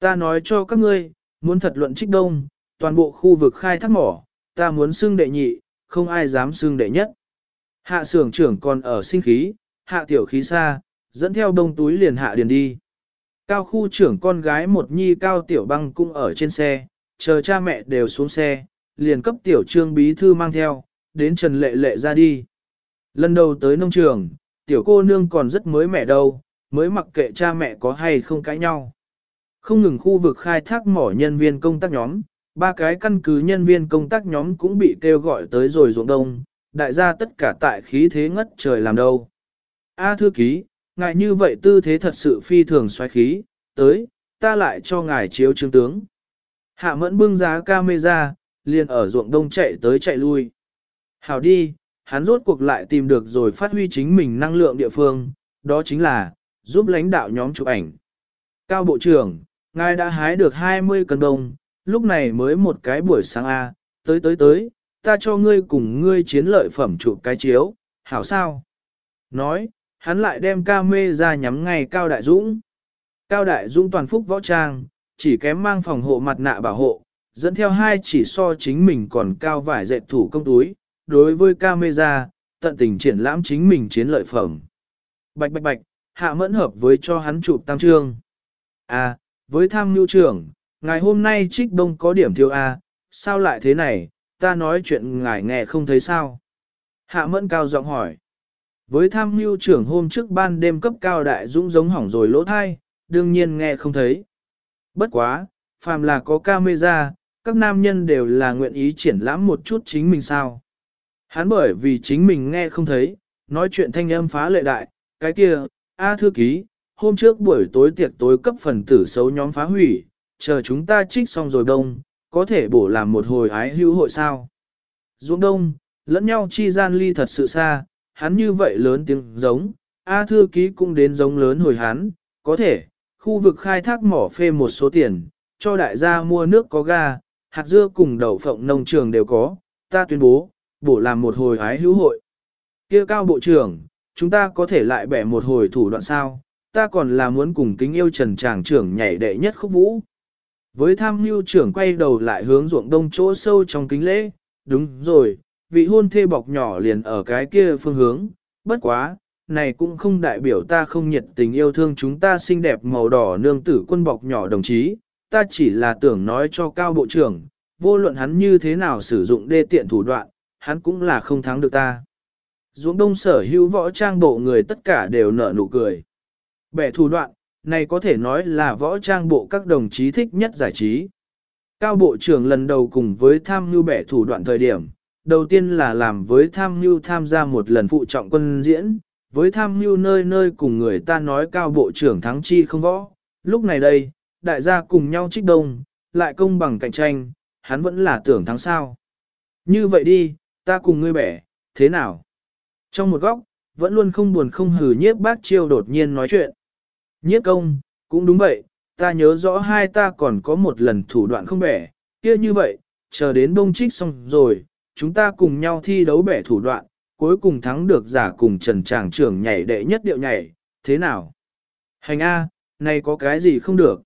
Ta nói cho các ngươi, muốn thật luận trích đông, toàn bộ khu vực khai thác mỏ, ta muốn xưng đệ nhị, không ai dám xưng đệ nhất. Hạ sưởng trưởng còn ở sinh khí, hạ tiểu khí xa, dẫn theo đông túi liền hạ điền đi. Cao khu trưởng con gái một nhi cao tiểu băng cũng ở trên xe, chờ cha mẹ đều xuống xe, liền cấp tiểu trương bí thư mang theo, đến Trần Lệ Lệ ra đi. Lần đầu tới nông trường, tiểu cô nương còn rất mới mẻ đâu, mới mặc kệ cha mẹ có hay không cãi nhau. Không ngừng khu vực khai thác mỏ nhân viên công tác nhóm, ba cái căn cứ nhân viên công tác nhóm cũng bị kêu gọi tới rồi ruộng đông, đại gia tất cả tại khí thế ngất trời làm đâu. A thư ký, ngài như vậy tư thế thật sự phi thường xoáy khí, tới, ta lại cho ngài chiếu chứng tướng. Hạ mẫn bưng giá camera, liền ở ruộng đông chạy tới chạy lui. Hảo đi, hắn rốt cuộc lại tìm được rồi phát huy chính mình năng lượng địa phương, đó chính là, giúp lãnh đạo nhóm chụp ảnh. Cao Bộ trưởng, ngài đã hái được 20 cân đồng, lúc này mới một cái buổi sáng A, tới tới tới, ta cho ngươi cùng ngươi chiến lợi phẩm chụp cái chiếu, hảo sao? Nói, hắn lại đem ca mê ra nhắm ngay Cao Đại Dũng. Cao Đại Dũng toàn phúc võ trang, chỉ kém mang phòng hộ mặt nạ bảo hộ, dẫn theo hai chỉ so chính mình còn cao vải dệt thủ công túi, đối với camera, tận tình triển lãm chính mình chiến lợi phẩm. Bạch bạch bạch, hạ mẫn hợp với cho hắn chụp tam trương. À, với tham nhu trưởng, ngày hôm nay trích đông có điểm thiếu A, sao lại thế này, ta nói chuyện ngài nghe không thấy sao. Hạ mẫn cao giọng hỏi. Với tham mưu trưởng hôm trước ban đêm cấp cao đại dũng giống hỏng rồi lỗ thai, đương nhiên nghe không thấy. Bất quá, phàm là có camera, các nam nhân đều là nguyện ý triển lãm một chút chính mình sao. Hắn bởi vì chính mình nghe không thấy, nói chuyện thanh âm phá lệ đại, cái kia, A thư ký, hôm trước buổi tối tiệc tối cấp phần tử xấu nhóm phá hủy, chờ chúng ta trích xong rồi đông, có thể bổ làm một hồi ái hữu hội sao. Dũng đông, lẫn nhau chi gian ly thật sự xa, hắn như vậy lớn tiếng giống, A thư ký cũng đến giống lớn hồi hắn, có thể, khu vực khai thác mỏ phê một số tiền, cho đại gia mua nước có ga, hạt dưa cùng đậu phộng nông trường đều có, ta tuyên bố, bổ làm một hồi ái hữu hội. kia cao bộ trưởng, chúng ta có thể lại bẻ một hồi thủ đoạn sao, ta còn là muốn cùng kính yêu trần tràng trưởng nhảy đệ nhất khúc vũ. Với tham mưu trưởng quay đầu lại hướng ruộng đông chỗ sâu trong kính lễ, đúng rồi, vị hôn thê bọc nhỏ liền ở cái kia phương hướng, bất quá, này cũng không đại biểu ta không nhiệt tình yêu thương chúng ta xinh đẹp màu đỏ nương tử quân bọc nhỏ đồng chí, ta chỉ là tưởng nói cho cao bộ trưởng, vô luận hắn như thế nào sử dụng đê tiện thủ đoạn, hắn cũng là không thắng được ta. Dũng đông sở hữu võ trang bộ người tất cả đều nở nụ cười. Bẻ thủ đoạn, này có thể nói là võ trang bộ các đồng chí thích nhất giải trí. Cao bộ trưởng lần đầu cùng với tham mưu bẻ thủ đoạn thời điểm, đầu tiên là làm với tham mưu tham gia một lần phụ trọng quân diễn, với tham mưu nơi nơi cùng người ta nói cao bộ trưởng thắng chi không võ. Lúc này đây, đại gia cùng nhau trích đông, lại công bằng cạnh tranh, hắn vẫn là tưởng thắng sao. Như vậy đi, ta cùng ngươi bẻ, thế nào? Trong một góc, vẫn luôn không buồn không hừ nhiếp bác chiêu đột nhiên nói chuyện. Nhiếp công, cũng đúng vậy, ta nhớ rõ hai ta còn có một lần thủ đoạn không bẻ, kia như vậy, chờ đến bông trích xong rồi, chúng ta cùng nhau thi đấu bẻ thủ đoạn, cuối cùng thắng được giả cùng trần tràng trưởng nhảy đệ nhất điệu nhảy, thế nào? Hành A, này có cái gì không được?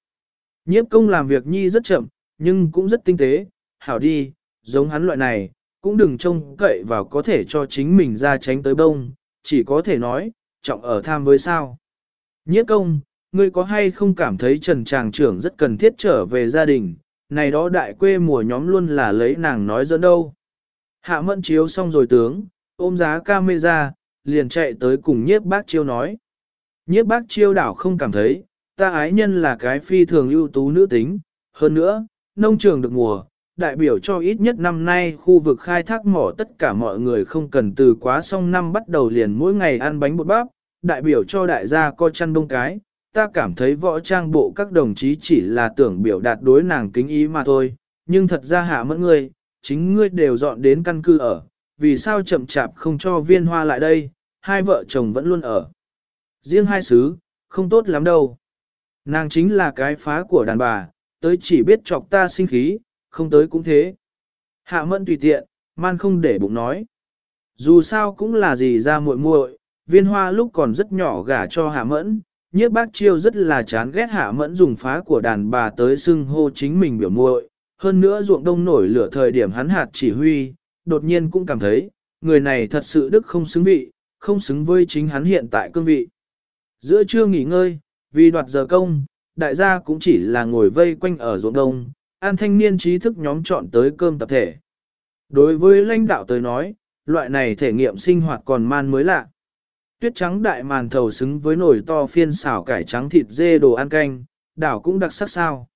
Nhiếp công làm việc nhi rất chậm, nhưng cũng rất tinh tế, hảo đi, giống hắn loại này, cũng đừng trông cậy vào có thể cho chính mình ra tránh tới bông, chỉ có thể nói, trọng ở tham với sao. Nhiếp công, ngươi có hay không cảm thấy Trần Tràng trưởng rất cần thiết trở về gia đình, này đó đại quê mùa nhóm luôn là lấy nàng nói dẫn đâu. Hạ mẫn chiếu xong rồi tướng, ôm giá camera, liền chạy tới cùng nhiếp bác chiêu nói. Nhiếp bác chiêu đảo không cảm thấy, ta ái nhân là cái phi thường ưu tú nữ tính, hơn nữa, nông trường được mùa, đại biểu cho ít nhất năm nay khu vực khai thác mỏ tất cả mọi người không cần từ quá xong năm bắt đầu liền mỗi ngày ăn bánh bột bắp, đại biểu cho đại gia co chăn đông cái, ta cảm thấy võ trang bộ các đồng chí chỉ là tưởng biểu đạt đối nàng kính ý mà thôi, nhưng thật ra hạ mẫn ngươi, chính ngươi đều dọn đến căn cư ở, vì sao chậm chạp không cho viên hoa lại đây, hai vợ chồng vẫn luôn ở. Riêng hai xứ, không tốt lắm đâu. Nàng chính là cái phá của đàn bà, tới chỉ biết chọc ta sinh khí, không tới cũng thế. Hạ mẫn tùy tiện, man không để bụng nói. Dù sao cũng là gì ra muội muội, viên hoa lúc còn rất nhỏ gả cho hạ mẫn, nhiếp bác chiêu rất là chán ghét hạ mẫn dùng phá của đàn bà tới xưng hô chính mình biểu muội. hơn nữa ruộng đông nổi lửa thời điểm hắn hạt chỉ huy, đột nhiên cũng cảm thấy, người này thật sự đức không xứng vị, không xứng với chính hắn hiện tại cương vị. Giữa trưa nghỉ ngơi, vì đoạt giờ công, đại gia cũng chỉ là ngồi vây quanh ở ruộng đông, an thanh niên trí thức nhóm chọn tới cơm tập thể. Đối với lãnh đạo tới nói, loại này thể nghiệm sinh hoạt còn man mới lạ. Tuyết trắng đại màn thầu xứng với nồi to phiên xào cải trắng thịt dê đồ ăn canh, đảo cũng đặc sắc sao.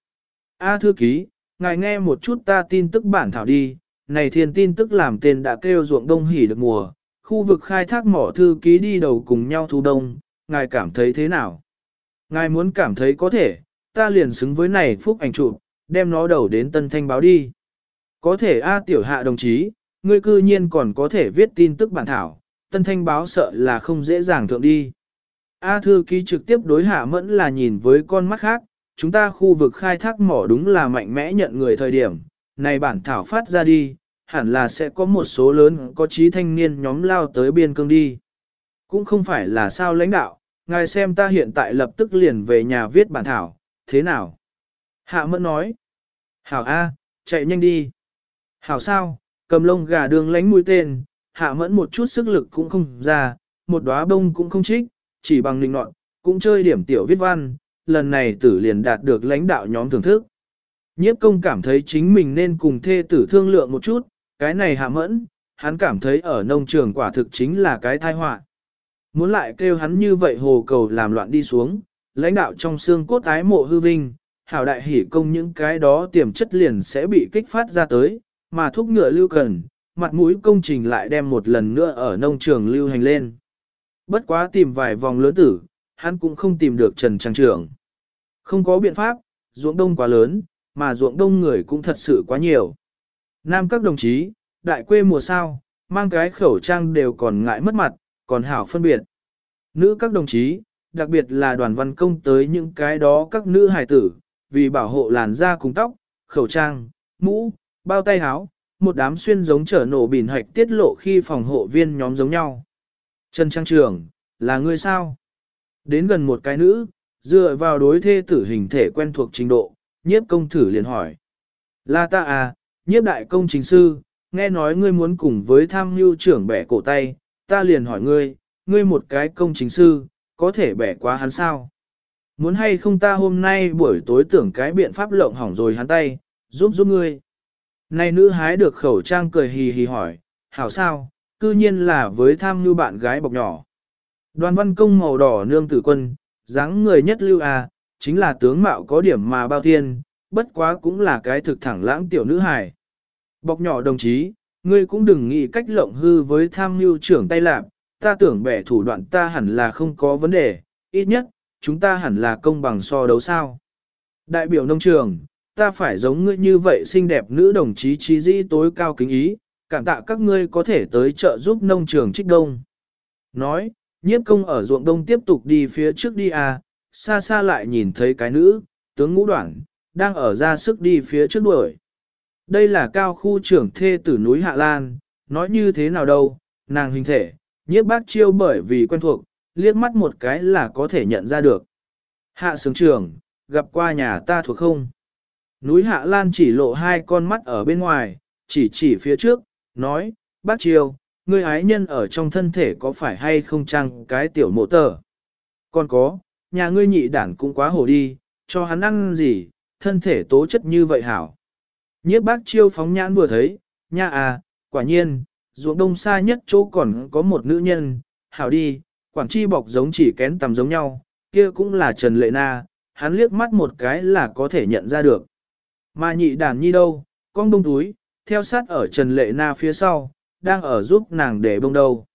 A thư ký, ngài nghe một chút ta tin tức bản thảo đi, này thiên tin tức làm tên đã kêu ruộng đông hỉ được mùa, khu vực khai thác mỏ thư ký đi đầu cùng nhau thu đông, ngài cảm thấy thế nào? Ngài muốn cảm thấy có thể, ta liền xứng với này phúc ảnh chụp, đem nó đầu đến tân thanh báo đi. Có thể A tiểu hạ đồng chí, ngươi cư nhiên còn có thể viết tin tức bản thảo, tân thanh báo sợ là không dễ dàng thượng đi. A thư ký trực tiếp đối hạ mẫn là nhìn với con mắt khác, chúng ta khu vực khai thác mỏ đúng là mạnh mẽ nhận người thời điểm, này bản thảo phát ra đi, hẳn là sẽ có một số lớn có trí thanh niên nhóm lao tới biên cương đi. Cũng không phải là sao lãnh đạo, ngài xem ta hiện tại lập tức liền về nhà viết bản thảo, thế nào? Hạ mẫn nói, Hảo A, chạy nhanh đi. Hảo sao, cầm lông gà đường lánh mũi tên, hạ mẫn một chút sức lực cũng không ra, một đóa bông cũng không trích, chỉ bằng linh nọn, cũng chơi điểm tiểu viết văn, lần này tử liền đạt được lãnh đạo nhóm thưởng thức. Nhiếp công cảm thấy chính mình nên cùng thê tử thương lượng một chút, cái này hạ mẫn, hắn cảm thấy ở nông trường quả thực chính là cái tai họa. Muốn lại kêu hắn như vậy hồ cầu làm loạn đi xuống, lãnh đạo trong xương cốt ái mộ hư vinh, hảo đại hỉ công những cái đó tiềm chất liền sẽ bị kích phát ra tới, mà thúc ngựa lưu cần, mặt mũi công trình lại đem một lần nữa ở nông trường lưu hành lên. Bất quá tìm vài vòng lớn tử, hắn cũng không tìm được Trần Trang Trưởng. Không có biện pháp, ruộng đông quá lớn, mà ruộng đông người cũng thật sự quá nhiều. Nam các đồng chí, đại quê mùa sao, mang cái khẩu trang đều còn ngại mất mặt, còn hảo phân biệt. Nữ các đồng chí, đặc biệt là đoàn văn công tới những cái đó các nữ hài tử, vì bảo hộ làn da cùng tóc, khẩu trang, mũ, bao tay áo, một đám xuyên giống trở nổ bình hạch tiết lộ khi phòng hộ viên nhóm giống nhau. Trần Trang Trường, là người sao? Đến gần một cái nữ, dựa vào đối thê tử hình thể quen thuộc trình độ, nhiếp công thử liền hỏi. Là ta à, nhiếp đại công chính sư, nghe nói ngươi muốn cùng với tham mưu trưởng bẻ cổ tay, ta liền hỏi ngươi, ngươi một cái công chính sư, có thể bẻ quá hắn sao? Muốn hay không ta hôm nay buổi tối tưởng cái biện pháp lộng hỏng rồi hắn tay, giúp giúp ngươi. Này nữ hái được khẩu trang cười hì hì hỏi, hảo sao, cư nhiên là với tham như bạn gái bọc nhỏ. Đoàn văn công màu đỏ nương tử quân, dáng người nhất lưu à, chính là tướng mạo có điểm mà bao thiên, bất quá cũng là cái thực thẳng lãng tiểu nữ hài. Bọc nhỏ đồng chí, ngươi cũng đừng nghĩ cách lộng hư với tham mưu trưởng tay lạc, ta tưởng bẻ thủ đoạn ta hẳn là không có vấn đề, ít nhất, chúng ta hẳn là công bằng so đấu sao. Đại biểu nông trường, ta phải giống ngươi như vậy xinh đẹp nữ đồng chí trí dĩ tối cao kính ý, cảm tạ các ngươi có thể tới trợ giúp nông trường trích đông. Nói, nhiếp công ở ruộng đông tiếp tục đi phía trước đi à, xa xa lại nhìn thấy cái nữ, tướng ngũ đoạn, đang ở ra sức đi phía trước đuổi. Đây là cao khu trưởng thê tử núi Hạ Lan, nói như thế nào đâu, nàng hình thể, nhiếp bác chiêu bởi vì quen thuộc, liếc mắt một cái là có thể nhận ra được. Hạ sướng trưởng, gặp qua nhà ta thuộc không? Núi Hạ Lan chỉ lộ hai con mắt ở bên ngoài, chỉ chỉ phía trước, nói, bác chiêu, ngươi ái nhân ở trong thân thể có phải hay không chăng cái tiểu mộ tờ? Còn có, nhà ngươi nhị đản cũng quá hổ đi, cho hắn ăn gì, thân thể tố chất như vậy hảo. Nhiếp bác chiêu phóng nhãn vừa thấy, nha à, quả nhiên, ruộng đông xa nhất chỗ còn có một nữ nhân, hảo đi, Quảng Chi bọc giống chỉ kén tầm giống nhau, kia cũng là Trần Lệ Na, hắn liếc mắt một cái là có thể nhận ra được. Mà nhị đàn nhi đâu, con đông túi, theo sát ở Trần Lệ Na phía sau, đang ở giúp nàng để bông đâu.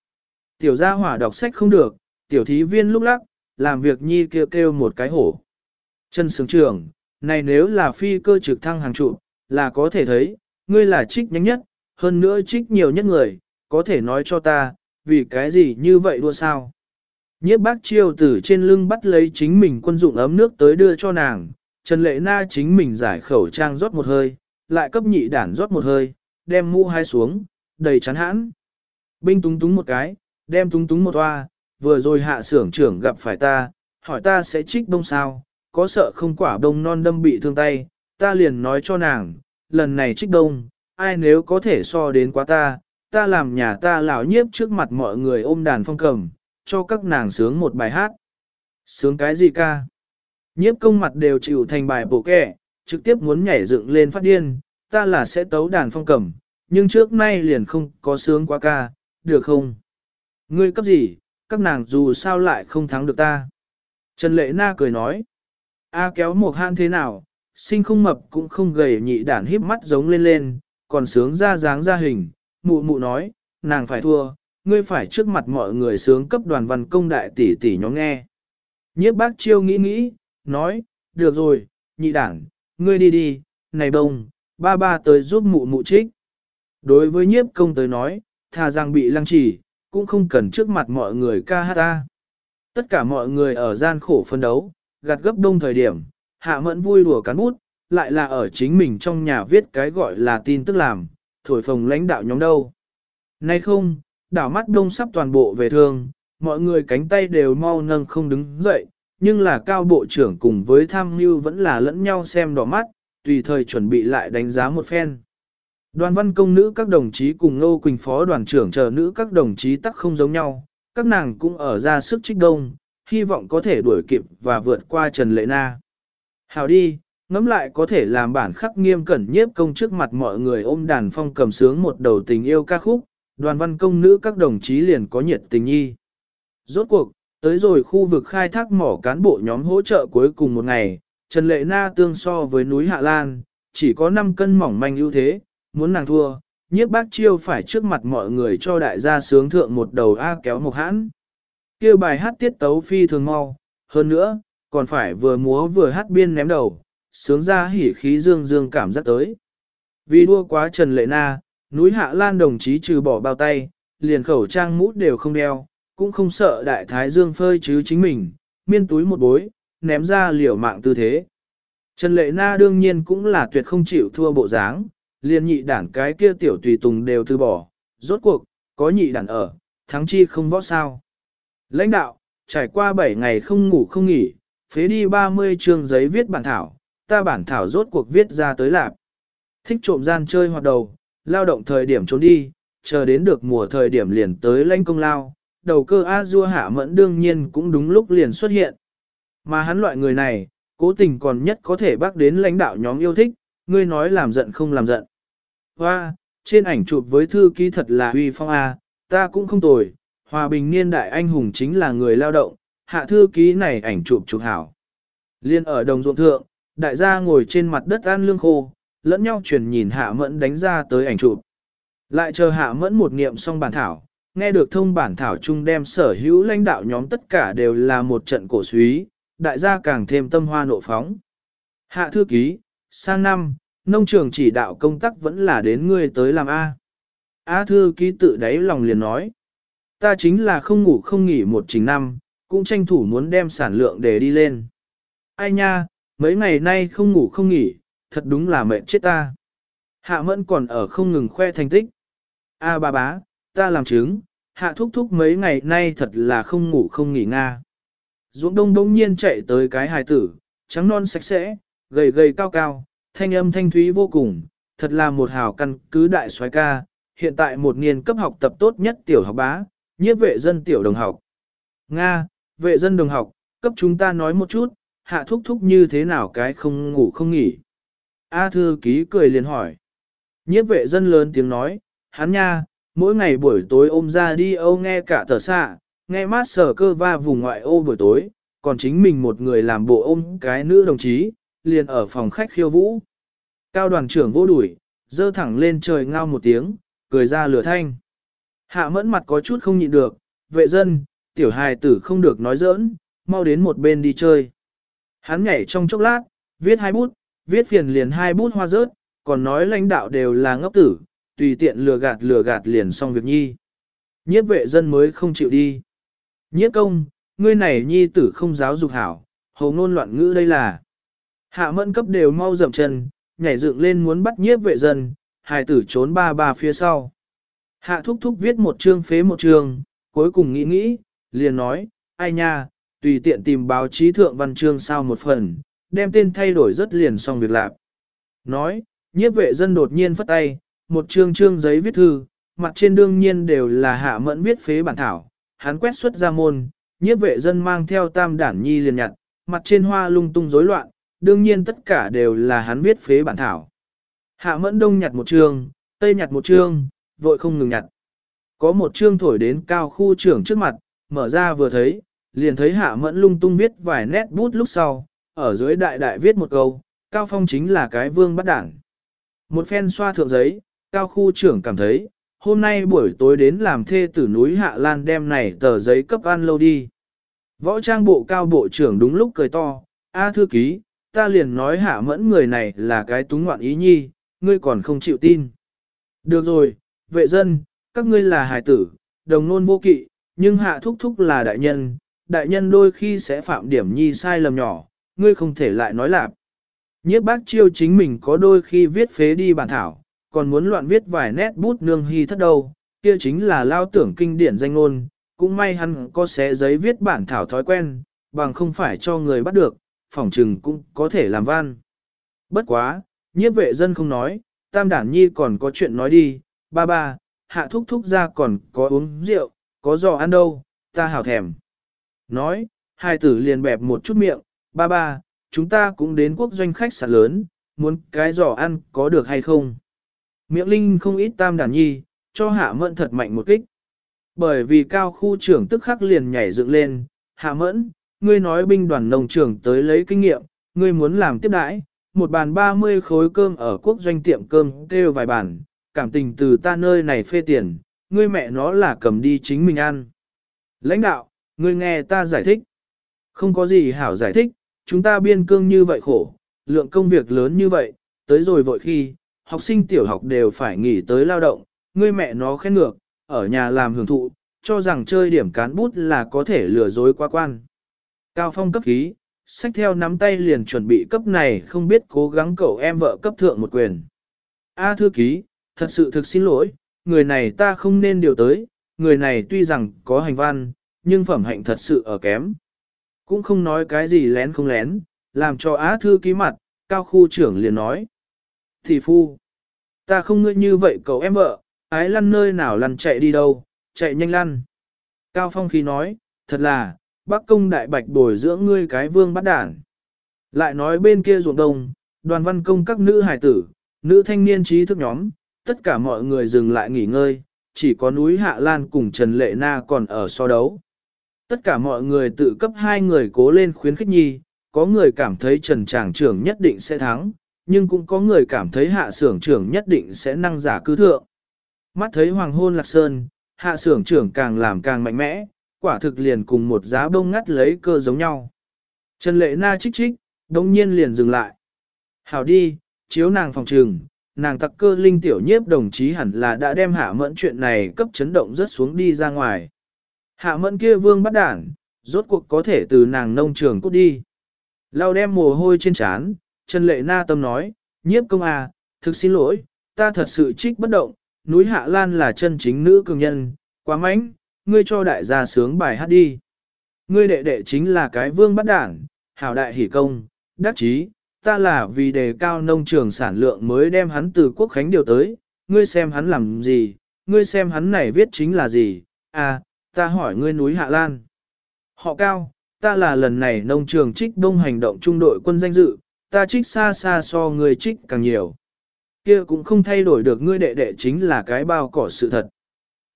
Tiểu gia hỏa đọc sách không được, tiểu thí viên lúc lắc, làm việc nhi kêu kêu một cái hổ. Trần Sướng Trường, này nếu là phi cơ trực thăng hàng trụ, là có thể thấy, ngươi là trích nhanh nhất, hơn nữa trích nhiều nhất người, có thể nói cho ta, vì cái gì như vậy đua sao? Nhiếp bác chiêu từ trên lưng bắt lấy chính mình quân dụng ấm nước tới đưa cho nàng, Trần Lệ Na chính mình giải khẩu trang rót một hơi, lại cấp nhị đản rót một hơi, đem mũ hai xuống, đầy chắn hãn. Binh túng túng một cái, đem túng túng một toa, vừa rồi hạ sưởng trưởng gặp phải ta, hỏi ta sẽ trích đông sao, có sợ không quả đông non đâm bị thương tay, ta liền nói cho nàng, lần này trích đông ai nếu có thể so đến quá ta, ta làm nhà ta lão nhiếp trước mặt mọi người ôm đàn phong cầm, cho các nàng sướng một bài hát. Sướng cái gì ca? Nhiếp công mặt đều chịu thành bài bộ kẻ, trực tiếp muốn nhảy dựng lên phát điên, ta là sẽ tấu đàn phong cầm, nhưng trước nay liền không có sướng quá ca, được không? Ngươi cấp gì, các nàng dù sao lại không thắng được ta. Trần Lệ Na cười nói, A kéo một han thế nào, sinh không mập cũng không gầy nhị đản híp mắt giống lên lên, còn sướng ra dáng ra hình, mụ mụ nói, nàng phải thua, ngươi phải trước mặt mọi người sướng cấp đoàn văn công đại tỷ tỷ nhóm nghe. Nhiếp bác chiêu nghĩ nghĩ, nói, được rồi, nhị đảng, ngươi đi đi, này bông, ba ba tới giúp mụ mụ trích. Đối với nhiếp công tới nói, thà rằng bị lăng trì, cũng không cần trước mặt mọi người ca hát ta. Tất cả mọi người ở gian khổ phân đấu, gạt gấp đông thời điểm, hạ mẫn vui đùa cán bút, lại là ở chính mình trong nhà viết cái gọi là tin tức làm, thổi phồng lãnh đạo nhóm đâu. Nay không, đảo mắt đông sắp toàn bộ về thương, mọi người cánh tay đều mau nâng không đứng dậy, nhưng là cao bộ trưởng cùng với tham mưu vẫn là lẫn nhau xem đỏ mắt, tùy thời chuẩn bị lại đánh giá một phen. Đoàn văn công nữ các đồng chí cùng Ngô Quỳnh phó đoàn trưởng chờ nữ các đồng chí tắc không giống nhau, các nàng cũng ở ra sức trích đông, hy vọng có thể đuổi kịp và vượt qua Trần Lệ Na. Hào đi, ngẫm lại có thể làm bản khắc nghiêm cẩn nhiếp công trước mặt mọi người ôm đàn phong cầm sướng một đầu tình yêu ca khúc, đoàn văn công nữ các đồng chí liền có nhiệt tình nhi. Rốt cuộc, tới rồi khu vực khai thác mỏ cán bộ nhóm hỗ trợ cuối cùng một ngày, Trần Lệ Na tương so với núi Hạ Lan, chỉ có 5 cân mỏng manh ưu thế, muốn nàng thua, nhiếp bác chiêu phải trước mặt mọi người cho đại gia sướng thượng một đầu A kéo một hãn kia bài hát tiết tấu phi thường mau, hơn nữa, còn phải vừa múa vừa hát biên ném đầu, sướng ra hỉ khí dương dương cảm giác tới. Vì đua quá Trần Lệ Na, núi Hạ Lan đồng chí trừ bỏ bao tay, liền khẩu trang mũ đều không đeo, cũng không sợ đại thái dương phơi chứ chính mình, miên túi một bối, ném ra liều mạng tư thế. Trần Lệ Na đương nhiên cũng là tuyệt không chịu thua bộ dáng, liền nhị đản cái kia tiểu tùy tùng đều từ bỏ, rốt cuộc, có nhị đản ở, thắng chi không võ sao. Lãnh đạo, trải qua 7 ngày không ngủ không nghỉ, phế đi 30 chương giấy viết bản thảo, ta bản thảo rốt cuộc viết ra tới lạp. Thích trộm gian chơi hoạt đầu, lao động thời điểm trốn đi, chờ đến được mùa thời điểm liền tới lãnh công lao, đầu cơ A dua hạ mẫn đương nhiên cũng đúng lúc liền xuất hiện. Mà hắn loại người này, cố tình còn nhất có thể bác đến lãnh đạo nhóm yêu thích, ngươi nói làm giận không làm giận. Hoa, trên ảnh chụp với thư ký thật là huy phong A, ta cũng không tồi, hòa bình niên đại anh hùng chính là người lao động, hạ thư ký này ảnh chụp chụp hảo. Liên ở đồng ruộng thượng, đại gia ngồi trên mặt đất ăn lương khô, lẫn nhau chuyển nhìn hạ mẫn đánh ra tới ảnh chụp. Lại chờ hạ mẫn một niệm xong bản thảo, nghe được thông bản thảo chung đem sở hữu lãnh đạo nhóm tất cả đều là một trận cổ suý, đại gia càng thêm tâm hoa nộ phóng. Hạ thư ký, sang năm, nông trường chỉ đạo công tác vẫn là đến ngươi tới làm A. A thư ký tự đáy lòng liền nói. Ta chính là không ngủ không nghỉ một trình năm, cũng tranh thủ muốn đem sản lượng để đi lên. Ai nha, mấy ngày nay không ngủ không nghỉ, thật đúng là mệt chết ta. Hạ mẫn còn ở không ngừng khoe thành tích. A bà bá, ta làm chứng, hạ thúc thúc mấy ngày nay thật là không ngủ không nghỉ nga. Dũng đông đông nhiên chạy tới cái hài tử, trắng non sạch sẽ, gầy gầy cao cao, thanh âm thanh thúy vô cùng, thật là một hào căn cứ đại soái ca, hiện tại một niên cấp học tập tốt nhất tiểu học bá, nhiếp vệ dân tiểu đồng học. Nga, vệ dân đồng học, cấp chúng ta nói một chút, hạ thúc thúc như thế nào cái không ngủ không nghỉ. A thư ký cười liền hỏi. Nhiếp vệ dân lớn tiếng nói, hắn nha, mỗi ngày buổi tối ôm ra đi âu nghe cả tờ xạ, nghe mát sở cơ va vùng ngoại ô buổi tối, còn chính mình một người làm bộ ôm cái nữ đồng chí, liền ở phòng khách khiêu vũ. Cao đoàn trưởng vô đuổi, dơ thẳng lên trời ngao một tiếng, cười ra lửa thanh. Hạ mẫn mặt có chút không nhịn được, vệ dân, tiểu hài tử không được nói giỡn, mau đến một bên đi chơi. Hắn nhảy trong chốc lát, viết hai bút, viết phiền liền hai bút hoa rớt, còn nói lãnh đạo đều là ngốc tử, tùy tiện lừa gạt lừa gạt liền xong việc nhi. Nhiếp vệ dân mới không chịu đi. Nhiếp công, ngươi này nhi tử không giáo dục hảo, hầu ngôn loạn ngữ đây là. Hạ mẫn cấp đều mau dậm chân, nhảy dựng lên muốn bắt nhiếp vệ dân, hài tử trốn ba ba phía sau. Hạ thúc thúc viết một chương phế một chương, cuối cùng nghĩ nghĩ, liền nói, ai nha, tùy tiện tìm báo chí thượng văn chương sao một phần, đem tên thay đổi rất liền xong việc làm. Nói, nhiếp vệ dân đột nhiên phất tay, một chương chương giấy viết thư, mặt trên đương nhiên đều là hạ mẫn viết phế bản thảo, hắn quét xuất ra môn, nhiếp vệ dân mang theo tam đản nhi liền nhặt, mặt trên hoa lung tung rối loạn, đương nhiên tất cả đều là hắn viết phế bản thảo. Hạ mẫn đông nhặt một chương, tây nhặt một chương, vội không ngừng nhặt. Có một chương thổi đến cao khu trưởng trước mặt, mở ra vừa thấy, liền thấy hạ mẫn lung tung viết vài nét bút lúc sau, ở dưới đại đại viết một câu, cao phong chính là cái vương bắt đảng. Một phen xoa thượng giấy, cao khu trưởng cảm thấy, hôm nay buổi tối đến làm thê tử núi Hạ Lan đem này tờ giấy cấp ăn lâu đi. Võ trang bộ cao bộ trưởng đúng lúc cười to, A thư ký, ta liền nói hạ mẫn người này là cái túng ngoạn ý nhi, ngươi còn không chịu tin. Được rồi, vệ dân, các ngươi là hài tử, đồng nôn vô kỵ, nhưng hạ thúc thúc là đại nhân, đại nhân đôi khi sẽ phạm điểm nhi sai lầm nhỏ, ngươi không thể lại nói lạp. Nhiếp bác chiêu chính mình có đôi khi viết phế đi bản thảo, còn muốn loạn viết vài nét bút nương hy thất đâu, kia chính là lao tưởng kinh điển danh ngôn, cũng may hắn có xé giấy viết bản thảo thói quen, bằng không phải cho người bắt được, phỏng trừng cũng có thể làm văn. Bất quá, nhiếp vệ dân không nói, tam đản nhi còn có chuyện nói đi, ba ba, hạ thúc thúc ra còn có uống rượu, có giò ăn đâu, ta hảo thèm. Nói, hai tử liền bẹp một chút miệng, ba ba, chúng ta cũng đến quốc doanh khách sạn lớn, muốn cái giò ăn có được hay không? Miệng linh không ít tam đàn nhi, cho hạ mẫn thật mạnh một kích. Bởi vì cao khu trưởng tức khắc liền nhảy dựng lên, hạ mẫn, ngươi nói binh đoàn nông trưởng tới lấy kinh nghiệm, ngươi muốn làm tiếp đãi, một bàn 30 khối cơm ở quốc doanh tiệm cơm kêu vài bàn, cảm tình từ ta nơi này phê tiền, ngươi mẹ nó là cầm đi chính mình ăn. Lãnh đạo, ngươi nghe ta giải thích. Không có gì hảo giải thích, chúng ta biên cương như vậy khổ, lượng công việc lớn như vậy, tới rồi vội khi, học sinh tiểu học đều phải nghỉ tới lao động, ngươi mẹ nó khen ngược, ở nhà làm hưởng thụ, cho rằng chơi điểm cán bút là có thể lừa dối qua quan. Cao phong cấp khí, sách theo nắm tay liền chuẩn bị cấp này không biết cố gắng cậu em vợ cấp thượng một quyền. A thư ký, thật sự thực xin lỗi, người này ta không nên điều tới, người này tuy rằng có hành văn, nhưng phẩm hạnh thật sự ở kém. Cũng không nói cái gì lén không lén, làm cho á thư ký mặt, cao khu trưởng liền nói. Thì phu, ta không ngươi như vậy cậu em vợ, ái lăn nơi nào lăn chạy đi đâu, chạy nhanh lăn. Cao phong khí nói, thật là, bác công đại bạch bồi dưỡng ngươi cái vương bắt đản. Lại nói bên kia ruộng đông, đoàn văn công các nữ hải tử, nữ thanh niên trí thức nhóm, tất cả mọi người dừng lại nghỉ ngơi, chỉ có núi Hạ Lan cùng Trần Lệ Na còn ở so đấu. Tất cả mọi người tự cấp hai người cố lên khuyến khích nhi, có người cảm thấy Trần Tràng trưởng nhất định sẽ thắng, nhưng cũng có người cảm thấy Hạ Sưởng trưởng nhất định sẽ năng giả cư thượng. Mắt thấy Hoàng Hôn Lạc Sơn, Hạ Sưởng trưởng càng làm càng mạnh mẽ, quả thực liền cùng một giá bông ngắt lấy cơ giống nhau. Trần Lệ Na chích chích, đồng nhiên liền dừng lại. Hảo đi, chiếu nàng phòng trường, nàng tặc cơ linh tiểu nhiếp đồng chí hẳn là đã đem hạ mẫn chuyện này cấp chấn động rất xuống đi ra ngoài. Hạ mẫn kia vương bắt đản, rốt cuộc có thể từ nàng nông trường cút đi. Lao đem mồ hôi trên trán, Trần Lệ Na tâm nói, nhiếp công à, thực xin lỗi, ta thật sự trích bất động, núi Hạ Lan là chân chính nữ cường nhân, quá mánh, ngươi cho đại gia sướng bài hát đi. Ngươi đệ đệ chính là cái vương bắt đảng, hảo đại hỷ công, đắc chí, ta là vì đề cao nông trường sản lượng mới đem hắn từ quốc khánh điều tới, ngươi xem hắn làm gì, ngươi xem hắn này viết chính là gì, à, ta hỏi ngươi núi Hạ Lan. Họ cao, ta là lần này nông trường trích đông hành động trung đội quân danh dự, ta trích xa xa so ngươi trích càng nhiều. Kia cũng không thay đổi được ngươi đệ đệ chính là cái bao cỏ sự thật.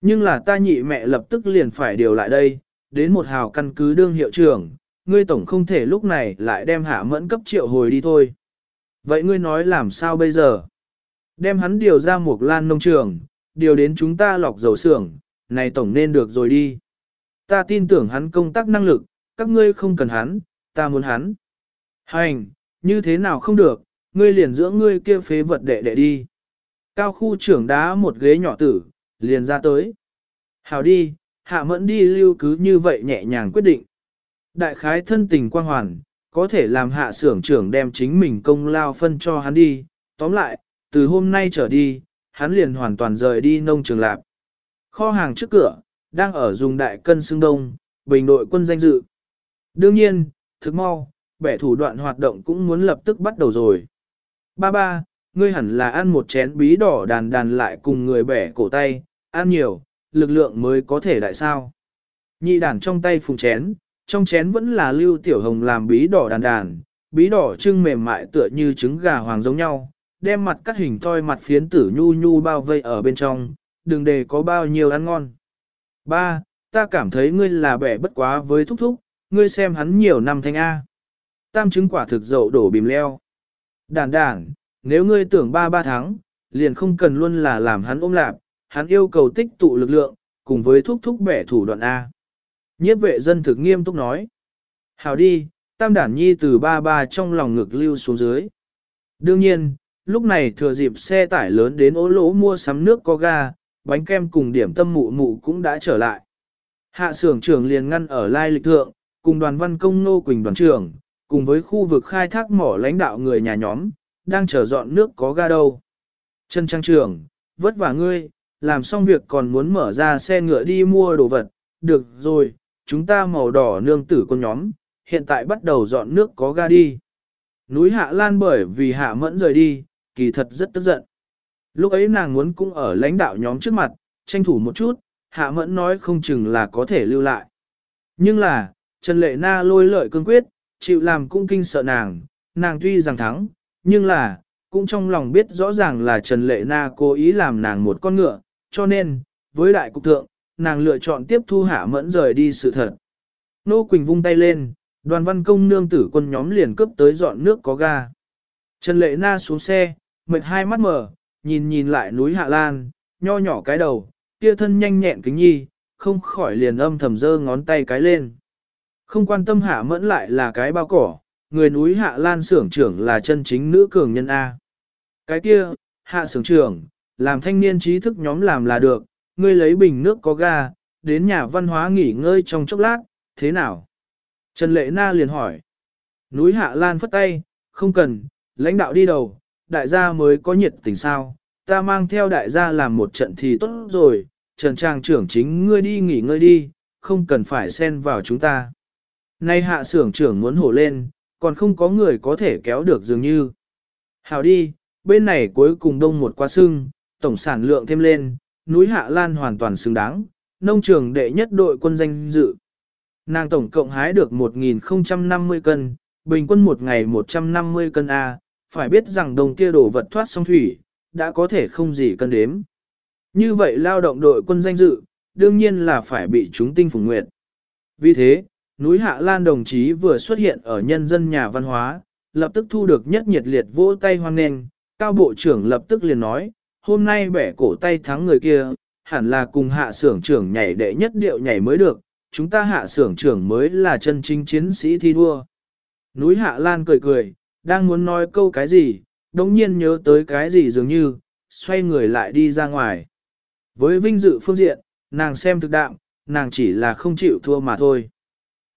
Nhưng là ta nhị mẹ lập tức liền phải điều lại đây, đến một hào căn cứ đương hiệu trưởng, ngươi tổng không thể lúc này lại đem hạ mẫn cấp triệu hồi đi thôi. Vậy ngươi nói làm sao bây giờ? Đem hắn điều ra một lan nông trường, điều đến chúng ta lọc dầu xưởng, này tổng nên được rồi đi. Ta tin tưởng hắn công tác năng lực, các ngươi không cần hắn, ta muốn hắn. Hành, như thế nào không được, ngươi liền giữa ngươi kia phế vật đệ đệ đi. Cao khu trưởng đá một ghế nhỏ tử, liền ra tới. Hào đi, hạ mẫn đi lưu cứ như vậy nhẹ nhàng quyết định. Đại khái thân tình quang hoàn, có thể làm hạ xưởng trưởng đem chính mình công lao phân cho hắn đi. Tóm lại, từ hôm nay trở đi, hắn liền hoàn toàn rời đi nông trường lạp. Kho hàng trước cửa, đang ở dùng đại cân xương đông, bình đội quân danh dự. Đương nhiên, thực mau, bẻ thủ đoạn hoạt động cũng muốn lập tức bắt đầu rồi. Ba ba, ngươi hẳn là ăn một chén bí đỏ đàn đàn lại cùng người bẻ cổ tay, ăn nhiều, lực lượng mới có thể đại sao. Nhị đàn trong tay phùng chén, trong chén vẫn là lưu tiểu hồng làm bí đỏ đàn đàn, bí đỏ trưng mềm mại tựa như trứng gà hoàng giống nhau, đem mặt cắt hình thoi mặt phiến tử nhu nhu bao vây ở bên trong, đừng để có bao nhiêu ăn ngon. Ba, ta cảm thấy ngươi là bẻ bất quá với thúc thúc, ngươi xem hắn nhiều năm thanh A. Tam trứng quả thực dậu đổ bìm leo. Đàn đàn, nếu ngươi tưởng ba ba tháng, liền không cần luôn là làm hắn ôm lạp, hắn yêu cầu tích tụ lực lượng, cùng với thúc thúc bẻ thủ đoạn A. Nhiếp vệ dân thực nghiêm túc nói. Hào đi, tam đản nhi từ ba ba trong lòng ngực lưu xuống dưới. Đương nhiên, lúc này thừa dịp xe tải lớn đến ố lỗ mua sắm nước có ga, bánh kem cùng điểm tâm mụ mụ cũng đã trở lại. Hạ xưởng trưởng liền ngăn ở lai lịch thượng, cùng đoàn văn công nô quỳnh đoàn trưởng, cùng với khu vực khai thác mỏ lãnh đạo người nhà nhóm, đang chờ dọn nước có ga đâu. Trần Trang trưởng, vất vả ngươi, làm xong việc còn muốn mở ra xe ngựa đi mua đồ vật, được rồi, chúng ta màu đỏ nương tử con nhóm, hiện tại bắt đầu dọn nước có ga đi. Núi Hạ Lan bởi vì Hạ Mẫn rời đi, kỳ thật rất tức giận. Lúc ấy nàng muốn cũng ở lãnh đạo nhóm trước mặt, tranh thủ một chút, Hạ Mẫn nói không chừng là có thể lưu lại. Nhưng là, Trần Lệ Na lôi lợi cương quyết, chịu làm cung kinh sợ nàng, nàng tuy rằng thắng, nhưng là, cũng trong lòng biết rõ ràng là Trần Lệ Na cố ý làm nàng một con ngựa, cho nên, với đại cục thượng, nàng lựa chọn tiếp thu Hạ Mẫn rời đi sự thật. Nô Quỳnh vung tay lên, đoàn văn công nương tử quân nhóm liền cướp tới dọn nước có ga. Trần Lệ Na xuống xe, mệt hai mắt mở, nhìn nhìn lại núi Hạ Lan, nho nhỏ cái đầu, kia thân nhanh nhẹn kính nhi, không khỏi liền âm thầm dơ ngón tay cái lên. Không quan tâm hạ mẫn lại là cái bao cỏ, người núi Hạ Lan xưởng trưởng là chân chính nữ cường nhân A. Cái kia, hạ xưởng trưởng, làm thanh niên trí thức nhóm làm là được, ngươi lấy bình nước có ga, đến nhà văn hóa nghỉ ngơi trong chốc lát, thế nào? Trần Lệ Na liền hỏi. Núi Hạ Lan phất tay, không cần, lãnh đạo đi đầu, đại gia mới có nhiệt tình sao, ta mang theo đại gia làm một trận thì tốt rồi, Trần Trang trưởng chính ngươi đi nghỉ ngơi đi, không cần phải xen vào chúng ta. Nay hạ xưởng trưởng muốn hổ lên, còn không có người có thể kéo được dường như. Hào đi, bên này cuối cùng đông một qua sưng, tổng sản lượng thêm lên, núi Hạ Lan hoàn toàn xứng đáng, nông trường đệ nhất đội quân danh dự. Nàng tổng cộng hái được 1.050 cân, bình quân một ngày 150 cân A, phải biết rằng đồng kia đổ vật thoát sông thủy, đã có thể không gì cân đếm. Như vậy lao động đội quân danh dự, đương nhiên là phải bị chúng tinh phùng nguyện. Vì thế, núi Hạ Lan đồng chí vừa xuất hiện ở nhân dân nhà văn hóa, lập tức thu được nhất nhiệt liệt vỗ tay hoan nghênh, cao bộ trưởng lập tức liền nói, hôm nay bẻ cổ tay thắng người kia, hẳn là cùng hạ sưởng trưởng nhảy đệ nhất điệu nhảy mới được, chúng ta hạ sưởng trưởng mới là chân chính chiến sĩ thi đua. Núi Hạ Lan cười cười, đang muốn nói câu cái gì, đống nhiên nhớ tới cái gì dường như, xoay người lại đi ra ngoài. Với vinh dự phương diện, nàng xem thực đạm, nàng chỉ là không chịu thua mà thôi.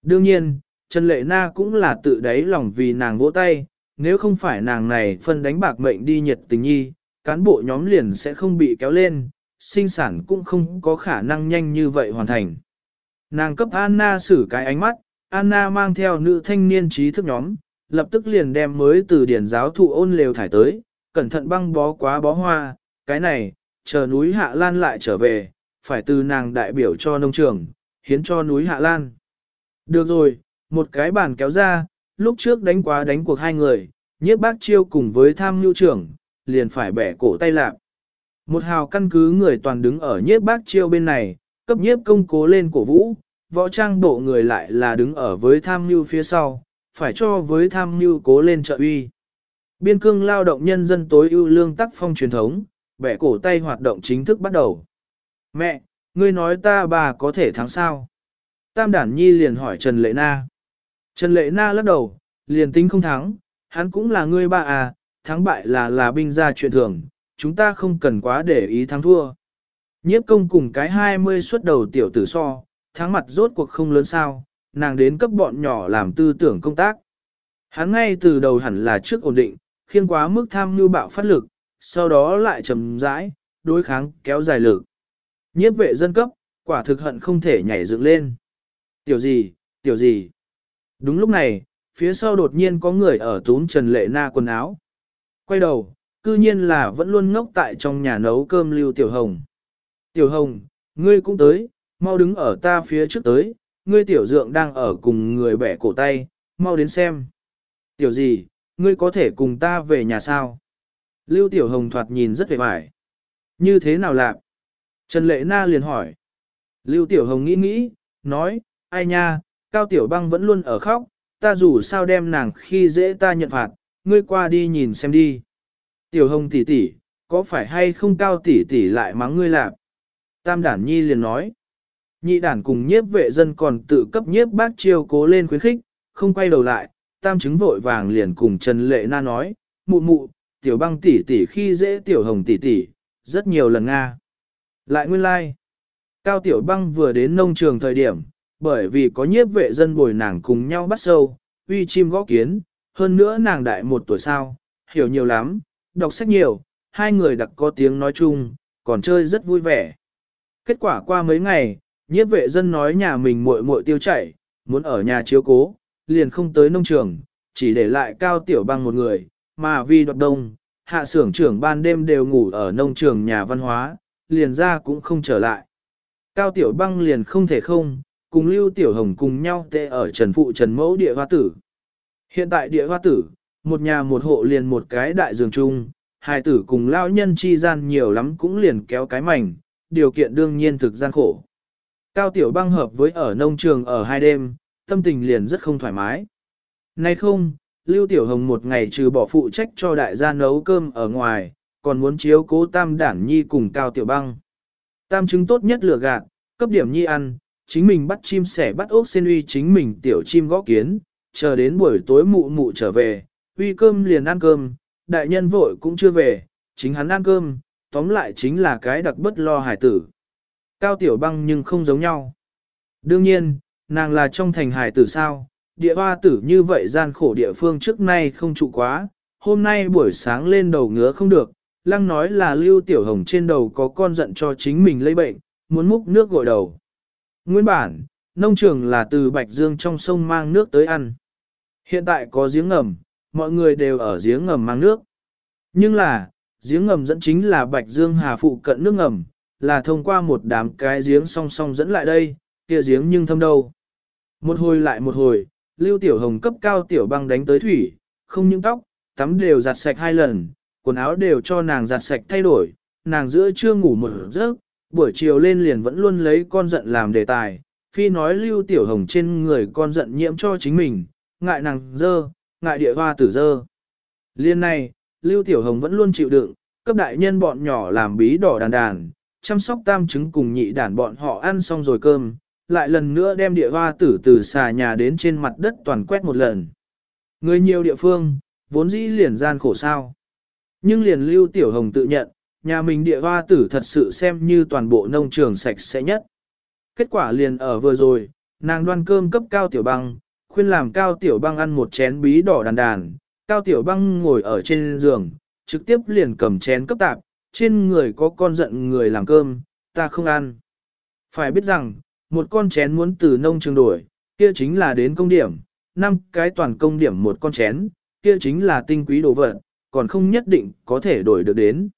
Đương nhiên, Trần Lệ Na cũng là tự đáy lòng vì nàng vỗ tay, nếu không phải nàng này phân đánh bạc mệnh đi nhiệt tình nhi, cán bộ nhóm liền sẽ không bị kéo lên, sinh sản cũng không có khả năng nhanh như vậy hoàn thành. Nàng cấp Anna xử cái ánh mắt, Anna mang theo nữ thanh niên trí thức nhóm, lập tức liền đem mới từ điển giáo thụ ôn lều thải tới, cẩn thận băng bó quá bó hoa, cái này, chờ núi Hạ Lan lại trở về, phải từ nàng đại biểu cho nông trường, hiến cho núi Hạ Lan. Được rồi, một cái bàn kéo ra, lúc trước đánh quá đánh cuộc hai người, nhiếp bác chiêu cùng với tham nhu trưởng, liền phải bẻ cổ tay lạc. Một hào căn cứ người toàn đứng ở nhiếp bác chiêu bên này, cấp nhiếp công cố lên cổ vũ, võ trang bộ người lại là đứng ở với tham mưu phía sau, phải cho với tham mưu cố lên trợ uy. Biên cương lao động nhân dân tối ưu lương tắc phong truyền thống, bẻ cổ tay hoạt động chính thức bắt đầu. Mẹ, ngươi nói ta bà có thể thắng sao? Tam đản nhi liền hỏi Trần Lệ Na. Trần Lệ Na lắc đầu, liền tính không thắng, hắn cũng là ngươi ba à, thắng bại là là binh ra chuyện thường, chúng ta không cần quá để ý thắng thua. Nhiếp công cùng cái 20 xuất đầu tiểu tử so, thắng mặt rốt cuộc không lớn sao, nàng đến cấp bọn nhỏ làm tư tưởng công tác. Hắn ngay từ đầu hẳn là trước ổn định, khiêng quá mức tham như bạo phát lực, sau đó lại trầm rãi, đối kháng kéo dài lực. Nhiếp vệ dân cấp, quả thực hận không thể nhảy dựng lên. Tiểu gì, tiểu gì. Đúng lúc này, phía sau đột nhiên có người ở túm Trần Lệ Na quần áo. Quay đầu, cư nhiên là vẫn luôn ngốc tại trong nhà nấu cơm Lưu Tiểu Hồng. Tiểu Hồng, ngươi cũng tới, mau đứng ở ta phía trước tới, ngươi tiểu dượng đang ở cùng người bẻ cổ tay, mau đến xem. Tiểu gì, ngươi có thể cùng ta về nhà sao? Lưu Tiểu Hồng thoạt nhìn rất vẻ vải. Như thế nào lạc? Trần Lệ Na liền hỏi. Lưu Tiểu Hồng nghĩ nghĩ, nói, ai nha, Cao Tiểu Băng vẫn luôn ở khóc, ta dù sao đem nàng khi dễ ta nhận phạt, ngươi qua đi nhìn xem đi. Tiểu Hồng tỷ tỷ, có phải hay không Cao tỷ tỷ lại mắng ngươi lạc? Tam Đản Nhi liền nói. Nhị đản cùng nhiếp vệ dân còn tự cấp nhiếp bác chiêu cố lên khuyến khích, không quay đầu lại, tam chứng vội vàng liền cùng Trần Lệ Na nói, mụ mụ, tiểu băng tỷ tỷ khi dễ tiểu hồng tỷ tỷ, rất nhiều lần Nga. Lại nguyên lai, like. Cao tiểu băng vừa đến nông trường thời điểm, bởi vì có nhiếp vệ dân bồi nàng cùng nhau bắt sâu, uy chim gõ kiến, hơn nữa nàng đại một tuổi sao, hiểu nhiều lắm, đọc sách nhiều, hai người đặc có tiếng nói chung, còn chơi rất vui vẻ. Kết quả qua mấy ngày, nhiếp vệ dân nói nhà mình muội muội tiêu chảy, muốn ở nhà chiếu cố, liền không tới nông trường, chỉ để lại cao tiểu băng một người, mà vì đoạt đông, hạ xưởng trưởng ban đêm đều ngủ ở nông trường nhà văn hóa, liền ra cũng không trở lại. Cao tiểu băng liền không thể không, cùng lưu tiểu hồng cùng nhau tệ ở trần phụ trần mẫu địa hoa tử. Hiện tại địa hoa tử, một nhà một hộ liền một cái đại giường chung, hai tử cùng lao nhân chi gian nhiều lắm cũng liền kéo cái mảnh, điều kiện đương nhiên thực gian khổ. Cao Tiểu Băng hợp với ở nông trường ở hai đêm, tâm tình liền rất không thoải mái. Nay không, Lưu Tiểu Hồng một ngày trừ bỏ phụ trách cho đại gia nấu cơm ở ngoài, còn muốn chiếu cố Tam Đản Nhi cùng Cao Tiểu Băng. Tam chứng tốt nhất lừa gạt, cấp điểm Nhi ăn, chính mình bắt chim sẻ bắt ốc sen uy chính mình tiểu chim gõ kiến, chờ đến buổi tối mụ mụ trở về, uy cơm liền ăn cơm, đại nhân vội cũng chưa về, chính hắn ăn cơm, tóm lại chính là cái đặc bất lo hải tử. Cao Tiểu Băng nhưng không giống nhau. Đương nhiên, nàng là trong thành hải tử sao, địa hoa tử như vậy gian khổ địa phương trước nay không trụ quá, hôm nay buổi sáng lên đầu ngứa không được, lăng nói là Lưu Tiểu Hồng trên đầu có con giận cho chính mình lây bệnh, muốn múc nước gội đầu. Nguyên bản, nông trường là từ Bạch Dương trong sông mang nước tới ăn. Hiện tại có giếng ngầm, mọi người đều ở giếng ngầm mang nước. Nhưng là, giếng ngầm dẫn chính là Bạch Dương Hà phụ cận nước ngầm, là thông qua một đám cái giếng song song dẫn lại đây, kia giếng nhưng thâm đâu. Một hồi lại một hồi, Lưu Tiểu Hồng cấp cao Tiểu Băng đánh tới thủy, không những tóc, tắm đều giặt sạch hai lần, quần áo đều cho nàng giặt sạch thay đổi, nàng giữa trưa ngủ một giấc, buổi chiều lên liền vẫn luôn lấy con giận làm đề tài, phi nói Lưu Tiểu Hồng trên người con giận nhiễm cho chính mình, ngại nàng dơ, ngại địa hoa tử dơ. Liên này, Lưu Tiểu Hồng vẫn luôn chịu đựng, cấp đại nhân bọn nhỏ làm bí đỏ đàn đàn, chăm sóc tam trứng cùng nhị đàn bọn họ ăn xong rồi cơm, lại lần nữa đem địa hoa tử từ xà nhà đến trên mặt đất toàn quét một lần. Người nhiều địa phương, vốn dĩ liền gian khổ sao. Nhưng liền lưu tiểu hồng tự nhận, nhà mình địa hoa tử thật sự xem như toàn bộ nông trường sạch sẽ nhất. Kết quả liền ở vừa rồi, nàng đoan cơm cấp cao tiểu băng, khuyên làm cao tiểu băng ăn một chén bí đỏ đàn đàn, cao tiểu băng ngồi ở trên giường, trực tiếp liền cầm chén cấp tạp, trên người có con giận người làm cơm, ta không ăn. Phải biết rằng, một con chén muốn từ nông trường đổi, kia chính là đến công điểm, năm cái toàn công điểm một con chén, kia chính là tinh quý đồ vật, còn không nhất định có thể đổi được đến.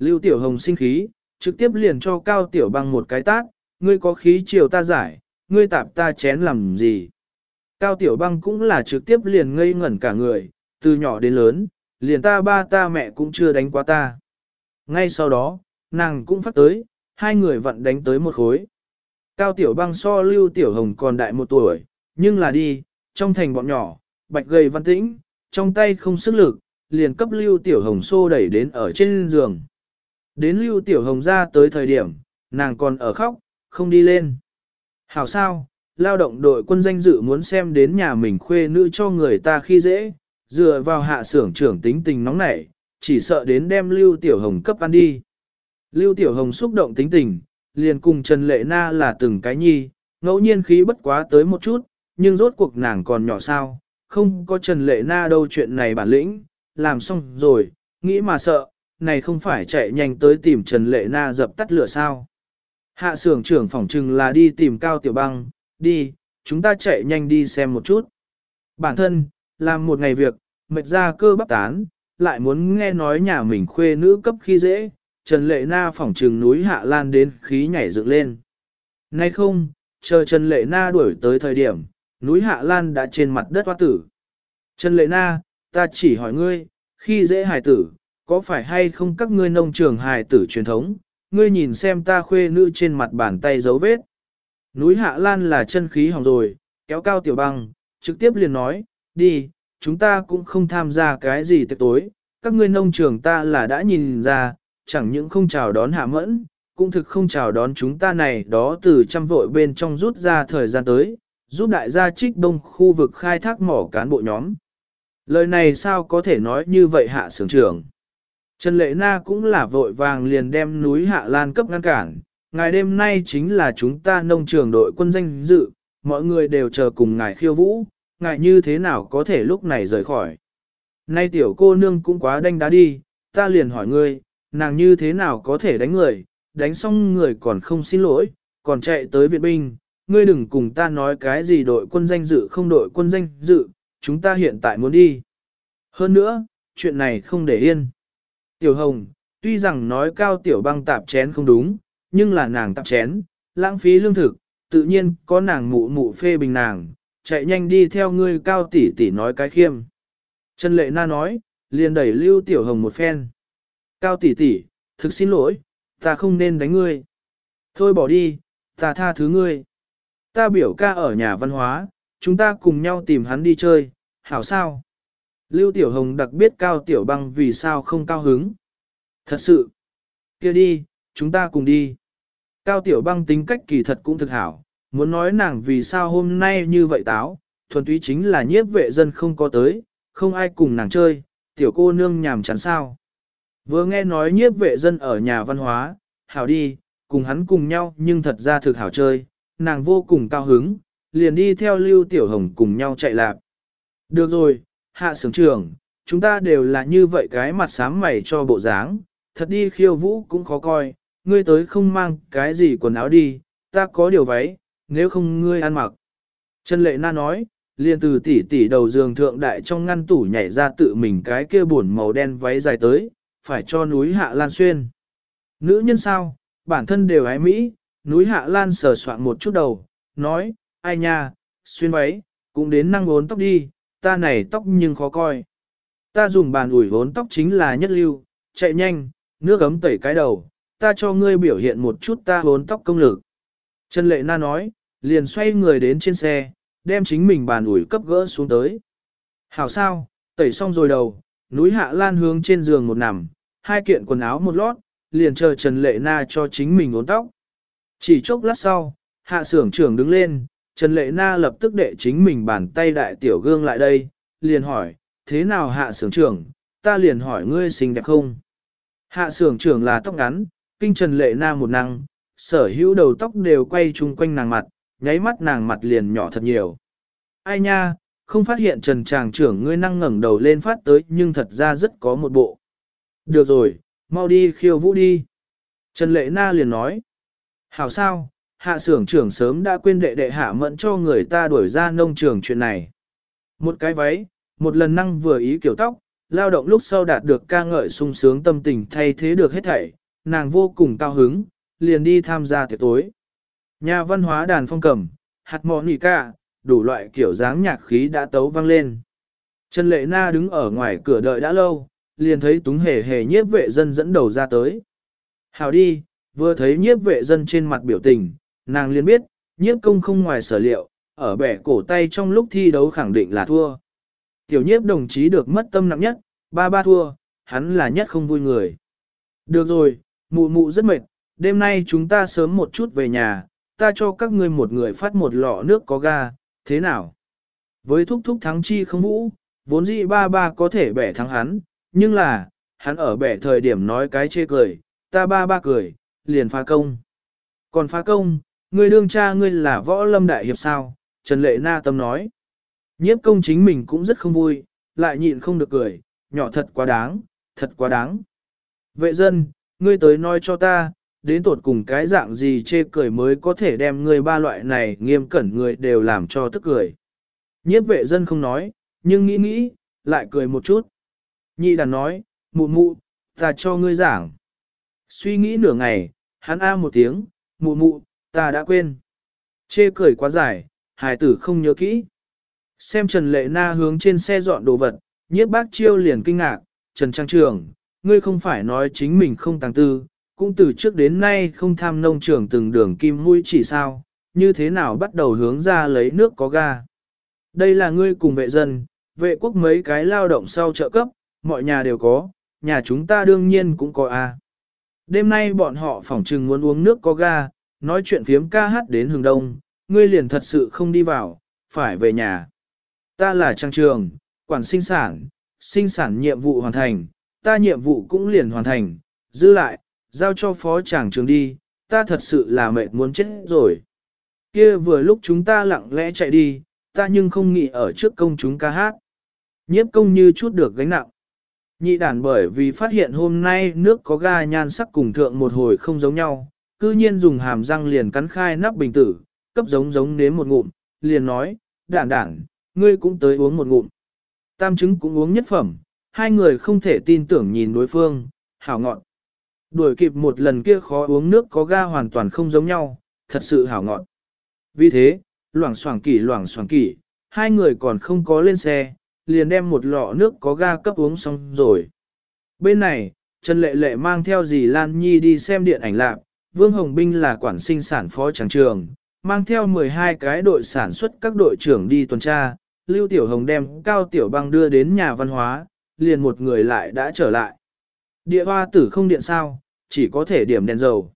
Lưu Tiểu Hồng sinh khí, trực tiếp liền cho Cao Tiểu Băng một cái tát, ngươi có khí chiều ta giải, ngươi tạp ta chén làm gì. Cao Tiểu Băng cũng là trực tiếp liền ngây ngẩn cả người, từ nhỏ đến lớn, liền ta ba ta mẹ cũng chưa đánh qua ta. Ngay sau đó, nàng cũng phát tới, hai người vẫn đánh tới một khối. Cao Tiểu Băng so Lưu Tiểu Hồng còn đại một tuổi, nhưng là đi, trong thành bọn nhỏ, bạch gầy văn tĩnh, trong tay không sức lực, liền cấp Lưu Tiểu Hồng xô đẩy đến ở trên giường. Đến Lưu Tiểu Hồng ra tới thời điểm, nàng còn ở khóc, không đi lên. Hảo sao, lao động đội quân danh dự muốn xem đến nhà mình khuê nữ cho người ta khi dễ, dựa vào hạ xưởng trưởng tính tình nóng nảy, chỉ sợ đến đem Lưu Tiểu Hồng cấp ăn đi. Lưu Tiểu Hồng xúc động tính tình, liền cùng Trần Lệ Na là từng cái nhi, ngẫu nhiên khí bất quá tới một chút, nhưng rốt cuộc nàng còn nhỏ sao, không có Trần Lệ Na đâu chuyện này bản lĩnh, làm xong rồi, nghĩ mà sợ, này không phải chạy nhanh tới tìm Trần Lệ Na dập tắt lửa sao. Hạ xưởng trưởng phỏng trừng là đi tìm Cao Tiểu Băng, đi, chúng ta chạy nhanh đi xem một chút. Bản thân, làm một ngày việc, mệt ra cơ bắp tán, lại muốn nghe nói nhà mình khuê nữ cấp khi dễ, Trần Lệ Na phỏng trừng núi Hạ Lan đến khí nhảy dựng lên. Nay không, chờ Trần Lệ Na đuổi tới thời điểm, núi Hạ Lan đã trên mặt đất hoa tử. Trần Lệ Na, ta chỉ hỏi ngươi, khi dễ hài tử, có phải hay không các ngươi nông trường hài tử truyền thống, ngươi nhìn xem ta khuê nữ trên mặt bàn tay dấu vết. Núi Hạ Lan là chân khí hỏng rồi, kéo cao tiểu băng, trực tiếp liền nói, đi, chúng ta cũng không tham gia cái gì tiệc tối, các ngươi nông trường ta là đã nhìn ra, chẳng những không chào đón hạ mẫn, cũng thực không chào đón chúng ta này đó từ trăm vội bên trong rút ra thời gian tới, giúp đại gia trích đông khu vực khai thác mỏ cán bộ nhóm. Lời này sao có thể nói như vậy hạ sưởng trưởng. Trần Lệ Na cũng là vội vàng liền đem núi Hạ Lan cấp ngăn cản, ngày đêm nay chính là chúng ta nông trường đội quân danh dự, mọi người đều chờ cùng ngài khiêu vũ, ngài như thế nào có thể lúc này rời khỏi. Nay tiểu cô nương cũng quá đanh đá đi, ta liền hỏi ngươi, nàng như thế nào có thể đánh người, đánh xong người còn không xin lỗi, còn chạy tới viện binh, ngươi đừng cùng ta nói cái gì đội quân danh dự không đội quân danh dự, chúng ta hiện tại muốn đi. Hơn nữa, chuyện này không để yên. Tiểu Hồng, tuy rằng nói cao tiểu băng tạp chén không đúng, nhưng là nàng tạp chén, lãng phí lương thực, tự nhiên có nàng mụ mụ phê bình nàng, chạy nhanh đi theo ngươi cao tỷ tỷ nói cái khiêm. Trần Lệ Na nói, liền đẩy Lưu Tiểu Hồng một phen. Cao tỷ tỷ, thực xin lỗi, ta không nên đánh ngươi. Thôi bỏ đi, ta tha thứ ngươi. Ta biểu ca ở nhà văn hóa, chúng ta cùng nhau tìm hắn đi chơi, hảo sao? Lưu Tiểu Hồng đặc biết Cao Tiểu Băng vì sao không cao hứng. Thật sự, kia đi, chúng ta cùng đi. Cao Tiểu Băng tính cách kỳ thật cũng thực hảo, muốn nói nàng vì sao hôm nay như vậy táo, thuần túy chính là nhiếp vệ dân không có tới, không ai cùng nàng chơi, tiểu cô nương nhàm chán sao. Vừa nghe nói nhiếp vệ dân ở nhà văn hóa, hảo đi, cùng hắn cùng nhau nhưng thật ra thực hảo chơi, nàng vô cùng cao hứng, liền đi theo Lưu Tiểu Hồng cùng nhau chạy lạc. Được rồi, hạ sướng trưởng, chúng ta đều là như vậy cái mặt sám mày cho bộ dáng, thật đi khiêu vũ cũng khó coi, ngươi tới không mang cái gì quần áo đi, ta có điều váy, nếu không ngươi ăn mặc. Trần Lệ Na nói, liền từ tỷ tỷ đầu giường thượng đại trong ngăn tủ nhảy ra tự mình cái kia buồn màu đen váy dài tới, phải cho núi Hạ Lan xuyên. Nữ nhân sao, bản thân đều ái Mỹ, núi Hạ Lan sờ soạn một chút đầu, nói, ai nha, xuyên váy, cũng đến năng ốn tóc đi, ta này tóc nhưng khó coi. Ta dùng bàn ủi vốn tóc chính là nhất lưu, chạy nhanh, nước ấm tẩy cái đầu, ta cho ngươi biểu hiện một chút ta hốn tóc công lực. Trần Lệ Na nói, liền xoay người đến trên xe, đem chính mình bàn ủi cấp gỡ xuống tới. Hảo sao, tẩy xong rồi đầu, núi hạ lan hướng trên giường một nằm, hai kiện quần áo một lót, liền chờ Trần Lệ Na cho chính mình uốn tóc. Chỉ chốc lát sau, hạ sưởng trưởng đứng lên, Trần Lệ Na lập tức đệ chính mình bàn tay đại tiểu gương lại đây, liền hỏi, thế nào hạ sưởng trưởng, ta liền hỏi ngươi xinh đẹp không? Hạ sưởng trưởng là tóc ngắn, kinh Trần Lệ Na một năng, sở hữu đầu tóc đều quay chung quanh nàng mặt, nháy mắt nàng mặt liền nhỏ thật nhiều. Ai nha, không phát hiện Trần Tràng trưởng ngươi năng ngẩng đầu lên phát tới nhưng thật ra rất có một bộ. Được rồi, mau đi khiêu vũ đi. Trần Lệ Na liền nói. Hảo sao, hạ sưởng trưởng sớm đã quên đệ đệ hạ mẫn cho người ta đuổi ra nông trường chuyện này. Một cái váy, một lần năng vừa ý kiểu tóc, lao động lúc sau đạt được ca ngợi sung sướng tâm tình thay thế được hết thảy, nàng vô cùng cao hứng, liền đi tham gia tiệc tối. Nhà văn hóa đàn phong cầm, hạt mò nỉ ca, đủ loại kiểu dáng nhạc khí đã tấu vang lên. Trần Lệ Na đứng ở ngoài cửa đợi đã lâu, liền thấy túng hề hề nhiếp vệ dân dẫn đầu ra tới. Hào đi, vừa thấy nhiếp vệ dân trên mặt biểu tình, nàng liền biết, nhiếp công không ngoài sở liệu, ở bẻ cổ tay trong lúc thi đấu khẳng định là thua. Tiểu nhiếp đồng chí được mất tâm nặng nhất, ba ba thua, hắn là nhất không vui người. Được rồi, mụ mụ rất mệt, đêm nay chúng ta sớm một chút về nhà, ta cho các ngươi một người phát một lọ nước có ga, thế nào? Với thúc thúc thắng chi không vũ, vốn dĩ ba ba có thể bẻ thắng hắn, nhưng là, hắn ở bẻ thời điểm nói cái chê cười, ta ba ba cười, liền phá công. Còn phá công, ngươi đương cha ngươi là võ lâm đại hiệp sao? Trần Lệ Na tâm nói. Nhiếp công chính mình cũng rất không vui, lại nhịn không được cười, nhỏ thật quá đáng, thật quá đáng. Vệ dân, ngươi tới nói cho ta, đến tột cùng cái dạng gì chê cười mới có thể đem người ba loại này nghiêm cẩn người đều làm cho tức cười. Nhiếp vệ dân không nói, nhưng nghĩ nghĩ, lại cười một chút. Nhị đàn nói, mụ mụ, ta cho ngươi giảng. Suy nghĩ nửa ngày, hắn a một tiếng, mụ mụ, ta đã quên. Chê cười quá dài, hài tử không nhớ kỹ. Xem Trần Lệ Na hướng trên xe dọn đồ vật, nhiếp bác chiêu liền kinh ngạc, Trần Trang Trường, ngươi không phải nói chính mình không tàng tư, cũng từ trước đến nay không tham nông trường từng đường kim mũi chỉ sao, như thế nào bắt đầu hướng ra lấy nước có ga. Đây là ngươi cùng vệ dân, vệ quốc mấy cái lao động sau trợ cấp, mọi nhà đều có, nhà chúng ta đương nhiên cũng có a. Đêm nay bọn họ phỏng trừng muốn uống nước có ga, nói chuyện phiếm ca hát đến hừng đông, ngươi liền thật sự không đi vào, phải về nhà. Ta là trang trường, quản sinh sản, sinh sản nhiệm vụ hoàn thành, ta nhiệm vụ cũng liền hoàn thành, giữ lại, giao cho phó tràng trường đi, ta thật sự là mệt muốn chết rồi. Kia vừa lúc chúng ta lặng lẽ chạy đi, ta nhưng không nghĩ ở trước công chúng ca hát. Nhiếp công như chút được gánh nặng. Nhị đàn bởi vì phát hiện hôm nay nước có ga nhan sắc cùng thượng một hồi không giống nhau, cư nhiên dùng hàm răng liền cắn khai nắp bình tử, cấp giống giống nếm một ngụm, liền nói, đản đản, ngươi cũng tới uống một ngụm. Tam chứng cũng uống nhất phẩm, hai người không thể tin tưởng nhìn đối phương, hảo ngọn. Đuổi kịp một lần kia khó uống nước có ga hoàn toàn không giống nhau, thật sự hảo ngọn. Vì thế, loảng xoảng kỷ loảng xoảng kỷ, hai người còn không có lên xe, liền đem một lọ nước có ga cấp uống xong rồi. Bên này, Trần Lệ Lệ mang theo dì Lan Nhi đi xem điện ảnh lạc, Vương Hồng Binh là quản sinh sản phó tràng trường, mang theo 12 cái đội sản xuất các đội trưởng đi tuần tra, Lưu Tiểu Hồng đem Cao Tiểu Băng đưa đến nhà văn hóa, liền một người lại đã trở lại. Địa hoa tử không điện sao, chỉ có thể điểm đèn dầu.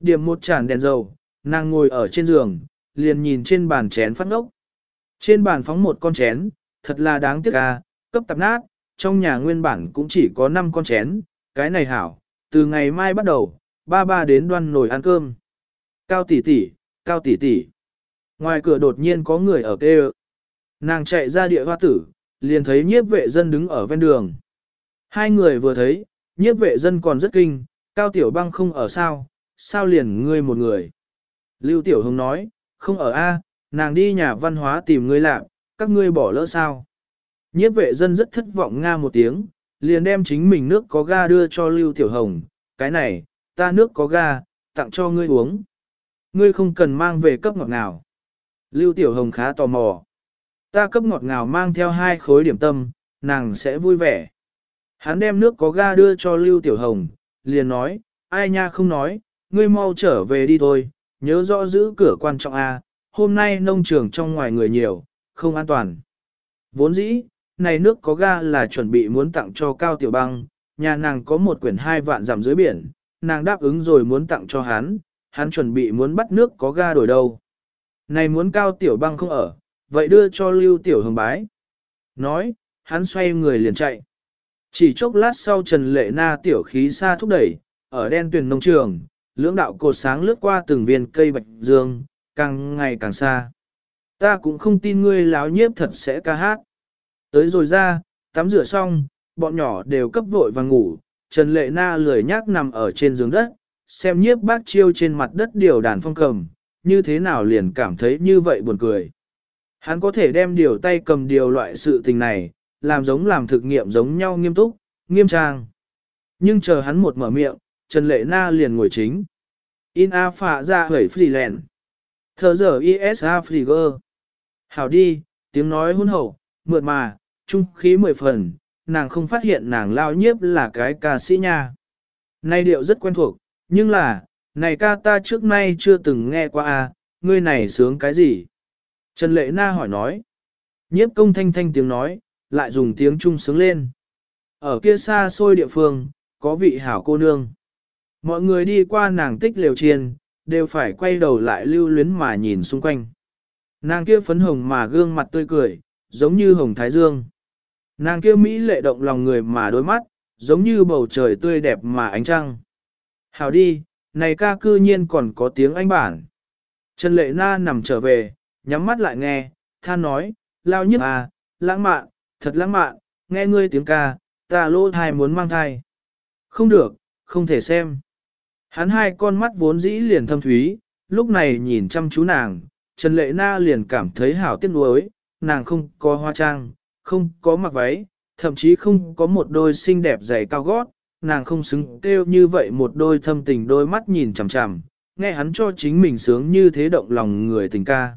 Điểm một tràn đèn dầu, nàng ngồi ở trên giường, liền nhìn trên bàn chén phát ngốc. Trên bàn phóng một con chén, thật là đáng tiếc à, cấp tạp nát, trong nhà nguyên bản cũng chỉ có 5 con chén, cái này hảo, từ ngày mai bắt đầu, ba ba đến đoan nồi ăn cơm. Cao tỷ tỷ, cao tỷ tỷ. Ngoài cửa đột nhiên có người ở kêu. Nàng chạy ra địa hoa tử, liền thấy nhiếp vệ dân đứng ở ven đường. Hai người vừa thấy, nhiếp vệ dân còn rất kinh, cao tiểu băng không ở sao, sao liền ngươi một người. Lưu tiểu hồng nói, không ở A, nàng đi nhà văn hóa tìm ngươi làm, các ngươi bỏ lỡ sao. Nhiếp vệ dân rất thất vọng nga một tiếng, liền đem chính mình nước có ga đưa cho Lưu Tiểu Hồng, cái này, ta nước có ga, tặng cho ngươi uống. Ngươi không cần mang về cấp ngọt nào Lưu Tiểu Hồng khá tò mò. Ta cấp ngọt ngào mang theo hai khối điểm tâm, nàng sẽ vui vẻ. Hắn đem nước có ga đưa cho Lưu Tiểu Hồng, liền nói, ai nha không nói, ngươi mau trở về đi thôi, nhớ rõ giữ cửa quan trọng a. hôm nay nông trường trong ngoài người nhiều, không an toàn. Vốn dĩ, này nước có ga là chuẩn bị muốn tặng cho Cao Tiểu Băng, nhà nàng có một quyển hai vạn giảm dưới biển, nàng đáp ứng rồi muốn tặng cho hắn, hắn chuẩn bị muốn bắt nước có ga đổi đâu. Này muốn Cao Tiểu Băng không ở, vậy đưa cho Lưu Tiểu Hồng bái. Nói, hắn xoay người liền chạy. Chỉ chốc lát sau Trần Lệ Na tiểu khí xa thúc đẩy, ở đen tuyển nông trường, lưỡng đạo cột sáng lướt qua từng viên cây bạch dương, càng ngày càng xa. Ta cũng không tin ngươi láo nhiếp thật sẽ ca hát. Tới rồi ra, tắm rửa xong, bọn nhỏ đều cấp vội và ngủ, Trần Lệ Na lười nhác nằm ở trên giường đất, xem nhiếp bác chiêu trên mặt đất điều đàn phong cầm, như thế nào liền cảm thấy như vậy buồn cười. Hắn có thể đem điều tay cầm điều loại sự tình này, làm giống làm thực nghiệm giống nhau nghiêm túc, nghiêm trang. Nhưng chờ hắn một mở miệng, Trần Lệ Na liền ngồi chính. In A phạ ra hởi lẹn. Thờ giờ ISA Flieger. Hảo đi, tiếng nói hôn hậu, mượt mà, trung khí mười phần, nàng không phát hiện nàng lao nhiếp là cái ca sĩ nha. Này điệu rất quen thuộc, nhưng là, này ca ta trước nay chưa từng nghe qua à, ngươi này sướng cái gì? Trần Lệ Na hỏi nói. Nhiếp công thanh thanh tiếng nói, lại dùng tiếng trung sướng lên. Ở kia xa xôi địa phương, có vị hảo cô nương. Mọi người đi qua nàng tích liều chiên, đều phải quay đầu lại lưu luyến mà nhìn xung quanh. Nàng kia phấn hồng mà gương mặt tươi cười, giống như hồng thái dương. Nàng kia Mỹ lệ động lòng người mà đôi mắt, giống như bầu trời tươi đẹp mà ánh trăng. Hảo đi, này ca cư nhiên còn có tiếng anh bản. Trần Lệ Na nằm trở về, nhắm mắt lại nghe, than nói, lao nhất à, lãng mạn, thật lãng mạn, nghe ngươi tiếng ca, ta lô thai muốn mang thai. Không được, không thể xem. Hắn hai con mắt vốn dĩ liền thâm thúy, lúc này nhìn chăm chú nàng, Trần Lệ Na liền cảm thấy hảo tiếc nuối, nàng không có hoa trang, không có mặc váy, thậm chí không có một đôi xinh đẹp giày cao gót, nàng không xứng kêu như vậy một đôi thâm tình đôi mắt nhìn chằm chằm, nghe hắn cho chính mình sướng như thế động lòng người tình ca.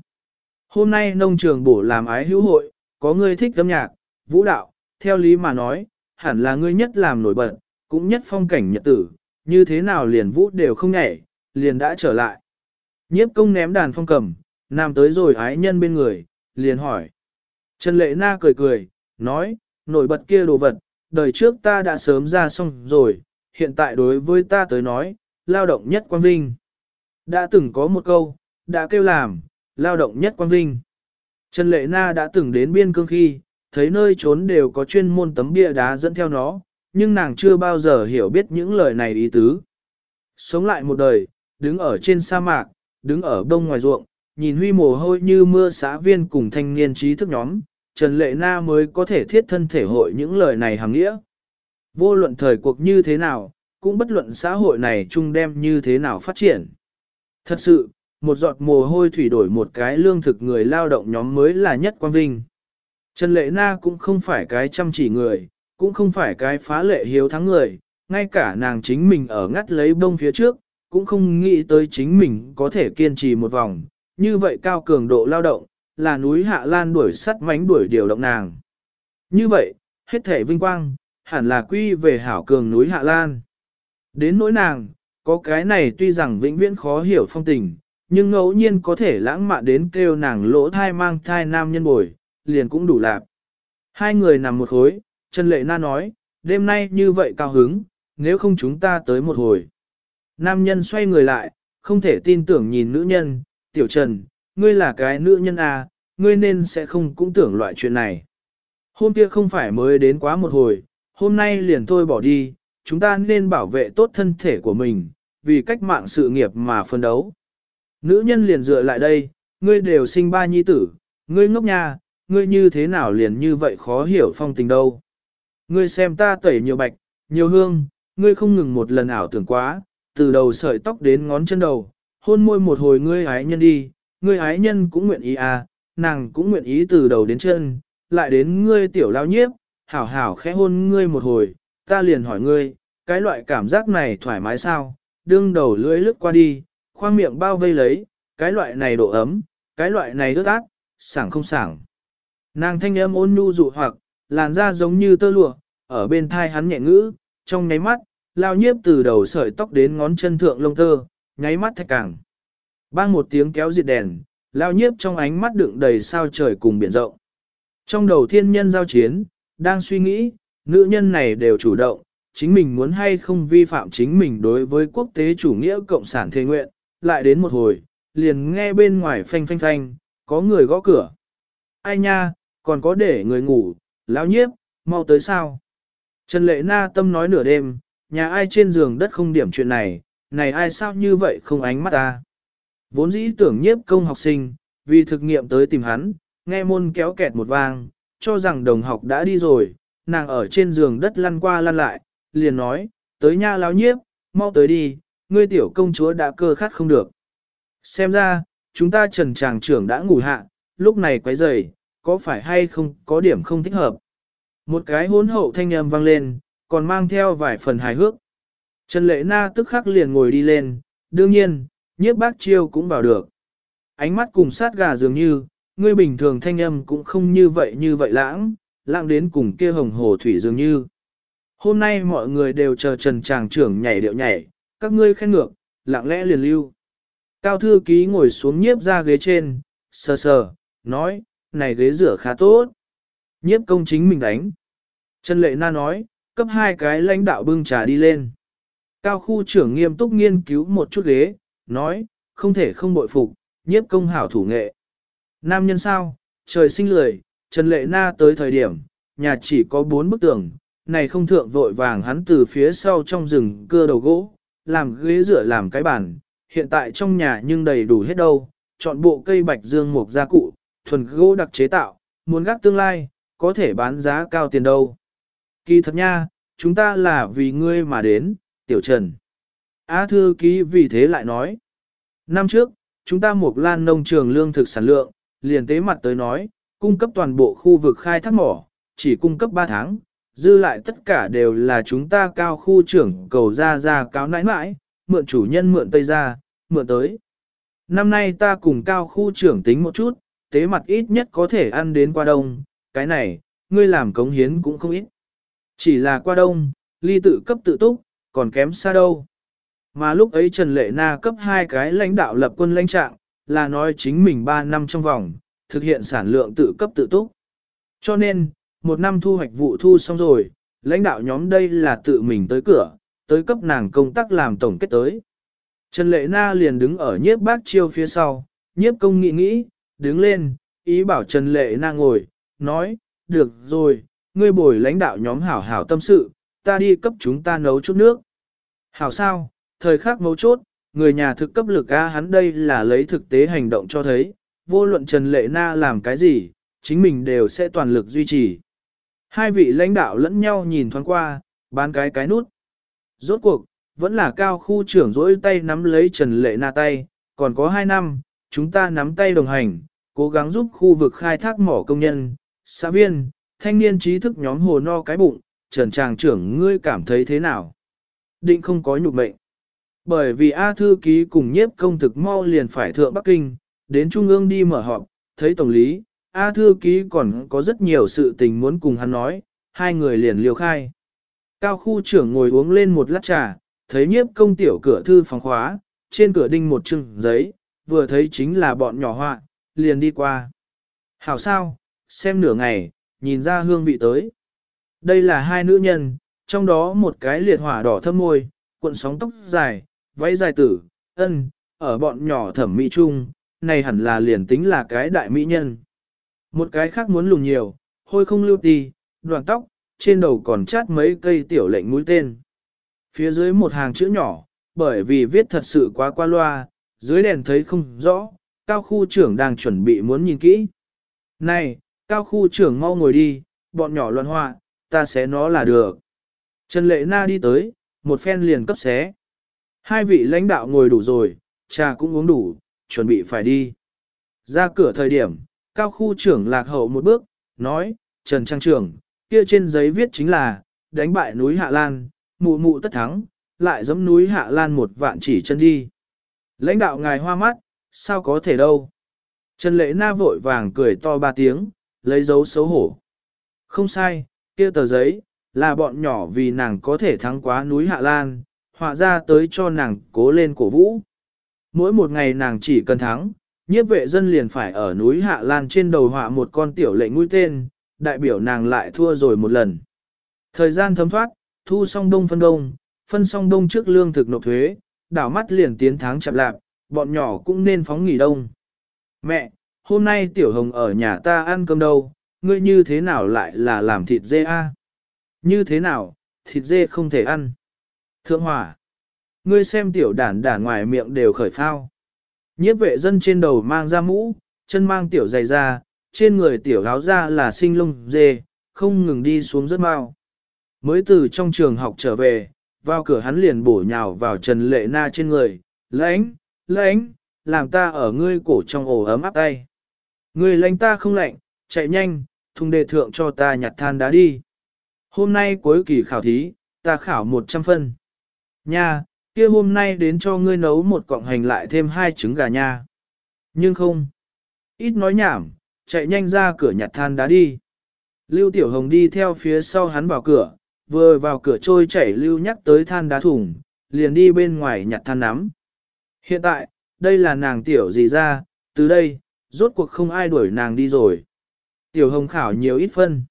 Hôm nay nông trường bổ làm ái hữu hội, có người thích âm nhạc, vũ đạo, theo lý mà nói, hẳn là ngươi nhất làm nổi bật, cũng nhất phong cảnh nhật tử, như thế nào liền vũ đều không nhảy, liền đã trở lại. Nhiếp công ném đàn phong cầm, nằm tới rồi ái nhân bên người, liền hỏi. Trần Lệ Na cười cười, nói, nổi bật kia đồ vật, đời trước ta đã sớm ra xong rồi, hiện tại đối với ta tới nói, lao động nhất quan vinh. Đã từng có một câu, đã kêu làm, lao động nhất quang vinh. Trần Lệ Na đã từng đến biên cương khi, thấy nơi trốn đều có chuyên môn tấm bia đá dẫn theo nó, nhưng nàng chưa bao giờ hiểu biết những lời này ý tứ. Sống lại một đời, đứng ở trên sa mạc, đứng ở đông ngoài ruộng, nhìn huy mồ hôi như mưa xã viên cùng thanh niên trí thức nhóm, Trần Lệ Na mới có thể thiết thân thể hội những lời này hàng nghĩa. Vô luận thời cuộc như thế nào, cũng bất luận xã hội này chung đem như thế nào phát triển. Thật sự, một giọt mồ hôi thủy đổi một cái lương thực người lao động nhóm mới là nhất quan vinh. Trần Lệ Na cũng không phải cái chăm chỉ người, cũng không phải cái phá lệ hiếu thắng người, ngay cả nàng chính mình ở ngắt lấy bông phía trước, cũng không nghĩ tới chính mình có thể kiên trì một vòng, như vậy cao cường độ lao động, là núi Hạ Lan đuổi sắt mánh đuổi điều động nàng. Như vậy, hết thể vinh quang, hẳn là quy về hảo cường núi Hạ Lan. Đến nỗi nàng, có cái này tuy rằng vĩnh viễn khó hiểu phong tình, nhưng ngẫu nhiên có thể lãng mạn đến kêu nàng lỗ thai mang thai nam nhân bồi, liền cũng đủ lạp. Hai người nằm một khối, Trần Lệ Na nói, đêm nay như vậy cao hứng, nếu không chúng ta tới một hồi. Nam nhân xoay người lại, không thể tin tưởng nhìn nữ nhân, tiểu trần, ngươi là cái nữ nhân à, ngươi nên sẽ không cũng tưởng loại chuyện này. Hôm kia không phải mới đến quá một hồi, hôm nay liền thôi bỏ đi, chúng ta nên bảo vệ tốt thân thể của mình, vì cách mạng sự nghiệp mà phân đấu. Nữ nhân liền dựa lại đây, ngươi đều sinh ba nhi tử, ngươi ngốc nha, ngươi như thế nào liền như vậy khó hiểu phong tình đâu. Ngươi xem ta tẩy nhiều bạch, nhiều hương, ngươi không ngừng một lần ảo tưởng quá, từ đầu sợi tóc đến ngón chân đầu, hôn môi một hồi ngươi ái nhân đi, ngươi ái nhân cũng nguyện ý à, nàng cũng nguyện ý từ đầu đến chân, lại đến ngươi tiểu lao nhiếp, hảo hảo khẽ hôn ngươi một hồi, ta liền hỏi ngươi, cái loại cảm giác này thoải mái sao, đương đầu lưỡi lướt qua đi, khoang miệng bao vây lấy, cái loại này độ ấm, cái loại này ướt át, sảng không sảng. Nàng thanh âm ôn nhu dụ hoặc, làn da giống như tơ lụa, ở bên thai hắn nhẹ ngữ, trong nháy mắt, lao nhiếp từ đầu sợi tóc đến ngón chân thượng lông tơ, nháy mắt thạch càng. Bang một tiếng kéo diệt đèn, lao nhiếp trong ánh mắt đựng đầy sao trời cùng biển rộng. Trong đầu thiên nhân giao chiến, đang suy nghĩ, nữ nhân này đều chủ động, chính mình muốn hay không vi phạm chính mình đối với quốc tế chủ nghĩa cộng sản thề nguyện, lại đến một hồi, liền nghe bên ngoài phanh phanh phanh, có người gõ cửa. Ai nha, còn có để người ngủ, lão nhiếp, mau tới sao? Trần Lệ Na tâm nói nửa đêm, nhà ai trên giường đất không điểm chuyện này, này ai sao như vậy không ánh mắt ta? Vốn dĩ tưởng nhiếp công học sinh, vì thực nghiệm tới tìm hắn, nghe môn kéo kẹt một vang, cho rằng đồng học đã đi rồi, nàng ở trên giường đất lăn qua lăn lại, liền nói, tới nha lão nhiếp, mau tới đi, ngươi tiểu công chúa đã cơ khát không được. Xem ra, chúng ta trần tràng trưởng đã ngủ hạ, lúc này quấy rầy, có phải hay không có điểm không thích hợp. Một cái hỗn hậu thanh âm vang lên, còn mang theo vài phần hài hước. Trần Lệ Na tức khắc liền ngồi đi lên, đương nhiên, nhiếp bác chiêu cũng vào được. Ánh mắt cùng sát gà dường như, ngươi bình thường thanh âm cũng không như vậy như vậy lãng, lãng đến cùng kia hồng hồ thủy dường như. Hôm nay mọi người đều chờ Trần Tràng trưởng nhảy điệu nhảy, các ngươi khen ngược, lặng lẽ liền lưu. Cao thư ký ngồi xuống nhiếp ra ghế trên, sờ sờ, nói, này ghế rửa khá tốt. Nhiếp công chính mình đánh. Trần Lệ Na nói, cấp hai cái lãnh đạo bưng trà đi lên. Cao khu trưởng nghiêm túc nghiên cứu một chút ghế, nói, không thể không bội phục, nhiếp công hảo thủ nghệ. Nam nhân sao, trời sinh lười, Trần Lệ Na tới thời điểm, nhà chỉ có bốn bức tường, này không thượng vội vàng hắn từ phía sau trong rừng cưa đầu gỗ, làm ghế rửa làm cái bàn, hiện tại trong nhà nhưng đầy đủ hết đâu, chọn bộ cây bạch dương mục gia cụ, thuần gỗ đặc chế tạo, muốn gác tương lai, có thể bán giá cao tiền đâu. Kỳ thật nha, chúng ta là vì ngươi mà đến, tiểu trần. Á thư ký vì thế lại nói. Năm trước, chúng ta một lan nông trường lương thực sản lượng, liền tế mặt tới nói, cung cấp toàn bộ khu vực khai thác mỏ, chỉ cung cấp 3 tháng, dư lại tất cả đều là chúng ta cao khu trưởng cầu ra ra cáo nãi nãi, mượn chủ nhân mượn tây ra, mượn tới. Năm nay ta cùng cao khu trưởng tính một chút, tế mặt ít nhất có thể ăn đến qua đông, cái này, ngươi làm cống hiến cũng không ít. Chỉ là qua đông, ly tự cấp tự túc, còn kém xa đâu. Mà lúc ấy Trần Lệ Na cấp hai cái lãnh đạo lập quân lãnh trạng, là nói chính mình 3 năm trong vòng, thực hiện sản lượng tự cấp tự túc. Cho nên, một năm thu hoạch vụ thu xong rồi, lãnh đạo nhóm đây là tự mình tới cửa, tới cấp nàng công tác làm tổng kết tới. Trần Lệ Na liền đứng ở nhiếp bác chiêu phía sau, nhiếp công nghĩ nghĩ, đứng lên, ý bảo Trần Lệ Na ngồi, nói, được rồi, ngươi bồi lãnh đạo nhóm hảo hảo tâm sự, ta đi cấp chúng ta nấu chút nước. Hảo sao, thời khắc mấu chốt, người nhà thực cấp lực A hắn đây là lấy thực tế hành động cho thấy, vô luận Trần Lệ Na làm cái gì, chính mình đều sẽ toàn lực duy trì. Hai vị lãnh đạo lẫn nhau nhìn thoáng qua, bán cái cái nút. Rốt cuộc, vẫn là cao khu trưởng dỗi tay nắm lấy Trần Lệ Na tay, còn có hai năm, chúng ta nắm tay đồng hành, cố gắng giúp khu vực khai thác mỏ công nhân, xã viên, thanh niên trí thức nhóm hồ no cái bụng, Trần Tràng trưởng ngươi cảm thấy thế nào? Định không có nhục mệnh. Bởi vì A thư ký cùng nhiếp công thực mau liền phải thượng Bắc Kinh, đến Trung ương đi mở họp, thấy Tổng lý, A thư ký còn có rất nhiều sự tình muốn cùng hắn nói, hai người liền liều khai. Cao khu trưởng ngồi uống lên một lát trà, thấy nhiếp công tiểu cửa thư phòng khóa, trên cửa đinh một chừng giấy, vừa thấy chính là bọn nhỏ họa, liền đi qua. Hảo sao, xem nửa ngày, nhìn ra hương vị tới. Đây là hai nữ nhân, trong đó một cái liệt hỏa đỏ thâm môi, cuộn sóng tóc dài, váy dài tử, ân, ở bọn nhỏ thẩm mỹ chung, này hẳn là liền tính là cái đại mỹ nhân. Một cái khác muốn lùn nhiều, hôi không lưu tì, đoạn tóc, trên đầu còn chát mấy cây tiểu lệnh mũi tên. Phía dưới một hàng chữ nhỏ, bởi vì viết thật sự quá qua loa, dưới đèn thấy không rõ, cao khu trưởng đang chuẩn bị muốn nhìn kỹ. Này, cao khu trưởng mau ngồi đi, bọn nhỏ loạn hoa, ta xé nó là được. Trần Lệ Na đi tới, một phen liền cấp xé. Hai vị lãnh đạo ngồi đủ rồi, trà cũng uống đủ, chuẩn bị phải đi. Ra cửa thời điểm, cao khu trưởng lạc hậu một bước, nói, Trần Trang trưởng, kia trên giấy viết chính là, đánh bại núi Hạ Lan, mụ mụ tất thắng, lại giẫm núi Hạ Lan một vạn chỉ chân đi. Lãnh đạo ngài hoa mắt, sao có thể đâu. Trần Lệ Na vội vàng cười to ba tiếng, lấy dấu xấu hổ. Không sai, kia tờ giấy, là bọn nhỏ vì nàng có thể thắng quá núi Hạ Lan, họa ra tới cho nàng cố lên cổ vũ. Mỗi một ngày nàng chỉ cần thắng, nhiếp vệ dân liền phải ở núi Hạ Lan trên đầu họa một con tiểu lệnh mũi tên, đại biểu nàng lại thua rồi một lần. Thời gian thấm thoát, thu xong đông phân đông, phân xong đông trước lương thực nộp thuế, đảo mắt liền tiến tháng chậm lạp, bọn nhỏ cũng nên phóng nghỉ đông. Mẹ, hôm nay tiểu hồng ở nhà ta ăn cơm đâu, ngươi như thế nào lại là làm thịt dê a? Như thế nào, thịt dê không thể ăn. Thượng hỏa, ngươi xem tiểu đản đản ngoài miệng đều khởi phao. Nhiếp vệ dân trên đầu mang ra mũ, chân mang tiểu giày ra, trên người tiểu áo ra là sinh lông dê, không ngừng đi xuống rất mau. Mới từ trong trường học trở về, vào cửa hắn liền bổ nhào vào Trần Lệ Na trên người, lãnh, lãnh, làm ta ở ngươi cổ trong ổ ấm áp tay. Ngươi lãnh ta không lạnh, chạy nhanh, thùng đề thượng cho ta nhặt than đá đi. Hôm nay cuối kỳ khảo thí, ta khảo 100 phân. Nha, kia hôm nay đến cho ngươi nấu một cọng hành lại thêm hai trứng gà nha. Nhưng không. Ít nói nhảm, chạy nhanh ra cửa nhặt than đá đi. Lưu Tiểu Hồng đi theo phía sau hắn vào cửa, vừa vào cửa trôi chảy Lưu nhắc tới than đá thùng, liền đi bên ngoài nhặt than nắm. Hiện tại, đây là nàng Tiểu gì ra, từ đây, rốt cuộc không ai đuổi nàng đi rồi. Tiểu Hồng khảo nhiều ít phân.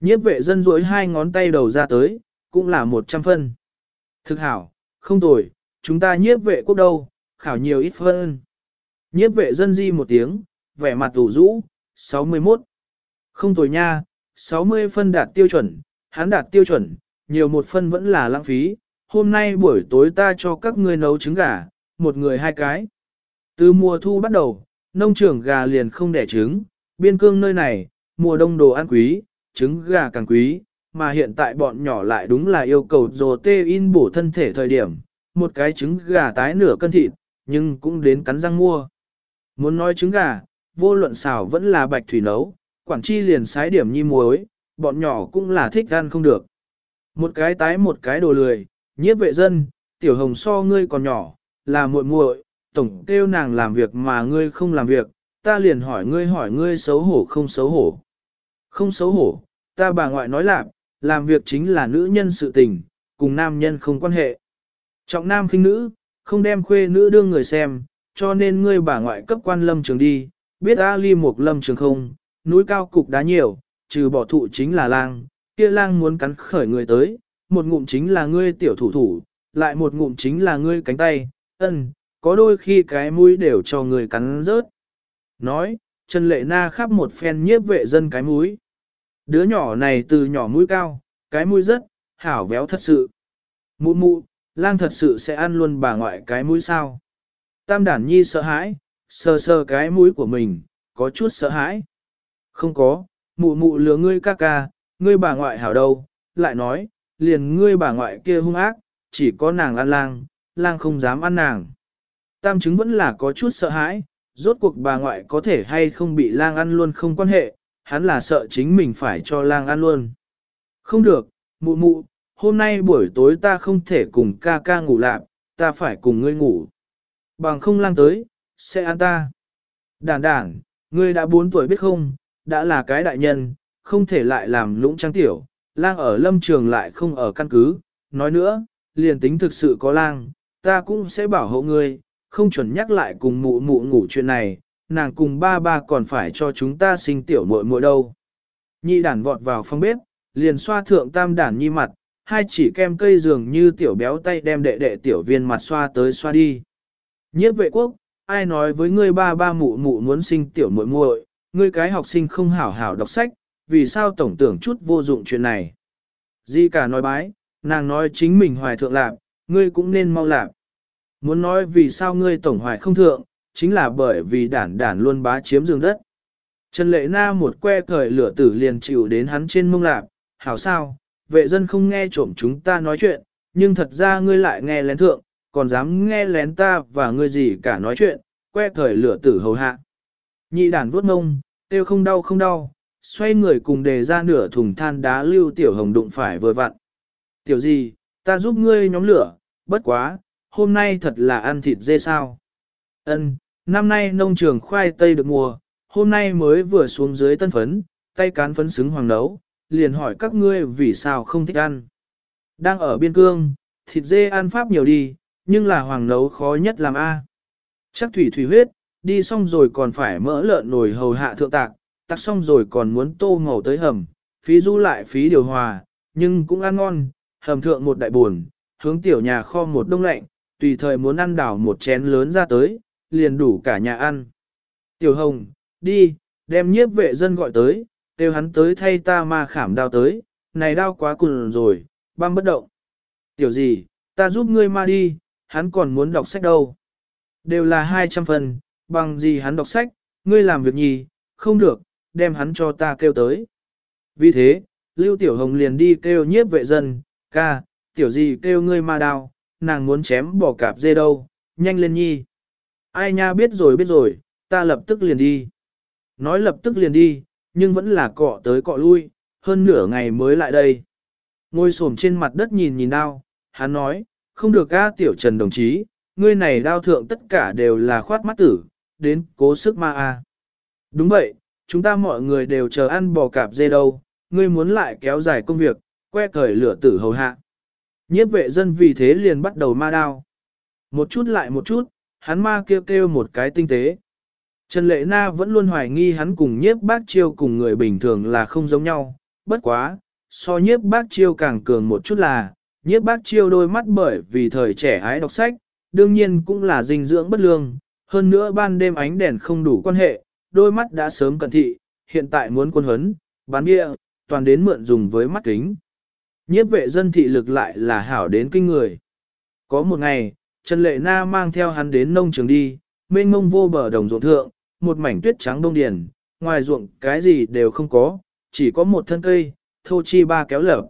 Nhiếp vệ dân duỗi hai ngón tay đầu ra tới, cũng là 100 phân. Thực hảo, không tồi, chúng ta nhiếp vệ quốc đâu, khảo nhiều ít phân. Nhiếp vệ dân di một tiếng, vẻ mặt tủ rũ, 61. Không tồi nha, 60 phân đạt tiêu chuẩn, hắn đạt tiêu chuẩn, nhiều một phân vẫn là lãng phí. Hôm nay buổi tối ta cho các ngươi nấu trứng gà, một người hai cái. Từ mùa thu bắt đầu, nông trường gà liền không đẻ trứng, biên cương nơi này, mùa đông đồ ăn quý, trứng gà càng quý, mà hiện tại bọn nhỏ lại đúng là yêu cầu protein tê in bổ thân thể thời điểm, một cái trứng gà tái nửa cân thịt, nhưng cũng đến cắn răng mua. Muốn nói trứng gà, vô luận xào vẫn là bạch thủy nấu, quản chi liền sái điểm nhi muối, bọn nhỏ cũng là thích ăn không được. Một cái tái một cái đồ lười, nhiếp vệ dân, tiểu hồng so ngươi còn nhỏ, là muội muội, tổng kêu nàng làm việc mà ngươi không làm việc, ta liền hỏi ngươi hỏi ngươi xấu hổ không xấu hổ. Không xấu hổ, ta bà ngoại nói lạc, làm việc chính là nữ nhân sự tình, cùng nam nhân không quan hệ. Trọng nam khinh nữ, không đem khuê nữ đương người xem, cho nên ngươi bà ngoại cấp quan lâm trường đi, biết A ly một lâm trường không, núi cao cục đá nhiều, trừ bỏ thụ chính là lang, kia lang muốn cắn khởi người tới, một ngụm chính là ngươi tiểu thủ thủ, lại một ngụm chính là ngươi cánh tay, ân, có đôi khi cái mũi đều cho người cắn rớt. Nói, Trần Lệ Na khắp một phen nhiếp vệ dân cái mũi. Đứa nhỏ này từ nhỏ mũi cao, cái mũi rất, hảo véo thật sự. Mụ mụ, lang thật sự sẽ ăn luôn bà ngoại cái mũi sao. Tam đản nhi sợ hãi, sờ sờ cái mũi của mình, có chút sợ hãi. Không có, mụ mụ lừa ngươi ca ca, ngươi bà ngoại hảo đâu, lại nói, liền ngươi bà ngoại kia hung ác, chỉ có nàng ăn lang, lang không dám ăn nàng. Tam chứng vẫn là có chút sợ hãi, rốt cuộc bà ngoại có thể hay không bị lang ăn luôn không quan hệ, hắn là sợ chính mình phải cho lang ăn luôn. Không được, mụ mụ, hôm nay buổi tối ta không thể cùng ca ca ngủ lạc, ta phải cùng ngươi ngủ. Bằng không lang tới, sẽ ăn ta. Đản đản, ngươi đã 4 tuổi biết không, đã là cái đại nhân, không thể lại làm lũng trang tiểu, lang ở lâm trường lại không ở căn cứ, nói nữa, liền tính thực sự có lang, ta cũng sẽ bảo hộ ngươi, không chuẩn nhắc lại cùng mụ mụ ngủ chuyện này, nàng cùng ba ba còn phải cho chúng ta sinh tiểu muội muội đâu. Nhị đản vọt vào phòng bếp, liền xoa thượng tam đản nhi mặt, hai chỉ kem cây dường như tiểu béo tay đem đệ đệ tiểu viên mặt xoa tới xoa đi. Nhiếp vệ quốc, ai nói với ngươi ba ba mụ mụ muốn sinh tiểu muội muội, ngươi cái học sinh không hảo hảo đọc sách, vì sao tổng tưởng chút vô dụng chuyện này. Di cả nói bái, nàng nói chính mình hoài thượng lạc, ngươi cũng nên mau lạc. Muốn nói vì sao ngươi tổng hoài không thượng, chính là bởi vì đản đản luôn bá chiếm giường đất. Trần Lệ Na một que cởi lửa tử liền chịu đến hắn trên mông lạp, hảo sao, vệ dân không nghe trộm chúng ta nói chuyện, nhưng thật ra ngươi lại nghe lén thượng, còn dám nghe lén ta và ngươi gì cả nói chuyện, que cởi lửa tử hầu hạ. Nhị đản vuốt mông, tiêu không đau không đau, xoay người cùng đề ra nửa thùng than đá lưu tiểu hồng đụng phải vừa vặn. Tiểu gì, ta giúp ngươi nhóm lửa, bất quá, hôm nay thật là ăn thịt dê sao. Ân, năm nay nông trường khoai tây được mùa, hôm nay mới vừa xuống dưới tân phấn, tay cán phấn xứng hoàng nấu, liền hỏi các ngươi vì sao không thích ăn. Đang ở biên cương, thịt dê ăn pháp nhiều đi, nhưng là hoàng nấu khó nhất làm A. Chắc thủy thủy huyết, đi xong rồi còn phải mỡ lợn nồi hầu hạ thượng tạc, tạc xong rồi còn muốn tô màu tới hầm, phí du lại phí điều hòa, nhưng cũng ăn ngon, hầm thượng một đại buồn, hướng tiểu nhà kho một đông lạnh, tùy thời muốn ăn đảo một chén lớn ra tới, liền đủ cả nhà ăn. Tiểu Hồng, đi, đem nhiếp vệ dân gọi tới, kêu hắn tới thay ta ma khảm đao tới, này đao quá cùn rồi, băm bất động. Tiểu gì, ta giúp ngươi ma đi, hắn còn muốn đọc sách đâu. Đều là 200 phần, bằng gì hắn đọc sách, ngươi làm việc nhì, không được, đem hắn cho ta kêu tới. Vì thế, Lưu Tiểu Hồng liền đi kêu nhiếp vệ dân, ca, tiểu gì kêu ngươi ma đao, nàng muốn chém bỏ cạp dê đâu, nhanh lên nhi. Ai nha biết rồi biết rồi, ta lập tức liền đi. Nói lập tức liền đi, nhưng vẫn là cọ tới cọ lui, hơn nửa ngày mới lại đây. Ngồi xổm trên mặt đất nhìn nhìn đao, hắn nói, không được ca tiểu trần đồng chí, ngươi này đao thượng tất cả đều là khoát mắt tử, đến cố sức ma a. Đúng vậy, chúng ta mọi người đều chờ ăn bò cạp dê đâu, ngươi muốn lại kéo dài công việc, que cởi lửa tử hầu hạ. Nhiếp vệ dân vì thế liền bắt đầu ma đao. Một chút lại một chút, hắn ma kêu kêu một cái tinh tế. Trần Lệ Na vẫn luôn hoài nghi hắn cùng nhiếp bác chiêu cùng người bình thường là không giống nhau, bất quá, so nhiếp bác chiêu càng cường một chút là, nhiếp bác chiêu đôi mắt bởi vì thời trẻ ái đọc sách, đương nhiên cũng là dinh dưỡng bất lương, hơn nữa ban đêm ánh đèn không đủ quan hệ, đôi mắt đã sớm cận thị, hiện tại muốn quân huấn, bán bia, toàn đến mượn dùng với mắt kính. Nhiếp vệ dân thị lực lại là hảo đến kinh người. Có một ngày, Trần Lệ Na mang theo hắn đến nông trường đi, mênh mông vô bờ đồng ruộng thượng, một mảnh tuyết trắng đông điền, ngoài ruộng cái gì đều không có, chỉ có một thân cây, thô chi ba kéo lở.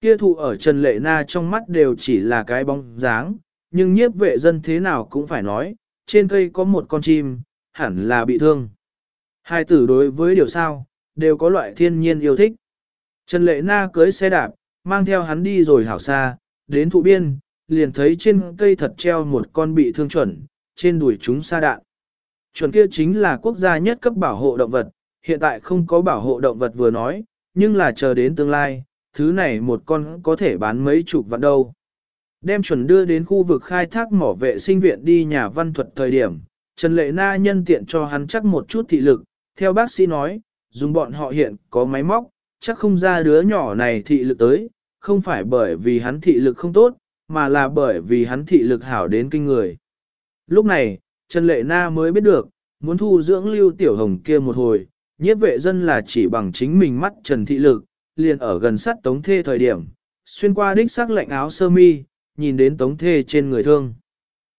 Kia thụ ở Trần Lệ Na trong mắt đều chỉ là cái bóng dáng, nhưng nhiếp vệ dân thế nào cũng phải nói, trên cây có một con chim, hẳn là bị thương. Hai tử đối với điều sao, đều có loại thiên nhiên yêu thích. Trần Lệ Na cưới xe đạp, mang theo hắn đi rồi hảo xa, đến thụ biên, liền thấy trên cây thật treo một con bị thương chuẩn, trên đùi chúng sa đạn. Chuẩn kia chính là quốc gia nhất cấp bảo hộ động vật, hiện tại không có bảo hộ động vật vừa nói, nhưng là chờ đến tương lai, thứ này một con có thể bán mấy chục vạn đâu. Đem chuẩn đưa đến khu vực khai thác mỏ vệ sinh viện đi nhà văn thuật thời điểm, Trần Lệ Na nhân tiện cho hắn chắc một chút thị lực, theo bác sĩ nói, dùng bọn họ hiện có máy móc, chắc không ra đứa nhỏ này thị lực tới, không phải bởi vì hắn thị lực không tốt, mà là bởi vì hắn thị lực hảo đến kinh người. Lúc này, Trần Lệ Na mới biết được, muốn thu dưỡng lưu tiểu hồng kia một hồi, nhiếp vệ dân là chỉ bằng chính mình mắt Trần thị lực, liền ở gần sát tống thê thời điểm, xuyên qua đích sắc lạnh áo sơ mi, nhìn đến tống thê trên người thương.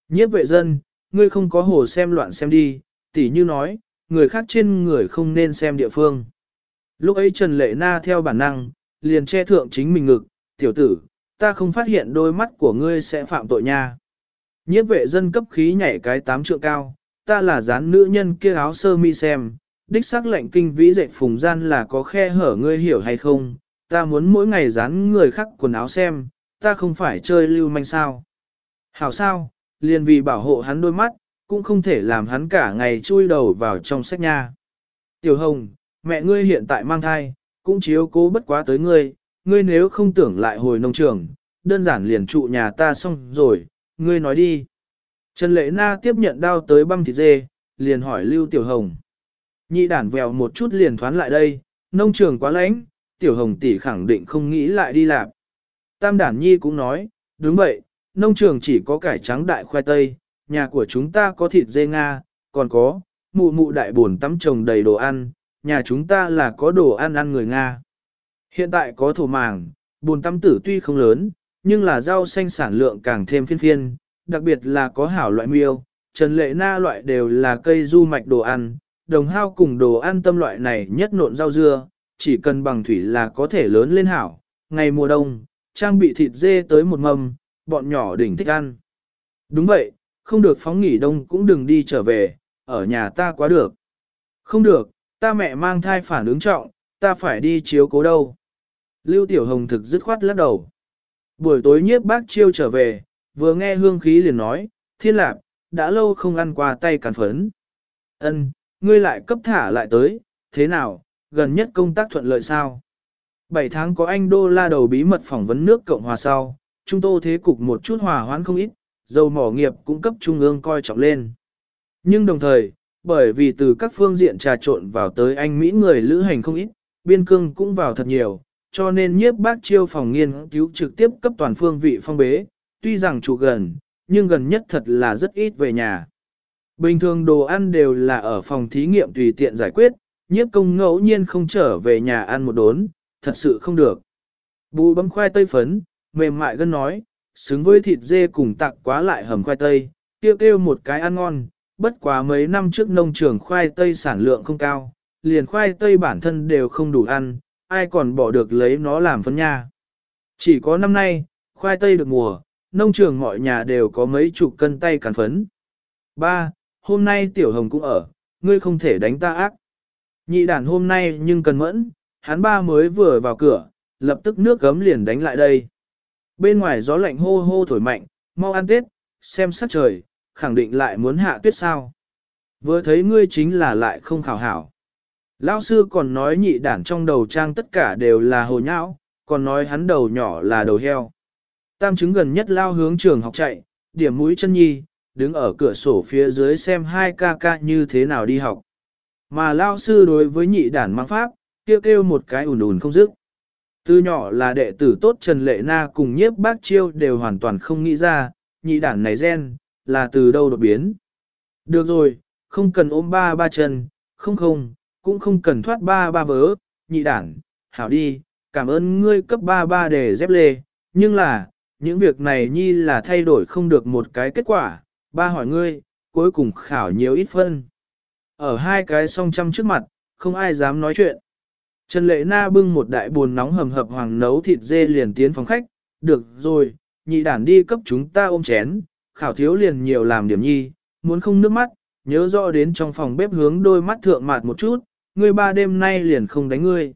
Nhiếp vệ dân, ngươi không có hồ xem loạn xem đi, tỉ như nói, người khác trên người không nên xem địa phương. Lúc ấy Trần Lệ Na theo bản năng, liền che thượng chính mình ngực, tiểu tử, ta không phát hiện đôi mắt của ngươi sẽ phạm tội nha. Nhiếp vệ dân cấp khí nhảy cái tám trượng cao, ta là dán nữ nhân kia áo sơ mi xem, đích xác lệnh kinh vĩ dạy phùng gian là có khe hở ngươi hiểu hay không, ta muốn mỗi ngày dán người khác quần áo xem, ta không phải chơi lưu manh sao. Hảo sao, liền vì bảo hộ hắn đôi mắt, cũng không thể làm hắn cả ngày chui đầu vào trong sách nha. Tiểu Hồng, mẹ ngươi hiện tại mang thai, cũng chiếu cố bất quá tới ngươi, ngươi nếu không tưởng lại hồi nông trường, đơn giản liền trụ nhà ta xong rồi, ngươi nói đi. Trần Lệ Na tiếp nhận đao tới băm thịt dê, liền hỏi Lưu Tiểu Hồng. Nhị đản vèo một chút liền thoán lại đây, nông trường quá lãnh, Tiểu Hồng tỷ khẳng định không nghĩ lại đi làm. Tam đản nhi cũng nói, đúng vậy, nông trường chỉ có cải trắng đại khoai tây, nhà của chúng ta có thịt dê Nga, còn có, mụ mụ đại buồn tắm trồng đầy đồ ăn, nhà chúng ta là có đồ ăn ăn người Nga. Hiện tại có thổ màng, bùn tắm tử tuy không lớn, nhưng là rau xanh sản lượng càng thêm phiên phiên, đặc biệt là có hảo loại miêu, trần lệ na loại đều là cây du mạch đồ ăn, đồng hao cùng đồ ăn tâm loại này nhất nộn rau dưa, chỉ cần bằng thủy là có thể lớn lên hảo, ngày mùa đông, trang bị thịt dê tới một mâm, bọn nhỏ đỉnh thích ăn. Đúng vậy, không được phóng nghỉ đông cũng đừng đi trở về, ở nhà ta quá được. Không được, ta mẹ mang thai phản ứng trọng, ta phải đi chiếu cố đâu. Lưu Tiểu Hồng thực dứt khoát lắc đầu. Buổi tối nhiếp bác chiêu trở về, vừa nghe hương khí liền nói, thiên lạc, đã lâu không ăn qua tay càn phấn. ân ngươi lại cấp thả lại tới, thế nào, gần nhất công tác thuận lợi sao? 7 tháng có anh đô la đầu bí mật phỏng vấn nước Cộng Hòa sau, Chúng tô thế cục một chút hòa hoãn không ít, dầu mỏ nghiệp cũng cấp trung ương coi trọng lên. Nhưng đồng thời, bởi vì từ các phương diện trà trộn vào tới anh Mỹ người lữ hành không ít, biên cương cũng vào thật nhiều, cho nên nhiếp bác chiêu phòng nghiên cứu trực tiếp cấp toàn phương vị phong bế, tuy rằng chủ gần, nhưng gần nhất thật là rất ít về nhà. Bình thường đồ ăn đều là ở phòng thí nghiệm tùy tiện giải quyết, nhiếp công ngẫu nhiên không trở về nhà ăn một đốn, thật sự không được. Bù bấm khoai tây phấn, mềm mại gân nói, xứng với thịt dê cùng tặng quá lại hầm khoai tây, tiêu kêu một cái ăn ngon, bất quá mấy năm trước nông trường khoai tây sản lượng không cao, liền khoai tây bản thân đều không đủ ăn, ai còn bỏ được lấy nó làm phấn nha. Chỉ có năm nay, khoai tây được mùa, nông trường mọi nhà đều có mấy chục cân tay càn phấn. Ba, hôm nay tiểu hồng cũng ở, ngươi không thể đánh ta ác. Nhị đàn hôm nay nhưng cần mẫn, hắn ba mới vừa vào cửa, lập tức nước gấm liền đánh lại đây. Bên ngoài gió lạnh hô hô thổi mạnh, mau ăn tết, xem sắc trời, khẳng định lại muốn hạ tuyết sao. Vừa thấy ngươi chính là lại không khảo hảo. Lão sư còn nói nhị đản trong đầu trang tất cả đều là hồ nhão, còn nói hắn đầu nhỏ là đầu heo. Tam chứng gần nhất lao hướng trường học chạy, điểm mũi chân nhi, đứng ở cửa sổ phía dưới xem hai ca ca như thế nào đi học. Mà lao sư đối với nhị đản mang pháp, kêu kêu một cái ủn ủn không dứt. Từ nhỏ là đệ tử tốt Trần Lệ Na cùng nhiếp bác chiêu đều hoàn toàn không nghĩ ra, nhị đản này gen, là từ đâu đột biến. Được rồi, không cần ôm ba ba chân, không không, cũng không cần thoát ba ba vớ, nhị đản, hảo đi, cảm ơn ngươi cấp ba ba để dép lê, nhưng là, những việc này nhi là thay đổi không được một cái kết quả, ba hỏi ngươi, cuối cùng khảo nhiều ít phân. Ở hai cái song chăm trước mặt, không ai dám nói chuyện. Trần Lệ Na bưng một đại buồn nóng hầm hập hoàng nấu thịt dê liền tiến phòng khách, được rồi, nhị đản đi cấp chúng ta ôm chén, khảo thiếu liền nhiều làm điểm nhi, muốn không nước mắt, nhớ rõ đến trong phòng bếp hướng đôi mắt thượng mạt một chút, ngươi ba đêm nay liền không đánh ngươi.